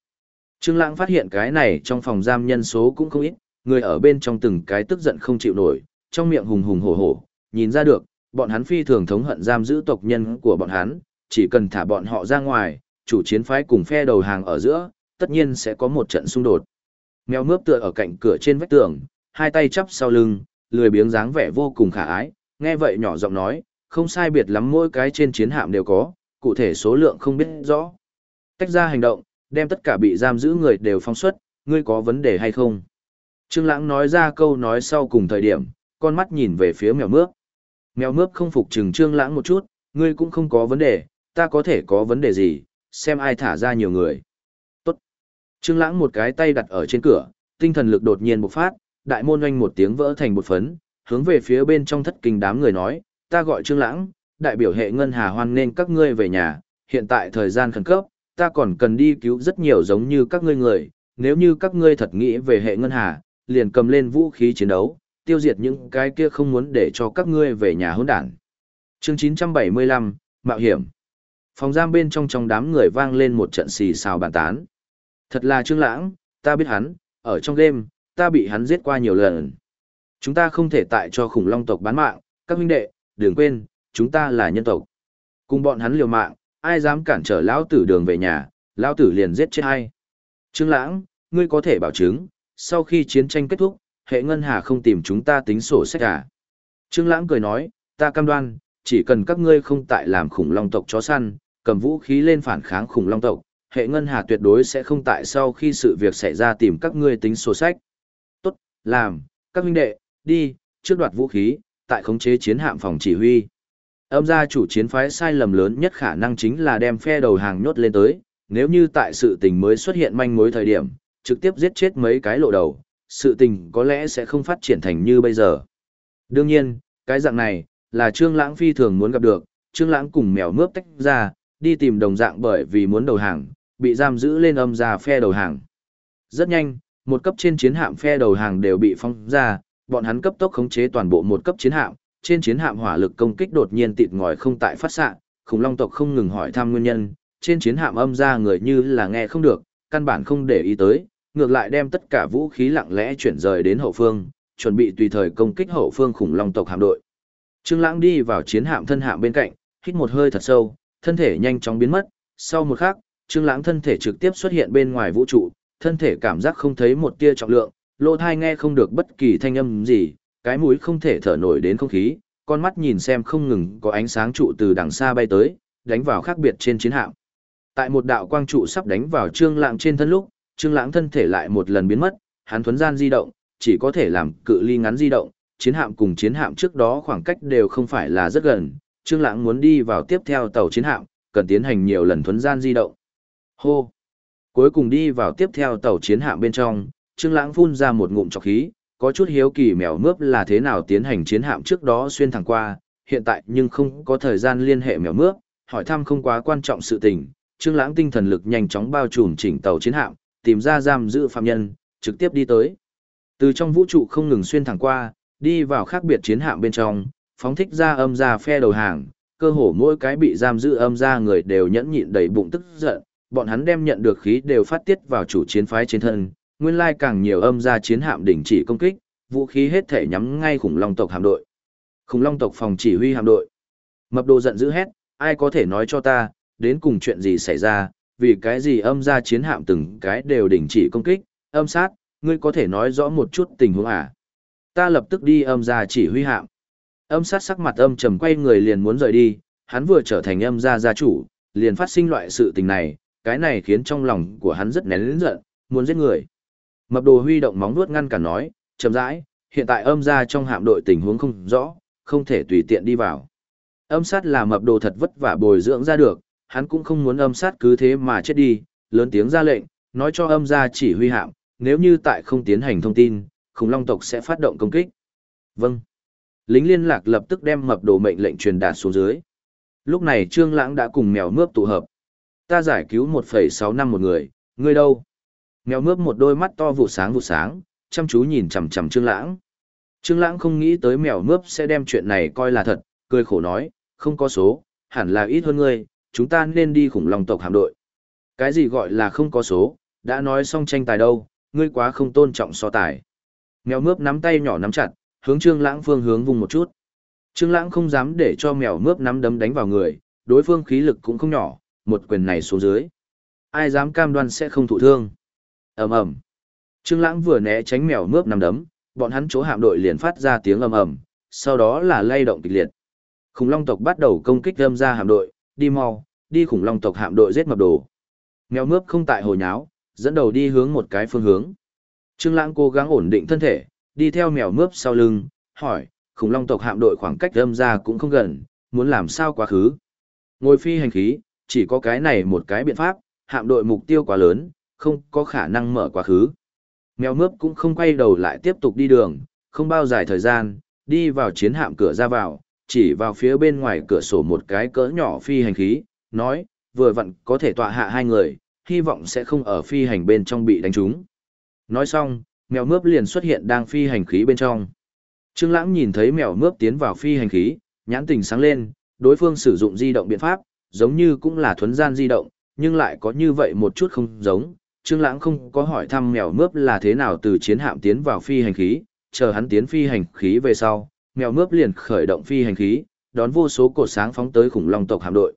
Trương Lãng phát hiện cái này trong phòng giam nhân số cũng không ít, người ở bên trong từng cái tức giận không chịu nổi, trong miệng hùng hùng hổ hổ, nhìn ra được, bọn hắn phi thường thống hận giam giữ tộc nhân của bọn hắn, chỉ cần thả bọn họ ra ngoài, chủ chiến phái cùng phe đầu hàng ở giữa, tất nhiên sẽ có một trận xung đột. Mèo mướp tựa ở cạnh cửa trên vách tường, hai tay chắp sau lưng, lười biếng dáng vẻ vô cùng khả ái, nghe vậy nhỏ giọng nói, không sai biệt lắm mỗi cái trên chiến hạm đều có, cụ thể số lượng không biết rõ. Tách ra hành động, đem tất cả bị giam giữ người đều phóng xuất, ngươi có vấn đề hay không? Trương Lãng nói ra câu nói sau cùng thời điểm, con mắt nhìn về phía mèo mướp. Mèo mướp không phục trừng Trương Lãng một chút, ngươi cũng không có vấn đề, ta có thể có vấn đề gì, xem ai thả ra nhiều người. Tốt. Trương Lãng một cái tay đặt ở trên cửa, tinh thần lực đột nhiên bộc phát, đại môn oanh một tiếng vỡ thành một phấn, hướng về phía bên trong thất kinh đám người nói, ta gọi Trương Lãng, đại biểu hệ ngân hà hoan nên các ngươi về nhà, hiện tại thời gian khẩn cấp, ta còn cần đi cứu rất nhiều giống như các ngươi người, nếu như các ngươi thật nghĩ về hệ ngân hà, liền cầm lên vũ khí chiến đấu, tiêu diệt những cái kia không muốn để cho các ngươi về nhà hỗn đản. Chương 975, Mạo hiểm. Phòng giam bên trong trong đám người vang lên một trận xì xào bàn tán. Thật là Trương Lãng, ta biết hắn, ở trong game, ta bị hắn giết qua nhiều lần. Chúng ta không thể tại cho khủng long tộc bán mạng, các huynh đệ, đừng quên, chúng ta là nhân tộc. Cùng bọn hắn liều mạng, ai dám cản trở lão tử đường về nhà, lão tử liền giết chết hay. Trương Lãng, ngươi có thể bảo chứng, sau khi chiến tranh kết thúc, hệ ngân hà không tìm chúng ta tính sổ sách à? Trương Lãng cười nói, ta cam đoan, chỉ cần các ngươi không tại làm khủng long tộc chó săn, cầm vũ khí lên phản kháng khủng long tộc, hệ ngân hà tuyệt đối sẽ không tại sau khi sự việc xảy ra tìm các ngươi tính sổ sách. Tốt, làm, các huynh đệ, đi, trước đoạt vũ khí, tại khống chế chiến hạm phòng chỉ huy. Âm gia chủ chiến phái sai lầm lớn nhất khả năng chính là đem phe đầu hàng nhốt lên tới, nếu như tại sự tình mới xuất hiện manh mối thời điểm, trực tiếp giết chết mấy cái lộ đầu, sự tình có lẽ sẽ không phát triển thành như bây giờ. Đương nhiên, cái dạng này, là Trương Lãng phi thường muốn gặp được, Trương Lãng cùng mèo mướp tách ra, đi tìm đồng dạng bởi vì muốn đầu hàng, bị giam giữ lên âm gia phe đầu hàng. Rất nhanh, một cấp trên chiến hạm phe đầu hàng đều bị phong ra, bọn hắn cấp tốc khống chế toàn bộ một cấp chiến hạm, trên chiến hạm hỏa lực công kích đột nhiên tịt ngòi không tại phát xạ, khủng long tộc không ngừng hỏi thăm nguyên nhân, trên chiến hạm âm ra người như là nghe không được, căn bản không để ý tới, ngược lại đem tất cả vũ khí lặng lẽ chuyển rời đến hậu phương, chuẩn bị tùy thời công kích hậu phương khủng long tộc hạm đội. Trương Lãng đi vào chiến hạm thân hạm bên cạnh, hít một hơi thật sâu, thân thể nhanh chóng biến mất, sau một khắc, Trương Lãng thân thể trực tiếp xuất hiện bên ngoài vũ trụ, thân thể cảm giác không thấy một tia trọng lượng, lỗ thai nghe không được bất kỳ thanh âm gì, cái mũi không thể thở nổi đến không khí, con mắt nhìn xem không ngừng có ánh sáng trụ từ đằng xa bay tới, đánh vào khác biệt trên chiến hạm. Tại một đạo quang trụ sắp đánh vào Trương Lãng trên thân lúc, Trương Lãng thân thể lại một lần biến mất, hắn thuần gian di động, chỉ có thể làm cự ly ngắn di động, chiến hạm cùng chiến hạm trước đó khoảng cách đều không phải là rất gần, Trương Lãng muốn đi vào tiếp theo tàu chiến hạm, cần tiến hành nhiều lần thuần gian di động. Hô. Cuối cùng đi vào tiếp theo tàu chiến hạm bên trong, Trương Lãng phun ra một ngụm trọc khí, có chút hiếu kỳ mèo mướp là thế nào tiến hành chiến hạm trước đó xuyên thẳng qua, hiện tại nhưng không có thời gian liên hệ mèo mướp, hỏi thăm không quá quan trọng sự tình, Trương Lãng tinh thần lực nhanh chóng bao trùm chỉnh tàu chiến hạm, tìm ra giam giữ phạm nhân, trực tiếp đi tới. Từ trong vũ trụ không ngừng xuyên thẳng qua, đi vào khác biệt chiến hạm bên trong, phóng thích ra âm ra phe đầu hàng, cơ hồ mỗi cái bị giam giữ âm ra người đều nhẫn nhịn đầy bụng tức giận, bọn hắn đem nhận được khí đều phát tiết vào chủ chiến phái trên thân, nguyên lai càng nhiều âm ra chiến hạm đình chỉ công kích, vũ khí hết thể nhắm ngay khủng long tộc hạm đội. Khủng long tộc phòng chỉ huy hạm đội. Mập đồ giận dữ hét, ai có thể nói cho ta, đến cùng chuyện gì xảy ra, vì cái gì âm ra chiến hạm từng cái đều đình chỉ công kích, âm sát, ngươi có thể nói rõ một chút tình huống à. Ta lập tức đi âm ra chỉ huy hạm. Âm sát sắc mặt âm trầm quay người liền muốn rời đi, hắn vừa trở thành âm gia gia chủ, liền phát sinh loại sự tình này, cái này khiến trong lòng của hắn rất nén lớn giận, muốn giết người. Mập đồ huy động móng vuốt ngăn cả nói, chậm rãi, hiện tại âm ra trong hạm đội tình huống không rõ, không thể tùy tiện đi vào. Âm sát là mập đồ thật vất vả bồi dưỡng ra được, hắn cũng không muốn âm sát cứ thế mà chết đi, lớn tiếng ra lệnh, nói cho âm ra chỉ huy hạm, nếu như tại không tiến hành thông tin, khủng long tộc sẽ phát động công kích. Vâng. Lính liên lạc lập tức đem mập đồ mệnh lệnh truyền đạt xuống dưới. Lúc này Trương Lãng đã cùng mèo mướp tụ hợp. Ta giải cứu 1,6 năm một người, ngươi đâu? Mèo mướp một đôi mắt to vụ sáng vụ sáng, chăm chú nhìn chằm chằm Trương Lãng. Trương Lãng không nghĩ tới mèo mướp sẽ đem chuyện này coi là thật, cười khổ nói, không có số, hẳn là ít hơn ngươi, chúng ta nên đi khủng long tộc hạm đội. Cái gì gọi là không có số, đã nói xong tranh tài đâu, ngươi quá không tôn trọng so tài. Mèo mướp nắm tay nhỏ nắm chặt, hướng Trương Lãng phương hướng vùng một chút. Trương Lãng không dám để cho mèo mướp nắm đấm đánh vào người, đối phương khí lực cũng không nhỏ, một quyền này xuống dưới. Ai dám cam đoan sẽ không thụ thương. Ầm ầm. Trương Lãng vừa né tránh mèo mướp nằm đấm, bọn hắn chỗ hạm đội liền phát ra tiếng ầm ầm, sau đó là lay động kịch liệt. Khủng long tộc bắt đầu công kích đâm ra hạm đội, đi mau, đi khủng long tộc hạm đội giết mập đồ. Mèo mướp không tại hồi nháo, dẫn đầu đi hướng một cái phương hướng. Trương Lãng cố gắng ổn định thân thể, đi theo mèo mướp sau lưng, hỏi, khủng long tộc hạm đội khoảng cách đâm ra cũng không gần, muốn làm sao quá khứ. Ngồi phi hành khí, chỉ có cái này một cái biện pháp, hạm đội mục tiêu quá lớn, không có khả năng mở quá khứ. Mèo mướp cũng không quay đầu lại tiếp tục đi đường, không bao dài thời gian, đi vào chiến hạm cửa ra vào, chỉ vào phía bên ngoài cửa sổ một cái cỡ nhỏ phi hành khí, nói, vừa vặn có thể tọa hạ hai người, hy vọng sẽ không ở phi hành bên trong bị đánh trúng. Nói xong, mèo mướp liền xuất hiện đang phi hành khí bên trong. Trương Lãng nhìn thấy mèo mướp tiến vào phi hành khí, nhãn tình sáng lên, đối phương sử dụng di động biện pháp, giống như cũng là thuần gian di động, nhưng lại có như vậy một chút không giống. Trương Lãng không có hỏi thăm mèo mướp là thế nào từ chiến hạm tiến vào phi hành khí, chờ hắn tiến phi hành khí về sau, mèo mướp liền khởi động phi hành khí, đón vô số cột sáng phóng tới khủng long tộc hạm đội.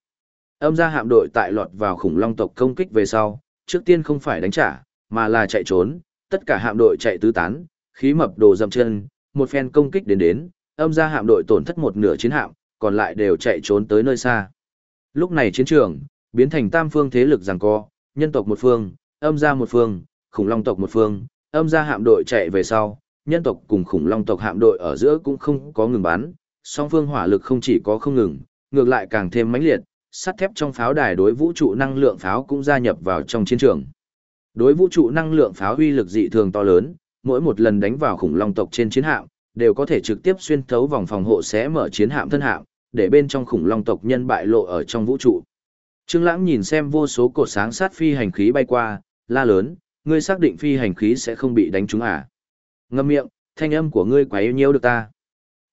Âm ra hạm đội tại lọt vào khủng long tộc công kích về sau, trước tiên không phải đánh trả, mà là chạy trốn, tất cả hạm đội chạy tứ tán, khí mập đồ dậm chân, một phen công kích đến đến, âm ra hạm đội tổn thất một nửa chiến hạm, còn lại đều chạy trốn tới nơi xa. Lúc này chiến trường, biến thành tam phương thế lực giằng co, nhân tộc một phương, âm ra một phương, khủng long tộc một phương, âm ra hạm đội chạy về sau, nhân tộc cùng khủng long tộc hạm đội ở giữa cũng không có ngừng bắn, song phương hỏa lực không chỉ có không ngừng, ngược lại càng thêm mãnh liệt, sắt thép trong pháo đài đối vũ trụ năng lượng pháo cũng gia nhập vào trong chiến trường. Đối vũ trụ năng lượng pháo uy lực dị thường to lớn, mỗi một lần đánh vào khủng long tộc trên chiến hạm, đều có thể trực tiếp xuyên thấu vòng phòng hộ sẽ mở chiến hạm thân hạm, để bên trong khủng long tộc nhân bại lộ ở trong vũ trụ. Trương Lãng nhìn xem vô số cột sáng sát phi hành khí bay qua, la lớn, ngươi xác định phi hành khí sẽ không bị đánh trúng à? Ngậm miệng, thanh âm của ngươi quá yêu nhiêu được ta.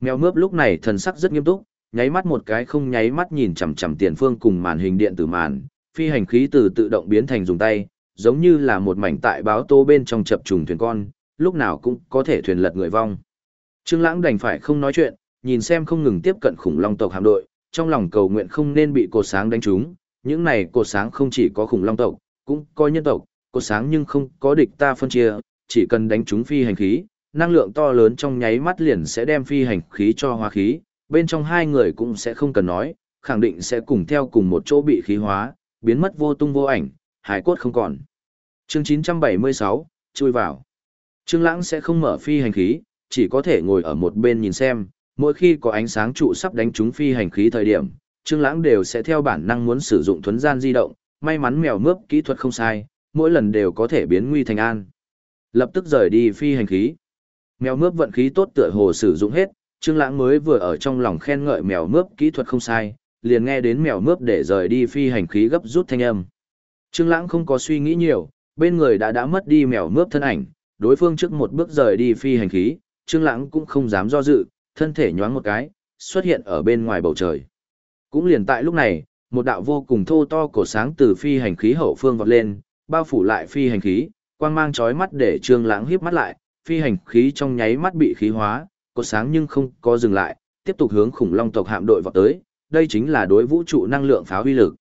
Mèo mướp lúc này thần sắc rất nghiêm túc, nháy mắt một cái không nháy mắt nhìn chằm chằm tiền phương cùng màn hình điện tử màn, phi hành khí từ tự động biến thành dùng tay, giống như là một mảnh tại báo tô bên trong chập trùng thuyền con, lúc nào cũng có thể thuyền lật người vong. Trương Lãng đành phải không nói chuyện, nhìn xem không ngừng tiếp cận khủng long tộc hạm đội, trong lòng cầu nguyện không nên bị cột sáng đánh trúng, những này cột sáng không chỉ có khủng long tộc, cũng có nhân tộc, cột sáng nhưng không có địch ta phân chia, chỉ cần đánh trúng phi hành khí, năng lượng to lớn trong nháy mắt liền sẽ đem phi hành khí cho hóa khí, bên trong hai người cũng sẽ không cần nói, khẳng định sẽ cùng theo cùng một chỗ bị khí hóa, biến mất vô tung vô ảnh, hải cốt không còn. Chương 976, chui vào. Trương Lãng sẽ không mở phi hành khí, chỉ có thể ngồi ở một bên nhìn xem, mỗi khi có ánh sáng trụ sắp đánh trúng phi hành khí thời điểm, Trương Lãng đều sẽ theo bản năng muốn sử dụng thuần gian di động, may mắn mèo mướp kỹ thuật không sai, mỗi lần đều có thể biến nguy thành an. Lập tức rời đi phi hành khí. Mèo mướp vận khí tốt tựa hồ sử dụng hết, Trương Lãng mới vừa ở trong lòng khen ngợi mèo mướp kỹ thuật không sai, liền nghe đến mèo mướp để rời đi phi hành khí gấp rút thanh âm. Trương Lãng không có suy nghĩ nhiều, bên người đã đã mất đi mèo mướp thân ảnh, đối phương trước một bước rời đi phi hành khí, Trương Lãng cũng không dám do dự, thân thể nhoáng một cái, xuất hiện ở bên ngoài bầu trời. Cũng liền tại lúc này, một đạo vô cùng thô to cổ sáng từ phi hành khí hậu phương vọt lên, bao phủ lại phi hành khí, quang mang chói mắt để Trương Lãng híp mắt lại, phi hành khí trong nháy mắt bị khí hóa, có sáng nhưng không có dừng lại, tiếp tục hướng khủng long tộc hạm đội vọt tới, đây chính là đối vũ trụ năng lượng phá uy lực.